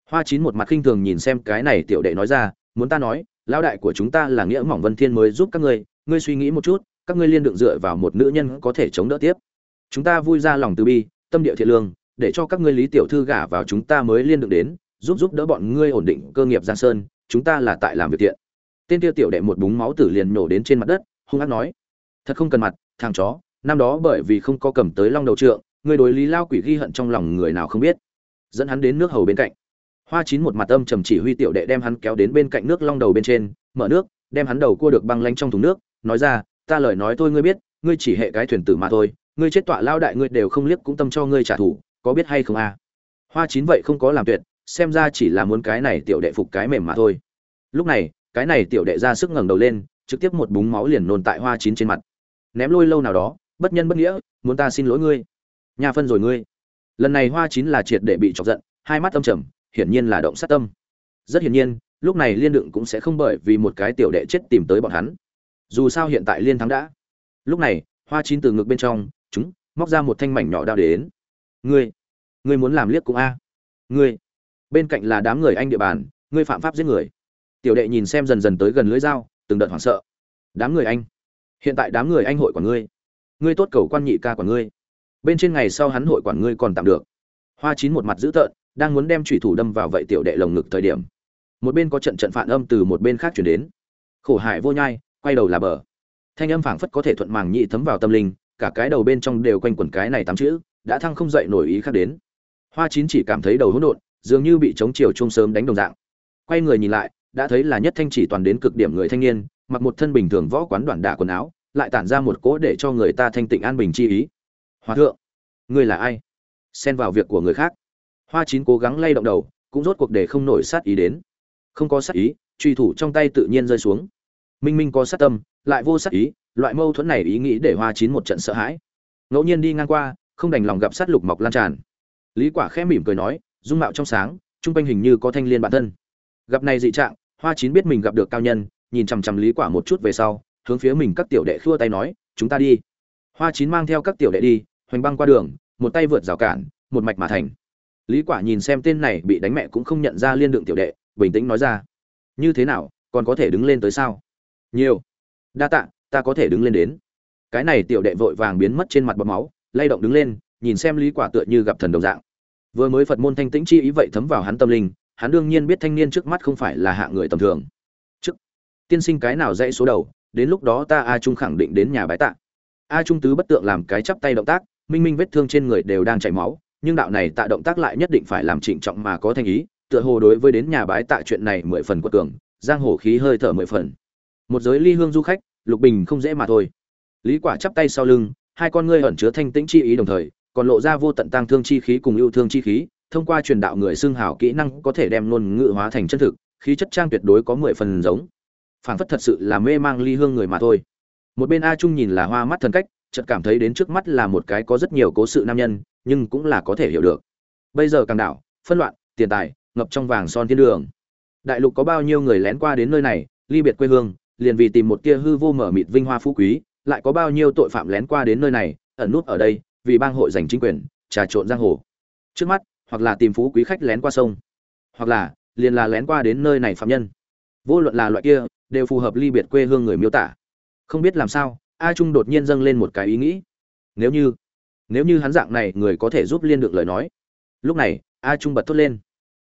Hoa chín một mặt khinh thường nhìn xem cái này tiểu đệ nói ra, muốn ta nói, lão đại của chúng ta là nghĩa mỏng vân thiên mới giúp các ngươi ngươi suy nghĩ một chút, các ngươi liên đượng dựa vào một nữ nhân có thể chống đỡ tiếp. Chúng ta vui ra lòng từ bi, tâm địa thiện lương để cho các ngươi lý tiểu thư gả vào chúng ta mới liên được đến, giúp giúp đỡ bọn ngươi ổn định cơ nghiệp giang sơn, chúng ta là tại làm việc thiện. Tên tiêu tiểu đệ một búng máu tử liền nổ đến trên mặt đất, hung ác nói, thật không cần mặt, thằng chó, năm đó bởi vì không có cầm tới long đầu trượng, ngươi đối lý lao quỷ ghi hận trong lòng người nào không biết. Dẫn hắn đến nước hầu bên cạnh. Hoa chín một mặt âm trầm chỉ huy tiểu đệ đem hắn kéo đến bên cạnh nước long đầu bên trên, mở nước, đem hắn đầu cua được băng lanh trong thùng nước, nói ra, ta lời nói thôi ngươi biết, ngươi chỉ hệ cái thuyền tử mà thôi, ngươi chết tọa lao đại ngươi đều không liếc cũng tâm cho ngươi trả thù có biết hay không a? Hoa chín vậy không có làm tuyệt, xem ra chỉ là muốn cái này tiểu đệ phục cái mềm mà thôi. Lúc này, cái này tiểu đệ ra sức ngẩng đầu lên, trực tiếp một búng máu liền nôn tại hoa chín trên mặt. Ném lôi lâu nào đó, bất nhân bất nghĩa, muốn ta xin lỗi ngươi. Nhà phân rồi ngươi. Lần này hoa chín là triệt để bị chọc giận, hai mắt âm trầm, hiển nhiên là động sát tâm. Rất hiển nhiên, lúc này liên đựng cũng sẽ không bởi vì một cái tiểu đệ chết tìm tới bọn hắn. Dù sao hiện tại liên thắng đã. Lúc này, hoa chín từ ngực bên trong, chúng, móc ra một thanh mảnh nhỏ đao đến ngươi ngươi muốn làm liếc cũng a. Ngươi, bên cạnh là đám người anh địa bàn, ngươi phạm pháp giết người. Tiểu đệ nhìn xem dần dần tới gần lưới dao, từng đợt hoảng sợ. Đám người anh, hiện tại đám người anh hội quản ngươi. Ngươi tốt cầu quan nhị ca quản ngươi. Bên trên ngày sau hắn hội quản ngươi còn tạm được. Hoa chín một mặt dữ tợn, đang muốn đem thủy thủ đâm vào vậy tiểu đệ lồng ngực thời điểm, một bên có trận trận phản âm từ một bên khác chuyển đến. Khổ hải vô nhai, quay đầu là bờ. Thanh âm phảng phất có thể thuận màng nhị thấm vào tâm linh, cả cái đầu bên trong đều quanh quẩn cái này tám chữ đã thăng không dậy nổi ý khác đến. Hoa chín chỉ cảm thấy đầu hỗn độn, dường như bị chống chiều chung sớm đánh đồng dạng. Quay người nhìn lại, đã thấy là nhất thanh chỉ toàn đến cực điểm người thanh niên, mặc một thân bình thường võ quán đoạn đả quần áo, lại tản ra một cỗ để cho người ta thanh tịnh an bình chi ý. Hòa thượng, ngươi là ai? Xen vào việc của người khác. Hoa chín cố gắng lay động đầu, cũng rốt cuộc để không nổi sát ý đến. Không có sát ý, truy thủ trong tay tự nhiên rơi xuống. Minh minh có sát tâm, lại vô sát ý, loại mâu thuẫn này ý nghĩ để hoa chín một trận sợ hãi. Ngẫu nhiên đi ngang qua không đành lòng gặp sát lục mọc lan tràn. Lý quả khẽ mỉm cười nói, dung mạo trong sáng, trung quanh hình như có thanh liên bản thân. Gặp này dị trạng, hoa chín biết mình gặp được cao nhân, nhìn chằm chằm lý quả một chút về sau, hướng phía mình các tiểu đệ khua tay nói, chúng ta đi. Hoa chín mang theo các tiểu đệ đi, hoành băng qua đường, một tay vượt rào cản, một mạch mà thành. Lý quả nhìn xem tên này bị đánh mẹ cũng không nhận ra liên đượng tiểu đệ, bình tĩnh nói ra, như thế nào, còn có thể đứng lên tới sao? Nhiều. Đa tạ, ta có thể đứng lên đến. Cái này tiểu đệ vội vàng biến mất trên mặt bọt máu lay động đứng lên, nhìn xem lý quả tựa như gặp thần đồng dạng. Vừa mới phật môn thanh tĩnh chi ý vậy thấm vào hắn tâm linh, hắn đương nhiên biết thanh niên trước mắt không phải là hạ người tầm thường. Trước, tiên sinh cái nào dãy số đầu, đến lúc đó ta a trung khẳng định đến nhà bái tạ. A trung tứ bất tượng làm cái chắp tay động tác, minh minh vết thương trên người đều đang chảy máu, nhưng đạo này tạ động tác lại nhất định phải làm trịnh trọng mà có thanh ý, tựa hồ đối với đến nhà bái tạ chuyện này mười phần của cường, giang hồ khí hơi thở mười phần. Một giới ly hương du khách, lục bình không dễ mà thôi. Lý quả chắp tay sau lưng hai con ngươi ẩn chứa thanh tĩnh chi ý đồng thời, còn lộ ra vô tận tăng thương chi khí cùng yêu thương chi khí, thông qua truyền đạo người xưng hào kỹ năng có thể đem ngôn ngữ hóa thành chân thực, khí chất trang tuyệt đối có mười phần giống. Phảng phất thật sự là mê mang ly hương người mà thôi. Một bên a trung nhìn là hoa mắt thần cách, chợt cảm thấy đến trước mắt là một cái có rất nhiều cố sự nam nhân, nhưng cũng là có thể hiểu được. Bây giờ càng đảo, phân loạn, tiền tài, ngập trong vàng son thiên đường. Đại lục có bao nhiêu người lén qua đến nơi này, ly biệt quê hương, liền vì tìm một tia hư vô mở mịt vinh hoa phú quý lại có bao nhiêu tội phạm lén qua đến nơi này, ẩn nút ở đây, vì bang hội giành chính quyền, trà trộn giang hồ. Trước mắt, hoặc là tìm phú quý khách lén qua sông, hoặc là liền là lén qua đến nơi này phạm nhân. Vô luận là loại kia, đều phù hợp ly biệt quê hương người miêu tả. Không biết làm sao, a trung đột nhiên dâng lên một cái ý nghĩ. Nếu như nếu như hắn dạng này người có thể giúp liên được lời nói. Lúc này, a trung bật thốt lên.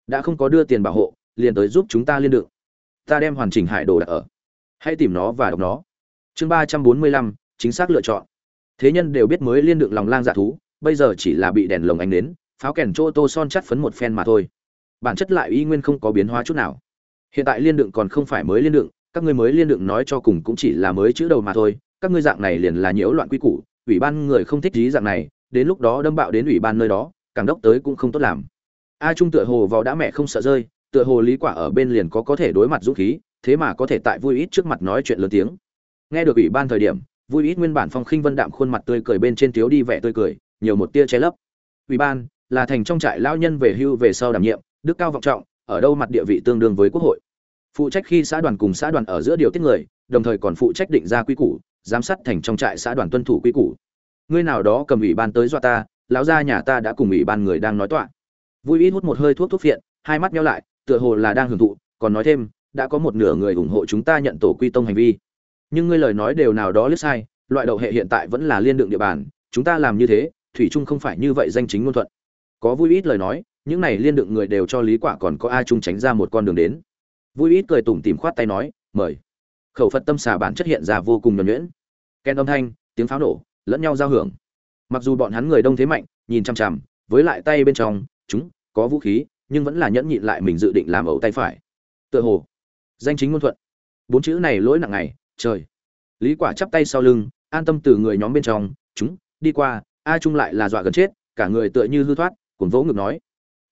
Đã không có đưa tiền bảo hộ, liền tới giúp chúng ta liên được. Ta đem hoàn chỉnh hải đồ đặt ở. Hãy tìm nó và đọc nó chương ba trăm bốn mươi lăm, chính xác lựa chọn. Thế nhân đều biết mới liên được lòng lang dạ thú, bây giờ chỉ là bị đèn lồng ánh đến pháo kèn chỗ tô son chắt phấn một phen mà thôi. Bản chất lại y nguyên không có biến hóa chút nào. Hiện tại liên đựng còn không phải mới liên đựng, các ngươi mới liên đựng nói cho cùng cũng chỉ là mới chữ đầu mà thôi, các ngươi dạng này liền là nhiễu loạn quy củ, ủy ban người không thích lý dạng này, đến lúc đó đâm bạo đến ủy ban nơi đó, càng đốc tới cũng không tốt làm. A trung tựa hồ vào đã mẹ không sợ rơi, tựa hồ lý quả ở bên liền có có thể đối mặt dũng khí, thế mà có thể tại vui ít trước mặt nói chuyện lớn tiếng nghe được ủy ban thời điểm, vui ít nguyên bản phong khinh vân đạm khuôn mặt tươi cười bên trên thiếu đi vẻ tươi cười, nhiều một tia che lấp. Ủy ban là thành trong trại lão nhân về hưu về sau đảm nhiệm, đức cao vọng trọng, ở đâu mặt địa vị tương đương với quốc hội. Phụ trách khi xã đoàn cùng xã đoàn ở giữa điều tiết người, đồng thời còn phụ trách định ra quy củ, giám sát thành trong trại xã đoàn tuân thủ quy củ. Ngươi nào đó cầm ủy ban tới dọa ta, lão gia nhà ta đã cùng ủy ban người đang nói tọa. Vui ít hút một hơi thuốc thuốc phiện, hai mắt nhau lại, tựa hồ là đang hưởng thụ, còn nói thêm, đã có một nửa người ủng hộ chúng ta nhận tổ quy tông hành vi nhưng ngươi lời nói đều nào đó liếc sai, loại đậu hệ hiện tại vẫn là liên đượng địa bàn, chúng ta làm như thế, thủy trung không phải như vậy danh chính ngôn thuận. Có vui ít lời nói, những này liên đựng người đều cho lý quả còn có ai trung tránh ra một con đường đến. Vui ít cười tủm tỉm khoát tay nói, mời. Khẩu phật tâm xà bản chất hiện ra vô cùng nhuần nhuyễn. Ken âm thanh, tiếng pháo nổ, lẫn nhau giao hưởng. Mặc dù bọn hắn người đông thế mạnh, nhìn chằm chằm, với lại tay bên trong, chúng, có vũ khí, nhưng vẫn là nhẫn nhịn lại mình dự định làm ẩu tay phải. Tựa hồ, danh chính ngôn thuận. Bốn chữ này lỗi nặng ngày trời. Lý quả chắp tay sau lưng, an tâm từ người nhóm bên trong, chúng, đi qua, a trung lại là dọa gần chết, cả người tựa như hư thoát cuốn vỗ ngực nói.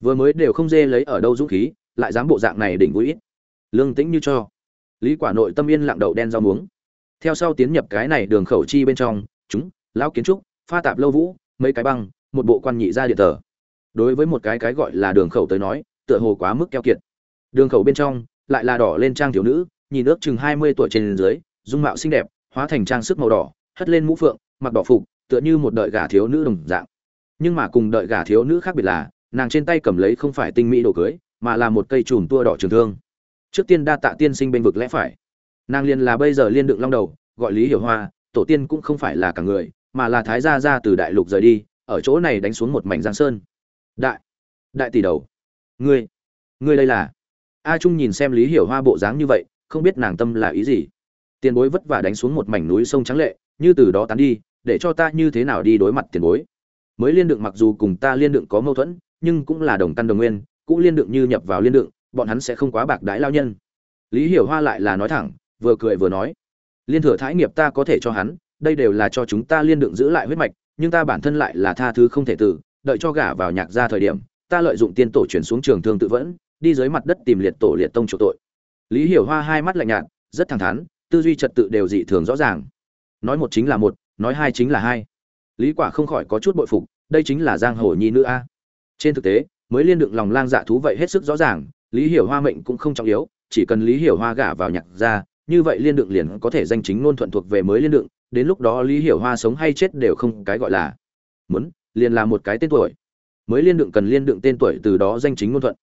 Vừa mới đều không dê lấy ở đâu dũng khí, lại dám bộ dạng này đỉnh vui ít. Lương tĩnh như cho. Lý quả nội tâm yên lặng đậu đen rau muống. Theo sau tiến nhập cái này đường khẩu chi bên trong, chúng, lão kiến trúc, pha tạp lâu vũ, mấy cái băng, một bộ quan nhị ra điện tờ đối với một cái cái gọi là đường khẩu tới nói, tựa hồ quá mức keo kiệt. Đường khẩu bên trong, lại là đỏ lên trang thiếu nữ, nhìn ước chừng 20 tuổi trên dưới dung mạo xinh đẹp, hóa thành trang sức màu đỏ, hất lên mũ phượng, mặc đỏ phục, tựa như một đợi gả thiếu nữ đồng dạng. Nhưng mà cùng đợi gả thiếu nữ khác biệt là, nàng trên tay cầm lấy không phải tinh mỹ đồ cưới, mà là một cây chùm tua đỏ trường thương. Trước tiên đa tạ tiên sinh bênh vực lẽ phải. Nàng liền là bây giờ liên đựng long đầu, gọi lý hiểu hoa, tổ tiên cũng không phải là cả người, mà là thái gia ra từ đại lục rời đi, ở chỗ này đánh xuống một mảnh giang sơn. Đại đại tỷ đầu. Ngươi ngươi đây là? A trung nhìn xem lý hiểu hoa bộ dáng như vậy, không biết nàng tâm là ý gì tiền bối vất vả đánh xuống một mảnh núi sông trắng lệ, như từ đó tán đi, để cho ta như thế nào đi đối mặt tiền bối? Mới liên đựng mặc dù cùng ta liên đựng có mâu thuẫn, nhưng cũng là đồng căn đồng nguyên, cũng liên đựng như nhập vào liên đựng, bọn hắn sẽ không quá bạc đãi lao nhân. Lý hiểu hoa lại là nói thẳng, vừa cười vừa nói, liên thừa thái nghiệp ta có thể cho hắn, đây đều là cho chúng ta liên đựng giữ lại huyết mạch, nhưng ta bản thân lại là tha thứ không thể tử, đợi cho gả vào nhạc ra thời điểm, ta lợi dụng tiên tổ chuyển xuống trường thương tự vẫn, đi dưới mặt đất tìm liệt tổ liệt tông chủ tội. Lý hiểu hoa hai mắt lạnh nhạt, rất thẳng thắn tư duy trật tự đều dị thường rõ ràng. Nói một chính là một, nói hai chính là hai. Lý quả không khỏi có chút bội phục, đây chính là giang hồ nhi nữ a. Trên thực tế, mới liên đựng lòng lang dạ thú vậy hết sức rõ ràng, lý hiểu hoa mệnh cũng không trọng yếu, chỉ cần lý hiểu hoa gả vào nhạc ra như vậy liên đựng liền có thể danh chính ngôn thuận thuộc về mới liên đựng, đến lúc đó lý hiểu hoa sống hay chết đều không cái gọi là muốn, liền là một cái tên tuổi. Mới liên đựng cần liên đựng tên tuổi từ đó danh chính ngôn thuận.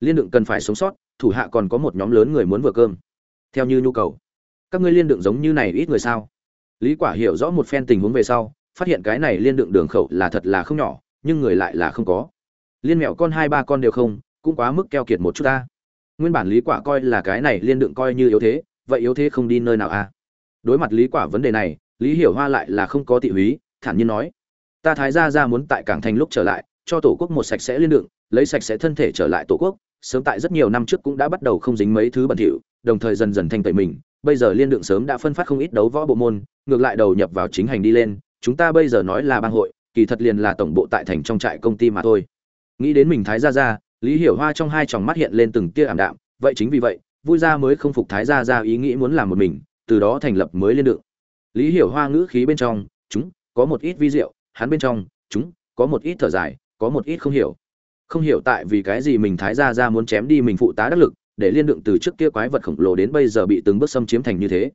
Liên đựng cần phải sống sót, thủ hạ còn có một nhóm lớn người muốn vừa cơm. Theo như nhu cầu các ngươi liên đựng giống như này ít người sao? Lý quả hiểu rõ một phen tình huống về sau, phát hiện cái này liên đựng đường khẩu là thật là không nhỏ, nhưng người lại là không có. Liên mẹo con hai ba con đều không, cũng quá mức keo kiệt một chút ta. Nguyên bản lý quả coi là cái này liên đựng coi như yếu thế, vậy yếu thế không đi nơi nào a à? đối mặt lý quả vấn đề này, lý hiểu hoa lại là không có tị húy, thản nhiên nói, ta thái gia ra muốn tại cảng thành lúc trở lại, cho tổ quốc một sạch sẽ liên đựng, lấy sạch sẽ thân thể trở lại tổ quốc, sớm tại rất nhiều năm trước cũng đã bắt đầu không dính mấy thứ bẩn thỉu, đồng thời dần dần thanh tẩy mình bây giờ liên đựng sớm đã phân phát không ít đấu võ bộ môn, ngược lại đầu nhập vào chính hành đi lên, chúng ta bây giờ nói là bang hội, kỳ thật liền là tổng bộ tại thành trong trại công ty mà thôi. Nghĩ đến mình thái gia gia, lý hiểu hoa trong hai tròng mắt hiện lên từng tia ảm đạm, vậy chính vì vậy, vui gia mới không phục thái gia gia ý nghĩ muốn làm một mình, từ đó thành lập mới liên đựng. Lý hiểu hoa ngữ khí bên trong, chúng, có một ít vi diệu, hắn bên trong, chúng, có một ít thở dài, có một ít không hiểu. Không hiểu tại vì cái gì mình thái gia gia muốn chém đi mình phụ tá đắc lực để liên đựng từ trước kia quái vật khổng lồ đến bây giờ bị từng bước xâm chiếm thành như thế.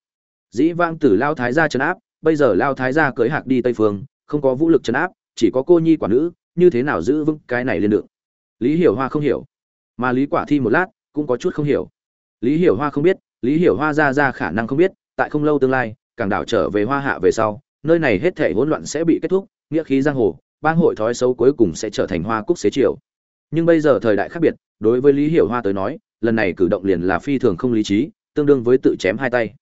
Dĩ vang từ lao thái gia trấn áp, bây giờ lao thái gia cưới hạc đi tây phương, không có vũ lực trấn áp, chỉ có cô nhi quả nữ, như thế nào giữ vững cái này liên đựng? Lý hiểu hoa không hiểu. Mà lý quả thi một lát, cũng có chút không hiểu. Lý hiểu hoa không biết, lý hiểu hoa ra ra khả năng không biết, tại không lâu tương lai cảng đảo trở về hoa hạ về sau, nơi này hết thể hỗn loạn sẽ bị kết thúc, nghĩa khí giang hồ, bang hội thói xấu cuối cùng sẽ trở thành hoa cúc xế chiều. Nhưng bây giờ thời đại khác biệt, đối với lý hiểu hoa tới nói lần này cử động liền là phi thường không lý trí, tương đương với tự chém hai tay.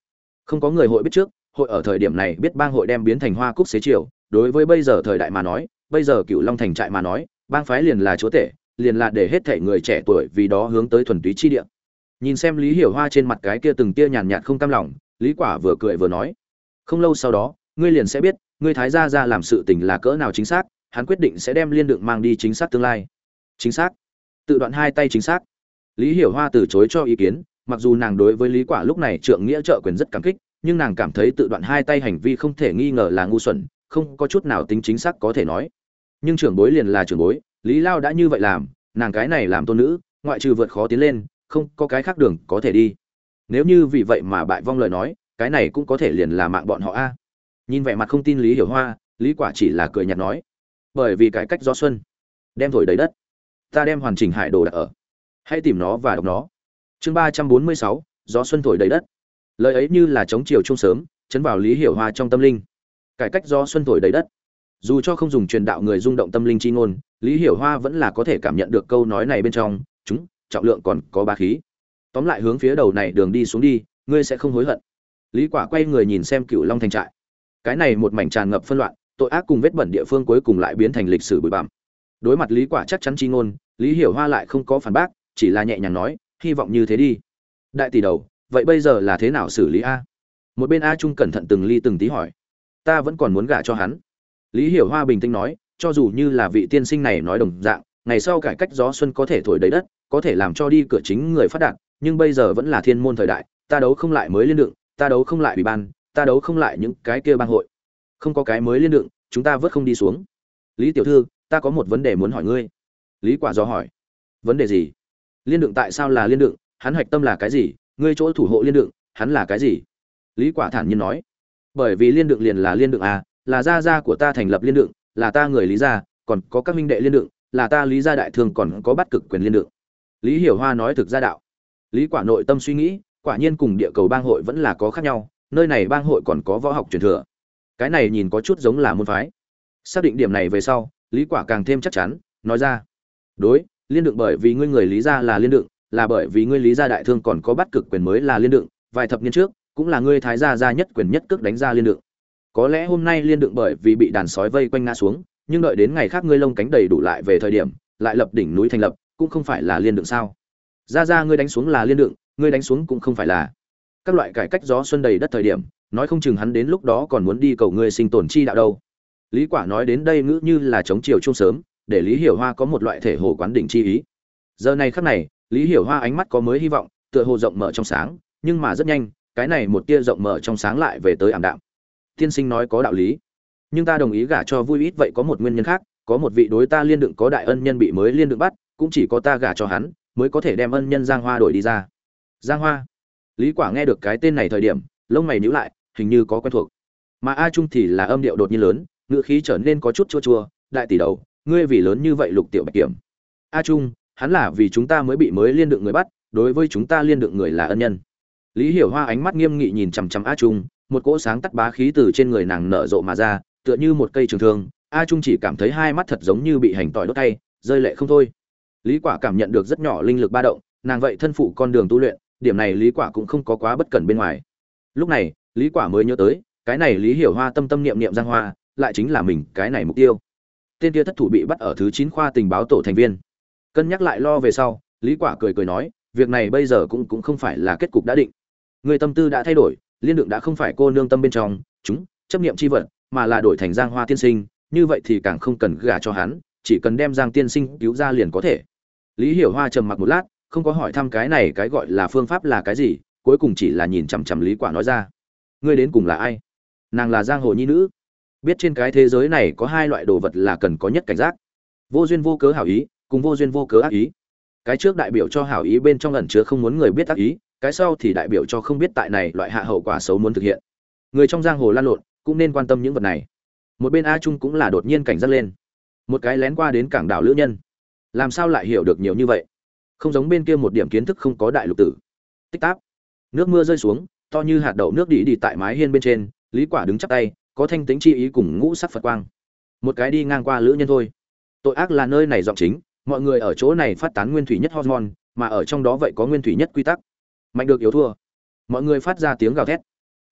Không có người hội biết trước, hội ở thời điểm này biết bang hội đem biến thành hoa cúc xế chiều. Đối với bây giờ thời đại mà nói, bây giờ cựu long thành trại mà nói, bang phái liền là chúa tể, liền là để hết thể người trẻ tuổi vì đó hướng tới thuần túy chi địa. Nhìn xem lý hiểu hoa trên mặt cái kia từng tia nhàn nhạt không cam lòng, lý quả vừa cười vừa nói, không lâu sau đó, ngươi liền sẽ biết, ngươi thái gia ra làm sự tình là cỡ nào chính xác, hắn quyết định sẽ đem liên đựng mang đi chính xác tương lai. Chính xác. Tự đoạn hai tay chính xác lý hiểu hoa từ chối cho ý kiến, mặc dù nàng đối với lý quả lúc này trượng nghĩa trợ quyền rất cảm kích, nhưng nàng cảm thấy tự đoạn hai tay hành vi không thể nghi ngờ là ngu xuẩn, không có chút nào tính chính xác có thể nói. Nhưng trưởng bối liền là trưởng bối, lý lao đã như vậy làm, nàng cái này làm tôn nữ, ngoại trừ vượt khó tiến lên, không có cái khác đường có thể đi. Nếu như vì vậy mà bại vong lời nói, cái này cũng có thể liền là mạng bọn họ a. Nhìn vẻ mặt không tin lý hiểu hoa, lý quả chỉ là cười nhạt nói, bởi vì cái cách do xuân, đem thổi đầy đất, ta đem hoàn chỉnh hải đồ đặt ở hãy tìm nó và đọc nó. Chương ba trăm bốn mươi sáu, gió xuân thổi đầy đất. Lời ấy như là chống chiều trung sớm, chấn vào lý hiểu hoa trong tâm linh. Cải cách do xuân thổi đầy đất. Dù cho không dùng truyền đạo người rung động tâm linh chi ngôn, lý hiểu hoa vẫn là có thể cảm nhận được câu nói này bên trong, chúng, trọng lượng còn có ba khí. Tóm lại hướng phía đầu này đường đi xuống đi, ngươi sẽ không hối hận. Lý quả quay người nhìn xem cựu long thành trại. Cái này một mảnh tràn ngập phân loạn, tội ác cùng vết bẩn địa phương cuối cùng lại biến thành lịch sử bụi bặm. Đối mặt lý quả chắc chắn chi ngôn, lý hiểu hoa lại không có phản bác chỉ là nhẹ nhàng nói, hy vọng như thế đi. Đại tỷ đầu, vậy bây giờ là thế nào xử lý a? Một bên a trung cẩn thận từng ly từng tí hỏi. Ta vẫn còn muốn gả cho hắn. Lý hiểu hoa bình tĩnh nói, cho dù như là vị tiên sinh này nói đồng dạng, ngày sau cải cách gió xuân có thể thổi đầy đất, có thể làm cho đi cửa chính người phát đạt, nhưng bây giờ vẫn là thiên môn thời đại, ta đấu không lại mới liên đựng, ta đấu không lại ủy ban, ta đấu không lại những cái kia bang hội. Không có cái mới liên đựng, chúng ta vớt không đi xuống. Lý tiểu thư, ta có một vấn đề muốn hỏi ngươi. Lý quả do hỏi. Vấn đề gì? Liên đựng tại sao là liên đựng? Hắn hạch tâm là cái gì? Ngươi chỗ thủ hộ liên đựng, hắn là cái gì? Lý quả thản nhiên nói. Bởi vì liên đựng liền là liên đựng à là gia gia của ta thành lập liên đựng, là ta người lý gia, còn có các minh đệ liên đựng, là ta lý gia đại thương còn có bắt cực quyền liên đựng. Lý hiểu hoa nói thực ra đạo. Lý quả nội tâm suy nghĩ, quả nhiên cùng địa cầu bang hội vẫn là có khác nhau, nơi này bang hội còn có võ học truyền thừa. Cái này nhìn có chút giống là môn phái. Xác định điểm này về sau, lý quả càng thêm chắc chắn, nói ra. Đối liên đựng bởi vì ngươi người lý gia là liên đựng, là bởi vì ngươi lý gia đại thương còn có bắt cực quyền mới là liên đựng, vài thập niên trước, cũng là ngươi thái gia gia nhất quyền nhất cước đánh ra liên đựng. Có lẽ hôm nay liên đựng bởi vì bị đàn sói vây quanh ngã xuống, nhưng đợi đến ngày khác ngươi lông cánh đầy đủ lại về thời điểm, lại lập đỉnh núi thành lập, cũng không phải là liên đựng sao? Ra ra ngươi đánh xuống là liên đựng, ngươi đánh xuống cũng không phải là. Các loại cải cách gió xuân đầy đất thời điểm, nói không chừng hắn đến lúc đó còn muốn đi cầu ngươi sinh tồn chi đạo đâu. Lý quả nói đến đây ngữ như là chống chiều chung sớm để lý hiểu hoa có một loại thể hồ quán đỉnh chi ý. Giờ này khắc này, lý hiểu hoa ánh mắt có mới hy vọng, tựa hồ rộng mở trong sáng, nhưng mà rất nhanh, cái này một tia rộng mở trong sáng lại về tới ảm đạm. Tiên sinh nói có đạo lý. Nhưng ta đồng ý gả cho vui ít vậy có một nguyên nhân khác, có một vị đối ta liên đựng có đại ân nhân bị mới liên đựng bắt, cũng chỉ có ta gả cho hắn, mới có thể đem ân nhân giang hoa đổi đi ra. Giang hoa. Lý quả nghe được cái tên này thời điểm, lông mày nhíu lại, hình như có quen thuộc. Mà a trung thì là âm điệu đột nhiên lớn, ngữ khí trở nên có chút chua chua, đại tỷ đầu ngươi vì lớn như vậy lục tiểu bạch kiểm. A trung, hắn là vì chúng ta mới bị mới liên đựng người bắt, đối với chúng ta liên đựng người là ân nhân. Lý hiểu hoa ánh mắt nghiêm nghị nhìn chằm chằm a trung, một cỗ sáng tắt bá khí từ trên người nàng nở rộ mà ra, tựa như một cây trường thương. A trung chỉ cảm thấy hai mắt thật giống như bị hành tỏi đốt tay, rơi lệ không thôi. Lý quả cảm nhận được rất nhỏ linh lực ba động, nàng vậy thân phụ con đường tu luyện, điểm này lý quả cũng không có quá bất cẩn bên ngoài. Lúc này, lý quả mới nhớ tới, cái này lý hiểu hoa tâm tâm niệm niệm giang hoa, lại chính là mình, cái này mục tiêu tên kia thất thủ bị bắt ở thứ chín khoa tình báo tổ thành viên. Cân nhắc lại lo về sau, lý quả cười cười nói, việc này bây giờ cũng cũng không phải là kết cục đã định. Người tâm tư đã thay đổi, liên đượng đã không phải cô nương tâm bên trong, chúng, chấp niệm chi vật, mà là đổi thành giang hoa tiên sinh, như vậy thì càng không cần gả cho hắn, chỉ cần đem giang tiên sinh cứu ra liền có thể. Lý hiểu hoa trầm mặc một lát, không có hỏi thăm cái này cái gọi là phương pháp là cái gì, cuối cùng chỉ là nhìn chằm chằm lý quả nói ra. Ngươi đến cùng là ai? Nàng là giang hồ nhi nữ biết trên cái thế giới này có hai loại đồ vật là cần có nhất cảnh giác. Vô duyên vô cớ hảo ý, cùng vô duyên vô cớ ác ý. Cái trước đại biểu cho hảo ý bên trong ẩn chứa không muốn người biết ác ý, cái sau thì đại biểu cho không biết tại này loại hạ hậu quả xấu muốn thực hiện. Người trong giang hồ lan lộn, cũng nên quan tâm những vật này. Một bên a trung cũng là đột nhiên cảnh giác lên. Một cái lén qua đến cảng đảo lữ nhân. Làm sao lại hiểu được nhiều như vậy? Không giống bên kia một điểm kiến thức không có đại lục tử. Tích táp. Nước mưa rơi xuống, to như hạt đậu nước đi đi tại mái hiên bên trên, lý quả đứng chắp tay có thanh tính chi ý cùng ngũ sắc phật quang. Một cái đi ngang qua lữ nhân thôi. Tội ác là nơi này giọng chính, mọi người ở chỗ này phát tán nguyên thủy nhất hormone, mà ở trong đó vậy có nguyên thủy nhất quy tắc. Mạnh được yếu thua. Mọi người phát ra tiếng gào thét.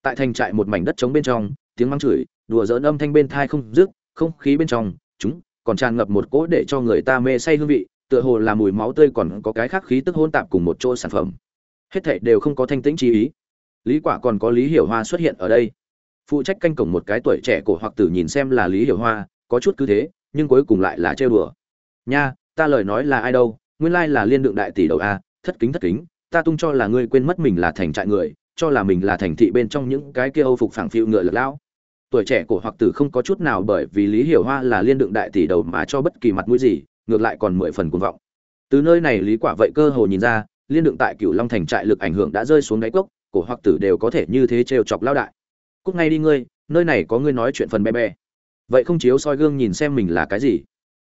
Tại thành trại một mảnh đất trống bên trong, tiếng mắng chửi, đùa giỡn âm thanh bên thai không dứt, không khí bên trong, chúng còn tràn ngập một cỗ để cho người ta mê say hương vị, tựa hồ là mùi máu tươi còn có cái khác khí tức hôn tạp cùng một chỗ sản phẩm. Hết thảy đều không có thanh tĩnh chi ý. Lý quả còn có lý hiểu hoa xuất hiện ở đây phụ trách canh cổng một cái tuổi trẻ cổ hoặc tử nhìn xem là lý hiểu hoa, có chút cứ thế, nhưng cuối cùng lại là trêu đùa. Nha, ta lời nói là ai đâu, nguyên lai là liên đượng đại tỷ đầu a, thất kính thất kính, ta tung cho là ngươi quên mất mình là thành trại người, cho là mình là thành thị bên trong những cái kia âu phục phẳng phiu ngựa lực lão. Tuổi trẻ cổ hoặc tử không có chút nào bởi vì lý hiểu hoa là liên đượng đại tỷ đầu mà cho bất kỳ mặt mũi gì, ngược lại còn mười phần cuồng vọng. Từ nơi này lý quả vậy cơ hồ nhìn ra, liên đượng tại cửu long thành trại lực ảnh hưởng đã rơi xuống đáy cốc, cổ hoặc tử đều có thể như thế trêu chọc lao đại cúc ngay đi ngươi, nơi này có ngươi nói chuyện phần bé bé. Vậy không chiếu soi gương nhìn xem mình là cái gì?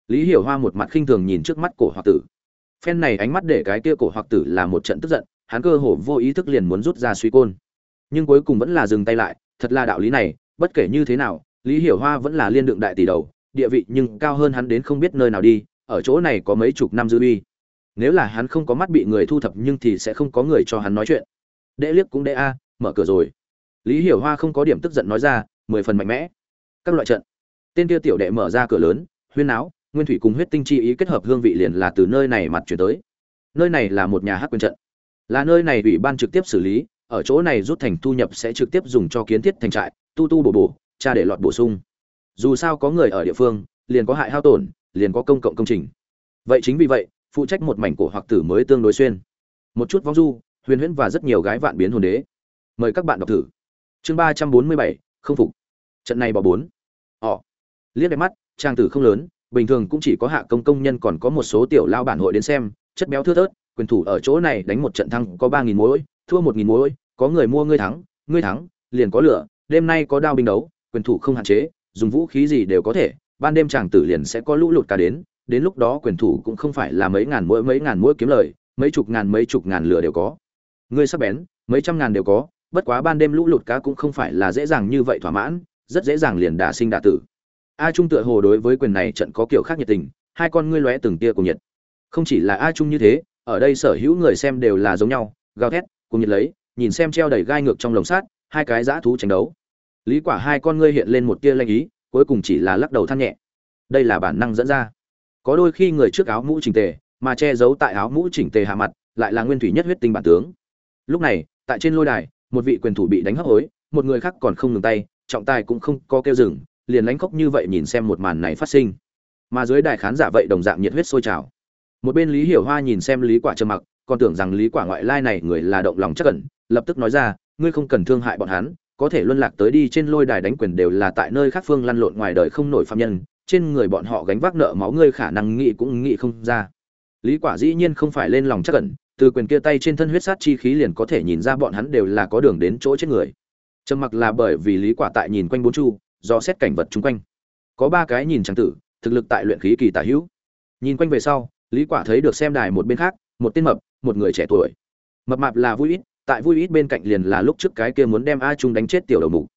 Lý hiểu hoa một mặt khinh thường nhìn trước mắt cổ hoặc tử. Phen này ánh mắt để cái kia cổ hoặc tử là một trận tức giận, hắn cơ hồ vô ý thức liền muốn rút ra suy côn. Nhưng cuối cùng vẫn là dừng tay lại, thật là đạo lý này, bất kể như thế nào, lý hiểu hoa vẫn là liên đượng đại tỷ đầu, địa vị nhưng cao hơn hắn đến không biết nơi nào đi, ở chỗ này có mấy chục năm dư uy. Nếu là hắn không có mắt bị người thu thập nhưng thì sẽ không có người cho hắn nói chuyện. Đệ liếc cũng đệ a, mở cửa rồi lý hiểu hoa không có điểm tức giận nói ra, mười phần mạnh mẽ. Các loại trận. Tên kia tiểu đệ mở ra cửa lớn, huyên áo nguyên thủy cùng huyết tinh chi ý kết hợp hương vị liền là từ nơi này mặt chuyển tới. Nơi này là một nhà hát quyền trận. Là nơi này ủy ban trực tiếp xử lý, ở chỗ này rút thành thu nhập sẽ trực tiếp dùng cho kiến thiết thành trại, tu tu bổ bổ, cha để lọt bổ sung. Dù sao có người ở địa phương, liền có hại hao tổn, liền có công cộng công trình. Vậy chính vì vậy, phụ trách một mảnh cổ hoặc tử mới tương đối xuyên. Một chút vong du, huyền huyễn và rất nhiều gái vạn biến hồn đế. Mời các bạn đọc thử chương ba trăm bốn mươi bảy, không phục. Trận này bỏ bốn. Họ liếc đẹp mắt, trang tử không lớn, bình thường cũng chỉ có hạ công công nhân còn có một số tiểu lao bản hội đến xem, chất béo thưa thớt, quyền thủ ở chỗ này đánh một trận thăng có ba nghìn mỗi thua một nghìn mỗi có người mua ngươi thắng ngươi thắng, liền có lửa, đêm nay có đao binh đấu, quyền thủ không hạn chế, dùng vũ khí gì đều có thể, ban đêm chàng tử liền sẽ có lũ lụt cả đến đến lúc đó quyền thủ cũng không phải là mấy ngàn mỗi mấy ngàn mỗi kiếm lời, mấy chục ngàn, mấy chục ngàn lửa đều có. Ngươi sắp bén, mấy trăm ngàn đều có bất quá ban đêm lũ lụt cá cũng không phải là dễ dàng như vậy thỏa mãn, rất dễ dàng liền đả sinh đả tử. A trung tựa hồ đối với quyền này trận có kiểu khác nhiệt tình, hai con ngươi lóe từng tia cùng nhiệt. Không chỉ là a trung như thế, ở đây sở hữu người xem đều là giống nhau, gào thét cùng nhiệt lấy, nhìn xem treo đầy gai ngược trong lồng sát hai cái dã thú tranh đấu. Lý quả hai con ngươi hiện lên một tia lanh ý, cuối cùng chỉ là lắc đầu than nhẹ. Đây là bản năng dẫn ra. Có đôi khi người trước áo mũ chỉnh tề, mà che giấu tại áo mũ chỉnh tề hạ mặt, lại là nguyên thủy nhất huyết tinh bản tướng. Lúc này, tại trên lôi đài một vị quyền thủ bị đánh hấp hối, một người khác còn không ngừng tay, trọng tài cũng không có kêu dừng, liền lánh khóc như vậy nhìn xem một màn này phát sinh. Mà dưới đài khán giả vậy đồng dạng nhiệt huyết sôi trào. Một bên lý hiểu hoa nhìn xem lý quả trầm mặc, còn tưởng rằng lý quả ngoại lai này người là động lòng chắc cẩn lập tức nói ra, ngươi không cần thương hại bọn hắn, có thể luân lạc tới đi trên lôi đài đánh quyền đều là tại nơi khác phương lăn lộn ngoài đời không nổi phạm nhân, trên người bọn họ gánh vác nợ máu ngươi khả năng nghĩ cũng nghĩ không ra. Lý quả dĩ nhiên không phải lên lòng chắc cẩn từ quyền kia tay trên thân huyết sát chi khí liền có thể nhìn ra bọn hắn đều là có đường đến chỗ chết người. Trầm mặc là bởi vì lý quả tại nhìn quanh bốn chu, do xét cảnh vật chung quanh. Có ba cái nhìn chẳng tử, thực lực tại luyện khí kỳ tả hữu. Nhìn quanh về sau, lý quả thấy được xem đài một bên khác, một tên mập, một người trẻ tuổi. Mập mạp là vui ít, tại vui ít bên cạnh liền là lúc trước cái kia muốn đem a trung đánh chết tiểu đầu mục.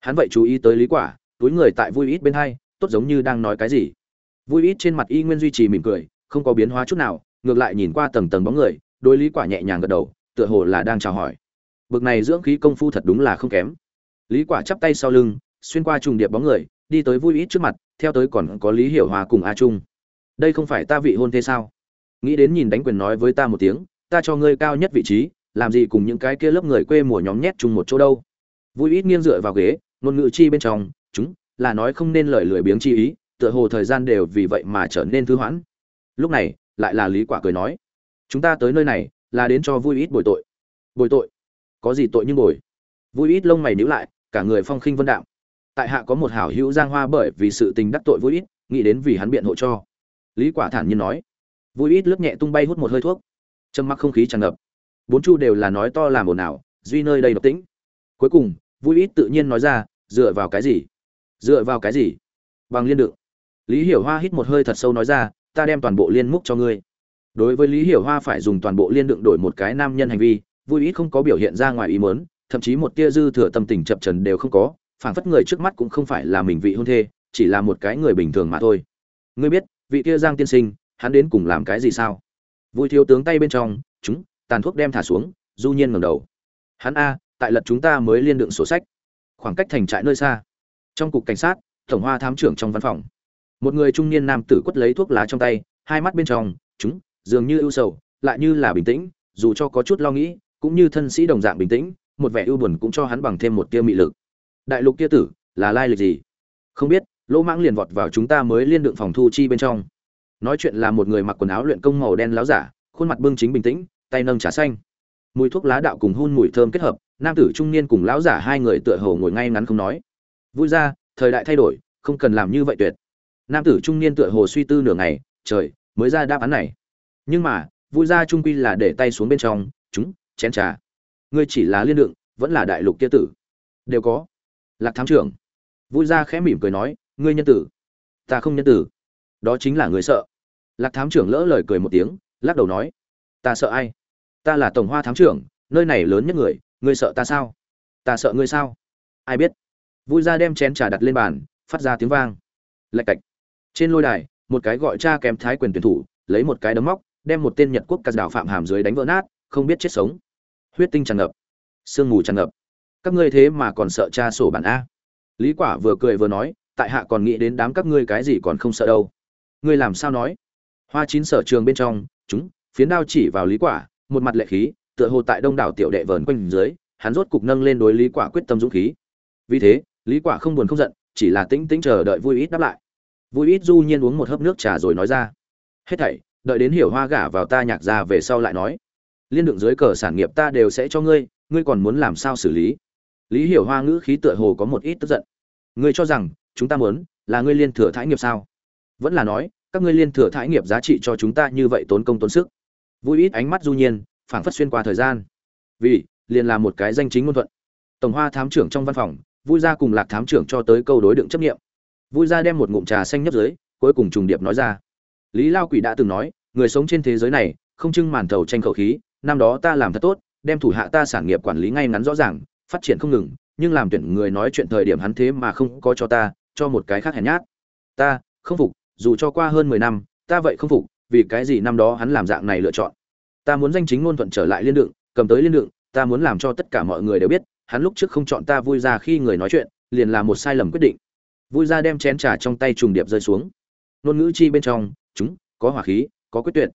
Hắn vậy chú ý tới lý quả, túi người tại vui ít bên hai, tốt giống như đang nói cái gì. Vui ít trên mặt y nguyên duy trì mỉm cười, không có biến hóa chút nào, ngược lại nhìn qua tầng tầng bóng người đối lý quả nhẹ nhàng gật đầu, tựa hồ là đang chào hỏi. Bực này dưỡng khí công phu thật đúng là không kém. Lý quả chắp tay sau lưng, xuyên qua trùng điệp bóng người, đi tới vui ít trước mặt, theo tới còn có lý hiểu hòa cùng a trung. Đây không phải ta vị hôn thế sao? Nghĩ đến nhìn đánh quyền nói với ta một tiếng, ta cho ngươi cao nhất vị trí, làm gì cùng những cái kia lớp người quê mùa nhóm nhét chung một chỗ đâu. Vui ít nghiêng dựa vào ghế, ngôn ngữ chi bên trong, chúng, là nói không nên lời lười biếng chi ý, tựa hồ thời gian đều vì vậy mà trở nên thư hoãn. Lúc này, lại là lý quả cười nói chúng ta tới nơi này là đến cho vui ít bồi tội. Bồi tội? Có gì tội nhưng bồi. Vui ít lông mày níu lại, cả người phong khinh vân đạm. Tại hạ có một hảo hữu giang hoa bởi vì sự tình đắc tội vui ít, nghĩ đến vì hắn biện hộ cho. Lý quả thản nhiên nói. Vui ít lướt nhẹ tung bay hút một hơi thuốc. Châm mắc không khí tràn ngập. Bốn chu đều là nói to làm ồn ào, duy nơi đây độc tĩnh. Cuối cùng, vui ít tự nhiên nói ra, dựa vào cái gì? Dựa vào cái gì? Bằng liên đựng. Lý hiểu hoa hít một hơi thật sâu nói ra, ta đem toàn bộ liên múc cho ngươi đối với lý hiểu hoa phải dùng toàn bộ liên đựng đổi một cái nam nhân hành vi, vui ít không có biểu hiện ra ngoài ý mớn thậm chí một tia dư thừa tâm tình chập trần đều không có, phảng phất người trước mắt cũng không phải là mình vị hôn thê, chỉ là một cái người bình thường mà thôi. Ngươi biết, vị kia giang tiên sinh, hắn đến cùng làm cái gì sao? Vui thiếu tướng tay bên trong, chúng, tàn thuốc đem thả xuống, du nhiên ngẩng đầu. Hắn a, tại lật chúng ta mới liên đựng sổ sách. Khoảng cách thành trại nơi xa. Trong cục cảnh sát, tổng hoa thám trưởng trong văn phòng. Một người trung niên nam tử quất lấy thuốc lá trong tay, hai mắt bên trong, chúng dường như ưu sầu, lại như là bình tĩnh, dù cho có chút lo nghĩ, cũng như thân sĩ đồng dạng bình tĩnh, một vẻ ưu buồn cũng cho hắn bằng thêm một tia mị lực. Đại lục kia tử, là lai lịch gì? Không biết, lỗ mãng liền vọt vào chúng ta mới liên đượng phòng thu chi bên trong. Nói chuyện là một người mặc quần áo luyện công màu đen láo giả, khuôn mặt bưng chính bình tĩnh, tay nâng trà xanh. Mùi thuốc lá đạo cùng hun mùi thơm kết hợp, nam tử trung niên cùng lão giả hai người tựa hồ ngồi ngay ngắn không nói. Vui ra, thời đại thay đổi, không cần làm như vậy tuyệt. Nam tử trung niên tựa hồ suy tư nửa ngày, trời, mới ra đáp án này nhưng mà vui ra trung quy là để tay xuống bên trong, chúng, chén trà. Ngươi chỉ là liên đựng, vẫn là đại lục kia tử. Đều có. Lạc thám trưởng. Vui ra khẽ mỉm cười nói, ngươi nhân tử. Ta không nhân tử. Đó chính là người sợ. Lạc thám trưởng lỡ lời cười một tiếng, lắc đầu nói, ta sợ ai? Ta là tổng hoa thám trưởng, nơi này lớn nhất người, ngươi sợ ta sao? Ta sợ ngươi sao? Ai biết? Vui ra đem chén trà đặt lên bàn, phát ra tiếng vang. Lạch cạch. Trên lôi đài, một cái gọi cha kém thái quyền tuyển thủ, lấy một cái đấm móc đem một tên nhật quốc cát đảo phạm hàm dưới đánh vỡ nát, không biết chết sống. Huyết tinh tràn ngập, sương mù tràn ngập. Các ngươi thế mà còn sợ cha sổ bản a. Lý quả vừa cười vừa nói, tại hạ còn nghĩ đến đám các ngươi cái gì còn không sợ đâu. Ngươi làm sao nói? Hoa chín sở trường bên trong, chúng, phiến đao chỉ vào lý quả, một mặt lệ khí, tựa hồ tại đông đảo tiểu đệ vờn quanh dưới, hắn rốt cục nâng lên đối lý quả quyết tâm dũng khí. Vì thế, lý quả không buồn không giận, chỉ là tĩnh tĩnh chờ đợi vui ít đáp lại. Vui ít du nhiên uống một hớp nước trà rồi nói ra. Hết thảy đợi đến hiểu hoa gả vào ta nhạc ra về sau lại nói. Liên đựng dưới cờ sản nghiệp ta đều sẽ cho ngươi ngươi còn muốn làm sao xử lý? Lý hiểu hoa ngữ khí tựa hồ có một ít tức giận. Ngươi cho rằng, chúng ta muốn, là ngươi liên thừa thái nghiệp sao? Vẫn là nói, các ngươi liên thừa thái nghiệp giá trị cho chúng ta như vậy tốn công tốn sức. Vui ít ánh mắt du nhiên, phảng phất xuyên qua thời gian. Vì, liền là một cái danh chính ngôn thuận. Tổng hoa thám trưởng trong văn phòng, vui ra cùng lạc thám trưởng cho tới câu đối đựng chấp nghiệm. Vui ra đem một ngụm trà xanh nhấp dưới, cuối cùng trùng điệp nói ra lý lao quỷ đã từng nói, người sống trên thế giới này, không trưng màn thầu tranh khẩu khí, năm đó ta làm thật tốt, đem thủ hạ ta sản nghiệp quản lý ngay ngắn rõ ràng, phát triển không ngừng, nhưng làm tuyển người nói chuyện thời điểm hắn thế mà không có cho ta, cho một cái khác hèn nhát. Ta, không phục, dù cho qua hơn mười năm, ta vậy không phục, vì cái gì năm đó hắn làm dạng này lựa chọn? Ta muốn danh chính ngôn thuận trở lại liên đựng, cầm tới liên đựng, ta muốn làm cho tất cả mọi người đều biết, hắn lúc trước không chọn ta vui ra khi người nói chuyện, liền là một sai lầm quyết định. Vui ra đem chén trà trong tay trùng điệp rơi xuống ngôn ngữ chi bên trong, chúng, có hỏa khí, có quyết tuyệt.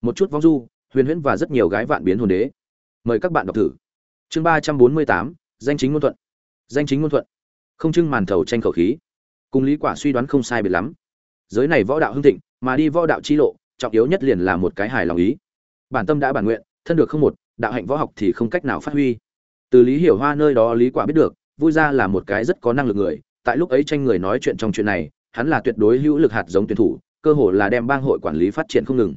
Một chút vong du, huyền huyễn và rất nhiều gái vạn biến hồn đế. Mời các bạn đọc thử. Chương ba trăm bốn mươi tám, danh chính ngôn thuận. Danh chính ngôn thuận. Không trưng màn thầu tranh khẩu khí. Cùng lý quả suy đoán không sai biệt lắm. Giới này võ đạo hưng thịnh, mà đi võ đạo chi lộ, trọng yếu nhất liền là một cái hài lòng ý. Bản tâm đã bản nguyện, thân được không một, đạo hạnh võ học thì không cách nào phát huy. Từ lý hiểu hoa nơi đó lý quả biết được, vui ra là một cái rất có năng lực người. Tại lúc ấy tranh người nói chuyện trong chuyện này hắn là tuyệt đối hữu lực hạt giống tuyển thủ, cơ hồ là đem bang hội quản lý phát triển không ngừng.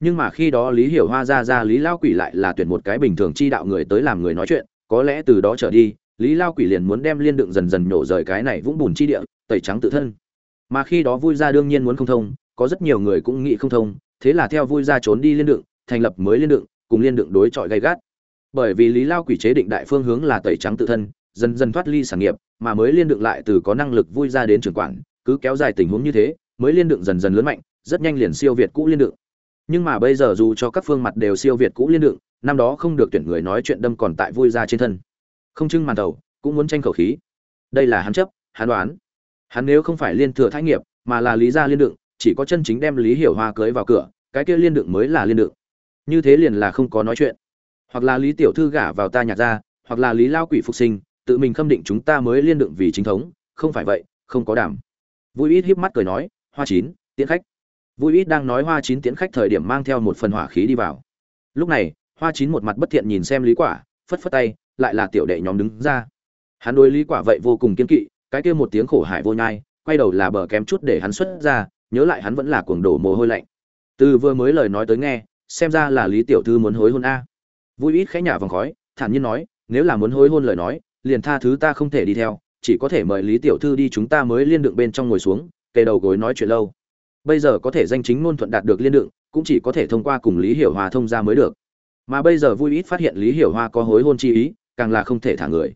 Nhưng mà khi đó lý hiểu hoa ra ra, lý lao quỷ lại là tuyển một cái bình thường chi đạo người tới làm người nói chuyện, có lẽ từ đó trở đi, lý lao quỷ liền muốn đem liên đựng dần dần nhổ rời cái này vũng bùn chi địa, tẩy trắng tự thân. Mà khi đó vui ra đương nhiên muốn không thông, có rất nhiều người cũng nghĩ không thông, thế là theo vui ra trốn đi liên đựng, thành lập mới liên đựng, cùng liên đựng đối chọi gay gắt. Bởi vì lý lao quỷ chế định đại phương hướng là tẩy trắng tự thân, dần dần thoát ly sản nghiệp, mà mới liên đựng lại từ có năng lực vui ra đến trưởng quản cứ kéo dài tình huống như thế, mới liên đựng dần dần lớn mạnh, rất nhanh liền siêu việt cũ liên đựng. Nhưng mà bây giờ dù cho các phương mặt đều siêu việt cũ liên đựng, năm đó không được tuyển người nói chuyện đâm còn tại vui ra trên thân. Không trưng màn đầu, cũng muốn tranh khẩu khí. Đây là hắn chấp, hắn đoán. Hắn nếu không phải liên thừa thái nghiệp, mà là lý gia liên đựng, chỉ có chân chính đem lý hiểu hoa cưới vào cửa, cái kia liên đựng mới là liên đựng. Như thế liền là không có nói chuyện. Hoặc là lý tiểu thư gả vào ta nhạc ra hoặc là lý lao quỷ phục sinh, tự mình khâm định chúng ta mới liên đựng vì chính thống, không phải vậy, không có đảm vui ít híp mắt cười nói, hoa chín, tiễn khách. Vui ít đang nói hoa chín tiễn khách thời điểm mang theo một phần hỏa khí đi vào. Lúc này, hoa chín một mặt bất thiện nhìn xem lý quả, phất phất tay, lại là tiểu đệ nhóm đứng ra. Hắn đối lý quả vậy vô cùng kiên kỵ, cái kia một tiếng khổ hải vô nhai, quay đầu là bờ kém chút để hắn xuất ra, nhớ lại hắn vẫn là cuồng đổ mồ hôi lạnh. Từ vừa mới lời nói tới nghe, xem ra là lý tiểu thư muốn hối hôn a. Vui ít khẽ nhả vòng khói, thản nhiên nói, nếu là muốn hối hôn lời nói, liền tha thứ ta không thể đi theo chỉ có thể mời lý tiểu thư đi chúng ta mới liên đựng bên trong ngồi xuống, kề đầu gối nói chuyện lâu. Bây giờ có thể danh chính ngôn thuận đạt được liên đựng, cũng chỉ có thể thông qua cùng lý hiểu hòa thông ra mới được. Mà bây giờ vui ít phát hiện lý hiểu hoa có hối hôn chi ý, càng là không thể thả người.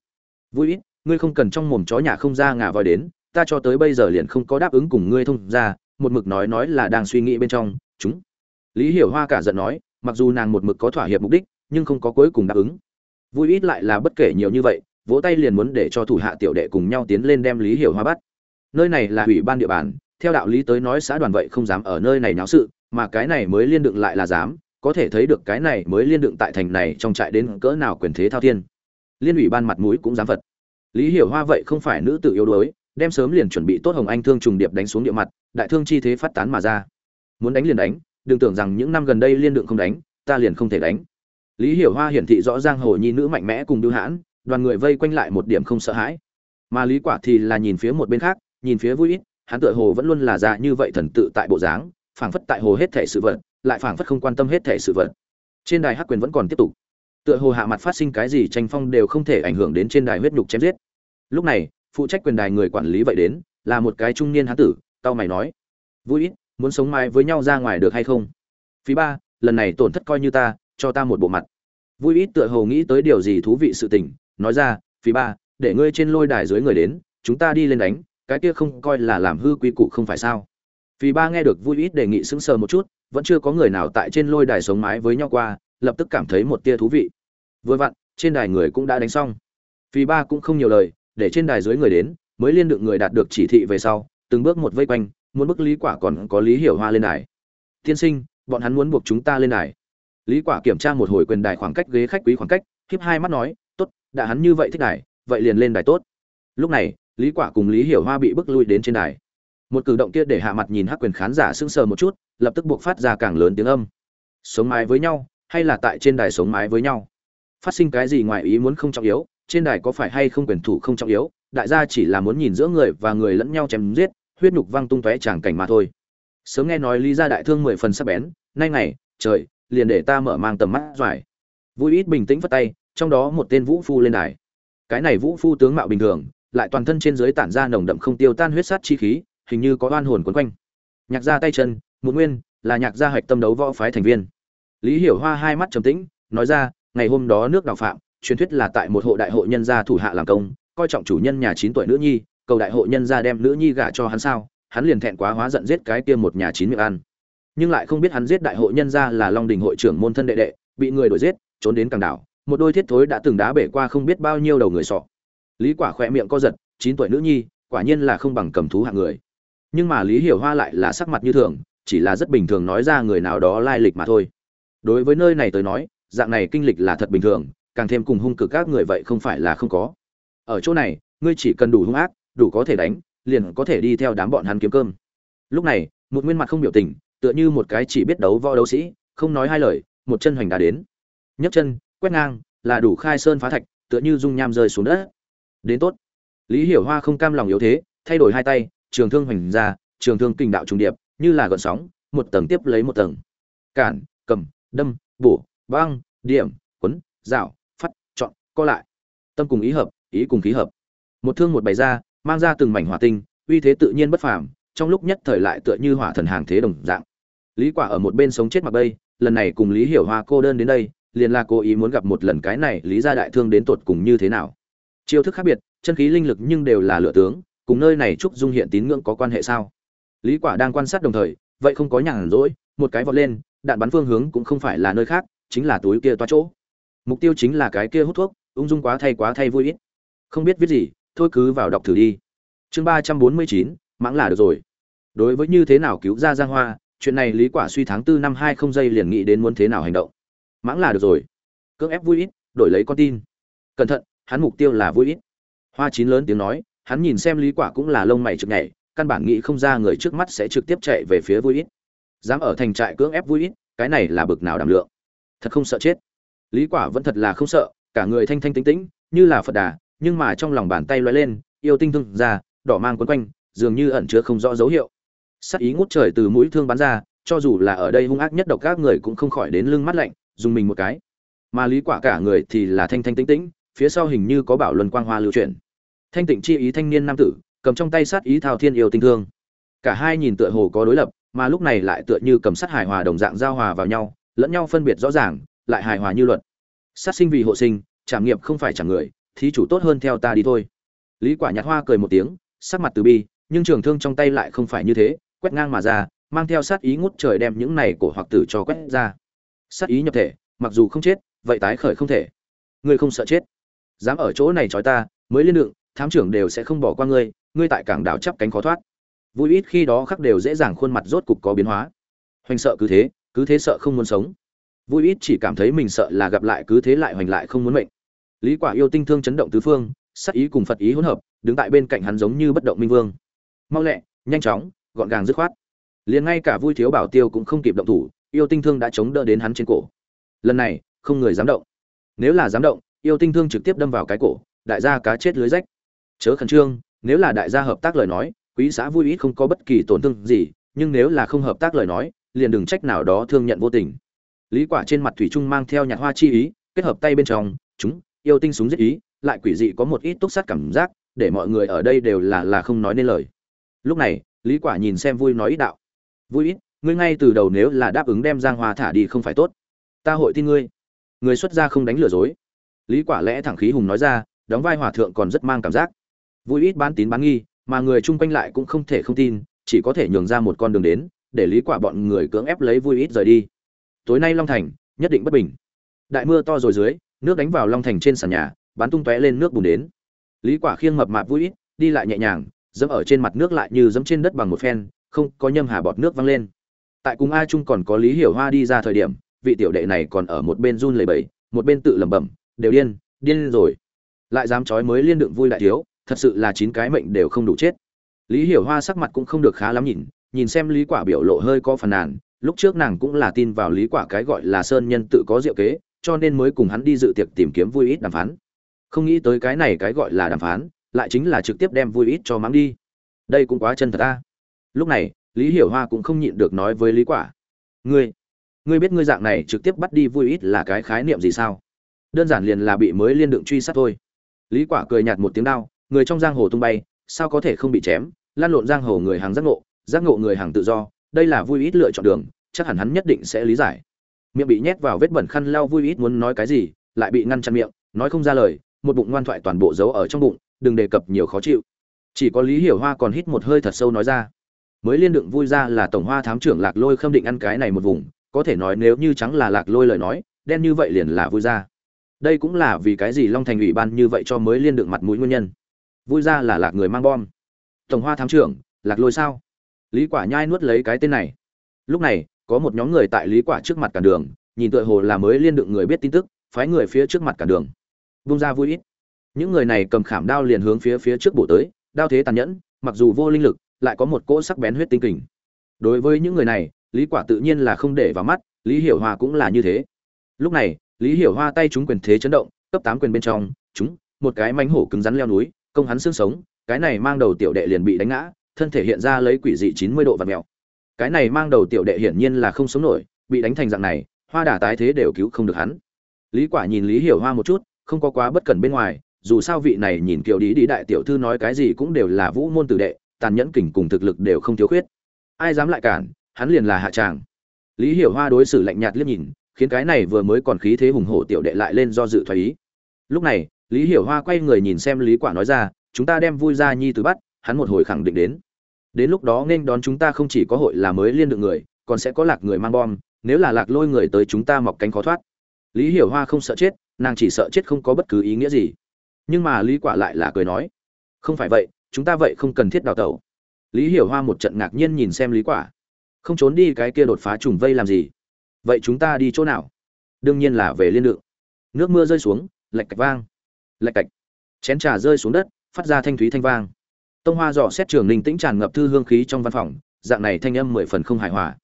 Vui ít, ngươi không cần trong mồm chó nhà không ra ngà voi đến, ta cho tới bây giờ liền không có đáp ứng cùng ngươi thông ra một mực nói nói là đang suy nghĩ bên trong, chúng. Lý hiểu hoa cả giận nói, mặc dù nàng một mực có thỏa hiệp mục đích, nhưng không có cuối cùng đáp ứng. Vui ít lại là bất kể nhiều như vậy vỗ tay liền muốn để cho thủ hạ tiểu đệ cùng nhau tiến lên đem lý hiểu hoa bắt. Nơi này là ủy ban địa bàn, theo đạo lý tới nói xã đoàn vậy không dám ở nơi này náo sự, mà cái này mới liên đựng lại là dám, có thể thấy được cái này mới liên đựng tại thành này trong trại đến cỡ nào quyền thế thao thiên. Liên ủy ban mặt mũi cũng dám vật lý hiểu hoa vậy không phải nữ tự yếu đuối, đem sớm liền chuẩn bị tốt hồng anh thương trùng điệp đánh xuống địa mặt, đại thương chi thế phát tán mà ra. Muốn đánh liền đánh, đừng tưởng rằng những năm gần đây liên đựng không đánh, ta liền không thể đánh. Lý hiểu hoa hiển thị rõ ràng hồ nhi nữ mạnh mẽ cùng đưu hãn đoàn người vây quanh lại một điểm không sợ hãi. Mà lý quả thì là nhìn phía một bên khác, nhìn phía vui ít, hắn tựa hồ vẫn luôn là già như vậy thần tự tại bộ dáng, phảng phất tại hồ hết thể sự vật, lại phảng phất không quan tâm hết thể sự vật. Trên đài hắc quyền vẫn còn tiếp tục. Tựa hồ hạ mặt phát sinh cái gì tranh phong đều không thể ảnh hưởng đến trên đài huyết nhục chém giết. Lúc này, phụ trách quyền đài người quản lý vậy đến, là một cái trung niên hán tử, tao mày nói, vui ít, muốn sống mai với nhau ra ngoài được hay không? Phí ba, lần này tổn thất coi như ta, cho ta một bộ mặt. Vui ít tựa hồ nghĩ tới điều gì thú vị sự tình nói ra phí ba, để ngươi trên lôi đài dưới người đến, chúng ta đi lên đánh, cái kia không coi là làm hư quy củ không phải sao? Phí ba nghe được vui ít đề nghị sững sờ một chút, vẫn chưa có người nào tại trên lôi đài sống mái với nhau qua, lập tức cảm thấy một tia thú vị. Vừa vặn, trên đài người cũng đã đánh xong. Phí ba cũng không nhiều lời, để trên đài dưới người đến, mới liên được người đạt được chỉ thị về sau, từng bước một vây quanh, muốn bức lý quả còn có lý hiểu hoa lên đài. Tiên sinh, bọn hắn muốn buộc chúng ta lên đài. Lý quả kiểm tra một hồi quyền đài khoảng cách ghế khách quý khoảng cách, khiếp hai mắt nói đã hắn như vậy thích đài, vậy liền lên đài tốt. Lúc này, lý quả cùng lý hiểu hoa bị bức lui đến trên đài. Một cử động kia để hạ mặt nhìn hắc quyền khán giả sững sờ một chút, lập tức buộc phát ra càng lớn tiếng âm. Sống mái với nhau, hay là tại trên đài sống mái với nhau? Phát sinh cái gì ngoài ý muốn không trọng yếu, trên đài có phải hay không quyền thủ không trọng yếu, đại gia chỉ là muốn nhìn giữa người và người lẫn nhau chém giết, huyết nhục văng tung tóe tràng cảnh mà thôi. Sớm nghe nói lý gia đại thương mười phần sắc bén, nay ngày, trời, liền để ta mở mang tầm mắt doài. Vui ít bình tĩnh phất tay trong đó một tên vũ phu lên đài. Cái này vũ phu tướng mạo bình thường, lại toàn thân trên dưới tản ra nồng đậm không tiêu tan huyết sát chi khí, hình như có oan hồn quấn quanh. Nhạc gia tay chân một nguyên, là nhạc gia hạch tâm đấu võ phái thành viên. Lý hiểu hoa hai mắt trầm tĩnh, nói ra, ngày hôm đó nước đào phạm, truyền thuyết là tại một hộ đại hội nhân gia thủ hạ làm công, coi trọng chủ nhân nhà chín tuổi nữ nhi, cầu đại hội nhân gia đem nữ nhi gả cho hắn sao, hắn liền thẹn quá hóa giận giết cái kia một nhà chín miệng ăn. Nhưng lại không biết hắn giết đại hội nhân gia là long đình hội trưởng môn thân đệ đệ, bị người đuổi giết, trốn đến càng đảo một đôi thiết thối đã từng đá bể qua không biết bao nhiêu đầu người sọ. Lý quả khỏe miệng co giật, chín tuổi nữ nhi, quả nhiên là không bằng cầm thú hạng người. Nhưng mà lý hiểu hoa lại là sắc mặt như thường, chỉ là rất bình thường nói ra người nào đó lai lịch mà thôi. Đối với nơi này tới nói, dạng này kinh lịch là thật bình thường, càng thêm cùng hung cực các người vậy không phải là không có. Ở chỗ này, ngươi chỉ cần đủ hung ác, đủ có thể đánh, liền có thể đi theo đám bọn hắn kiếm cơm. Lúc này, một nguyên mặt không biểu tình, tựa như một cái chỉ biết đấu võ đấu sĩ, không nói hai lời, một chân hoành đá đến. Nhấc chân quét ngang, là đủ khai sơn phá thạch, tựa như dung nham rơi xuống đất. Đến tốt. Lý hiểu hoa không cam lòng yếu thế, thay đổi hai tay, trường thương hoành ra, trường thương kinh đạo trùng điệp, như là gợn sóng, một tầng tiếp lấy một tầng. Cản, cầm, đâm, bổ, băng, điểm, quấn dạo phát chọn, co lại. Tâm cùng ý hợp, ý cùng khí hợp. Một thương một bày ra, mang ra từng mảnh hỏa tinh, uy thế tự nhiên bất phàm, trong lúc nhất thời lại tựa như hỏa thần hàng thế đồng dạng. Lý quả ở một bên sống chết mặc bay, lần này cùng lý hiểu hoa cô đơn đến đây liền là cố ý muốn gặp một lần cái này lý gia đại thương đến tột cùng như thế nào. Chiêu thức khác biệt, chân khí linh lực nhưng đều là lựa tướng, cùng nơi này trúc dung hiện tín ngưỡng có quan hệ sao? Lý quả đang quan sát đồng thời, vậy không có nhàn rỗi, một cái vọt lên, đạn bắn phương hướng cũng không phải là nơi khác, chính là túi kia toa chỗ. Mục tiêu chính là cái kia hút thuốc, ung dung quá thay quá thay vui ít. Không biết viết gì, thôi cứ vào đọc thử đi. Chương ba trăm bốn mươi chín, mãng là được rồi. Đối với như thế nào cứu ra giang hoa, chuyện này lý quả suy tháng tư năm hai không giây liền nghĩ đến muốn thế nào hành động mãng là được rồi. Cưỡng ép vui ít, đổi lấy con tin. Cẩn thận, hắn mục tiêu là vui ít. Hoa chín lớn tiếng nói, hắn nhìn xem lý quả cũng là lông mày trực nhảy, căn bản nghĩ không ra người trước mắt sẽ trực tiếp chạy về phía vui ít. Dám ở thành trại cưỡng ép vui ít, cái này là bực nào đảm lượng. Thật không sợ chết. Lý quả vẫn thật là không sợ, cả người thanh thanh tĩnh tĩnh, như là phật đà, nhưng mà trong lòng bàn tay lóe lên, yêu tinh thương ra, đỏ mang quấn quanh, dường như ẩn chứa không rõ dấu hiệu. Sát ý ngút trời từ mũi thương bắn ra, cho dù là ở đây hung ác nhất độc các người cũng không khỏi đến lưng mắt lạnh dùng mình một cái. Mà lý quả cả người thì là thanh thanh tĩnh tĩnh, phía sau hình như có bảo luân quang hoa lưu chuyển. Thanh tịnh chi ý thanh niên nam tử, cầm trong tay sát ý thao thiên yêu tinh thương. Cả hai nhìn tựa hồ có đối lập, mà lúc này lại tựa như cầm sát hài hòa đồng dạng giao hòa vào nhau, lẫn nhau phân biệt rõ ràng, lại hài hòa như luật. Sát sinh vì hộ sinh, trảm nghiệp không phải chẳng người, thí chủ tốt hơn theo ta đi thôi. Lý quả nhạt hoa cười một tiếng, sắc mặt từ bi, nhưng trường thương trong tay lại không phải như thế, quét ngang mà ra, mang theo sát ý ngút trời đem những này cổ hoặc tử cho quét ra sát ý nhập thể, mặc dù không chết, vậy tái khởi không thể. Ngươi không sợ chết. Dám ở chỗ này trói ta, mới liên lượng thám trưởng đều sẽ không bỏ qua ngươi ngươi tại cảng đảo chắp cánh khó thoát. Vui ít khi đó khắc đều dễ dàng khuôn mặt rốt cục có biến hóa. Hoành sợ cứ thế cứ thế sợ không muốn sống. Vui ít chỉ cảm thấy mình sợ là gặp lại cứ thế lại hoành lại không muốn mệnh. Lý quả yêu tinh thương chấn động tứ phương, sát ý cùng phật ý hỗn hợp, đứng tại bên cạnh hắn giống như bất động minh vương. Mau lẹ, nhanh chóng, gọn gàng dứt khoát. Liền ngay cả vui thiếu bảo tiêu cũng không kịp động thủ yêu tinh thương đã chống đỡ đến hắn trên cổ. Lần này, không người dám động. Nếu là dám động, yêu tinh thương trực tiếp đâm vào cái cổ, đại gia cá chết lưới rách. Chớ khẩn trương, nếu là đại gia hợp tác lời nói, quý xã vui ít không có bất kỳ tổn thương gì, nhưng nếu là không hợp tác lời nói, liền đừng trách nào đó thương nhận vô tình. Lý quả trên mặt thủy trung mang theo nhạt hoa chi ý, kết hợp tay bên trong, chúng, yêu tinh súng giết ý, lại quỷ dị có một ít túc sát cảm giác, để mọi người ở đây đều là là không nói nên lời. Lúc này, lý quả nhìn xem vui nói ít đạo. Vui ít ngươi ngay từ đầu nếu là đáp ứng đem giang hoa thả đi không phải tốt. Ta hội tin ngươi. Người xuất gia không đánh lừa dối. Lý quả lẽ thẳng khí hùng nói ra, đóng vai hòa thượng còn rất mang cảm giác. Vui ít bán tín bán nghi, mà người chung quanh lại cũng không thể không tin, chỉ có thể nhường ra một con đường đến, để lý quả bọn người cưỡng ép lấy vui ít rời đi. Tối nay long thành, nhất định bất bình. Đại mưa to rồi dưới, nước đánh vào long thành trên sàn nhà bắn tung tóe lên nước bùn đến. Lý quả khiêng mập mạp vui ít, đi lại nhẹ nhàng, dẫm ở trên mặt nước lại như dẫm trên đất bằng một phen, không có nhâm hà bọt nước văng lên tại cùng a trung còn có lý hiểu hoa đi ra thời điểm, vị tiểu đệ này còn ở một bên run lầy bẫy một bên tự lẩm bẩm, đều điên điên rồi. Lại dám chói mới liên đựng vui đại thiếu, thật sự là chín cái mệnh đều không đủ chết. Lý hiểu hoa sắc mặt cũng không được khá lắm nhìn nhìn xem lý quả biểu lộ hơi có phần nàn, lúc trước nàng cũng là tin vào lý quả cái gọi là sơn nhân tự có diệu kế, cho nên mới cùng hắn đi dự tiệc tìm kiếm vui ít đàm phán. Không nghĩ tới cái này cái gọi là đàm phán, lại chính là trực tiếp đem vui ít cho mắng đi. Đây cũng quá chân thật ta. Lúc này lý hiểu hoa cũng không nhịn được nói với lý quả. Ngươi ngươi biết ngươi dạng này trực tiếp bắt đi vui ít là cái khái niệm gì sao? Đơn giản liền là bị mới liên đượng truy sát thôi. Lý quả cười nhạt một tiếng đau: người trong giang hồ tung bay, sao có thể không bị chém? Lan lộn giang hồ người hàng giác ngộ giác ngộ người hàng tự do, đây là vui ít lựa chọn đường, chắc hẳn hắn nhất định sẽ lý giải. Miệng bị nhét vào vết bẩn khăn lau vui ít muốn nói cái gì, lại bị ngăn chặn miệng, nói không ra lời, một bụng ngoan thoại toàn bộ giấu ở trong bụng, đừng đề cập nhiều khó chịu. Chỉ có lý hiểu hoa còn hít một hơi thật sâu nói ra mới liên đựng vui ra là tổng hoa thám trưởng lạc lôi khâm định ăn cái này một vùng, có thể nói nếu như trắng là lạc lôi lời nói, đen như vậy liền là vui ra. Đây cũng là vì cái gì long thành ủy ban như vậy cho mới liên đựng mặt mũi nguyên nhân. Vui ra là lạc người mang bom. Tổng hoa thám trưởng, lạc lôi sao? Lý quả nhai nuốt lấy cái tên này. Lúc này, có một nhóm người tại lý quả trước mặt cả đường, nhìn tựa hồ là mới liên đựng người biết tin tức, phái người phía trước mặt cả đường. Vung ra vui ít. Những người này cầm khảm đao liền hướng phía phía trước bổ tới, đao thế tàn nhẫn, mặc dù vô linh lực lại có một cỗ sắc bén huyết tinh kình. Đối với những người này, lý quả tự nhiên là không để vào mắt, lý hiểu hoa cũng là như thế. Lúc này, lý hiểu hoa tay chúng quyền thế chấn động, cấp tám quyền bên trong chúng một cái mánh hổ cứng rắn leo núi, công hắn xương sống, cái này mang đầu tiểu đệ liền bị đánh ngã, thân thể hiện ra lấy quỷ dị 90 độ và mèo. Cái này mang đầu tiểu đệ hiển nhiên là không sống nổi, bị đánh thành dạng này, hoa đả tái thế đều cứu không được hắn. Lý quả nhìn lý hiểu hoa một chút, không có quá bất cẩn bên ngoài, dù sao vị này nhìn kiểu đi đi đại tiểu thư nói cái gì cũng đều là vũ môn tử đệ tàn nhẫn kình cùng thực lực đều không thiếu khuyết. Ai dám lại cản, hắn liền là hạ tràng. Lý hiểu hoa đối xử lạnh nhạt liếc nhìn, khiến cái này vừa mới còn khí thế hùng hổ tiểu đệ lại lên do dự thoái ý. Lúc này, lý hiểu hoa quay người nhìn xem lý quả nói ra, chúng ta đem vui ra nhi từ bắt, hắn một hồi khẳng định đến. Đến lúc đó nên đón chúng ta không chỉ có hội là mới liên được người, còn sẽ có lạc người mang bom, nếu là lạc lôi người tới chúng ta mọc cánh khó thoát. Lý hiểu hoa không sợ chết, nàng chỉ sợ chết không có bất cứ ý nghĩa gì. Nhưng mà lý quả lại là cười nói, không phải vậy chúng ta vậy không cần thiết đào tẩu. Lý hiểu hoa một trận ngạc nhiên nhìn xem lý quả. Không trốn đi cái kia đột phá trùng vây làm gì? Vậy chúng ta đi chỗ nào? Đương nhiên là về liên lượng nước mưa rơi xuống, lạch cạch vang. Lạch cạch. Chén trà rơi xuống đất, phát ra thanh thúy thanh vang. Tông hoa dò xét trường ninh tĩnh tràn ngập thư hương khí trong văn phòng, dạng này thanh âm mười phần không hài hòa.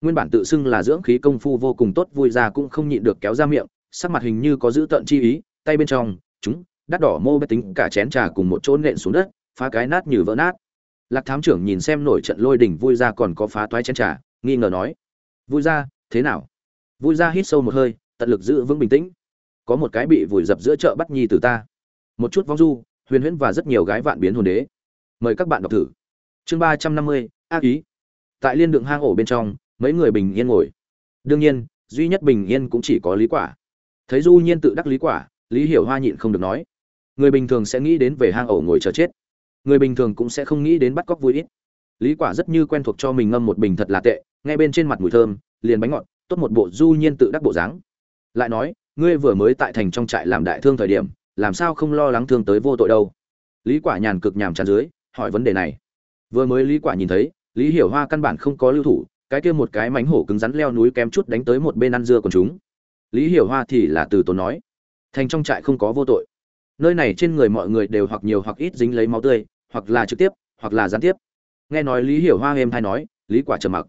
Nguyên bản tự xưng là dưỡng khí công phu vô cùng tốt, vui ra cũng không nhịn được kéo ra miệng, sắc mặt hình như có giữ tận chi ý, tay bên trong, chúng, đắt đỏ mô bê tính cả chén trà cùng một chỗ nện xuống đất phá cái nát như vỡ nát. Lạc thám trưởng nhìn xem nổi trận lôi đỉnh vui ra còn có phá toái chén trà, nghi ngờ nói, vui ra, thế nào? Vui ra hít sâu một hơi, tận lực giữ vững bình tĩnh. Có một cái bị vùi dập giữa chợ bắt nhi từ ta. Một chút vong du, huyền huyễn và rất nhiều gái vạn biến hồn đế. Mời các bạn đọc thử. Chương ba trăm năm mươi, ác ý. Tại liên đường hang ổ bên trong, mấy người bình yên ngồi. Đương nhiên, duy nhất bình yên cũng chỉ có lý quả. Thấy du nhiên tự đắc lý quả, lý hiểu hoa nhịn không được nói, người bình thường sẽ nghĩ đến về hang ổ ngồi chờ chết người bình thường cũng sẽ không nghĩ đến bắt cóc vui ít. Lý quả rất như quen thuộc cho mình ngâm một bình thật là tệ ngay bên trên mặt mùi thơm, liền bánh ngọt, tốt một bộ du nhiên tự đắc bộ dáng. Lại nói, ngươi vừa mới tại thành trong trại làm đại thương thời điểm, làm sao không lo lắng thương tới vô tội đâu? Lý quả nhàn cực nhàm chán dưới, hỏi vấn đề này. Vừa mới lý quả nhìn thấy, lý hiểu hoa căn bản không có lưu thủ, cái kia một cái mánh hổ cứng rắn leo núi kém chút đánh tới một bên ăn dưa của chúng. Lý hiểu hoa thì là từ tốn nói, thành trong trại không có vô tội. Nơi này trên người mọi người đều hoặc nhiều hoặc ít dính lấy máu tươi hoặc là trực tiếp, hoặc là gián tiếp. Nghe nói lý hiểu hoa êm hay nói, lý quả trầm mặc.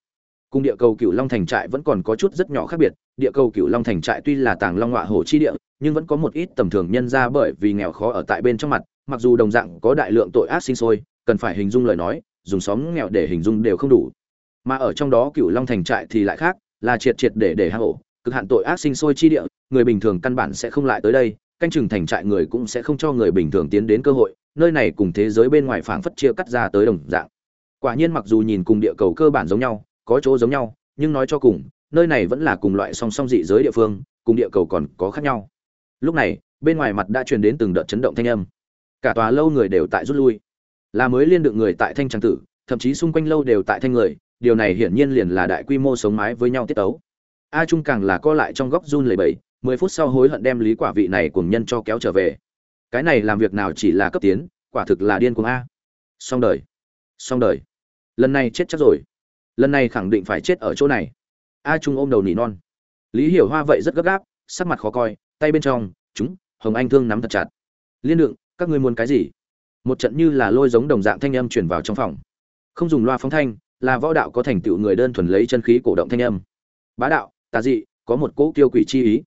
Cùng địa cầu cửu long thành trại vẫn còn có chút rất nhỏ khác biệt. Địa cầu cửu long thành trại tuy là tàng long ngọa hổ chi địa, nhưng vẫn có một ít tầm thường nhân ra bởi vì nghèo khó ở tại bên trong mặt, mặc dù đồng dạng có đại lượng tội ác sinh sôi, cần phải hình dung lời nói, dùng xóm nghèo để hình dung đều không đủ. Mà ở trong đó cửu long thành trại thì lại khác, là triệt triệt để để hang ổ cực hạn tội ác sinh sôi chi địa, người bình thường căn bản sẽ không lại tới đây canh chừng thành trại người cũng sẽ không cho người bình thường tiến đến cơ hội, nơi này cùng thế giới bên ngoài phảng phất chia cắt ra tới đồng dạng. Quả nhiên mặc dù nhìn cùng địa cầu cơ bản giống nhau, có chỗ giống nhau, nhưng nói cho cùng, nơi này vẫn là cùng loại song song dị giới địa phương, cùng địa cầu còn có khác nhau. Lúc này, bên ngoài mặt đã truyền đến từng đợt chấn động thanh âm. Cả tòa lâu người đều tại rút lui. Là mới liên được người tại thanh trang tử, thậm chí xung quanh lâu đều tại thanh người, điều này hiển nhiên liền là đại quy mô sống mái với nhau tiết tấu. A trung càng là co lại trong góc run lầy bầy mười phút sau hối hận đem lý quả vị này cùng nhân cho kéo trở về. Cái này làm việc nào chỉ là cấp tiến, quả thực là điên cuồng a. Xong đời. Xong đời. Lần này chết chắc rồi. Lần này khẳng định phải chết ở chỗ này. A trung ôm đầu nỉ non. Lý hiểu hoa vậy rất gấp gáp, sắc mặt khó coi, tay bên trong, chúng, hồng anh thương nắm thật chặt. Liên đựng, các ngươi muốn cái gì? Một trận như là lôi giống đồng dạng thanh âm truyền vào trong phòng. Không dùng loa phóng thanh, là võ đạo có thành tựu người đơn thuần lấy chân khí cổ động thanh âm. Bá đạo, tà dị, có một cỗ tiêu quỷ chi ý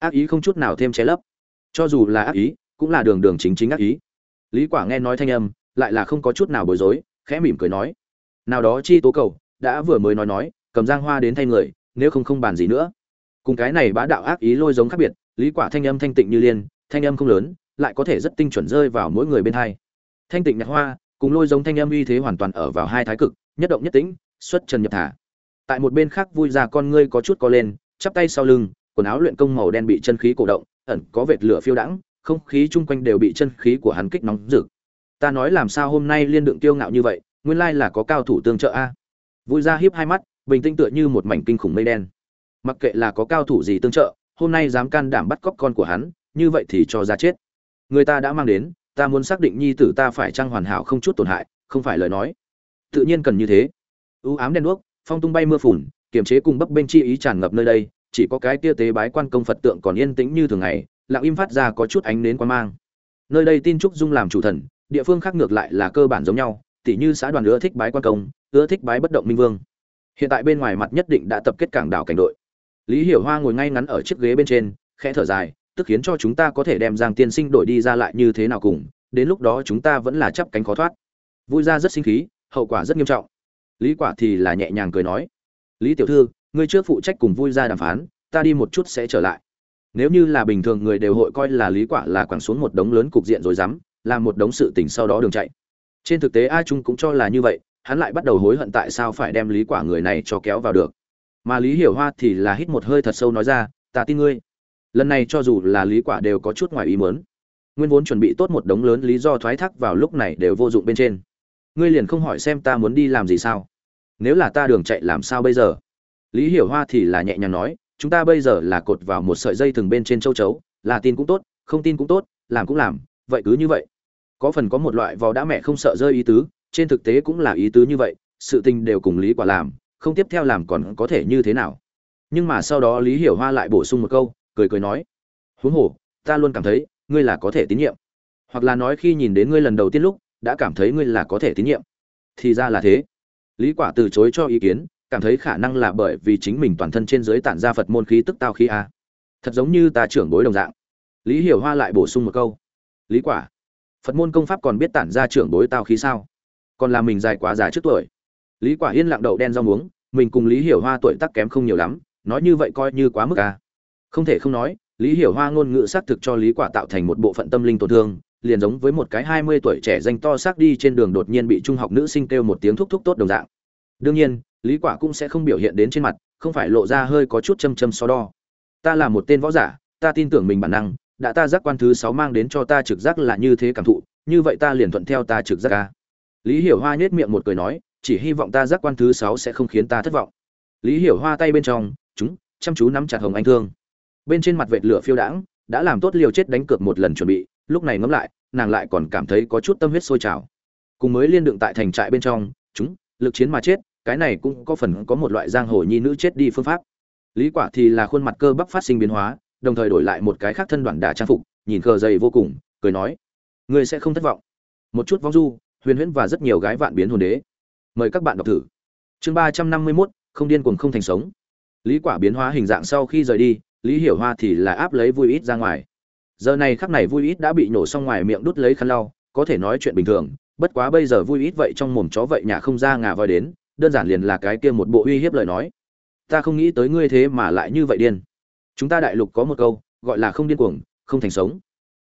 ác ý không chút nào thêm che lấp. Cho dù là ác ý, cũng là đường đường chính chính ác ý. Lý quả nghe nói thanh âm, lại là không có chút nào bối rối, khẽ mỉm cười nói, nào đó chi tố cầu, đã vừa mới nói nói, cầm giang hoa đến thay người, nếu không không bàn gì nữa. Cùng cái này bá đạo ác ý lôi giống khác biệt, lý quả thanh âm thanh tịnh như liên, thanh âm không lớn, lại có thể rất tinh chuẩn rơi vào mỗi người bên hai. Thanh tịnh nhạc hoa, cùng lôi giống thanh âm uy thế hoàn toàn ở vào hai thái cực, nhất động nhất tĩnh, xuất trần nhập thả. Tại một bên khác vui ra con ngươi có chút co lên, chắp tay sau lưng quần áo luyện công màu đen bị chân khí cổ động, ẩn có vệt lửa phiêu đãng, không khí chung quanh đều bị chân khí của hắn kích nóng rực. Ta nói làm sao hôm nay liên đượng tiêu ngạo như vậy, nguyên lai là có cao thủ tương trợ a. Vui ra hiếp hai mắt, bình tĩnh tựa như một mảnh kinh khủng mây đen. Mặc kệ là có cao thủ gì tương trợ, hôm nay dám can đảm bắt cóc con của hắn, như vậy thì cho ra chết. Người ta đã mang đến, ta muốn xác định nhi tử ta phải trang hoàn hảo không chút tổn hại, không phải lời nói. Tự nhiên cần như thế. U ám đen đuốc, phong tung bay mưa phùn, kiềm chế cùng bấp bên chi ý tràn ngập nơi đây chỉ có cái kia tế bái quan công phật tượng còn yên tĩnh như thường ngày, lặng im phát ra có chút ánh nến quan mang. Nơi đây tin trúc dung làm chủ thần, địa phương khác ngược lại là cơ bản giống nhau, tỉ như xã đoàn ưa thích bái quan công, ưa thích bái bất động minh vương. Hiện tại bên ngoài mặt nhất định đã tập kết cảng đảo cảnh đội. Lý hiểu hoa ngồi ngay ngắn ở chiếc ghế bên trên, khẽ thở dài, tức khiến cho chúng ta có thể đem giang tiên sinh đổi đi ra lại như thế nào cùng, đến lúc đó chúng ta vẫn là chắp cánh khó thoát. Vui ra rất sinh khí, hậu quả rất nghiêm trọng. Lý quả thì là nhẹ nhàng cười nói. Lý tiểu thư ngươi trước phụ trách cùng vui ra đàm phán, ta đi một chút sẽ trở lại. Nếu như là bình thường người đều hội coi là lý quả là quẳng xuống một đống lớn cục diện rồi dám làm một đống sự tình sau đó đường chạy. Trên thực tế a trung cũng cho là như vậy, hắn lại bắt đầu hối hận tại sao phải đem lý quả người này cho kéo vào được. Mà lý hiểu hoa thì là hít một hơi thật sâu nói ra, ta tin ngươi. Lần này cho dù là lý quả đều có chút ngoài ý muốn. Nguyên vốn chuẩn bị tốt một đống lớn lý do thoái thác vào lúc này đều vô dụng bên trên. Ngươi liền không hỏi xem ta muốn đi làm gì sao? Nếu là ta đường chạy làm sao bây giờ? Lý hiểu hoa thì là nhẹ nhàng nói, chúng ta bây giờ là cột vào một sợi dây thừng bên trên châu chấu, là tin cũng tốt, không tin cũng tốt, làm cũng làm, vậy cứ như vậy. Có phần có một loại vò đã mẹ không sợ rơi ý tứ, trên thực tế cũng là ý tứ như vậy, sự tình đều cùng lý quả làm, không tiếp theo làm còn có thể như thế nào. Nhưng mà sau đó lý hiểu hoa lại bổ sung một câu, cười cười nói, huống hồ, ta luôn cảm thấy, ngươi là có thể tín nhiệm. Hoặc là nói khi nhìn đến ngươi lần đầu tiên lúc, đã cảm thấy ngươi là có thể tín nhiệm. Thì ra là thế. Lý quả từ chối cho ý kiến cảm thấy khả năng là bởi vì chính mình toàn thân trên dưới tản ra phật môn khí tức tao khí a. Thật giống như ta trưởng bối đồng dạng. Lý hiểu hoa lại bổ sung một câu. Lý quả, phật môn công pháp còn biết tản ra trưởng bối tao khí sao? Còn là mình dài quá già trước tuổi. Lý quả yên lặng đậu đen rau muống, mình cùng lý hiểu hoa tuổi tác kém không nhiều lắm, nói như vậy coi như quá mức à không thể không nói, lý hiểu hoa ngôn ngữ xác thực cho lý quả tạo thành một bộ phận tâm linh tổn thương, liền giống với một cái 20 tuổi trẻ danh to xác đi trên đường đột nhiên bị trung học nữ sinh kêu một tiếng thúc thúc tốt đồng dạng. Đương nhiên lý quả cũng sẽ không biểu hiện đến trên mặt, không phải lộ ra hơi có chút châm châm so đo. Ta là một tên võ giả, ta tin tưởng mình bản năng, đã ta giác quan thứ sáu mang đến cho ta trực giác là như thế cảm thụ, như vậy ta liền thuận theo ta trực giác ca lý hiểu hoa nhếch miệng một cười nói, chỉ hy vọng ta giác quan thứ sáu sẽ không khiến ta thất vọng. Lý hiểu hoa tay bên trong, chúng, chăm chú nắm chặt hồng anh thương. Bên trên mặt vệt lửa phiêu đãng, đã làm tốt liều chết đánh cược một lần chuẩn bị, lúc này ngẫm lại, nàng lại còn cảm thấy có chút tâm huyết sôi trào. Cùng mới liên đựng tại thành trại bên trong, chúng, lực chiến mà chết cái này cũng có phần có một loại giang hồ nhi nữ chết đi phương pháp. Lý quả thì là khuôn mặt cơ bắp phát sinh biến hóa đồng thời đổi lại một cái khác thân đoạn đả trang phục nhìn cờ dày vô cùng cười nói ngươi sẽ không thất vọng. Một chút vong du huyền huyễn và rất nhiều gái vạn biến hồn đế. Mời các bạn đọc thử. Chương ba trăm năm mươi 351, không điên cuồng không thành sống. Lý quả biến hóa hình dạng sau khi rời đi lý hiểu hoa thì là áp lấy vui ít ra ngoài. Giờ này khắc này vui ít đã bị nổ xong ngoài miệng đút lấy khăn lau có thể nói chuyện bình thường bất quá bây giờ vui ít vậy trong mồm chó vậy nhà không ra ngà voi đến đơn giản liền là cái kia một bộ uy hiếp lời nói. Ta không nghĩ tới ngươi thế mà lại như vậy điên. Chúng ta đại lục có một câu, gọi là không điên cuồng, không thành sống.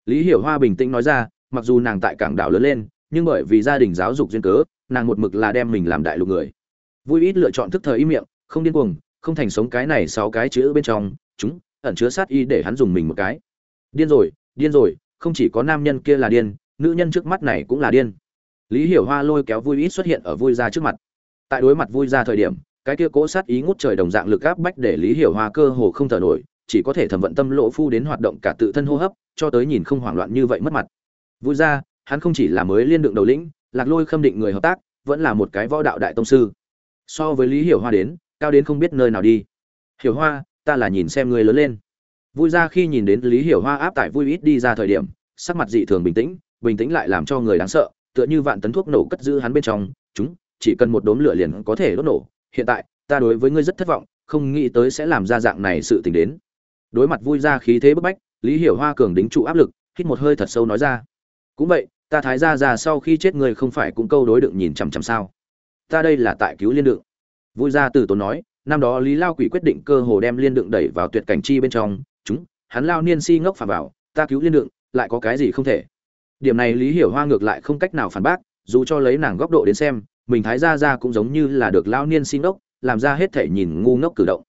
Lý hiểu hoa bình tĩnh nói ra, mặc dù nàng tại cảng đảo lớn lên, nhưng bởi vì gia đình giáo dục duyên cớ, nàng một mực là đem mình làm đại lục người. Vui ít lựa chọn thức thời ý miệng, không điên cuồng, không thành sống cái này sáu cái chữ bên trong, chúng, ẩn chứa sát y để hắn dùng mình một cái. Điên rồi điên rồi, không chỉ có nam nhân kia là điên, nữ nhân trước mắt này cũng là điên. Lý hiểu hoa lôi kéo vui ít xuất hiện ở vui ra trước mặt tại đối mặt vui ra thời điểm, cái kia cố sát ý ngút trời đồng dạng lực áp bách để lý hiểu hoa cơ hồ không thở nổi, chỉ có thể thẩm vận tâm lỗ phu đến hoạt động cả tự thân hô hấp, cho tới nhìn không hoảng loạn như vậy mất mặt. Vui ra, hắn không chỉ là mới liên đượng đầu lĩnh, lạc lôi khâm định người hợp tác, vẫn là một cái võ đạo đại tông sư. So với lý hiểu hoa đến, cao đến không biết nơi nào đi. Hiểu hoa, ta là nhìn xem người lớn lên. Vui ra khi nhìn đến lý hiểu hoa áp tại vui ít đi ra thời điểm, sắc mặt dị thường bình tĩnh bình tĩnh lại làm cho người đáng sợ, tựa như vạn tấn thuốc nổ cất giữ hắn bên trong, chúng chỉ cần một đốm lửa liền có thể đốt nổ. Hiện tại, ta đối với ngươi rất thất vọng, không nghĩ tới sẽ làm ra dạng này sự tình đến. Đối mặt vui ra khí thế bức bách, lý hiểu hoa cường đính trụ áp lực, hít một hơi thật sâu nói ra. Cũng vậy, ta thái ra ra sau khi chết người không phải cũng câu đối đựng nhìn chằm chằm sao? Ta đây là tại cứu liên đựng. Vui ra từ tốn nói, năm đó lý lao quỷ quyết định cơ hồ đem liên đựng đẩy vào tuyệt cảnh chi bên trong. Chúng, hắn lao niên si ngốc phà vào ta cứu liên đựng, lại có cái gì không thể? Điểm này lý hiểu hoa ngược lại không cách nào phản bác, dù cho lấy nàng góc độ đến xem mình thái gia gia cũng giống như là được lao niên xin ốc làm ra hết thể nhìn ngu ngốc cử động.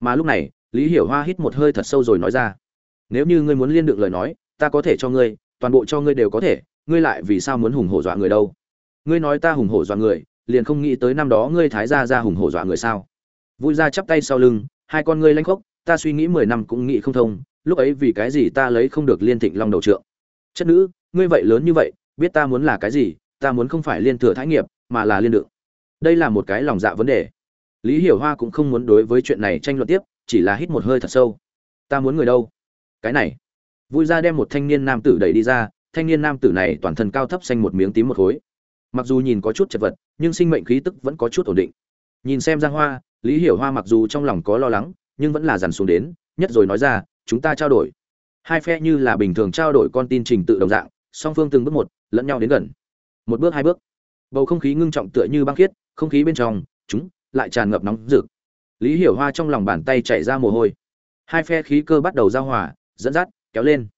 Mà lúc này, lý hiểu hoa hít một hơi thật sâu rồi nói ra, nếu như ngươi muốn liên được lời nói, ta có thể cho ngươi, toàn bộ cho ngươi đều có thể, ngươi lại vì sao muốn hùng hổ dọa người đâu? Ngươi nói ta hùng hổ dọa người, liền không nghĩ tới năm đó ngươi thái gia ra hùng hổ dọa người sao? Vui ra chắp tay sau lưng, hai con ngươi lanh khốc, ta suy nghĩ mười năm cũng nghĩ không thông, lúc ấy vì cái gì ta lấy không được liên thịnh long đầu trượng? Chất nữ, ngươi vậy lớn như vậy, biết ta muốn là cái gì ta muốn không phải liên thừa thái nghiệp, mà là liên đựng. Đây là một cái lòng dạ vấn đề. Lý hiểu hoa cũng không muốn đối với chuyện này tranh luận tiếp, chỉ là hít một hơi thật sâu. Ta muốn người đâu? Cái này. Vui ra đem một thanh niên nam tử đẩy đi ra, thanh niên nam tử này toàn thân cao thấp xanh một miếng tím một khối. Mặc dù nhìn có chút chật vật, nhưng sinh mệnh khí tức vẫn có chút ổn định. Nhìn xem giang hoa, lý hiểu hoa mặc dù trong lòng có lo lắng, nhưng vẫn là dằn xuống đến, nhất rồi nói ra, chúng ta trao đổi. Hai phe như là bình thường trao đổi con tin trình tự đồng dạng, song phương từng bước một, lẫn nhau đến gần một bước hai bước. Bầu không khí ngưng trọng tựa như băng khiết, không khí bên trong, chúng lại tràn ngập nóng rực. Lý hiểu hoa trong lòng bàn tay chảy ra mồ hôi. Hai phe khí cơ bắt đầu giao hòa, dẫn dắt, kéo lên.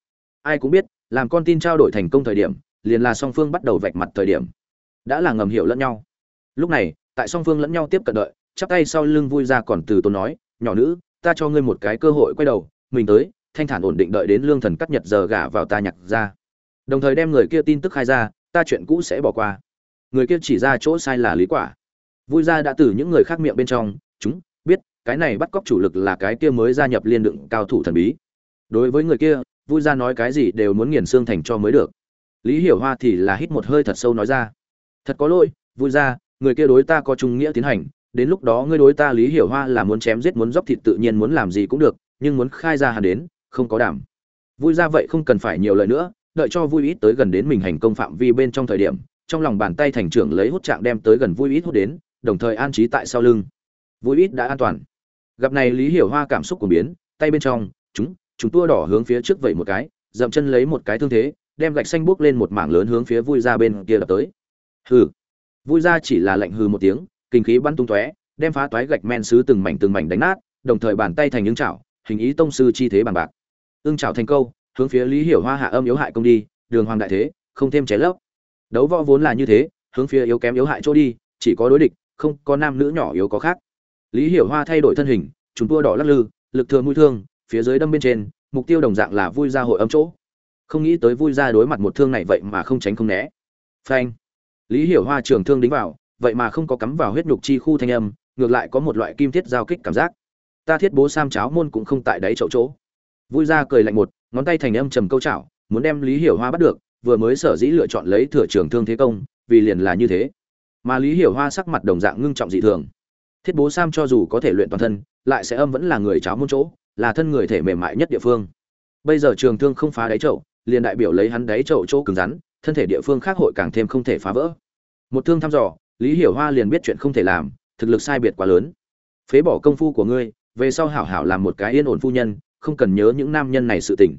Ai cũng biết, làm con tin trao đổi thành công thời điểm, liền là song phương bắt đầu vạch mặt thời điểm. Đã là ngầm hiểu lẫn nhau. Lúc này, tại song phương lẫn nhau tiếp cận đợi, chắp tay sau lưng vui ra còn từ tốn nói, nhỏ nữ, ta cho ngươi một cái cơ hội quay đầu, mình tới, thanh thản ổn định đợi đến lương thần cắt nhật giờ gả vào ta nhặt ra. Đồng thời đem người kia tin tức khai ra ta chuyện cũ sẽ bỏ qua. Người kia chỉ ra chỗ sai là lý quả. Vui ra đã từ những người khác miệng bên trong, chúng, biết, cái này bắt cóc chủ lực là cái kia mới gia nhập liên đựng cao thủ thần bí. Đối với người kia, vui ra nói cái gì đều muốn nghiền xương thành cho mới được. Lý hiểu hoa thì là hít một hơi thật sâu nói ra, thật có lỗi, vui ra, người kia đối ta có trung nghĩa tiến hành, đến lúc đó ngươi đối ta lý hiểu hoa là muốn chém giết muốn dốc thịt tự nhiên muốn làm gì cũng được, nhưng muốn khai ra hẳn đến, không có đảm. Vui ra vậy không cần phải nhiều lời nữa đợi cho vui ít tới gần đến mình hành công phạm vi bên trong thời điểm, trong lòng bàn tay thành trưởng lấy hút trạng đem tới gần vui ít hút đến, đồng thời an trí tại sau lưng. Vui ít đã an toàn. Gặp này lý hiểu hoa cảm xúc của biến, tay bên trong, chúng chúng tua đỏ hướng phía trước vậy một cái, dậm chân lấy một cái thương thế, đem gạch xanh buốc lên một mảng lớn hướng phía vui ra bên kia đập tới. Hừ. Vui ra chỉ là lạnh hừ một tiếng, kinh khí bắn tung tóe, đem phá toái gạch men sứ từng mảnh từng mảnh đánh nát, đồng thời bàn tay thành những chảo, hình ý tông sư chi thế bằng bạc. Ương chảo thành câu hướng phía lý hiểu hoa hạ âm yếu hại công đi, đường hoàng đại thế, không thêm cháy lấp đấu võ vốn là như thế, hướng phía yếu kém yếu hại chỗ đi, chỉ có đối địch, không có nam nữ nhỏ yếu có khác. Lý hiểu hoa thay đổi thân hình chúng tua đỏ lắc lư, lực thừa mũi thương, phía dưới đâm bên trên, mục tiêu đồng dạng là vui ra hội âm chỗ. Không nghĩ tới vui ra đối mặt một thương này vậy mà không tránh không né. Phanh. Lý hiểu hoa trường thương đính vào, vậy mà không có cắm vào huyết nhục chi khu thanh âm, ngược lại có một loại kim thiết giao kích cảm giác. Ta thiết bố sam cháo môn cũng không tại đáy chậu chỗ. Vui ra cười lạnh một ngón tay thành âm trầm câu chảo, muốn đem lý hiểu hoa bắt được, vừa mới sở dĩ lựa chọn lấy thừa trường thương thế công, vì liền là như thế. Mà lý hiểu hoa sắc mặt đồng dạng ngưng trọng dị thường. Thiết bố sam cho dù có thể luyện toàn thân, lại sẽ âm vẫn là người cháo môn chỗ, là thân người thể mềm mại nhất địa phương. Bây giờ trường thương không phá đáy chậu, liền đại biểu lấy hắn đáy chậu chỗ cứng rắn, thân thể địa phương khác hội càng thêm không thể phá vỡ. Một thương thăm dò, lý hiểu hoa liền biết chuyện không thể làm, thực lực sai biệt quá lớn. Phế bỏ công phu của ngươi, về sau hảo hảo làm một cái yên ổn phu nhân không cần nhớ những nam nhân này sự tình.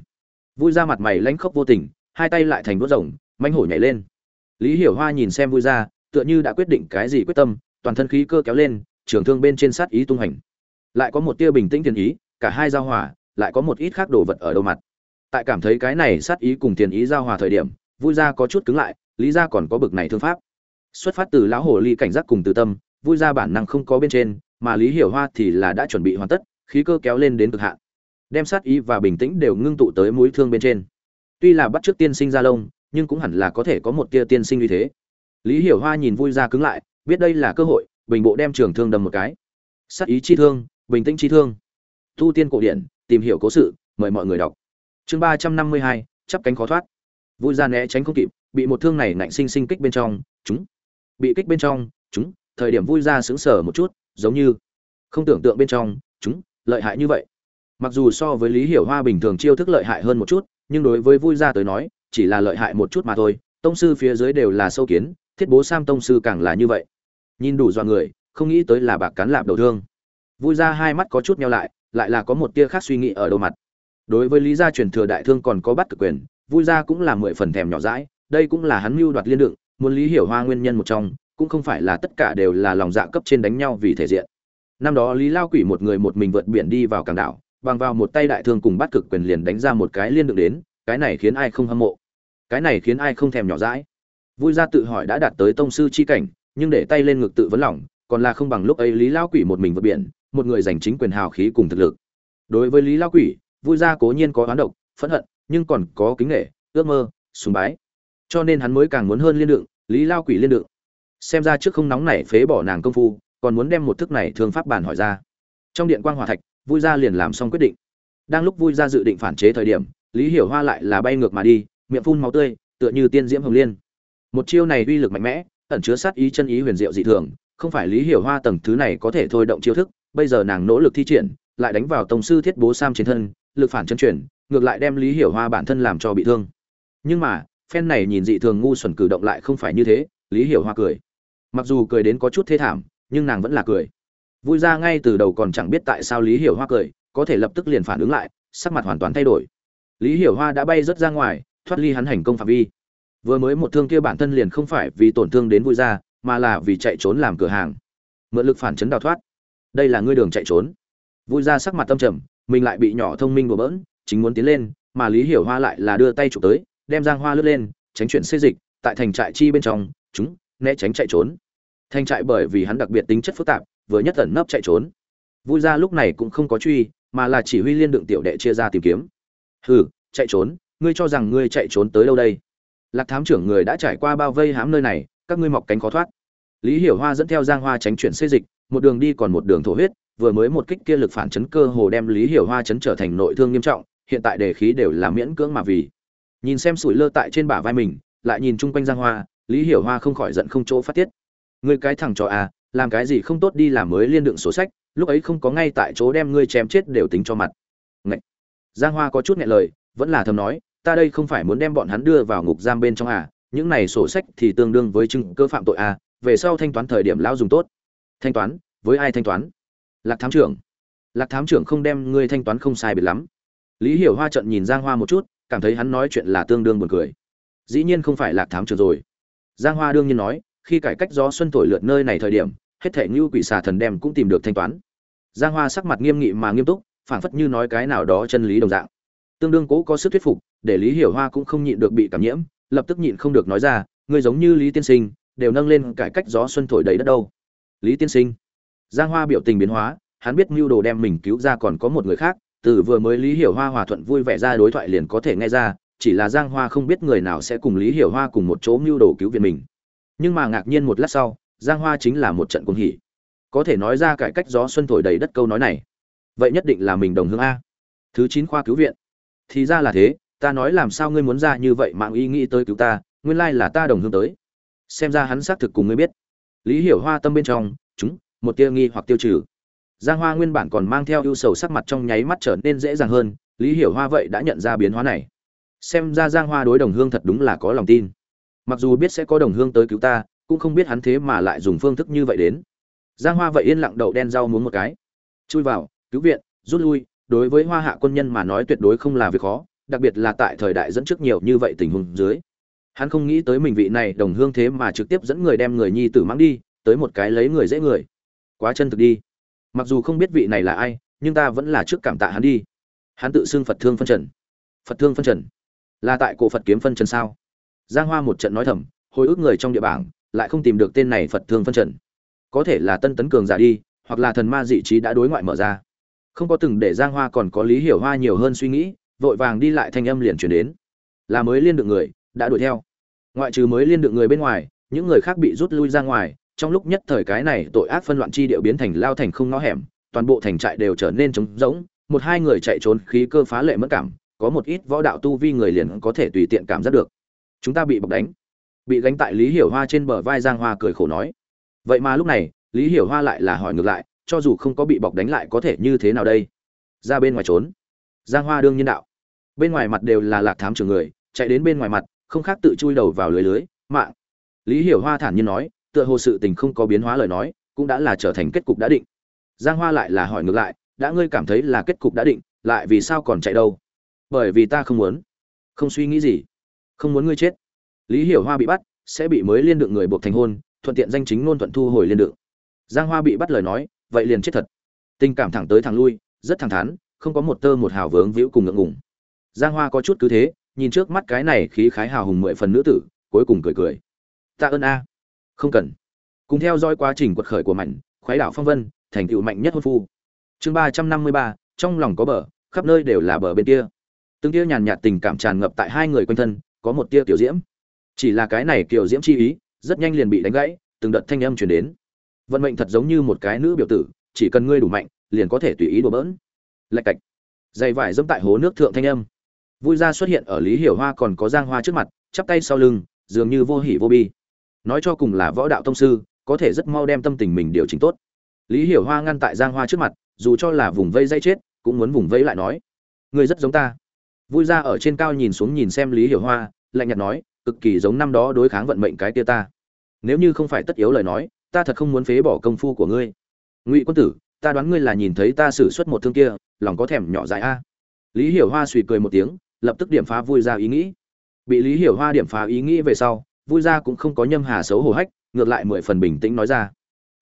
Vui ra mặt mày lãnh khốc vô tình, hai tay lại thành đốt rồng manh hổ nhảy lên. Lý hiểu hoa nhìn xem vui ra, tựa như đã quyết định cái gì quyết tâm, toàn thân khí cơ kéo lên, trường thương bên trên sát ý tung hành. Lại có một tia bình tĩnh tiền ý, cả hai giao hòa, lại có một ít khác đồ vật ở đầu mặt. Tại cảm thấy cái này sát ý cùng tiền ý giao hòa thời điểm, vui ra có chút cứng lại, lý ra còn có bực này thương pháp. Xuất phát từ lão hồ ly cảnh giác cùng từ tâm, vui ra bản năng không có bên trên, mà lý hiểu hoa thì là đã chuẩn bị hoàn tất, khí cơ kéo lên đến cực hạn đem sát ý và bình tĩnh đều ngưng tụ tới mũi thương bên trên. Tuy là bắt trước tiên sinh ra lông, nhưng cũng hẳn là có thể có một tia tiên sinh như thế. Lý hiểu hoa nhìn vui ra cứng lại, biết đây là cơ hội, bình bộ đem trường thương đâm một cái. Sát ý chi thương, bình tĩnh chi thương. Tu tiên cổ điển, tìm hiểu cố sự, mời mọi người đọc. Chương ba trăm năm mươi hai, chắp cánh khó thoát. Vui ra né tránh không kịp, bị một thương này nạnh sinh sinh kích bên trong, chúng. Bị kích bên trong, chúng, thời điểm vui ra sững sờ một chút, giống như không tưởng tượng bên trong, chúng, lợi hại như vậy mặc dù so với lý hiểu hoa bình thường chiêu thức lợi hại hơn một chút, nhưng đối với vui ra tới nói, chỉ là lợi hại một chút mà thôi. Tông sư phía dưới đều là sâu kiến, thiết bố sam tông sư càng là như vậy. Nhìn đủ dọa người, không nghĩ tới là bạc cán lạp đầu thương. Vui ra hai mắt có chút nhau lại lại là có một tia khác suy nghĩ ở đầu mặt. Đối với lý gia truyền thừa đại thương còn có bắt cực quyền, vui ra cũng là mười phần thèm nhỏ dãi, đây cũng là hắn mưu đoạt liên đựng, muốn lý hiểu hoa nguyên nhân một trong, cũng không phải là tất cả đều là lòng dạ cấp trên đánh nhau vì thể diện. Năm đó lý lao quỷ một người một mình vượt biển đi vào cảng đảo bằng vào một tay đại thương cùng bắt cực quyền liền đánh ra một cái liên đựng đến, cái này khiến ai không hâm mộ. Cái này khiến ai không thèm nhỏ dãi. Vui ra tự hỏi đã đạt tới tông sư chi cảnh, nhưng để tay lên ngực tự vấn lòng, còn là không bằng lúc ấy lý lao quỷ một mình vượt biển, một người giành chính quyền hào khí cùng thực lực. Đối với lý lao quỷ, vui ra cố nhiên có oán độc, phẫn hận, nhưng còn có kính nghệ ước mơ, sùng bái. Cho nên hắn mới càng muốn hơn liên đựng, lý lao quỷ liên đựng. Xem ra trước không nóng nảy phế bỏ nàng công phu, còn muốn đem một thức này thương pháp bản hỏi ra. Trong điện quang hòa thạch vui ra liền làm xong quyết định. Đang lúc vui ra dự định phản chế thời điểm, lý hiểu hoa lại là bay ngược mà đi, miệng phun máu tươi, tựa như tiên diễm hồng liên. Một chiêu này uy lực mạnh mẽ, ẩn chứa sát ý chân ý huyền diệu dị thường, không phải lý hiểu hoa tầng thứ này có thể thôi động chiêu thức, bây giờ nàng nỗ lực thi triển, lại đánh vào tổng sư thiết bố sam trên thân, lực phản chân chuyển, ngược lại đem lý hiểu hoa bản thân làm cho bị thương. Nhưng mà, phen này nhìn dị thường ngu xuẩn cử động lại không phải như thế, lý hiểu hoa cười. Mặc dù cười đến có chút thê thảm, nhưng nàng vẫn là cười vui ra ngay từ đầu còn chẳng biết tại sao lý hiểu hoa cười, có thể lập tức liền phản ứng lại, sắc mặt hoàn toàn thay đổi. Lý hiểu hoa đã bay rớt ra ngoài, thoát ly hắn hành công phạm vi. Vừa mới một thương kia bản thân liền không phải vì tổn thương đến vui ra, mà là vì chạy trốn làm cửa hàng. Mượn lực phản chấn đào thoát. Đây là ngươi đường chạy trốn. Vui ra sắc mặt tâm trầm, mình lại bị nhỏ thông minh đùa bỡn, chính muốn tiến lên, mà lý hiểu hoa lại là đưa tay chụp tới, đem giang hoa lướt lên, tránh chuyện xê dịch, tại thành trại chi bên trong, chúng, né tránh chạy trốn. Thành trại bởi vì hắn đặc biệt tính chất phức tạp vừa nhất tẩn nấp chạy trốn. Vui ra lúc này cũng không có truy, mà là chỉ huy liên đượng tiểu đệ chia ra tìm kiếm. Hừ, chạy trốn, ngươi cho rằng ngươi chạy trốn tới đâu đây? Lạc thám trưởng người đã trải qua bao vây hãm nơi này, các ngươi mọc cánh khó thoát. Lý hiểu hoa dẫn theo giang hoa tránh chuyển xê dịch, một đường đi còn một đường thổ huyết, vừa mới một kích kia lực phản chấn cơ hồ đem lý hiểu hoa chấn trở thành nội thương nghiêm trọng, hiện tại đề khí đều là miễn cưỡng mà vì. Nhìn xem sủi lơ tại trên bả vai mình, lại nhìn chung quanh giang hoa, lý hiểu hoa không khỏi giận không chỗ phát tiết. Ngươi cái thằng trò à làm cái gì không tốt đi làm mới liên đựng sổ sách, lúc ấy không có ngay tại chỗ đem ngươi chém chết đều tính cho mặt. Ngậy. giang hoa có chút nghẹn lời, vẫn là thầm nói, ta đây không phải muốn đem bọn hắn đưa vào ngục giam bên trong à những này sổ sách thì tương đương với chứng cơ phạm tội à về sau thanh toán thời điểm lão dùng tốt. Thanh toán? Với ai thanh toán? Lạc thám trưởng. Lạc thám trưởng không đem ngươi thanh toán không sai biệt lắm. Lý hiểu hoa trận nhìn giang hoa một chút, cảm thấy hắn nói chuyện là tương đương buồn cười. Dĩ nhiên không phải lạc thám trưởng rồi. Giang hoa đương nhiên nói khi cải cách gió xuân thổi lượt nơi này thời điểm, hết thể như quỷ xà thần đem cũng tìm được thanh toán. Giang hoa sắc mặt nghiêm nghị mà nghiêm túc, phảng phất như nói cái nào đó chân lý đồng dạng. Tương đương cố có sức thuyết phục, để lý hiểu hoa cũng không nhịn được bị cảm nhiễm, lập tức nhịn không được nói ra, ngươi giống như lý tiên sinh, đều nâng lên cải cách gió xuân thổi đầy đất đâu. Lý tiên sinh? Giang hoa biểu tình biến hóa, hắn biết mưu đồ đem mình cứu ra còn có một người khác, từ vừa mới lý hiểu hoa hòa thuận vui vẻ ra đối thoại liền có thể nghe ra, chỉ là giang hoa không biết người nào sẽ cùng lý hiểu hoa cùng một chỗ mưu đồ cứu viện mình nhưng mà ngạc nhiên một lát sau, giang hoa chính là một trận cuồng hỉ. Có thể nói ra cải cách gió xuân thổi đầy đất câu nói này. Vậy nhất định là mình đồng hương a. Thứ chín khoa cứu viện. Thì ra là thế, ta nói làm sao ngươi muốn ra như vậy mạng ý nghĩ tới cứu ta, nguyên lai là ta đồng hương tới. Xem ra hắn xác thực cùng ngươi biết. Lý hiểu hoa tâm bên trong, chúng, một tia nghi hoặc tiêu trừ. Giang hoa nguyên bản còn mang theo ưu sầu sắc mặt trong nháy mắt trở nên dễ dàng hơn, lý hiểu hoa vậy đã nhận ra biến hóa này. Xem ra giang hoa đối đồng hương thật đúng là có lòng tin mặc dù biết sẽ có đồng hương tới cứu ta, cũng không biết hắn thế mà lại dùng phương thức như vậy đến. Giang hoa vậy yên lặng đậu đen rau muốn một cái. Chui vào, cứu viện, rút lui, đối với hoa hạ quân nhân mà nói tuyệt đối không là việc khó, đặc biệt là tại thời đại dẫn trước nhiều như vậy tình huống dưới. Hắn không nghĩ tới mình vị này đồng hương thế mà trực tiếp dẫn người đem người nhi tử mang đi, tới một cái lấy người dễ người. Quá chân thực đi. Mặc dù không biết vị này là ai, nhưng ta vẫn là trước cảm tạ hắn đi. Hắn tự xưng phật thương phân trần. Phật thương phân trần. Là tại cổ phật kiếm phân trần sao? Giang hoa một trận nói thầm, hồi ức người trong địa bảng, lại không tìm được tên này phật thương phân trần. Có thể là tân tấn cường giả đi, hoặc là thần ma dị trí đã đối ngoại mở ra. Không có từng để giang hoa còn có lý hiểu hoa nhiều hơn suy nghĩ, vội vàng đi lại thanh âm liền chuyển đến. Là mới liên được người, đã đuổi theo. Ngoại trừ mới liên được người bên ngoài, những người khác bị rút lui ra ngoài, trong lúc nhất thời cái này tội ác phân loạn chi điệu biến thành lao thành không ngõ hẻm, toàn bộ thành trại đều trở nên trống rỗng, một hai người chạy trốn khí cơ phá lệ mất cảm, có một ít võ đạo tu vi người liền có thể tùy tiện cảm giác được chúng ta bị bọc đánh. Bị gánh tại lý hiểu hoa trên bờ vai giang hoa cười khổ nói. Vậy mà lúc này, lý hiểu hoa lại là hỏi ngược lại, cho dù không có bị bọc đánh lại có thể như thế nào đây? Ra bên ngoài trốn. Giang hoa đương nhiên đạo. Bên ngoài mặt đều là lạc thám trường người, chạy đến bên ngoài mặt, không khác tự chui đầu vào lưới lưới, mạng. Lý hiểu hoa thản nhiên nói, tựa hồ sự tình không có biến hóa lời nói, cũng đã là trở thành kết cục đã định. Giang hoa lại là hỏi ngược lại, đã ngươi cảm thấy là kết cục đã định, lại vì sao còn chạy đâu? Bởi vì ta không muốn. Không suy nghĩ gì không muốn ngươi chết. Lý hiểu hoa bị bắt, sẽ bị mới liên đựng người buộc thành hôn, thuận tiện danh chính ngôn thuận thu hồi liên đựng. Giang hoa bị bắt lời nói, vậy liền chết thật. Tình cảm thẳng tới thẳng lui, rất thẳng thắn, không có một tơ một hào vướng víu cùng ngượng ngùng. Giang hoa có chút cứ thế, nhìn trước mắt cái này khí khái hào hùng mười phần nữ tử, cuối cùng cười cười. Ta ơn a. Không cần. Cùng theo dõi quá trình quật khởi của mạnh, khoái đảo phong vân, thành tựu mạnh nhất hôn phu. Chương ba trăm năm mươi ba, trong lòng có bờ, khắp nơi đều là bờ bên kia. Từng tia nhàn nhạt tình cảm tràn ngập tại hai người quanh thân có một tia kiểu diễm. Chỉ là cái này kiểu diễm chi ý, rất nhanh liền bị đánh gãy, từng đợt thanh âm chuyển đến. Vận mệnh thật giống như một cái nữ biểu tử, chỉ cần ngươi đủ mạnh, liền có thể tùy ý đùa bỡn. Lạch cạch. Dày vải dẫm tại hố nước thượng thanh âm. Vui ra xuất hiện ở lý hiểu hoa còn có giang hoa trước mặt, chắp tay sau lưng, dường như vô hỉ vô bi. Nói cho cùng là võ đạo tông sư, có thể rất mau đem tâm tình mình điều chỉnh tốt. Lý hiểu hoa ngăn tại giang hoa trước mặt, dù cho là vùng vây dây chết, cũng muốn vùng vây lại nói, ngươi rất giống ta vui ra ở trên cao nhìn xuống nhìn xem lý hiểu hoa, lạnh nhạt nói, cực kỳ giống năm đó đối kháng vận mệnh cái tia ta. Nếu như không phải tất yếu lời nói, ta thật không muốn phế bỏ công phu của ngươi. Ngụy quân tử, ta đoán ngươi là nhìn thấy ta xử suất một thương kia, lòng có thèm nhỏ dại a. Lý hiểu hoa suy cười một tiếng, lập tức điểm phá vui ra ý nghĩ. Bị lý hiểu hoa điểm phá ý nghĩ về sau, vui ra cũng không có nhâm hà xấu hổ hách, ngược lại mười phần bình tĩnh nói ra.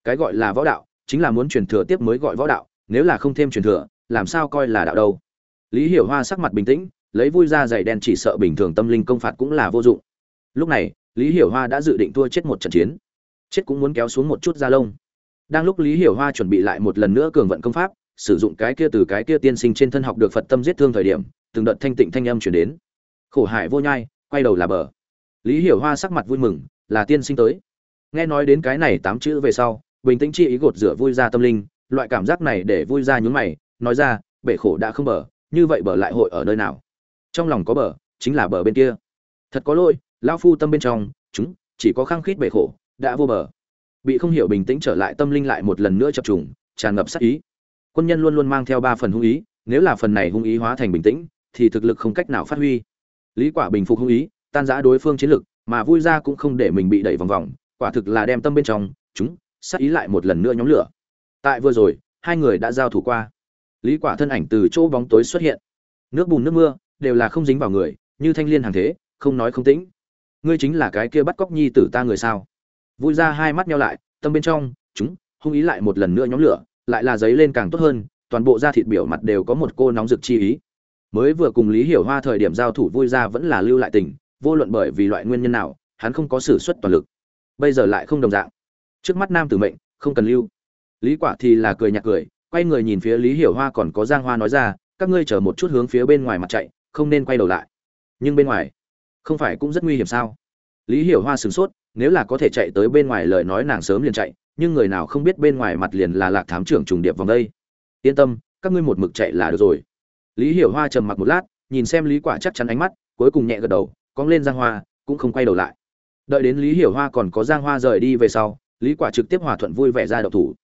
Cái gọi là võ đạo, chính là muốn truyền thừa tiếp mới gọi võ đạo, nếu là không thêm truyền thừa, làm sao coi là đạo đâu? Lý hiểu hoa sắc mặt bình tĩnh lấy vui ra giày đen chỉ sợ bình thường tâm linh công phạt cũng là vô dụng. Lúc này, lý hiểu hoa đã dự định thua chết một trận chiến. Chết cũng muốn kéo xuống một chút da lông. Đang lúc lý hiểu hoa chuẩn bị lại một lần nữa cường vận công pháp, sử dụng cái kia từ cái kia tiên sinh trên thân học được phật tâm giết thương thời điểm, từng đợt thanh tịnh thanh âm chuyển đến. Khổ hải vô nhai, quay đầu là bờ. Lý hiểu hoa sắc mặt vui mừng, là tiên sinh tới. Nghe nói đến cái này tám chữ về sau, bình tĩnh chi ý gột rửa vui ra tâm linh, loại cảm giác này để vui ra nhún mày, nói ra, bể khổ đã không bờ, như vậy bờ lại hội ở nơi nào? Trong lòng có bờ, chính là bờ bên kia. Thật có lỗi, lão phu tâm bên trong, chúng, chỉ có khăng khít bể khổ, đã vô bờ. Bị không hiểu bình tĩnh trở lại tâm linh lại một lần nữa chập trùng, tràn ngập sát ý. Quân nhân luôn luôn mang theo ba phần hung ý, nếu là phần này hung ý hóa thành bình tĩnh, thì thực lực không cách nào phát huy. Lý quả bình phục hung ý, tan rã đối phương chiến lực, mà vui ra cũng không để mình bị đẩy vòng vòng, quả thực là đem tâm bên trong, chúng, sát ý lại một lần nữa nhóm lửa. Tại vừa rồi, hai người đã giao thủ qua. Lý quả thân ảnh từ chỗ bóng tối xuất hiện. Nước bùn nước mưa đều là không dính vào người, như thanh liên hàng thế, không nói không tĩnh. Ngươi chính là cái kia bắt cóc nhi tử ta người sao? Vui ra hai mắt nhau lại, tâm bên trong, chúng, hung ý lại một lần nữa nhóm lửa, lại là giấy lên càng tốt hơn, toàn bộ da thịt biểu mặt đều có một cô nóng rực chi ý. Mới vừa cùng lý hiểu hoa thời điểm giao thủ vui ra vẫn là lưu lại tình, vô luận bởi vì loại nguyên nhân nào, hắn không có sử xuất toàn lực. Bây giờ lại không đồng dạng. Trước mắt nam tử mệnh, không cần lưu. Lý quả thì là cười nhạt cười, quay người nhìn phía lý hiểu hoa còn có giang hoa nói ra, các ngươi chờ một chút hướng phía bên ngoài mặt chạy không nên quay đầu lại. Nhưng bên ngoài, không phải cũng rất nguy hiểm sao? Lý hiểu hoa sửng sốt, nếu là có thể chạy tới bên ngoài lời nói nàng sớm liền chạy, nhưng người nào không biết bên ngoài mặt liền là lạc thám trưởng trùng điệp vòng đây. Yên tâm, các ngươi một mực chạy là được rồi. Lý hiểu hoa trầm mặc một lát, nhìn xem lý quả chắc chắn ánh mắt, cuối cùng nhẹ gật đầu, cong lên giang hoa, cũng không quay đầu lại. Đợi đến lý hiểu hoa còn có giang hoa rời đi về sau, lý quả trực tiếp hòa thuận vui vẻ ra đậu thủ.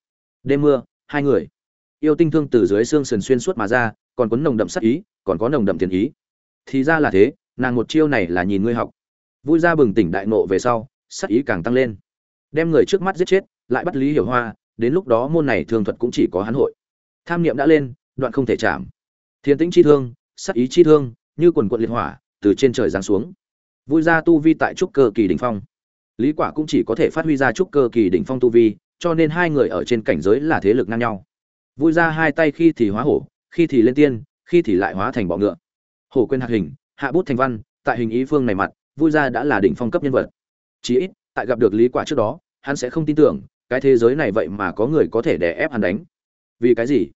Đêm mưa, hai người. Yêu tinh thương từ dưới xương sườn xuyên suốt mà ra còn có nồng đậm sắc ý, còn có nồng đậm tiền ý. Thì ra là thế, nàng một chiêu này là nhìn ngươi học. Vui ra bừng tỉnh đại nộ về sau, sắc ý càng tăng lên. Đem người trước mắt giết chết, lại bắt lý hiểu hoa, đến lúc đó môn này thường thuật cũng chỉ có hắn hội. Tham niệm đã lên, đoạn không thể chạm. Thiên tĩnh chi thương, sắc ý chi thương, như quần quận liệt hỏa, từ trên trời giáng xuống. Vui ra tu vi tại trúc cơ kỳ đỉnh phong. Lý quả cũng chỉ có thể phát huy ra trúc cơ kỳ đỉnh phong tu vi, cho nên hai người ở trên cảnh giới là thế lực ngang nhau. Vui ra hai tay khi thì hóa hổ khi thì lên tiên, khi thì lại hóa thành bọ ngựa. Hổ quên hạt hình, hạ bút thành văn, tại hình ý phương này mặt, vui ra đã là đỉnh phong cấp nhân vật. Chí ít, tại gặp được lý quả trước đó, hắn sẽ không tin tưởng, cái thế giới này vậy mà có người có thể đè ép hắn đánh. Vì cái gì?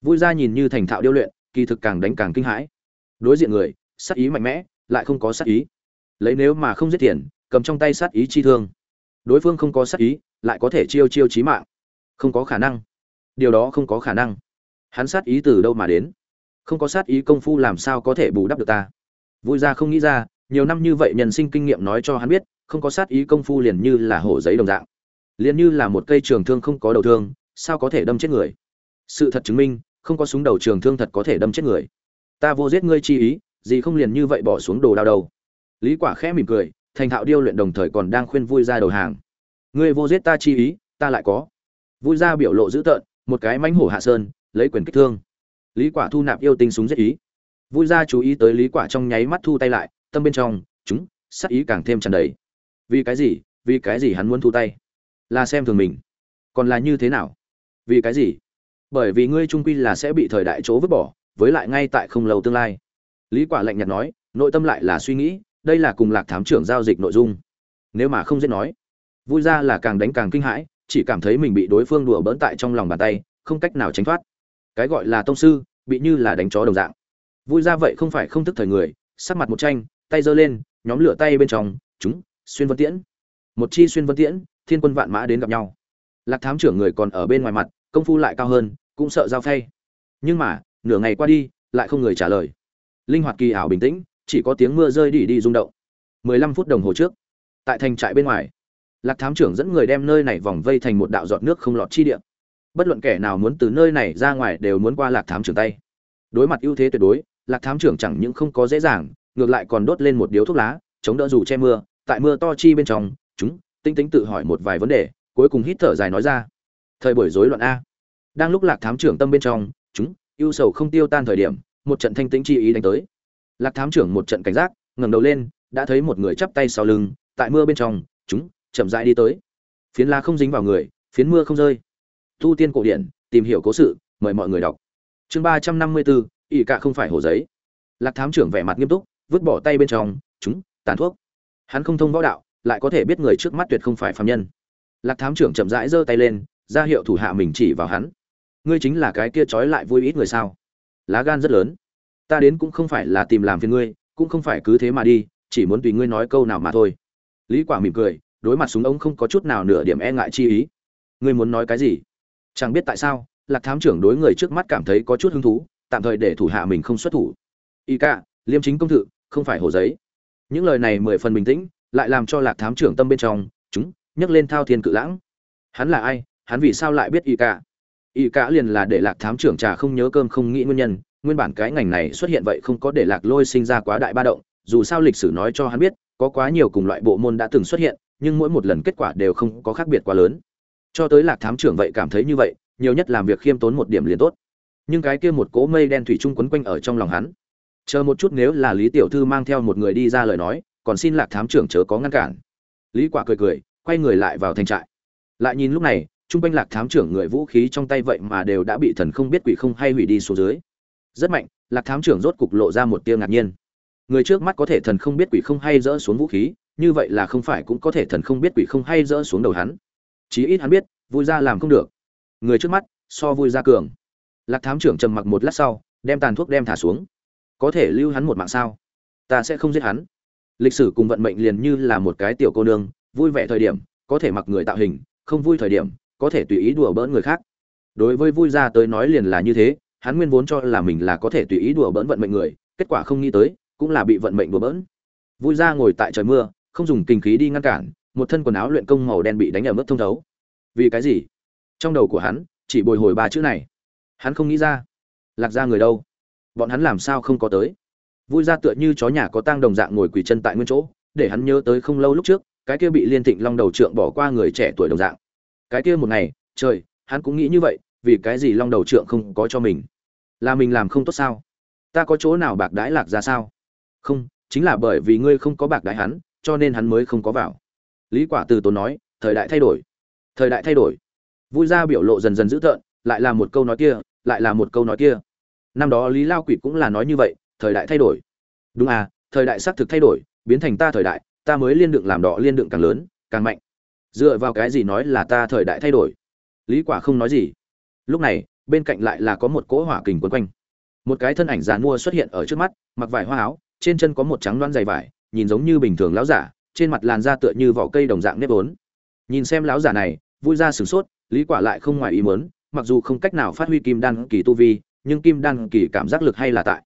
Vui ra nhìn như thành thạo điêu luyện, kỳ thực càng đánh càng kinh hãi. Đối diện người, sát ý mạnh mẽ, lại không có sát ý. Lấy nếu mà không giết tiền, cầm trong tay sát ý chi thương. Đối phương không có sát ý, lại có thể chiêu chiêu chí mạng. Không có khả năng. Điều đó không có khả năng hắn sát ý từ đâu mà đến? Không có sát ý công phu làm sao có thể bù đắp được ta? Vui ra không nghĩ ra, nhiều năm như vậy nhân sinh kinh nghiệm nói cho hắn biết, không có sát ý công phu liền như là hổ giấy đồng dạng. Liền như là một cây trường thương không có đầu thương, sao có thể đâm chết người? Sự thật chứng minh, không có súng đầu trường thương thật có thể đâm chết người. Ta vô giết ngươi chi ý, gì không liền như vậy bỏ xuống đồ đao đầu lý quả khẽ mỉm cười, thành thạo điêu luyện đồng thời còn đang khuyên vui ra đầu hàng. Ngươi vô giết ta chi ý, ta lại có. Vui ra biểu lộ dữ tợn, một cái mánh hổ hạ sơn lấy quyền kích thương. Lý quả thu nạp yêu tinh súng giết ý. Vui ra chú ý tới lý quả trong nháy mắt thu tay lại, tâm bên trong, chúng, sát ý càng thêm tràn đầy. Vì cái gì? Vì cái gì hắn muốn thu tay? Là xem thường mình. Còn là như thế nào? Vì cái gì? Bởi vì ngươi trung quy là sẽ bị thời đại chỗ vứt bỏ, với lại ngay tại không lâu tương lai. Lý quả lạnh nhạt nói, nội tâm lại là suy nghĩ, đây là cùng lạc thám trưởng giao dịch nội dung. Nếu mà không dễ nói, vui ra là càng đánh càng kinh hãi, chỉ cảm thấy mình bị đối phương đùa bỡn tại trong lòng bàn tay, không cách nào tránh thoát cái gọi là tông sư, bị như là đánh chó đồng dạng. Vui ra vậy không phải không thức thời người, sắc mặt một tranh, tay giơ lên, nhóm lửa tay bên trong, chúng, xuyên vân tiễn. Một chi xuyên vân tiễn, thiên quân vạn mã đến gặp nhau. Lạc thám trưởng người còn ở bên ngoài mặt, công phu lại cao hơn, cũng sợ giao thay nhưng mà, nửa ngày qua đi, lại không người trả lời. Linh hoạt kỳ ảo bình tĩnh, chỉ có tiếng mưa rơi đi đi rung động. Mười lăm phút đồng hồ trước, tại thành trại bên ngoài, lạc thám trưởng dẫn người đem nơi này vòng vây thành một đạo giọt nước không lọt chi địa bất luận kẻ nào muốn từ nơi này ra ngoài đều muốn qua lạc thám trưởng tay. Đối mặt ưu thế tuyệt đối, lạc thám trưởng chẳng những không có dễ dàng, ngược lại còn đốt lên một điếu thuốc lá, chống đỡ dù che mưa. Tại mưa to chi bên trong, chúng tinh tính tự hỏi một vài vấn đề, cuối cùng hít thở dài nói ra. Thời buổi rối loạn a. Đang lúc lạc thám trưởng tâm bên trong, chúng, ưu sầu không tiêu tan thời điểm, một trận thanh tĩnh chi ý đánh tới. Lạc thám trưởng một trận cảnh giác, ngẩng đầu lên, đã thấy một người chắp tay sau lưng, tại mưa bên trong, chúng, chậm rãi đi tới. Phiến la không dính vào người, phiến mưa không rơi tu tiên cổ điển, tìm hiểu cố sự, mời mọi người đọc. Chương ba trăm năm mươi bốn ỷ cạ không phải hồ giấy. Lạc thám trưởng vẻ mặt nghiêm túc, vứt bỏ tay bên trong, chúng, tàn thuốc. Hắn không thông võ đạo, lại có thể biết người trước mắt tuyệt không phải phạm nhân. Lạc thám trưởng chậm rãi giơ tay lên, ra hiệu thủ hạ mình chỉ vào hắn. Ngươi chính là cái kia trói lại vui ít người sao? Lá gan rất lớn. Ta đến cũng không phải là tìm làm phiền ngươi, cũng không phải cứ thế mà đi, chỉ muốn tùy ngươi nói câu nào mà thôi. Lý quả mỉm cười, đối mặt súng ống không có chút nào nửa điểm e ngại chi ý. Ngươi muốn nói cái gì? Chẳng biết tại sao, lạc thám trưởng đối người trước mắt cảm thấy có chút hứng thú, tạm thời để thủ hạ mình không xuất thủ. Y ca liêm chính công thự, không phải hồ giấy. Những lời này mười phần bình tĩnh, lại làm cho lạc thám trưởng tâm bên trong, chúng, nhấc lên thao thiên cự lãng. Hắn là ai, hắn vì sao lại biết y cả? Y cả liền là để lạc thám trưởng trà không nhớ cơm không nghĩ nguyên nhân, nguyên bản cái ngành này xuất hiện vậy không có để lạc lôi sinh ra quá đại ba động, dù sao lịch sử nói cho hắn biết, có quá nhiều cùng loại bộ môn đã từng xuất hiện, nhưng mỗi một lần kết quả đều không có khác biệt quá lớn cho tới lạc thám trưởng vậy cảm thấy như vậy, nhiều nhất làm việc khiêm tốn một điểm liền tốt. Nhưng cái kia một cỗ mây đen thủy chung quấn quanh ở trong lòng hắn. Chờ một chút nếu là lý tiểu thư mang theo một người đi ra lời nói, còn xin lạc thám trưởng chớ có ngăn cản. Lý quả cười cười, quay người lại vào thành trại. Lại nhìn lúc này trung quanh lạc thám trưởng người vũ khí trong tay vậy mà đều đã bị thần không biết quỷ không hay hủy đi xuống dưới. Rất mạnh, lạc thám trưởng rốt cục lộ ra một tia ngạc nhiên. Người trước mắt có thể thần không biết quỷ không hay dỡ xuống vũ khí, như vậy là không phải cũng có thể thần không biết quỷ không hay dỡ xuống đầu hắn chí ít hắn biết, vui ra làm không được. Người trước mắt, so vui ra cường. Lạc thám trưởng trầm mặc một lát sau, đem tàn thuốc đem thả xuống. Có thể lưu hắn một mạng sao? Ta sẽ không giết hắn. Lịch sử cùng vận mệnh liền như là một cái tiểu cô nương, vui vẻ thời điểm, có thể mặc người tạo hình, không vui thời điểm, có thể tùy ý đùa bỡn người khác. Đối với vui ra tới nói liền là như thế, hắn nguyên vốn cho là mình là có thể tùy ý đùa bỡn vận mệnh người, kết quả không nghĩ tới, cũng là bị vận mệnh đùa bỡn. Vui ra ngồi tại trời mưa, không dùng kinh khí đi ngăn cản một thân quần áo luyện công màu đen bị đánh ở mức thông thấu. Vì cái gì? Trong đầu của hắn, chỉ bồi hồi ba chữ này. Hắn không nghĩ ra. Lạc ra người đâu? Bọn hắn làm sao không có tới? Vui ra tựa như chó nhà có tang đồng dạng ngồi quỳ chân tại nguyên chỗ, để hắn nhớ tới không lâu lúc trước, cái kia bị liên thịnh long đầu trượng bỏ qua người trẻ tuổi đồng dạng. Cái kia một ngày, trời, hắn cũng nghĩ như vậy, vì cái gì long đầu trượng không có cho mình? Là mình làm không tốt sao? Ta có chỗ nào bạc đãi lạc ra sao? Không, chính là bởi vì ngươi không có bạc đãi hắn, cho nên hắn mới không có vào lý quả từ tốn nói, thời đại thay đổi, thời đại thay đổi. Vui ra biểu lộ dần dần dữ tợn, lại là một câu nói kia, lại là một câu nói kia. Năm đó lý lao quỷ cũng là nói như vậy, thời đại thay đổi. Đúng à thời đại xác thực thay đổi, biến thành ta thời đại, ta mới liên đựng làm đỏ liên đựng càng lớn, càng mạnh. Dựa vào cái gì nói là ta thời đại thay đổi? Lý quả không nói gì. Lúc này, bên cạnh lại là có một cỗ hỏa kình quấn quanh. Một cái thân ảnh giàn mua xuất hiện ở trước mắt, mặc vải hoa áo, trên chân có một trắng đoan dày vải, nhìn giống như bình thường lão giả trên mặt làn da tựa như vỏ cây đồng dạng nếp vốn. Nhìn xem lão giả này, vui ra sửng sốt, lý quả lại không ngoài ý muốn, mặc dù không cách nào phát huy kim đan kỳ tu vi, nhưng kim đan kỳ cảm giác lực hay là tại.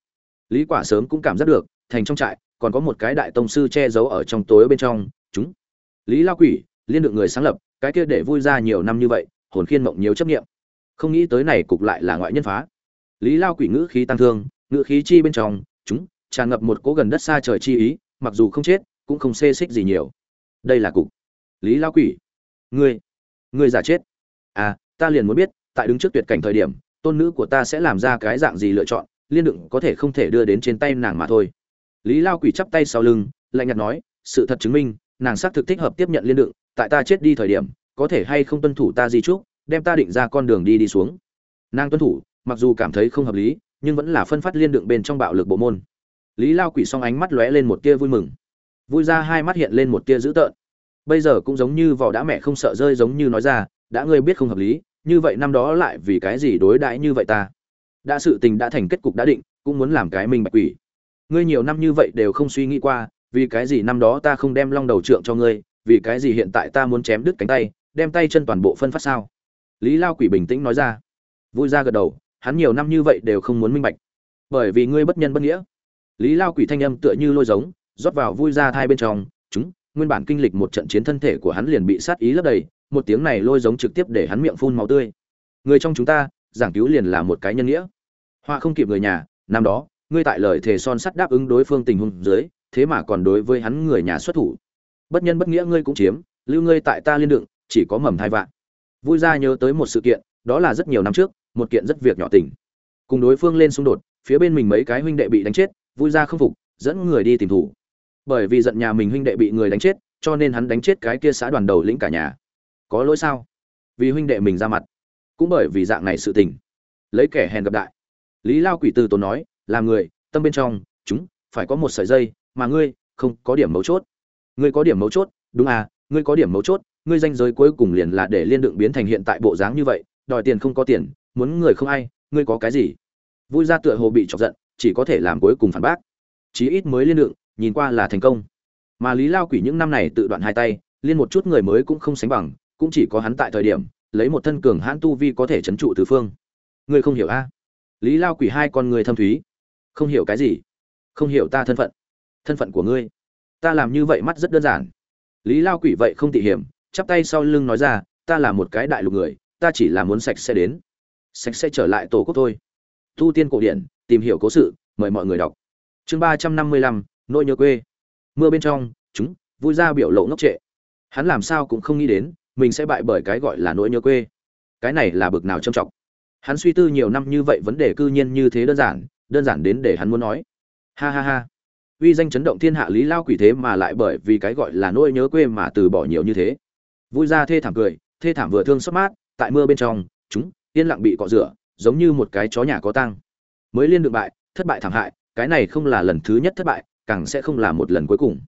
Lý quả sớm cũng cảm giác được, thành trong trại, còn có một cái đại tông sư che giấu ở trong tối bên trong, chúng. Lý lao quỷ, liên được người sáng lập, cái kia để vui ra nhiều năm như vậy, hồn khiên mộng nhiều chấp niệm. Không nghĩ tới này cục lại là ngoại nhân phá. Lý lao quỷ ngữ khí tăng thương, ngữ khí chi bên trong, chúng, tràn ngập một cố gần đất xa trời chi ý, mặc dù không chết cũng không xê xích gì nhiều. Đây là cục. Lý lao quỷ. Ngươi ngươi giả chết. À ta liền muốn biết, tại đứng trước tuyệt cảnh thời điểm, tôn nữ của ta sẽ làm ra cái dạng gì lựa chọn, liên đựng có thể không thể đưa đến trên tay nàng mà thôi. Lý lao quỷ chắp tay sau lưng, lạnh nhạt nói, sự thật chứng minh, nàng xác thực thích hợp tiếp nhận liên đựng, tại ta chết đi thời điểm, có thể hay không tuân thủ ta di trúc, đem ta định ra con đường đi đi xuống. Nàng tuân thủ, mặc dù cảm thấy không hợp lý, nhưng vẫn là phân phát liên đựng bên trong bạo lực bộ môn. Lý lao quỷ song ánh mắt lóe lên một tia vui mừng vui ra hai mắt hiện lên một tia dữ tợn. Bây giờ cũng giống như vỏ đã mẹ không sợ rơi giống như nói ra, đã ngươi biết không hợp lý, như vậy năm đó lại vì cái gì đối đãi như vậy ta? Đã sự tình đã thành kết cục đã định, cũng muốn làm cái mình bạch quỷ. Ngươi nhiều năm như vậy đều không suy nghĩ qua, vì cái gì năm đó ta không đem long đầu trượng cho ngươi, vì cái gì hiện tại ta muốn chém đứt cánh tay, đem tay chân toàn bộ phân phát sao? Lý lao quỷ bình tĩnh nói ra. Vui ra gật đầu, hắn nhiều năm như vậy đều không muốn minh bạch, bởi vì ngươi bất nhân bất nghĩa. Lý lao quỷ thanh âm tựa như lôi giống rót vào vui ra thai bên trong, chúng, nguyên bản kinh lịch một trận chiến thân thể của hắn liền bị sát ý lấp đầy, một tiếng này lôi giống trực tiếp để hắn miệng phun máu tươi. Người trong chúng ta, giảng cứu liền là một cái nhân nghĩa. Họa không kịp người nhà, năm đó, ngươi tại lời thề son sắt đáp ứng đối phương tình huống dưới, thế mà còn đối với hắn người nhà xuất thủ. Bất nhân bất nghĩa ngươi cũng chiếm, lưu ngươi tại ta liên đựng, chỉ có mầm thai vạn. Vui ra nhớ tới một sự kiện, đó là rất nhiều năm trước, một kiện rất việc nhỏ tình. Cùng đối phương lên xung đột, phía bên mình mấy cái huynh đệ bị đánh chết, vui ra không phục, dẫn người đi tìm thủ bởi vì giận nhà mình huynh đệ bị người đánh chết, cho nên hắn đánh chết cái kia xã đoàn đầu lĩnh cả nhà. Có lỗi sao? Vì huynh đệ mình ra mặt. Cũng bởi vì dạng này sự tình. Lấy kẻ hèn gặp đại. Lý lao quỷ từ tốn nói, là người, tâm bên trong, chúng, phải có một sợi dây, mà ngươi không có điểm mấu chốt. Ngươi có điểm mấu chốt, đúng à ngươi có điểm mấu chốt, ngươi danh giới cuối cùng liền là để liên đựng biến thành hiện tại bộ dáng như vậy, đòi tiền không có tiền, muốn người không ai, ngươi có cái gì? Vui ra tựa hồ bị chọc giận, chỉ có thể làm cuối cùng phản bác. Chí ít mới liên đựng nhìn qua là thành công. Mà lý lao quỷ những năm này tự đoạn hai tay, liên một chút người mới cũng không sánh bằng, cũng chỉ có hắn tại thời điểm, lấy một thân cường hãn tu vi có thể trấn trụ tứ phương. Ngươi không hiểu a? Lý lao quỷ hai con người thâm thúy. Không hiểu cái gì? Không hiểu ta thân phận. Thân phận của ngươi. Ta làm như vậy mắt rất đơn giản. Lý lao quỷ vậy không tỉ hiểm, chắp tay sau lưng nói ra, ta là một cái đại lục người, ta chỉ là muốn sạch sẽ đến. Sạch sẽ trở lại tổ quốc thôi. Tu tiên cổ điển, tìm hiểu cố sự, mời mọi người đọc. Chương ba trăm năm mươi lăm nỗi nhớ quê. Mưa bên trong, chúng vui ra biểu lộ ngốc trệ. Hắn làm sao cũng không nghĩ đến, mình sẽ bại bởi cái gọi là nỗi nhớ quê. Cái này là bực nào trầm trọng. Hắn suy tư nhiều năm như vậy vấn đề cư nhiên như thế đơn giản đơn giản đến để hắn muốn nói. Ha ha ha. Uy danh chấn động thiên hạ lý lao quỷ thế mà lại bởi vì cái gọi là nỗi nhớ quê mà từ bỏ nhiều như thế. Vui ra thê thảm cười, thê thảm vừa thương xót mát, tại mưa bên trong, chúng yên lặng bị cọ rửa, giống như một cái chó nhà có tăng mới liên được bại, thất bại thảm hại, cái này không là lần thứ nhất thất bại càng sẽ không là một lần cuối cùng.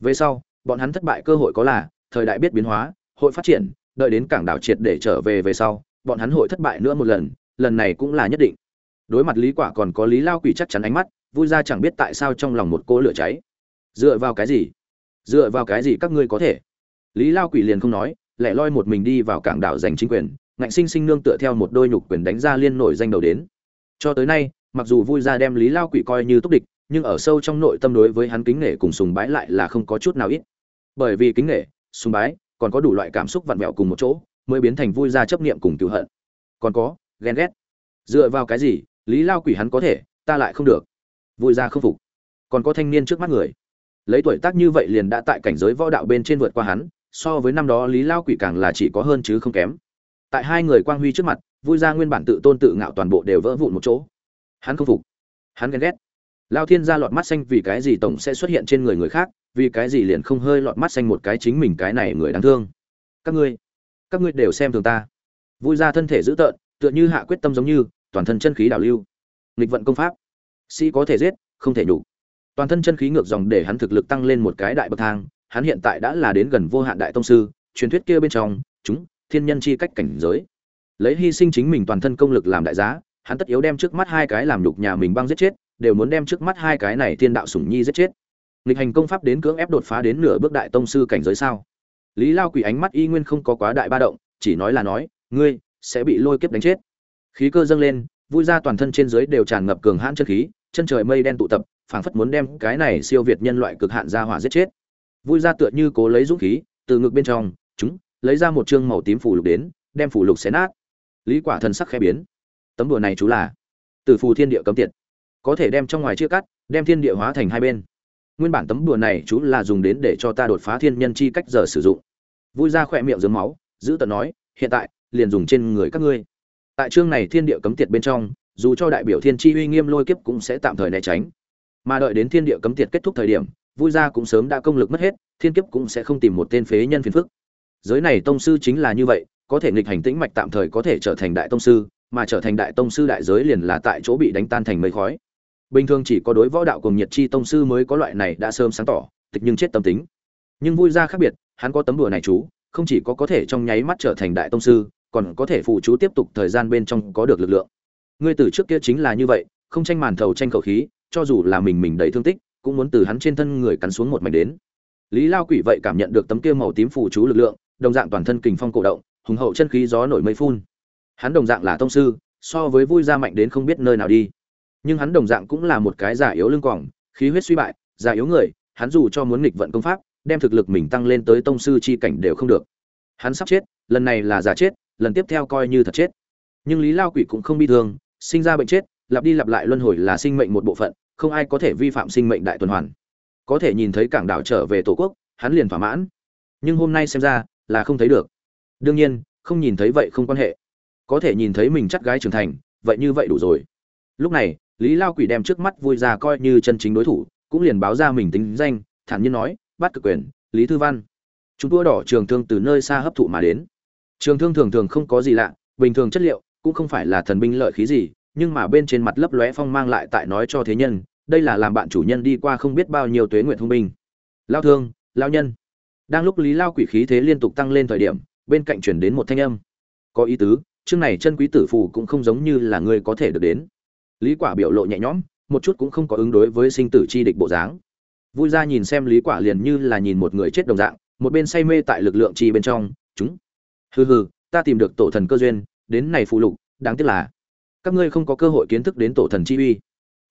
Về sau, bọn hắn thất bại cơ hội có là, thời đại biết biến hóa, hội phát triển, đợi đến cảng đảo triệt để trở về về sau, bọn hắn hội thất bại nữa một lần lần này cũng là nhất định. Đối mặt lý quả còn có lý lao quỷ chắc chắn ánh mắt, vui ra chẳng biết tại sao trong lòng một cỗ lửa cháy. Dựa vào cái gì? Dựa vào cái gì các ngươi có thể? Lý lao quỷ liền không nói, lẻ loi một mình đi vào cảng đảo giành chính quyền, ngạnh sinh sinh nương tựa theo một đôi nhục quyền đánh ra liên nổi danh đầu đến. Cho tới nay, mặc dù vui ra đem lý lao quỷ coi như túc địch nhưng ở sâu trong nội tâm đối với hắn kính nể cùng sùng bái lại là không có chút nào ít. Bởi vì kính nể, sùng bái, còn có đủ loại cảm xúc vặn vẹo cùng một chỗ, mới biến thành vui ra chấp niệm cùng cựu hận. Còn có, ghen ghét. Dựa vào cái gì, lý lao quỷ hắn có thể, ta lại không được. Vui ra không phục. Còn có thanh niên trước mắt người. Lấy tuổi tác như vậy liền đã tại cảnh giới võ đạo bên trên vượt qua hắn, so với năm đó lý lao quỷ càng là chỉ có hơn chứ không kém. Tại hai người quang huy trước mặt, vui ra nguyên bản tự tôn tự ngạo toàn bộ đều vỡ vụn một chỗ. Hắn không phục. Hắn ghen ghét lao thiên gia lọt mắt xanh vì cái gì tổng sẽ xuất hiện trên người người khác, vì cái gì liền không hơi lọt mắt xanh một cái chính mình cái này người đáng thương. Các ngươi các ngươi đều xem thường ta. Vui ra thân thể dữ tợn, tựa như hạ quyết tâm giống như, toàn thân chân khí đảo lưu. Nghịch vận công pháp. Sĩ có thể giết, không thể nhục. Toàn thân chân khí ngược dòng để hắn thực lực tăng lên một cái đại bậc thang, hắn hiện tại đã là đến gần vô hạn đại tông sư, truyền thuyết kia bên trong, chúng, thiên nhân chi cách cảnh giới. Lấy hy sinh chính mình toàn thân công lực làm đại giá, hắn tất yếu đem trước mắt hai cái làm nhục nhà mình băng giết chết đều muốn đem trước mắt hai cái này thiên đạo sủng nhi giết chết. Nghịch hành công pháp đến cưỡng ép đột phá đến nửa bước đại tông sư cảnh giới sao? Lý lao quỷ ánh mắt y nguyên không có quá đại ba động, chỉ nói là nói, ngươi sẽ bị lôi kiếp đánh chết. Khí cơ dâng lên, vui ra toàn thân trên dưới đều tràn ngập cường hãn chân khí, chân trời mây đen tụ tập, phảng phất muốn đem cái này siêu việt nhân loại cực hạn ra hỏa giết chết. Vui ra tựa như cố lấy dũng khí, từ ngực bên trong, chúng, lấy ra một chương màu tím phủ lục đến, đem phủ lục xé nát. Lý quả thần sắc khẽ biến. Tấm đùa này chú là từ phù thiên địa cấm tiệt có thể đem trong ngoài chia cắt, đem thiên địa hóa thành hai bên. Nguyên bản tấm bùa này chú là dùng đến để cho ta đột phá thiên nhân chi cách giờ sử dụng. Vui ra khỏe miệng dướng máu, giữ tận nói, hiện tại, liền dùng trên người các ngươi. Tại chương này thiên địa cấm tiệt bên trong, dù cho đại biểu thiên chi uy nghiêm lôi kiếp cũng sẽ tạm thời né tránh. Mà đợi đến thiên địa cấm tiệt kết thúc thời điểm, vui ra cũng sớm đã công lực mất hết, thiên kiếp cũng sẽ không tìm một tên phế nhân phiền phức. Giới này tông sư chính là như vậy, có thể nghịch hành tĩnh mạch tạm thời có thể trở thành đại tông sư, mà trở thành đại tông sư đại giới liền là tại chỗ bị đánh tan thành mây khói bình thường chỉ có đối võ đạo cùng nhiệt chi tông sư mới có loại này đã sớm sáng tỏ, tịch nhưng chết tâm tính. Nhưng vui ra khác biệt, hắn có tấm đùa này chú, không chỉ có có thể trong nháy mắt trở thành đại tông sư, còn có thể phụ chú tiếp tục thời gian bên trong có được lực lượng. Ngươi từ trước kia chính là như vậy, không tranh màn thầu tranh khẩu khí, cho dù là mình mình đầy thương tích, cũng muốn từ hắn trên thân người cắn xuống một mảnh đến. Lý lao quỷ vậy cảm nhận được tấm kia màu tím phụ chú lực lượng, đồng dạng toàn thân kình phong cổ động, hùng hậu chân khí gió nổi mây phun. Hắn đồng dạng là tông sư, so với vui ra mạnh đến không biết nơi nào đi nhưng hắn đồng dạng cũng là một cái giả yếu lưng quòng, khí huyết suy bại, giả yếu người, hắn dù cho muốn nghịch vận công pháp, đem thực lực mình tăng lên tới tông sư chi cảnh đều không được. Hắn sắp chết, lần này là giả chết, lần tiếp theo coi như thật chết. Nhưng lý lao quỷ cũng không bi thương, sinh ra bệnh chết, lặp đi lặp lại luân hồi là sinh mệnh một bộ phận, không ai có thể vi phạm sinh mệnh đại tuần hoàn. Có thể nhìn thấy cảng đảo trở về tổ quốc, hắn liền thỏa mãn. Nhưng hôm nay xem ra, là không thấy được. Đương nhiên, không nhìn thấy vậy không quan hệ. Có thể nhìn thấy mình chắc gái trưởng thành, vậy như vậy đủ rồi. Lúc này lý lao quỷ đem trước mắt vui ra coi như chân chính đối thủ, cũng liền báo ra mình tính danh, thản nhiên nói, bắt cực quyền, lý thư văn. Chúng đua đỏ trường thương từ nơi xa hấp thụ mà đến. Trường thương thường thường không có gì lạ, bình thường chất liệu cũng không phải là thần binh lợi khí gì, nhưng mà bên trên mặt lấp lóe phong mang lại tại nói cho thế nhân, đây là làm bạn chủ nhân đi qua không biết bao nhiêu tuế nguyện thông minh lao thương, lao nhân. Đang lúc lý lao quỷ khí thế liên tục tăng lên thời điểm, bên cạnh chuyển đến một thanh âm. Có ý tứ, chương này chân quý tử phù cũng không giống như là người có thể được đến lý quả biểu lộ nhẹ nhõm, một chút cũng không có ứng đối với sinh tử chi địch bộ dáng. Vui ra nhìn xem lý quả liền như là nhìn một người chết đồng dạng, một bên say mê tại lực lượng chi bên trong, chúng. Hừ hừ, ta tìm được tổ thần cơ duyên, đến này phụ lục, đáng tiếc là, các ngươi không có cơ hội kiến thức đến tổ thần chi uy.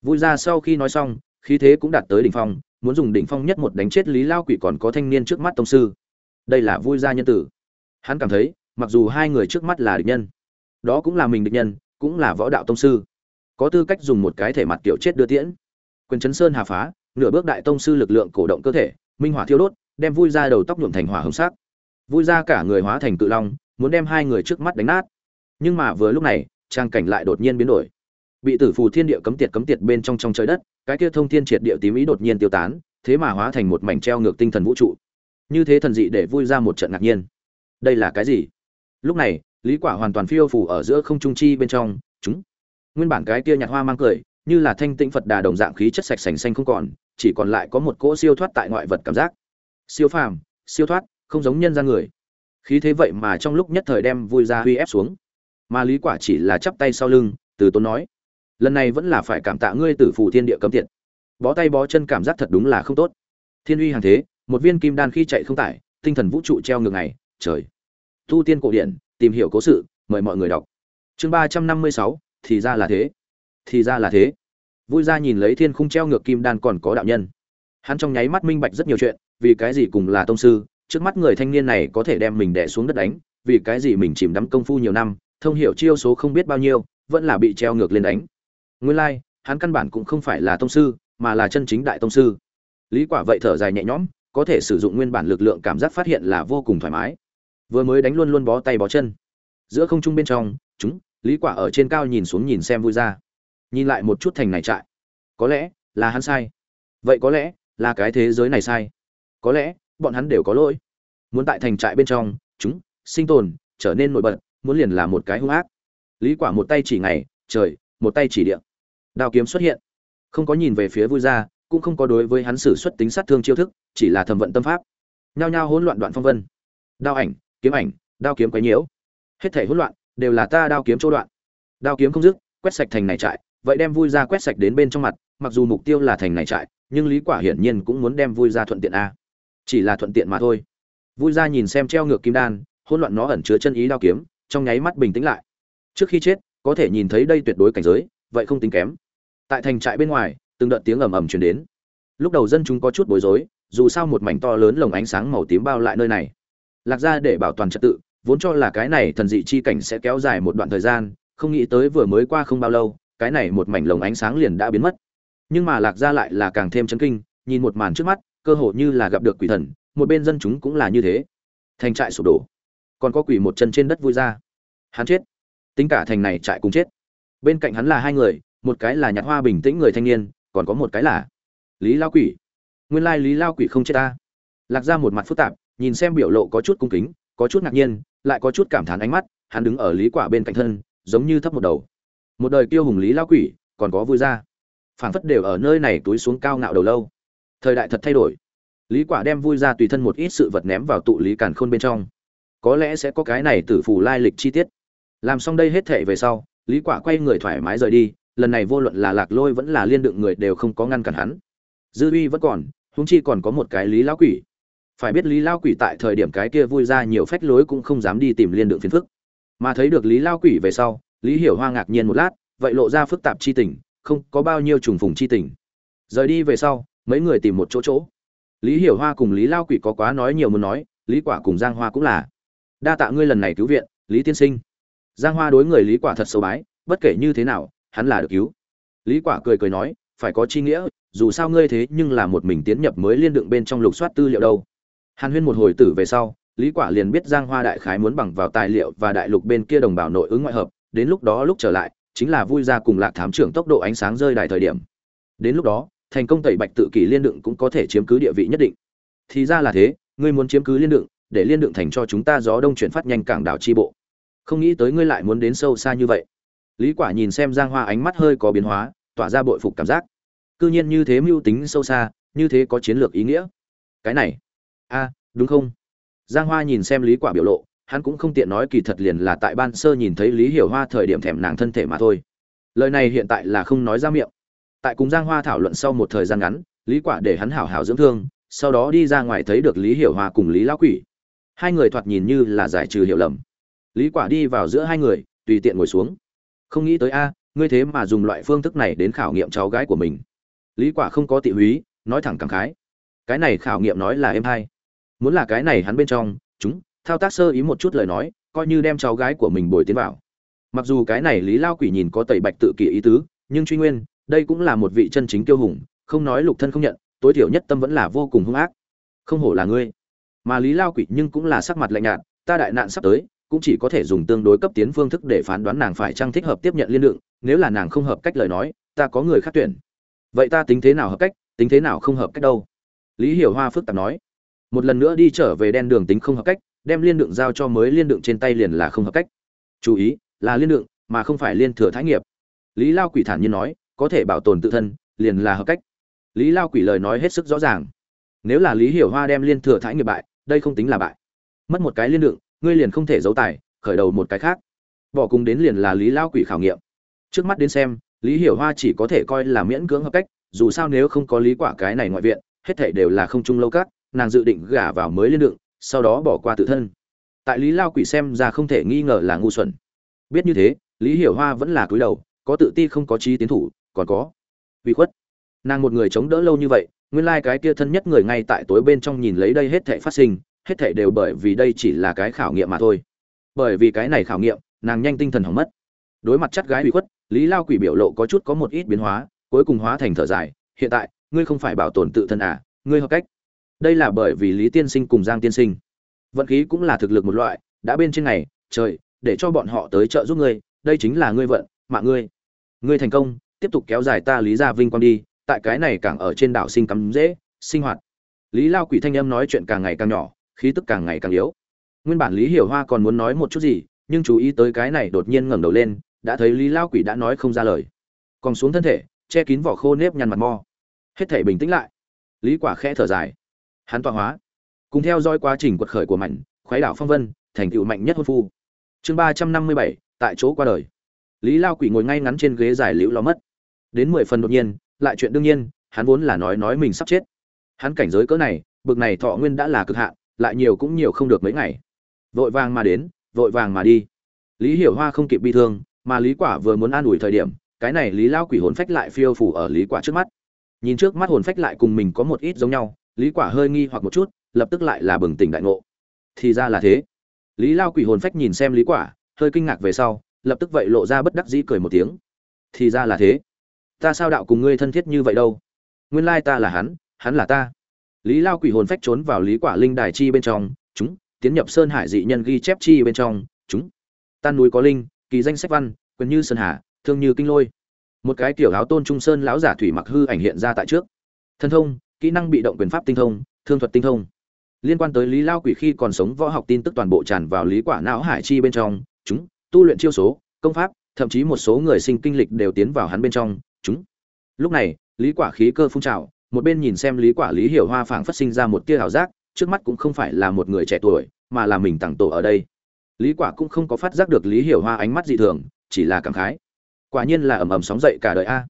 Vui ra sau khi nói xong, khí thế cũng đạt tới đỉnh phong, muốn dùng đỉnh phong nhất một đánh chết lý lao quỷ còn có thanh niên trước mắt tông sư. Đây là vui ra nhân tử. Hắn cảm thấy, mặc dù hai người trước mắt là địch nhân, đó cũng là mình địch nhân, cũng là võ đạo tông sư có tư cách dùng một cái thể mặt tiểu chết đưa tiễn. Quyền chấn sơn hà phá, nửa bước đại tông sư lực lượng cổ động cơ thể, minh hỏa thiêu đốt, đem vui ra đầu tóc nhuộm thành hỏa hồng sắc. Vui ra cả người hóa thành cự long, muốn đem hai người trước mắt đánh nát. Nhưng mà vừa lúc này, trang cảnh lại đột nhiên biến đổi. Bị tử phù thiên địa cấm tiệt cấm tiệt bên trong trong trời đất, cái kia thông thiên triệt địa tím ý đột nhiên tiêu tán, thế mà hóa thành một mảnh treo ngược tinh thần vũ trụ. Như thế thần dị để vui ra một trận ngạc nhiên. Đây là cái gì? Lúc này, lý quả hoàn toàn phiêu phù ở giữa không trung chi bên trong, chúng nguyên bản cái kia nhạt hoa mang cười, như là thanh tĩnh phật đà đồng dạng khí chất sạch sành xanh không còn, chỉ còn lại có một cỗ siêu thoát tại ngoại vật cảm giác. Siêu phàm, siêu thoát, không giống nhân gian người. Khí thế vậy mà trong lúc nhất thời đem vui ra huy ép xuống. Mà lý quả chỉ là chắp tay sau lưng, từ tốn nói, lần này vẫn là phải cảm tạ ngươi tử phù thiên địa cấm tiệt. Bó tay bó chân cảm giác thật đúng là không tốt. Thiên uy hàng thế, một viên kim đan khi chạy không tải, tinh thần vũ trụ treo ngược ngày, trời. Tu tiên cổ điển, tìm hiểu cố sự, mời mọi người đọc. Chương ba trăm năm mươi sáu thì ra là thế. Thì ra là thế. Vui ra nhìn lấy thiên khung treo ngược kim đan còn có đạo nhân. Hắn trong nháy mắt minh bạch rất nhiều chuyện vì cái gì cùng là tông sư trước mắt người thanh niên này có thể đem mình đè xuống đất đánh vì cái gì mình chìm đắm công phu nhiều năm thông hiểu chiêu số không biết bao nhiêu vẫn là bị treo ngược lên đánh. Nguyên lai、like, hắn căn bản cũng không phải là tông sư mà là chân chính đại tông sư. Lý quả vậy thở dài nhẹ nhõm có thể sử dụng nguyên bản lực lượng cảm giác phát hiện là vô cùng thoải mái. Vừa mới đánh luôn luôn bó tay bó chân. Giữa không trung bên trong chúng lý quả ở trên cao nhìn xuống nhìn xem vui ra. Nhìn lại một chút thành này trại. Có lẽ là hắn sai. Vậy có lẽ là cái thế giới này sai. Có lẽ bọn hắn đều có lỗi. Muốn tại thành trại bên trong, chúng sinh tồn, trở nên nổi bật, muốn liền là một cái hung ác. Lý quả một tay chỉ ngày, trời, một tay chỉ địa. Đao kiếm xuất hiện. Không có nhìn về phía vui ra, cũng không có đối với hắn sử xuất tính sát thương chiêu thức, chỉ là thẩm vận tâm pháp. Nhao nhao hỗn loạn đoạn phong vân. Đao ảnh, kiếm ảnh, đao kiếm quấy nhiễu. Hết thể hỗn loạn đều là ta đao kiếm chỗ đoạn. Đao kiếm không dứt, quét sạch thành này trại, vậy đem vui ra quét sạch đến bên trong mặt, mặc dù mục tiêu là thành này trại, nhưng lý quả hiển nhiên cũng muốn đem vui ra thuận tiện a. Chỉ là thuận tiện mà thôi. Vui ra nhìn xem treo ngược kim đan, hỗn loạn nó ẩn chứa chân ý đao kiếm, trong nháy mắt bình tĩnh lại. Trước khi chết, có thể nhìn thấy đây tuyệt đối cảnh giới, vậy không tính kém. Tại thành trại bên ngoài, từng đợt tiếng ầm ầm truyền đến. Lúc đầu dân chúng có chút bối rối, dù sao một mảnh to lớn lồng ánh sáng màu tím bao lại nơi này. Lạc ra để bảo toàn trật tự vốn cho là cái này thần dị chi cảnh sẽ kéo dài một đoạn thời gian, không nghĩ tới vừa mới qua không bao lâu, cái này một mảnh lồng ánh sáng liền đã biến mất. Nhưng mà lạc gia lại là càng thêm chấn kinh, nhìn một màn trước mắt, cơ hồ như là gặp được quỷ thần, một bên dân chúng cũng là như thế. Thành trại sụp đổ. Còn có quỷ một chân trên đất vui ra. Hắn chết. Tính cả thành này trại cùng chết. Bên cạnh hắn là hai người, một cái là nhặt hoa bình tĩnh người thanh niên, còn có một cái là lý lao quỷ. Nguyên lai lý lao quỷ không chết ta. Lạc gia một mặt phức tạp, nhìn xem biểu lộ có chút cung kính, có chút ngạc nhiên lại có chút cảm thán ánh mắt, hắn đứng ở lý quả bên cạnh thân, giống như thấp một đầu. Một đời kiêu hùng lý lao quỷ, còn có vui ra. Phảng phất đều ở nơi này túi xuống cao ngạo đầu lâu. Thời đại thật thay đổi. Lý quả đem vui ra tùy thân một ít sự vật ném vào tụ lý càn khôn bên trong. Có lẽ sẽ có cái này tử phù lai lịch chi tiết. Làm xong đây hết thệ về sau, lý quả quay người thoải mái rời đi, lần này vô luận là lạc lôi vẫn là liên đựng người đều không có ngăn cản hắn. Dư uy vẫn còn, huống chi còn có một cái lý lão quỷ phải biết lý lao quỷ tại thời điểm cái kia vui ra nhiều phách lối cũng không dám đi tìm liên đường phiền phức. Mà thấy được lý lao quỷ về sau, lý hiểu hoa ngạc nhiên một lát, vậy lộ ra phức tạp chi tình, không có bao nhiêu trùng phùng chi tình. Rời đi về sau, mấy người tìm một chỗ chỗ. Lý hiểu hoa cùng lý lao quỷ có quá nói nhiều muốn nói, lý quả cùng giang hoa cũng là. Đa tạ ngươi lần này cứu viện, lý tiên sinh. Giang hoa đối người lý quả thật sâu bái, bất kể như thế nào, hắn là được cứu. Lý quả cười cười nói, phải có chi nghĩa, dù sao ngươi thế nhưng là một mình tiến nhập mới liên đựng bên trong lục soát tư liệu đâu hàn huyên một hồi tử về sau, lý quả liền biết giang hoa đại khái muốn bằng vào tài liệu và đại lục bên kia đồng bào nội ứng ngoại hợp, đến lúc đó lúc trở lại, chính là vui ra cùng lạc thám trưởng tốc độ ánh sáng rơi đại thời điểm. Đến lúc đó, thành công tẩy bạch tự kỷ liên đựng cũng có thể chiếm cứ địa vị nhất định. Thì ra là thế, ngươi muốn chiếm cứ liên đựng, để liên đựng thành cho chúng ta gió đông chuyển phát nhanh cảng đảo chi bộ. Không nghĩ tới ngươi lại muốn đến sâu xa như vậy. Lý quả nhìn xem giang hoa ánh mắt hơi có biến hóa, tỏa ra bội phục cảm giác. Cư nhiên như thế mưu tính sâu xa, như thế có chiến lược ý nghĩa. Cái này a đúng không? Giang hoa nhìn xem lý quả biểu lộ, hắn cũng không tiện nói kỳ thật liền là tại ban sơ nhìn thấy lý hiểu hoa thời điểm thèm nàng thân thể mà thôi. Lời này hiện tại là không nói ra miệng. Tại cùng giang hoa thảo luận sau một thời gian ngắn, lý quả để hắn hảo hảo dưỡng thương, sau đó đi ra ngoài thấy được lý hiểu hoa cùng lý lão quỷ. Hai người thoạt nhìn như là giải trừ hiểu lầm. Lý quả đi vào giữa hai người, tùy tiện ngồi xuống. Không nghĩ tới a, ngươi thế mà dùng loại phương thức này đến khảo nghiệm cháu gái của mình. Lý quả không có tị húy, nói thẳng cảm khái. Cái này khảo nghiệm nói là em hay muốn là cái này hắn bên trong, chúng, thao tác sơ ý một chút lời nói, coi như đem cháu gái của mình bồi tiến vào. Mặc dù cái này lý lao quỷ nhìn có tẩy bạch tự kỷ ý tứ, nhưng truy nguyên, đây cũng là một vị chân chính tiêu hùng, không nói lục thân không nhận, tối thiểu nhất tâm vẫn là vô cùng hung ác. Không hổ là ngươi. Mà lý lao quỷ nhưng cũng là sắc mặt lạnh nhạt, ta đại nạn sắp tới, cũng chỉ có thể dùng tương đối cấp tiến phương thức để phán đoán nàng phải trang thích hợp tiếp nhận liên lượng, nếu là nàng không hợp cách lời nói, ta có người khác tuyển. Vậy ta tính thế nào hợp cách, tính thế nào không hợp cách đâu? Lý hiểu hoa phức tạp nói một lần nữa đi trở về đen đường tính không hợp cách, đem liên đựng giao cho mới liên đựng trên tay liền là không hợp cách. Chú ý, là liên đựng, mà không phải liên thừa thái nghiệp. Lý lao quỷ thản nhiên nói, có thể bảo tồn tự thân, liền là hợp cách. Lý lao quỷ lời nói hết sức rõ ràng. Nếu là lý hiểu hoa đem liên thừa thái nghiệp bại, đây không tính là bại. Mất một cái liên đựng, ngươi liền không thể giấu tài, khởi đầu một cái khác. Bỏ cùng đến liền là lý lao quỷ khảo nghiệm. Trước mắt đến xem, lý hiểu hoa chỉ có thể coi là miễn cưỡng hợp cách, dù sao nếu không có lý quả cái này ngoại viện, hết thảy đều là không chung lâu các nàng dự định gả vào mới liên đựng, sau đó bỏ qua tự thân. Tại lý lao quỷ xem ra không thể nghi ngờ là ngu xuẩn. Biết như thế, lý hiểu hoa vẫn là cúi đầu, có tự ti không có trí tiến thủ, còn có vì khuất. Nàng một người chống đỡ lâu như vậy, nguyên lai cái kia thân nhất người ngay tại tối bên trong nhìn lấy đây hết thảy phát sinh, hết thảy đều bởi vì đây chỉ là cái khảo nghiệm mà thôi. Bởi vì cái này khảo nghiệm, nàng nhanh tinh thần hỏng mất. Đối mặt chắt gái bị khuất, lý lao quỷ biểu lộ có chút có một ít biến hóa, cuối cùng hóa thành thở dài, hiện tại, ngươi không phải bảo tồn tự thân à ngươi hợp cách đây là bởi vì lý tiên sinh cùng giang tiên sinh. Vận khí cũng là thực lực một loại đã bên trên này, trời để cho bọn họ tới trợ giúp ngươi đây chính là ngươi vận mạng ngươi. Ngươi thành công tiếp tục kéo dài ta lý gia vinh quang đi tại cái này càng ở trên đảo sinh cắm dễ sinh hoạt. Lý lao quỷ thanh âm nói chuyện càng ngày càng nhỏ khí tức càng ngày càng yếu. Nguyên bản lý hiểu hoa còn muốn nói một chút gì nhưng chú ý tới cái này đột nhiên ngẩng đầu lên đã thấy lý lao quỷ đã nói không ra lời. Còn xuống thân thể che kín vỏ khô nếp nhăn mặt mo. Hết thể bình tĩnh lại. Lý quả khẽ thở dài hắn tọa hóa. Cùng theo dõi quá trình quật khởi của mảnh khoái đảo phong vân, thành tựu mạnh nhất hôn phu. Chương ba trăm năm mươi bảy, tại chỗ qua đời. Lý lao quỷ ngồi ngay ngắn trên ghế giải liễu ló mất. Đến mười phần đột nhiên, lại chuyện đương nhiên, hắn vốn là nói nói mình sắp chết. Hắn cảnh giới cỡ này, bực này thọ nguyên đã là cực hạn, lại nhiều cũng nhiều không được mấy ngày. Vội vàng mà đến, vội vàng mà đi. Lý hiểu hoa không kịp bi thương, mà lý quả vừa muốn an ủi thời điểm, cái này lý lao quỷ hồn phách lại phiêu phủ ở lý quả trước mắt. Nhìn trước mắt hồn phách lại cùng mình có một ít giống nhau lý quả hơi nghi hoặc một chút, lập tức lại là bừng tỉnh đại ngộ. Thì ra là thế. Lý lao quỷ hồn phách nhìn xem lý quả, hơi kinh ngạc về sau, lập tức vậy lộ ra bất đắc dĩ cười một tiếng. Thì ra là thế. Ta sao đạo cùng ngươi thân thiết như vậy đâu? Nguyên lai ta là hắn hắn là ta. Lý lao quỷ hồn phách trốn vào lý quả linh đài chi bên trong, chúng, tiến nhập sơn hải dị nhân ghi chép chi bên trong, chúng. Tan núi có linh, kỳ danh sách văn, quyền như sơn hà, thương như kinh lôi. Một cái tiểu áo tôn trung sơn lão giả thủy mặc hư ảnh hiện ra tại trước. Thân thông kỹ năng bị động quyền pháp tinh thông, thương thuật tinh thông. Liên quan tới lý lao quỷ khi còn sống võ học tin tức toàn bộ tràn vào lý quả não hải chi bên trong, chúng, tu luyện chiêu số, công pháp, thậm chí một số người sinh kinh lịch đều tiến vào hắn bên trong, chúng. Lúc này, lý quả khí cơ phun trào, một bên nhìn xem lý quả lý hiểu hoa phảng phát sinh ra một tia hào giác, trước mắt cũng không phải là một người trẻ tuổi, mà là mình tặng tổ ở đây. Lý quả cũng không có phát giác được lý hiểu hoa ánh mắt dị thường, chỉ là cảm khái. Quả nhiên là ầm ầm sóng dậy cả đời a.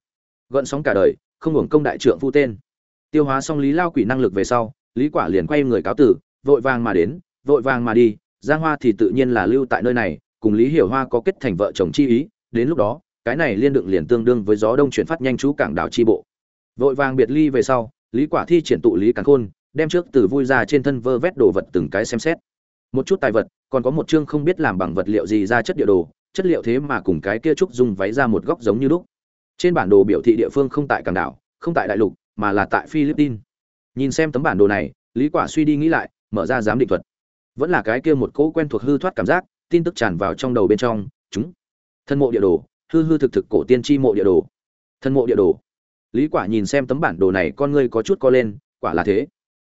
Gợn sóng cả đời, không hưởng công đại trượng phu tên tiêu hóa xong lý lao quỷ năng lực về sau, lý quả liền quay người cáo tử, vội vàng mà đến, vội vàng mà đi, giang hoa thì tự nhiên là lưu tại nơi này, cùng lý hiểu hoa có kết thành vợ chồng chi ý, đến lúc đó, cái này liên đựng liền tương đương với gió đông chuyển phát nhanh chú cảng đảo chi bộ. Vội vàng biệt ly về sau, lý quả thi triển tụ lý càn khôn, đem trước từ vui ra trên thân vơ vét đồ vật từng cái xem xét. Một chút tài vật, còn có một chương không biết làm bằng vật liệu gì ra chất địa đồ, chất liệu thế mà cùng cái kia trúc dùng váy ra một góc giống như lúc. Trên bản đồ biểu thị địa phương không tại cảng đảo, không tại đại lục mà là tại philippines. Nhìn xem tấm bản đồ này, lý quả suy đi nghĩ lại, mở ra giám định thuật. Vẫn là cái kia một cỗ quen thuộc hư thoát cảm giác, tin tức tràn vào trong đầu bên trong, chúng. Thân mộ địa đồ, hư hư thực thực cổ tiên tri mộ địa đồ. Thân mộ địa đồ. Lý quả nhìn xem tấm bản đồ này, con ngươi có chút co lên, quả là thế.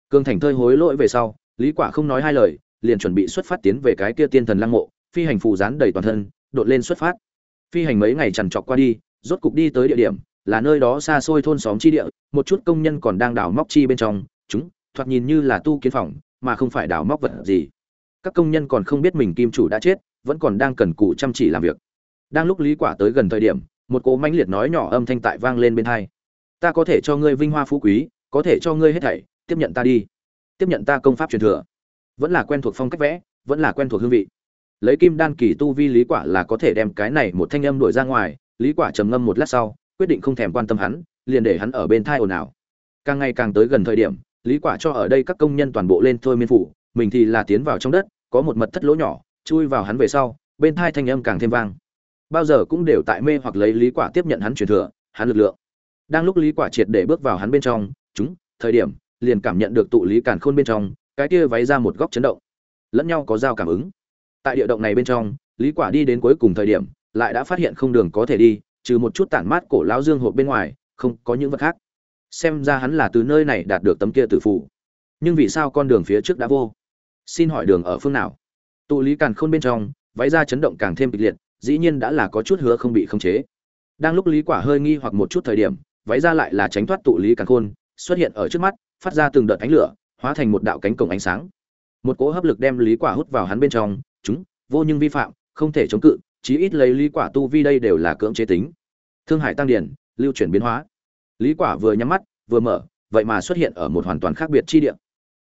Cương thành thơi hối lỗi về sau, lý quả không nói hai lời, liền chuẩn bị xuất phát tiến về cái kia tiên thần lăng mộ, phi hành phù dán đầy toàn thân, đột lên xuất phát. Phi hành mấy ngày chằn trọc qua đi, rốt cục đi tới địa điểm, là nơi đó xa xôi thôn xóm chi địa một chút công nhân còn đang đào móc chi bên trong, chúng, thoạt nhìn như là tu kiến phòng, mà không phải đào móc vật gì. Các công nhân còn không biết mình kim chủ đã chết, vẫn còn đang cần cù chăm chỉ làm việc. Đang lúc lý quả tới gần thời điểm, một cỗ mãnh liệt nói nhỏ âm thanh tại vang lên bên tai ta có thể cho ngươi vinh hoa phú quý, có thể cho ngươi hết thảy, tiếp nhận ta đi. Tiếp nhận ta công pháp truyền thừa. Vẫn là quen thuộc phong cách vẽ, vẫn là quen thuộc hương vị. Lấy kim đan kỳ tu vi lý quả là có thể đem cái này một thanh âm đuổi ra ngoài, lý quả trầm ngâm một lát sau, quyết định không thèm quan tâm hắn liền để hắn ở bên thai ồn ào. Càng ngày càng tới gần thời điểm, lý quả cho ở đây các công nhân toàn bộ lên thôi miên phủ, mình thì là tiến vào trong đất, có một mật thất lỗ nhỏ, chui vào hắn về sau, bên thai thanh âm càng thêm vang. Bao giờ cũng đều tại mê hoặc lấy lý quả tiếp nhận hắn truyền thừa, hắn lực lượng. Đang lúc lý quả triệt để bước vào hắn bên trong, chúng, thời điểm, liền cảm nhận được tụ lý càn khôn bên trong, cái kia váy ra một góc chấn động. Lẫn nhau có giao cảm ứng. Tại địa động này bên trong, lý quả đi đến cuối cùng thời điểm, lại đã phát hiện không đường có thể đi, trừ một chút tản mát cổ lão dương hộp bên ngoài không có những vật khác. Xem ra hắn là từ nơi này đạt được tấm kia tử phụ nhưng vì sao con đường phía trước đã vô? Xin hỏi đường ở phương nào? Tụ lý càn khôn bên trong, váy ra chấn động càng thêm kịch liệt, dĩ nhiên đã là có chút hứa không bị khống chế. Đang lúc lý quả hơi nghi hoặc một chút thời điểm, váy ra lại là tránh thoát tụ lý càn khôn, xuất hiện ở trước mắt, phát ra từng đợt ánh lửa, hóa thành một đạo cánh cổng ánh sáng. Một cỗ hấp lực đem lý quả hút vào hắn bên trong, chúng, vô nhưng vi phạm, không thể chống cự, chí ít lấy lý quả tu vi đây đều là cưỡng chế tính. Thương hải tăng điển lưu chuyển biến hóa. Lý quả vừa nhắm mắt, vừa mở, vậy mà xuất hiện ở một hoàn toàn khác biệt chi địa.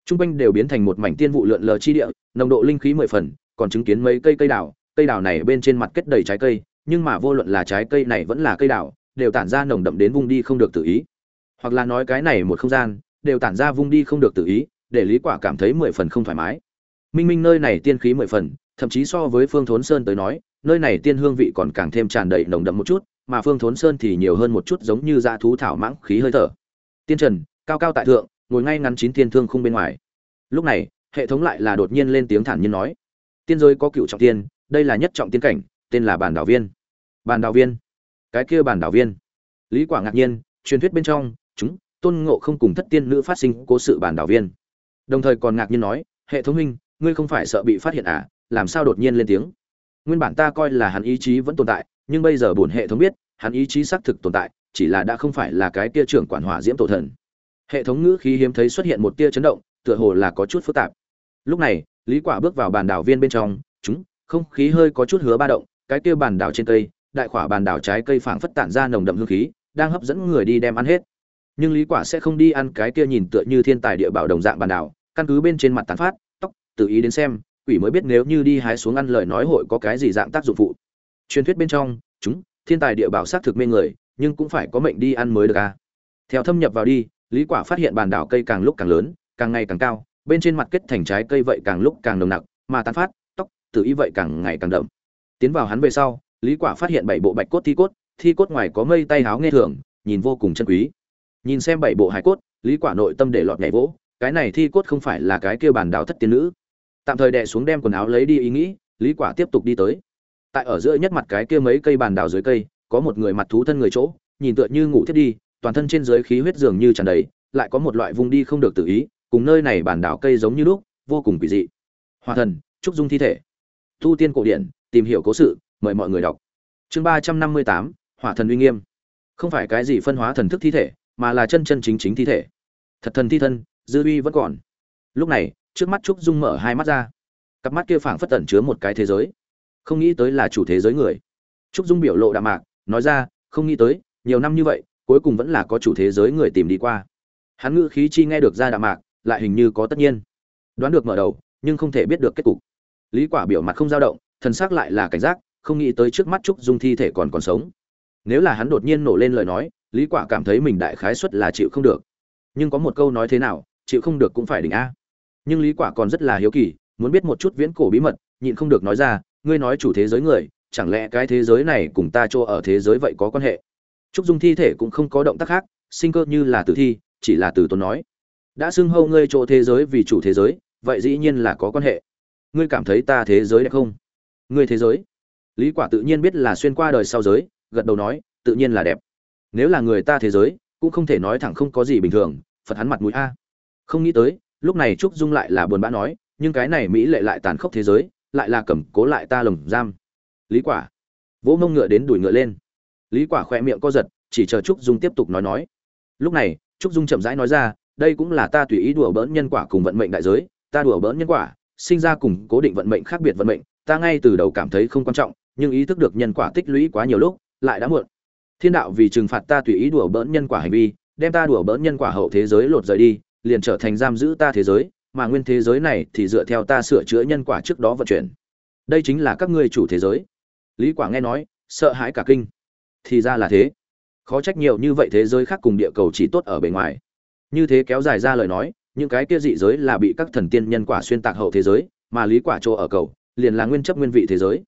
Trung quanh đều biến thành một mảnh tiên vụ lượn lờ chi địa, nồng độ linh khí mười phần, còn chứng kiến mấy cây cây đào cây đào này bên trên mặt kết đầy trái cây, nhưng mà vô luận là trái cây này vẫn là cây đào, đều tản ra nồng đậm đến vung đi không được tự ý. Hoặc là nói cái này một không gian, đều tản ra vung đi không được tự ý, để lý quả cảm thấy mười phần không thoải mái. Minh minh nơi này tiên khí mười phần, thậm chí so với phương thốn sơn tới nói, nơi này tiên hương vị còn càng thêm tràn đầy nồng đậm một chút mà phương thốn sơn thì nhiều hơn một chút giống như dạ thú thảo mãng khí hơi thở. Tiên trần, cao cao tại thượng, ngồi ngay ngắn chín tiên thương khung bên ngoài. Lúc này, hệ thống lại là đột nhiên lên tiếng thản nhiên nói, tiên giới có cựu trọng tiên, đây là nhất trọng tiên cảnh, tên là bản đảo viên. Bản đảo viên? Cái kia bản đảo viên? Lý quả ngạc nhiên, truyền thuyết bên trong, chúng, tôn ngộ không cùng thất tiên nữ phát sinh cố sự bản đảo viên. Đồng thời còn ngạc nhiên nói, hệ thống huynh, ngươi không phải sợ bị phát hiện à? Làm sao đột nhiên lên tiếng? Nguyên bản ta coi là hắn ý chí vẫn tồn tại, nhưng bây giờ bổn hệ thống biết, hắn ý chí xác thực tồn tại, chỉ là đã không phải là cái tia trưởng quản hỏa diễm tổ thần. Hệ thống ngữ khí hiếm thấy xuất hiện một tia chấn động, tựa hồ là có chút phức tạp. Lúc này, lý quả bước vào bàn đảo viên bên trong, chúng, không khí hơi có chút hứa ba động, cái kia bàn đảo trên cây, đại khỏa bàn đảo trái cây phảng phất tản ra nồng đậm hương khí, đang hấp dẫn người đi đem ăn hết. Nhưng lý quả sẽ không đi ăn cái kia nhìn tựa như thiên tài địa bảo đồng dạng bàn đảo, căn cứ bên trên mặt tán phát, tóc, tự ý đến xem quỷ mới biết nếu như đi hái xuống ăn lời nói hội có cái gì dạng tác dụng phụ. Truyền thuyết bên trong, chúng, thiên tài địa bảo xác thực mê người, nhưng cũng phải có mệnh đi ăn mới được à. Theo thâm nhập vào đi, lý quả phát hiện bàn đảo cây càng lúc càng lớn, càng ngày càng cao, bên trên mặt kết thành trái cây vậy càng lúc càng nồng nặc, mà tán phát, tóc tự ý vậy càng ngày càng đậm. Tiến vào hắn về sau, lý quả phát hiện bảy bộ bạch cốt thi cốt thi cốt ngoài có mây tay háo nghe thường, nhìn vô cùng chân quý. Nhìn xem bảy bộ hải cốt, lý quả nội tâm để lọt nhảy vỗ, cái này thi cốt không phải là cái kia bàn đảo thất tiên nữ tạm thời đè xuống đem quần áo lấy đi ý nghĩ, lý quả tiếp tục đi tới. Tại ở giữa nhất mặt cái kia mấy cây bàn đào dưới cây, có một người mặt thú thân người chỗ, nhìn tựa như ngủ thiết đi, toàn thân trên dưới khí huyết dường như tràn đầy, lại có một loại vùng đi không được tự ý, cùng nơi này bản đào cây giống như lúc, vô cùng kỳ dị. Hòa thần trúc dung thi thể. Thu tiên cổ điển, tìm hiểu cố sự, mời mọi người đọc. Chương ba trăm năm mươi tám, hỏa thần uy nghiêm. Không phải cái gì phân hóa thần thức thi thể, mà là chân chân chính chính thi thể. Thật thần thi thân, dư uy vẫn còn. Lúc này trước mắt trúc dung mở hai mắt ra. Cặp mắt kia phảng phất tẩn chứa một cái thế giới. Không nghĩ tới là chủ thế giới người. Trúc dung biểu lộ đạm mạc, nói ra, không nghĩ tới, nhiều năm như vậy, cuối cùng vẫn là có chủ thế giới người tìm đi qua. Hắn ngữ khí chi nghe được ra đạm mạc, lại hình như có tất nhiên. Đoán được mở đầu, nhưng không thể biết được kết cục. Lý quả biểu mặt không dao động, thần sắc lại là cảnh giác, không nghĩ tới trước mắt trúc dung thi thể còn còn sống. Nếu là hắn đột nhiên nổ lên lời nói, lý quả cảm thấy mình đại khái suất là chịu không được. Nhưng có một câu nói thế nào, chịu không được cũng phải đỉnh a nhưng lý quả còn rất là hiếu kỳ, muốn biết một chút viễn cổ bí mật, nhịn không được nói ra, ngươi nói chủ thế giới người, chẳng lẽ cái thế giới này cùng ta cho ở thế giới vậy có quan hệ? Trúc dung thi thể cũng không có động tác khác, sinh cơ như là tử thi, chỉ là từ tốn nói, đã xưng hâu ngươi chỗ thế giới vì chủ thế giới, vậy dĩ nhiên là có quan hệ. Ngươi cảm thấy ta thế giới đẹp không? Ngươi thế giới? Lý quả tự nhiên biết là xuyên qua đời sau giới, gật đầu nói, tự nhiên là đẹp. Nếu là người ta thế giới, cũng không thể nói thẳng không có gì bình thường, phật hắn mặt mũi a. Không nghĩ tới lúc này trúc dung lại là buồn bã nói, nhưng cái này mỹ lệ lại tàn khốc thế giới, lại là cầm cố lại ta lồng giam. Lý quả, vỗ mông ngựa đến đuổi ngựa lên. Lý quả khỏe miệng co giật, chỉ chờ trúc dung tiếp tục nói nói. Lúc này, trúc dung chậm rãi nói ra, đây cũng là ta tùy ý đùa bỡn nhân quả cùng vận mệnh đại giới, ta đùa bỡn nhân quả, sinh ra cùng cố định vận mệnh khác biệt vận mệnh, ta ngay từ đầu cảm thấy không quan trọng, nhưng ý thức được nhân quả tích lũy quá nhiều lúc, lại đã muộn. Thiên đạo vì trừng phạt ta tùy ý đùa bỡn nhân quả hành vi, đem ta đùa bỡn nhân quả hậu thế giới lột rời đi liền trở thành giam giữ ta thế giới, mà nguyên thế giới này thì dựa theo ta sửa chữa nhân quả trước đó vận chuyển. Đây chính là các ngươi chủ thế giới. Lý quả nghe nói, sợ hãi cả kinh. Thì ra là thế. Khó trách nhiều như vậy thế giới khác cùng địa cầu chỉ tốt ở bề ngoài. Như thế kéo dài ra lời nói, những cái kia dị giới là bị các thần tiên nhân quả xuyên tạc hậu thế giới, mà lý quả chỗ ở cầu, liền là nguyên chấp nguyên vị thế giới.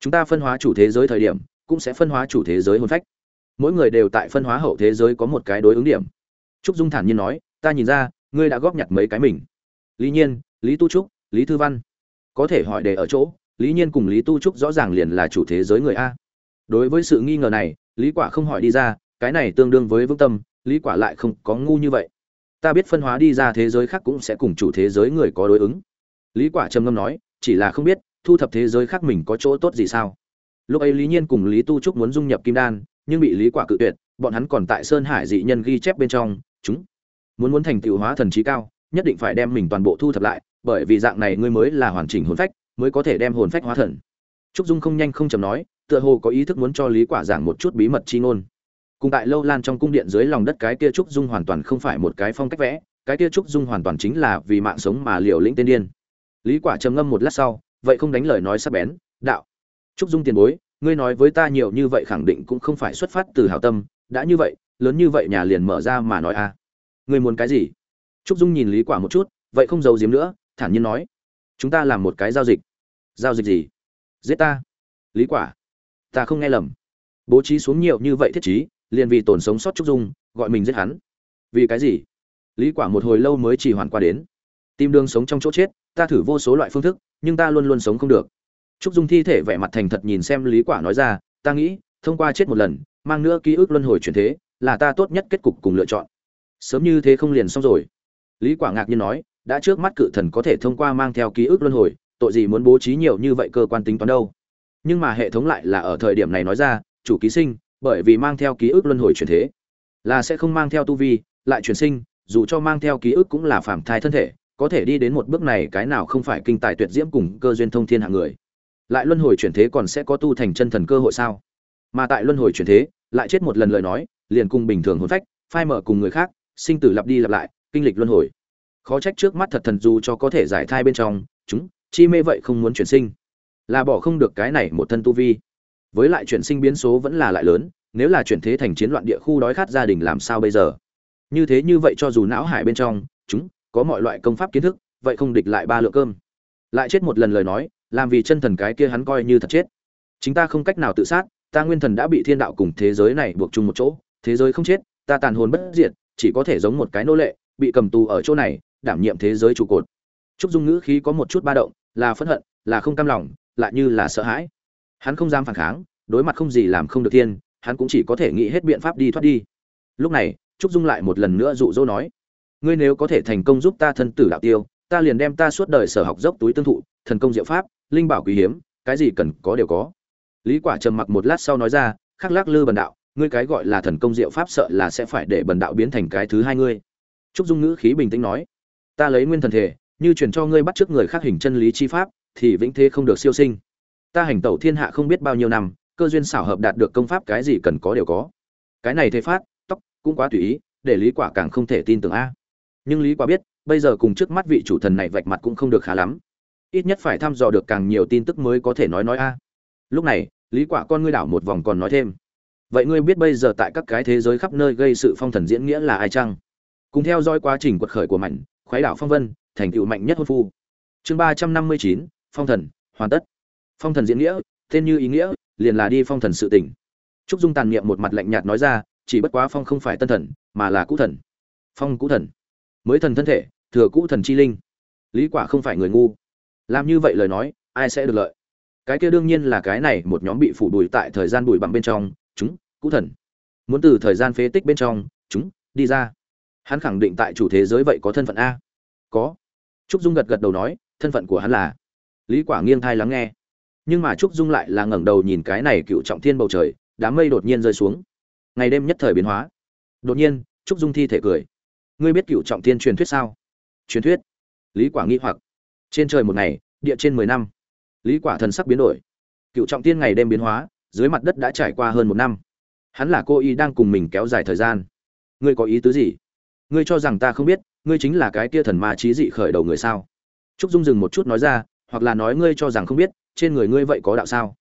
Chúng ta phân hóa chủ thế giới thời điểm, cũng sẽ phân hóa chủ thế giới hồn phách. Mỗi người đều tại phân hóa hậu thế giới có một cái đối ứng điểm. Trúc dung thản nhiên nói, ta nhìn ra ngươi đã góp nhặt mấy cái mình. Lý nhiên, lý tu trúc, lý thư văn. Có thể hỏi đề ở chỗ, lý nhiên cùng lý tu trúc rõ ràng liền là chủ thế giới người a. Đối với sự nghi ngờ này, lý quả không hỏi đi ra, cái này tương đương với vững tâm, lý quả lại không có ngu như vậy. Ta biết phân hóa đi ra thế giới khác cũng sẽ cùng chủ thế giới người có đối ứng. Lý quả trầm ngâm nói, chỉ là không biết, thu thập thế giới khác mình có chỗ tốt gì sao? Lúc ấy lý nhiên cùng lý tu trúc muốn dung nhập kim đan, nhưng bị lý quả cự tuyệt, bọn hắn còn tại sơn hải dị nhân ghi chép bên trong, chúng muốn muốn thành tựu hóa thần trí cao, nhất định phải đem mình toàn bộ thu thập lại, bởi vì dạng này ngươi mới là hoàn chỉnh hồn phách, mới có thể đem hồn phách hóa thần. Trúc dung không nhanh không chậm nói, tựa hồ có ý thức muốn cho lý quả giảng một chút bí mật chi ngôn. Cùng tại lâu lan trong cung điện dưới lòng đất cái kia trúc dung hoàn toàn không phải một cái phong cách vẽ, cái kia trúc dung hoàn toàn chính là vì mạng sống mà liều lĩnh tên điên. Lý quả trầm ngâm một lát sau, vậy không đánh lời nói sắc bén, đạo, trúc dung tiền bối, ngươi nói với ta nhiều như vậy khẳng định cũng không phải xuất phát từ hảo tâm, đã như vậy, lớn như vậy nhà liền mở ra mà nói a ngươi muốn cái gì? Trúc dung nhìn lý quả một chút, vậy không giấu giếm nữa, thản nhiên nói, chúng ta làm một cái giao dịch. Giao dịch gì? Giết ta. Lý quả, ta không nghe lầm. Bố trí xuống nhiều như vậy thiết trí, liền vì tổn sống sót trúc dung, gọi mình giết hắn. Vì cái gì? Lý quả một hồi lâu mới chỉ hoàn qua đến. Tìm đường sống trong chỗ chết, ta thử vô số loại phương thức, nhưng ta luôn luôn sống không được. Trúc dung thi thể vẻ mặt thành thật nhìn xem lý quả nói ra, ta nghĩ, thông qua chết một lần, mang nữa ký ức luân hồi chuyển thế, là ta tốt nhất kết cục cùng lựa chọn sớm như thế không liền xong rồi. Lý quả ngạc nhiên nói, đã trước mắt cự thần có thể thông qua mang theo ký ức luân hồi, tội gì muốn bố trí nhiều như vậy cơ quan tính toán đâu? Nhưng mà hệ thống lại là ở thời điểm này nói ra, chủ ký sinh, bởi vì mang theo ký ức luân hồi chuyển thế, là sẽ không mang theo tu vi, lại chuyển sinh, dù cho mang theo ký ức cũng là phạm thai thân thể, có thể đi đến một bước này cái nào không phải kinh tài tuyệt diễm cùng cơ duyên thông thiên hạng người. Lại luân hồi chuyển thế còn sẽ có tu thành chân thần cơ hội sao? Mà tại luân hồi chuyển thế, lại chết một lần lời nói, liền cùng bình thường hồn phách, phai mở cùng người khác sinh tử lặp đi lặp lại, kinh lịch luân hồi. Khó trách trước mắt thật thần dù cho có thể giải thai bên trong, chúng, chi mê vậy không muốn chuyển sinh. Là bỏ không được cái này một thân tu vi. Với lại chuyển sinh biến số vẫn là lại lớn, nếu là chuyển thế thành chiến loạn địa khu đói khát gia đình làm sao bây giờ? Như thế như vậy cho dù não hải bên trong, chúng, có mọi loại công pháp kiến thức, vậy không địch lại ba lượng cơm. Lại chết một lần lời nói, làm vì chân thần cái kia hắn coi như thật chết. Chính ta không cách nào tự sát, ta nguyên thần đã bị thiên đạo cùng thế giới này buộc chung một chỗ, thế giới không chết, ta tàn hồn bất diệt chỉ có thể giống một cái nô lệ, bị cầm tù ở chỗ này, đảm nhiệm thế giới trụ cột. Trúc dung ngữ khí có một chút ba động, là phẫn hận, là không cam lòng, lại như là sợ hãi. Hắn không dám phản kháng, đối mặt không gì làm không được thiên, hắn cũng chỉ có thể nghĩ hết biện pháp đi thoát đi. Lúc này, trúc dung lại một lần nữa dụ dỗ nói, ngươi nếu có thể thành công giúp ta thân tử đạo tiêu, ta liền đem ta suốt đời sở học dốc túi tương thụ, thần công diệu pháp, linh bảo quý hiếm, cái gì cần có đều có. Lý quả trầm mặc một lát sau nói ra, khắc lắc lư bần đạo ngươi cái gọi là thần công diệu pháp sợ là sẽ phải để bần đạo biến thành cái thứ hai ngươi. Trúc dung ngữ khí bình tĩnh nói, ta lấy nguyên thần thể, như truyền cho ngươi bắt trước người khác hình chân lý chi pháp, thì vĩnh thế không được siêu sinh. Ta hành tẩu thiên hạ không biết bao nhiêu năm, cơ duyên xảo hợp đạt được công pháp cái gì cần có đều có. Cái này thế phát, tóc cũng quá tùy ý, để lý quả càng không thể tin tưởng a. Nhưng lý quả biết, bây giờ cùng trước mắt vị chủ thần này vạch mặt cũng không được khá lắm. Ít nhất phải thăm dò được càng nhiều tin tức mới có thể nói nói a. Lúc này, lý quả con ngươi đảo một vòng còn nói thêm vậy ngươi biết bây giờ tại các cái thế giới khắp nơi gây sự phong thần diễn nghĩa là ai chăng? Cùng theo dõi quá trình quật khởi của mạnh khoái đảo phong vân, thành tựu mạnh nhất hôn phu. Chương ba trăm năm mươi chín, phong thần, hoàn tất. Phong thần diễn nghĩa, tên như ý nghĩa, liền là đi phong thần sự tỉnh. Trúc dung tàn niệm một mặt lạnh nhạt nói ra, chỉ bất quá phong không phải tân thần, mà là cũ thần. Phong cũ thần. Mới thần thân thể, thừa cũ thần chi linh. Lý quả không phải người ngu. Làm như vậy lời nói, ai sẽ được lợi? Cái kia đương nhiên là cái này một nhóm bị phủ đuổi tại thời gian đùi bằng bên trong chúng, cũ thần. Muốn từ thời gian phế tích bên trong, chúng, đi ra. Hắn khẳng định tại chủ thế giới vậy có thân phận a. Có. Trúc dung gật gật đầu nói, thân phận của hắn là lý quả nghiêng thai lắng nghe. Nhưng mà trúc dung lại là ngẩng đầu nhìn cái này cựu trọng thiên bầu trời, đám mây đột nhiên rơi xuống. Ngày đêm nhất thời biến hóa. Đột nhiên, trúc dung thi thể cười. Ngươi biết cựu trọng thiên truyền thuyết sao? Truyền thuyết. Lý quả nghi hoặc. Trên trời một ngày, địa trên mười năm. Lý quả thần sắc biến đổi. Cựu trọng thiên ngày đêm biến hóa dưới mặt đất đã trải qua hơn một năm. Hắn là cô y đang cùng mình kéo dài thời gian. Ngươi có ý tứ gì? Ngươi cho rằng ta không biết, ngươi chính là cái kia thần ma trí dị khởi đầu người sao? Trúc dung dừng một chút nói ra, hoặc là nói ngươi cho rằng không biết, trên người ngươi vậy có đạo sao?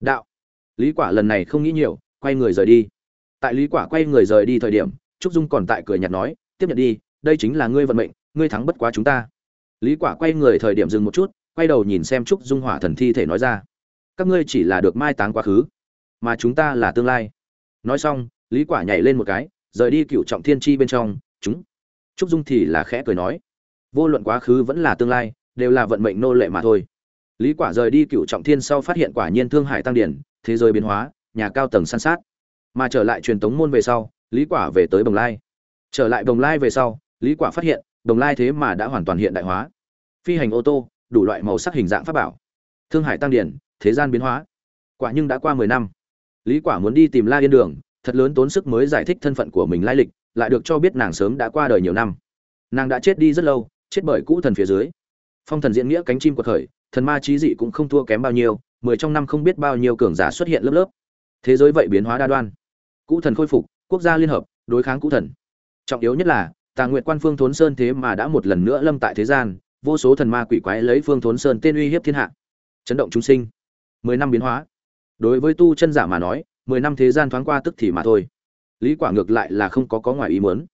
Đạo. Lý quả lần này không nghĩ nhiều, quay người rời đi. Tại lý quả quay người rời đi thời điểm, trúc dung còn tại cười nhạt nói, tiếp nhận đi, đây chính là ngươi vận mệnh, ngươi thắng bất quá chúng ta. Lý quả quay người thời điểm dừng một chút, quay đầu nhìn xem trúc dung hỏa thần thi thể nói ra các ngươi chỉ là được mai táng quá khứ, mà chúng ta là tương lai. Nói xong, lý quả nhảy lên một cái, rời đi cựu trọng thiên chi bên trong, chúng. Trúc dung thì là khẽ cười nói, vô luận quá khứ vẫn là tương lai, đều là vận mệnh nô lệ mà thôi. Lý quả rời đi cựu trọng thiên sau phát hiện quả nhiên thương hải tăng điển, thế giới biến hóa, nhà cao tầng san sát. Mà trở lại truyền tống môn về sau, lý quả về tới bồng lai. Trở lại bồng lai về sau, lý quả phát hiện, bồng lai thế mà đã hoàn toàn hiện đại hóa. Phi hành ô tô, đủ loại màu sắc hình dạng pháp bảo. Thương hải tăng điển thế gian biến hóa. Quả nhưng đã qua 10 năm. Lý quả muốn đi tìm la yên đường, thật lớn tốn sức mới giải thích thân phận của mình lai lịch, lại được cho biết nàng sớm đã qua đời nhiều năm. Nàng đã chết đi rất lâu, chết bởi cũ thần phía dưới. Phong thần diễn nghĩa cánh chim quật khởi, thần ma trí dị cũng không thua kém bao nhiêu, mười trong năm không biết bao nhiêu cường giả xuất hiện lớp lớp. Thế giới vậy biến hóa đa đoan. Cũ thần khôi phục, quốc gia liên hợp, đối kháng cũ thần. Trọng yếu nhất là, tà nguyện quan phương thốn sơn thế mà đã một lần nữa lâm tại thế gian, vô số thần ma quỷ quái lấy phương thốn sơn tên uy hiếp thiên hạ. Chấn động chúng sinh mười năm biến hóa. Đối với tu chân giả mà nói, mười năm thế gian thoáng qua tức thì mà thôi. Lý quả ngược lại là không có có ngoài ý muốn.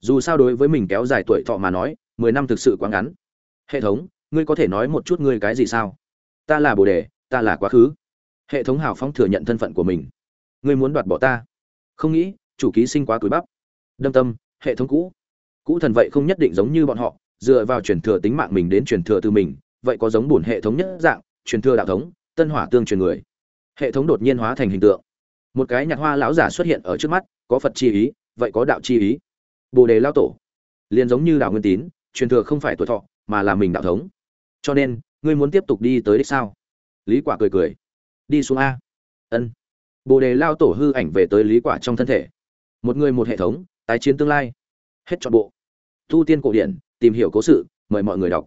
Dù sao đối với mình kéo dài tuổi thọ mà nói, mười năm thực sự quá ngắn. Hệ thống, ngươi có thể nói một chút ngươi cái gì sao? Ta là bồ đề, ta là quá khứ. Hệ thống hào phóng thừa nhận thân phận của mình. Ngươi muốn đoạt bỏ ta? Không nghĩ, chủ ký sinh quá túi bắp. Đâm tâm, hệ thống cũ. Cũ thần vậy không nhất định giống như bọn họ, dựa vào truyền thừa tính mạng mình đến truyền thừa từ mình, vậy có giống bổn hệ thống nhất dạng, truyền thừa đạo thống tân hỏa tương truyền người. Hệ thống đột nhiên hóa thành hình tượng. Một cái nhạc hoa lão giả xuất hiện ở trước mắt, có phật chi ý, vậy có đạo chi ý. Bồ đề lao tổ. Liền giống như đạo nguyên tín, truyền thừa không phải tuổi thọ, mà là mình đạo thống. Cho nên, ngươi muốn tiếp tục đi tới đích sao? Lý quả cười cười. Đi xuống a. Ân. Bồ đề lao tổ hư ảnh về tới lý quả trong thân thể. Một người một hệ thống, tái chiến tương lai. Hết chọn bộ. Tu tiên cổ điển, tìm hiểu cố sự, mời mọi người đọc.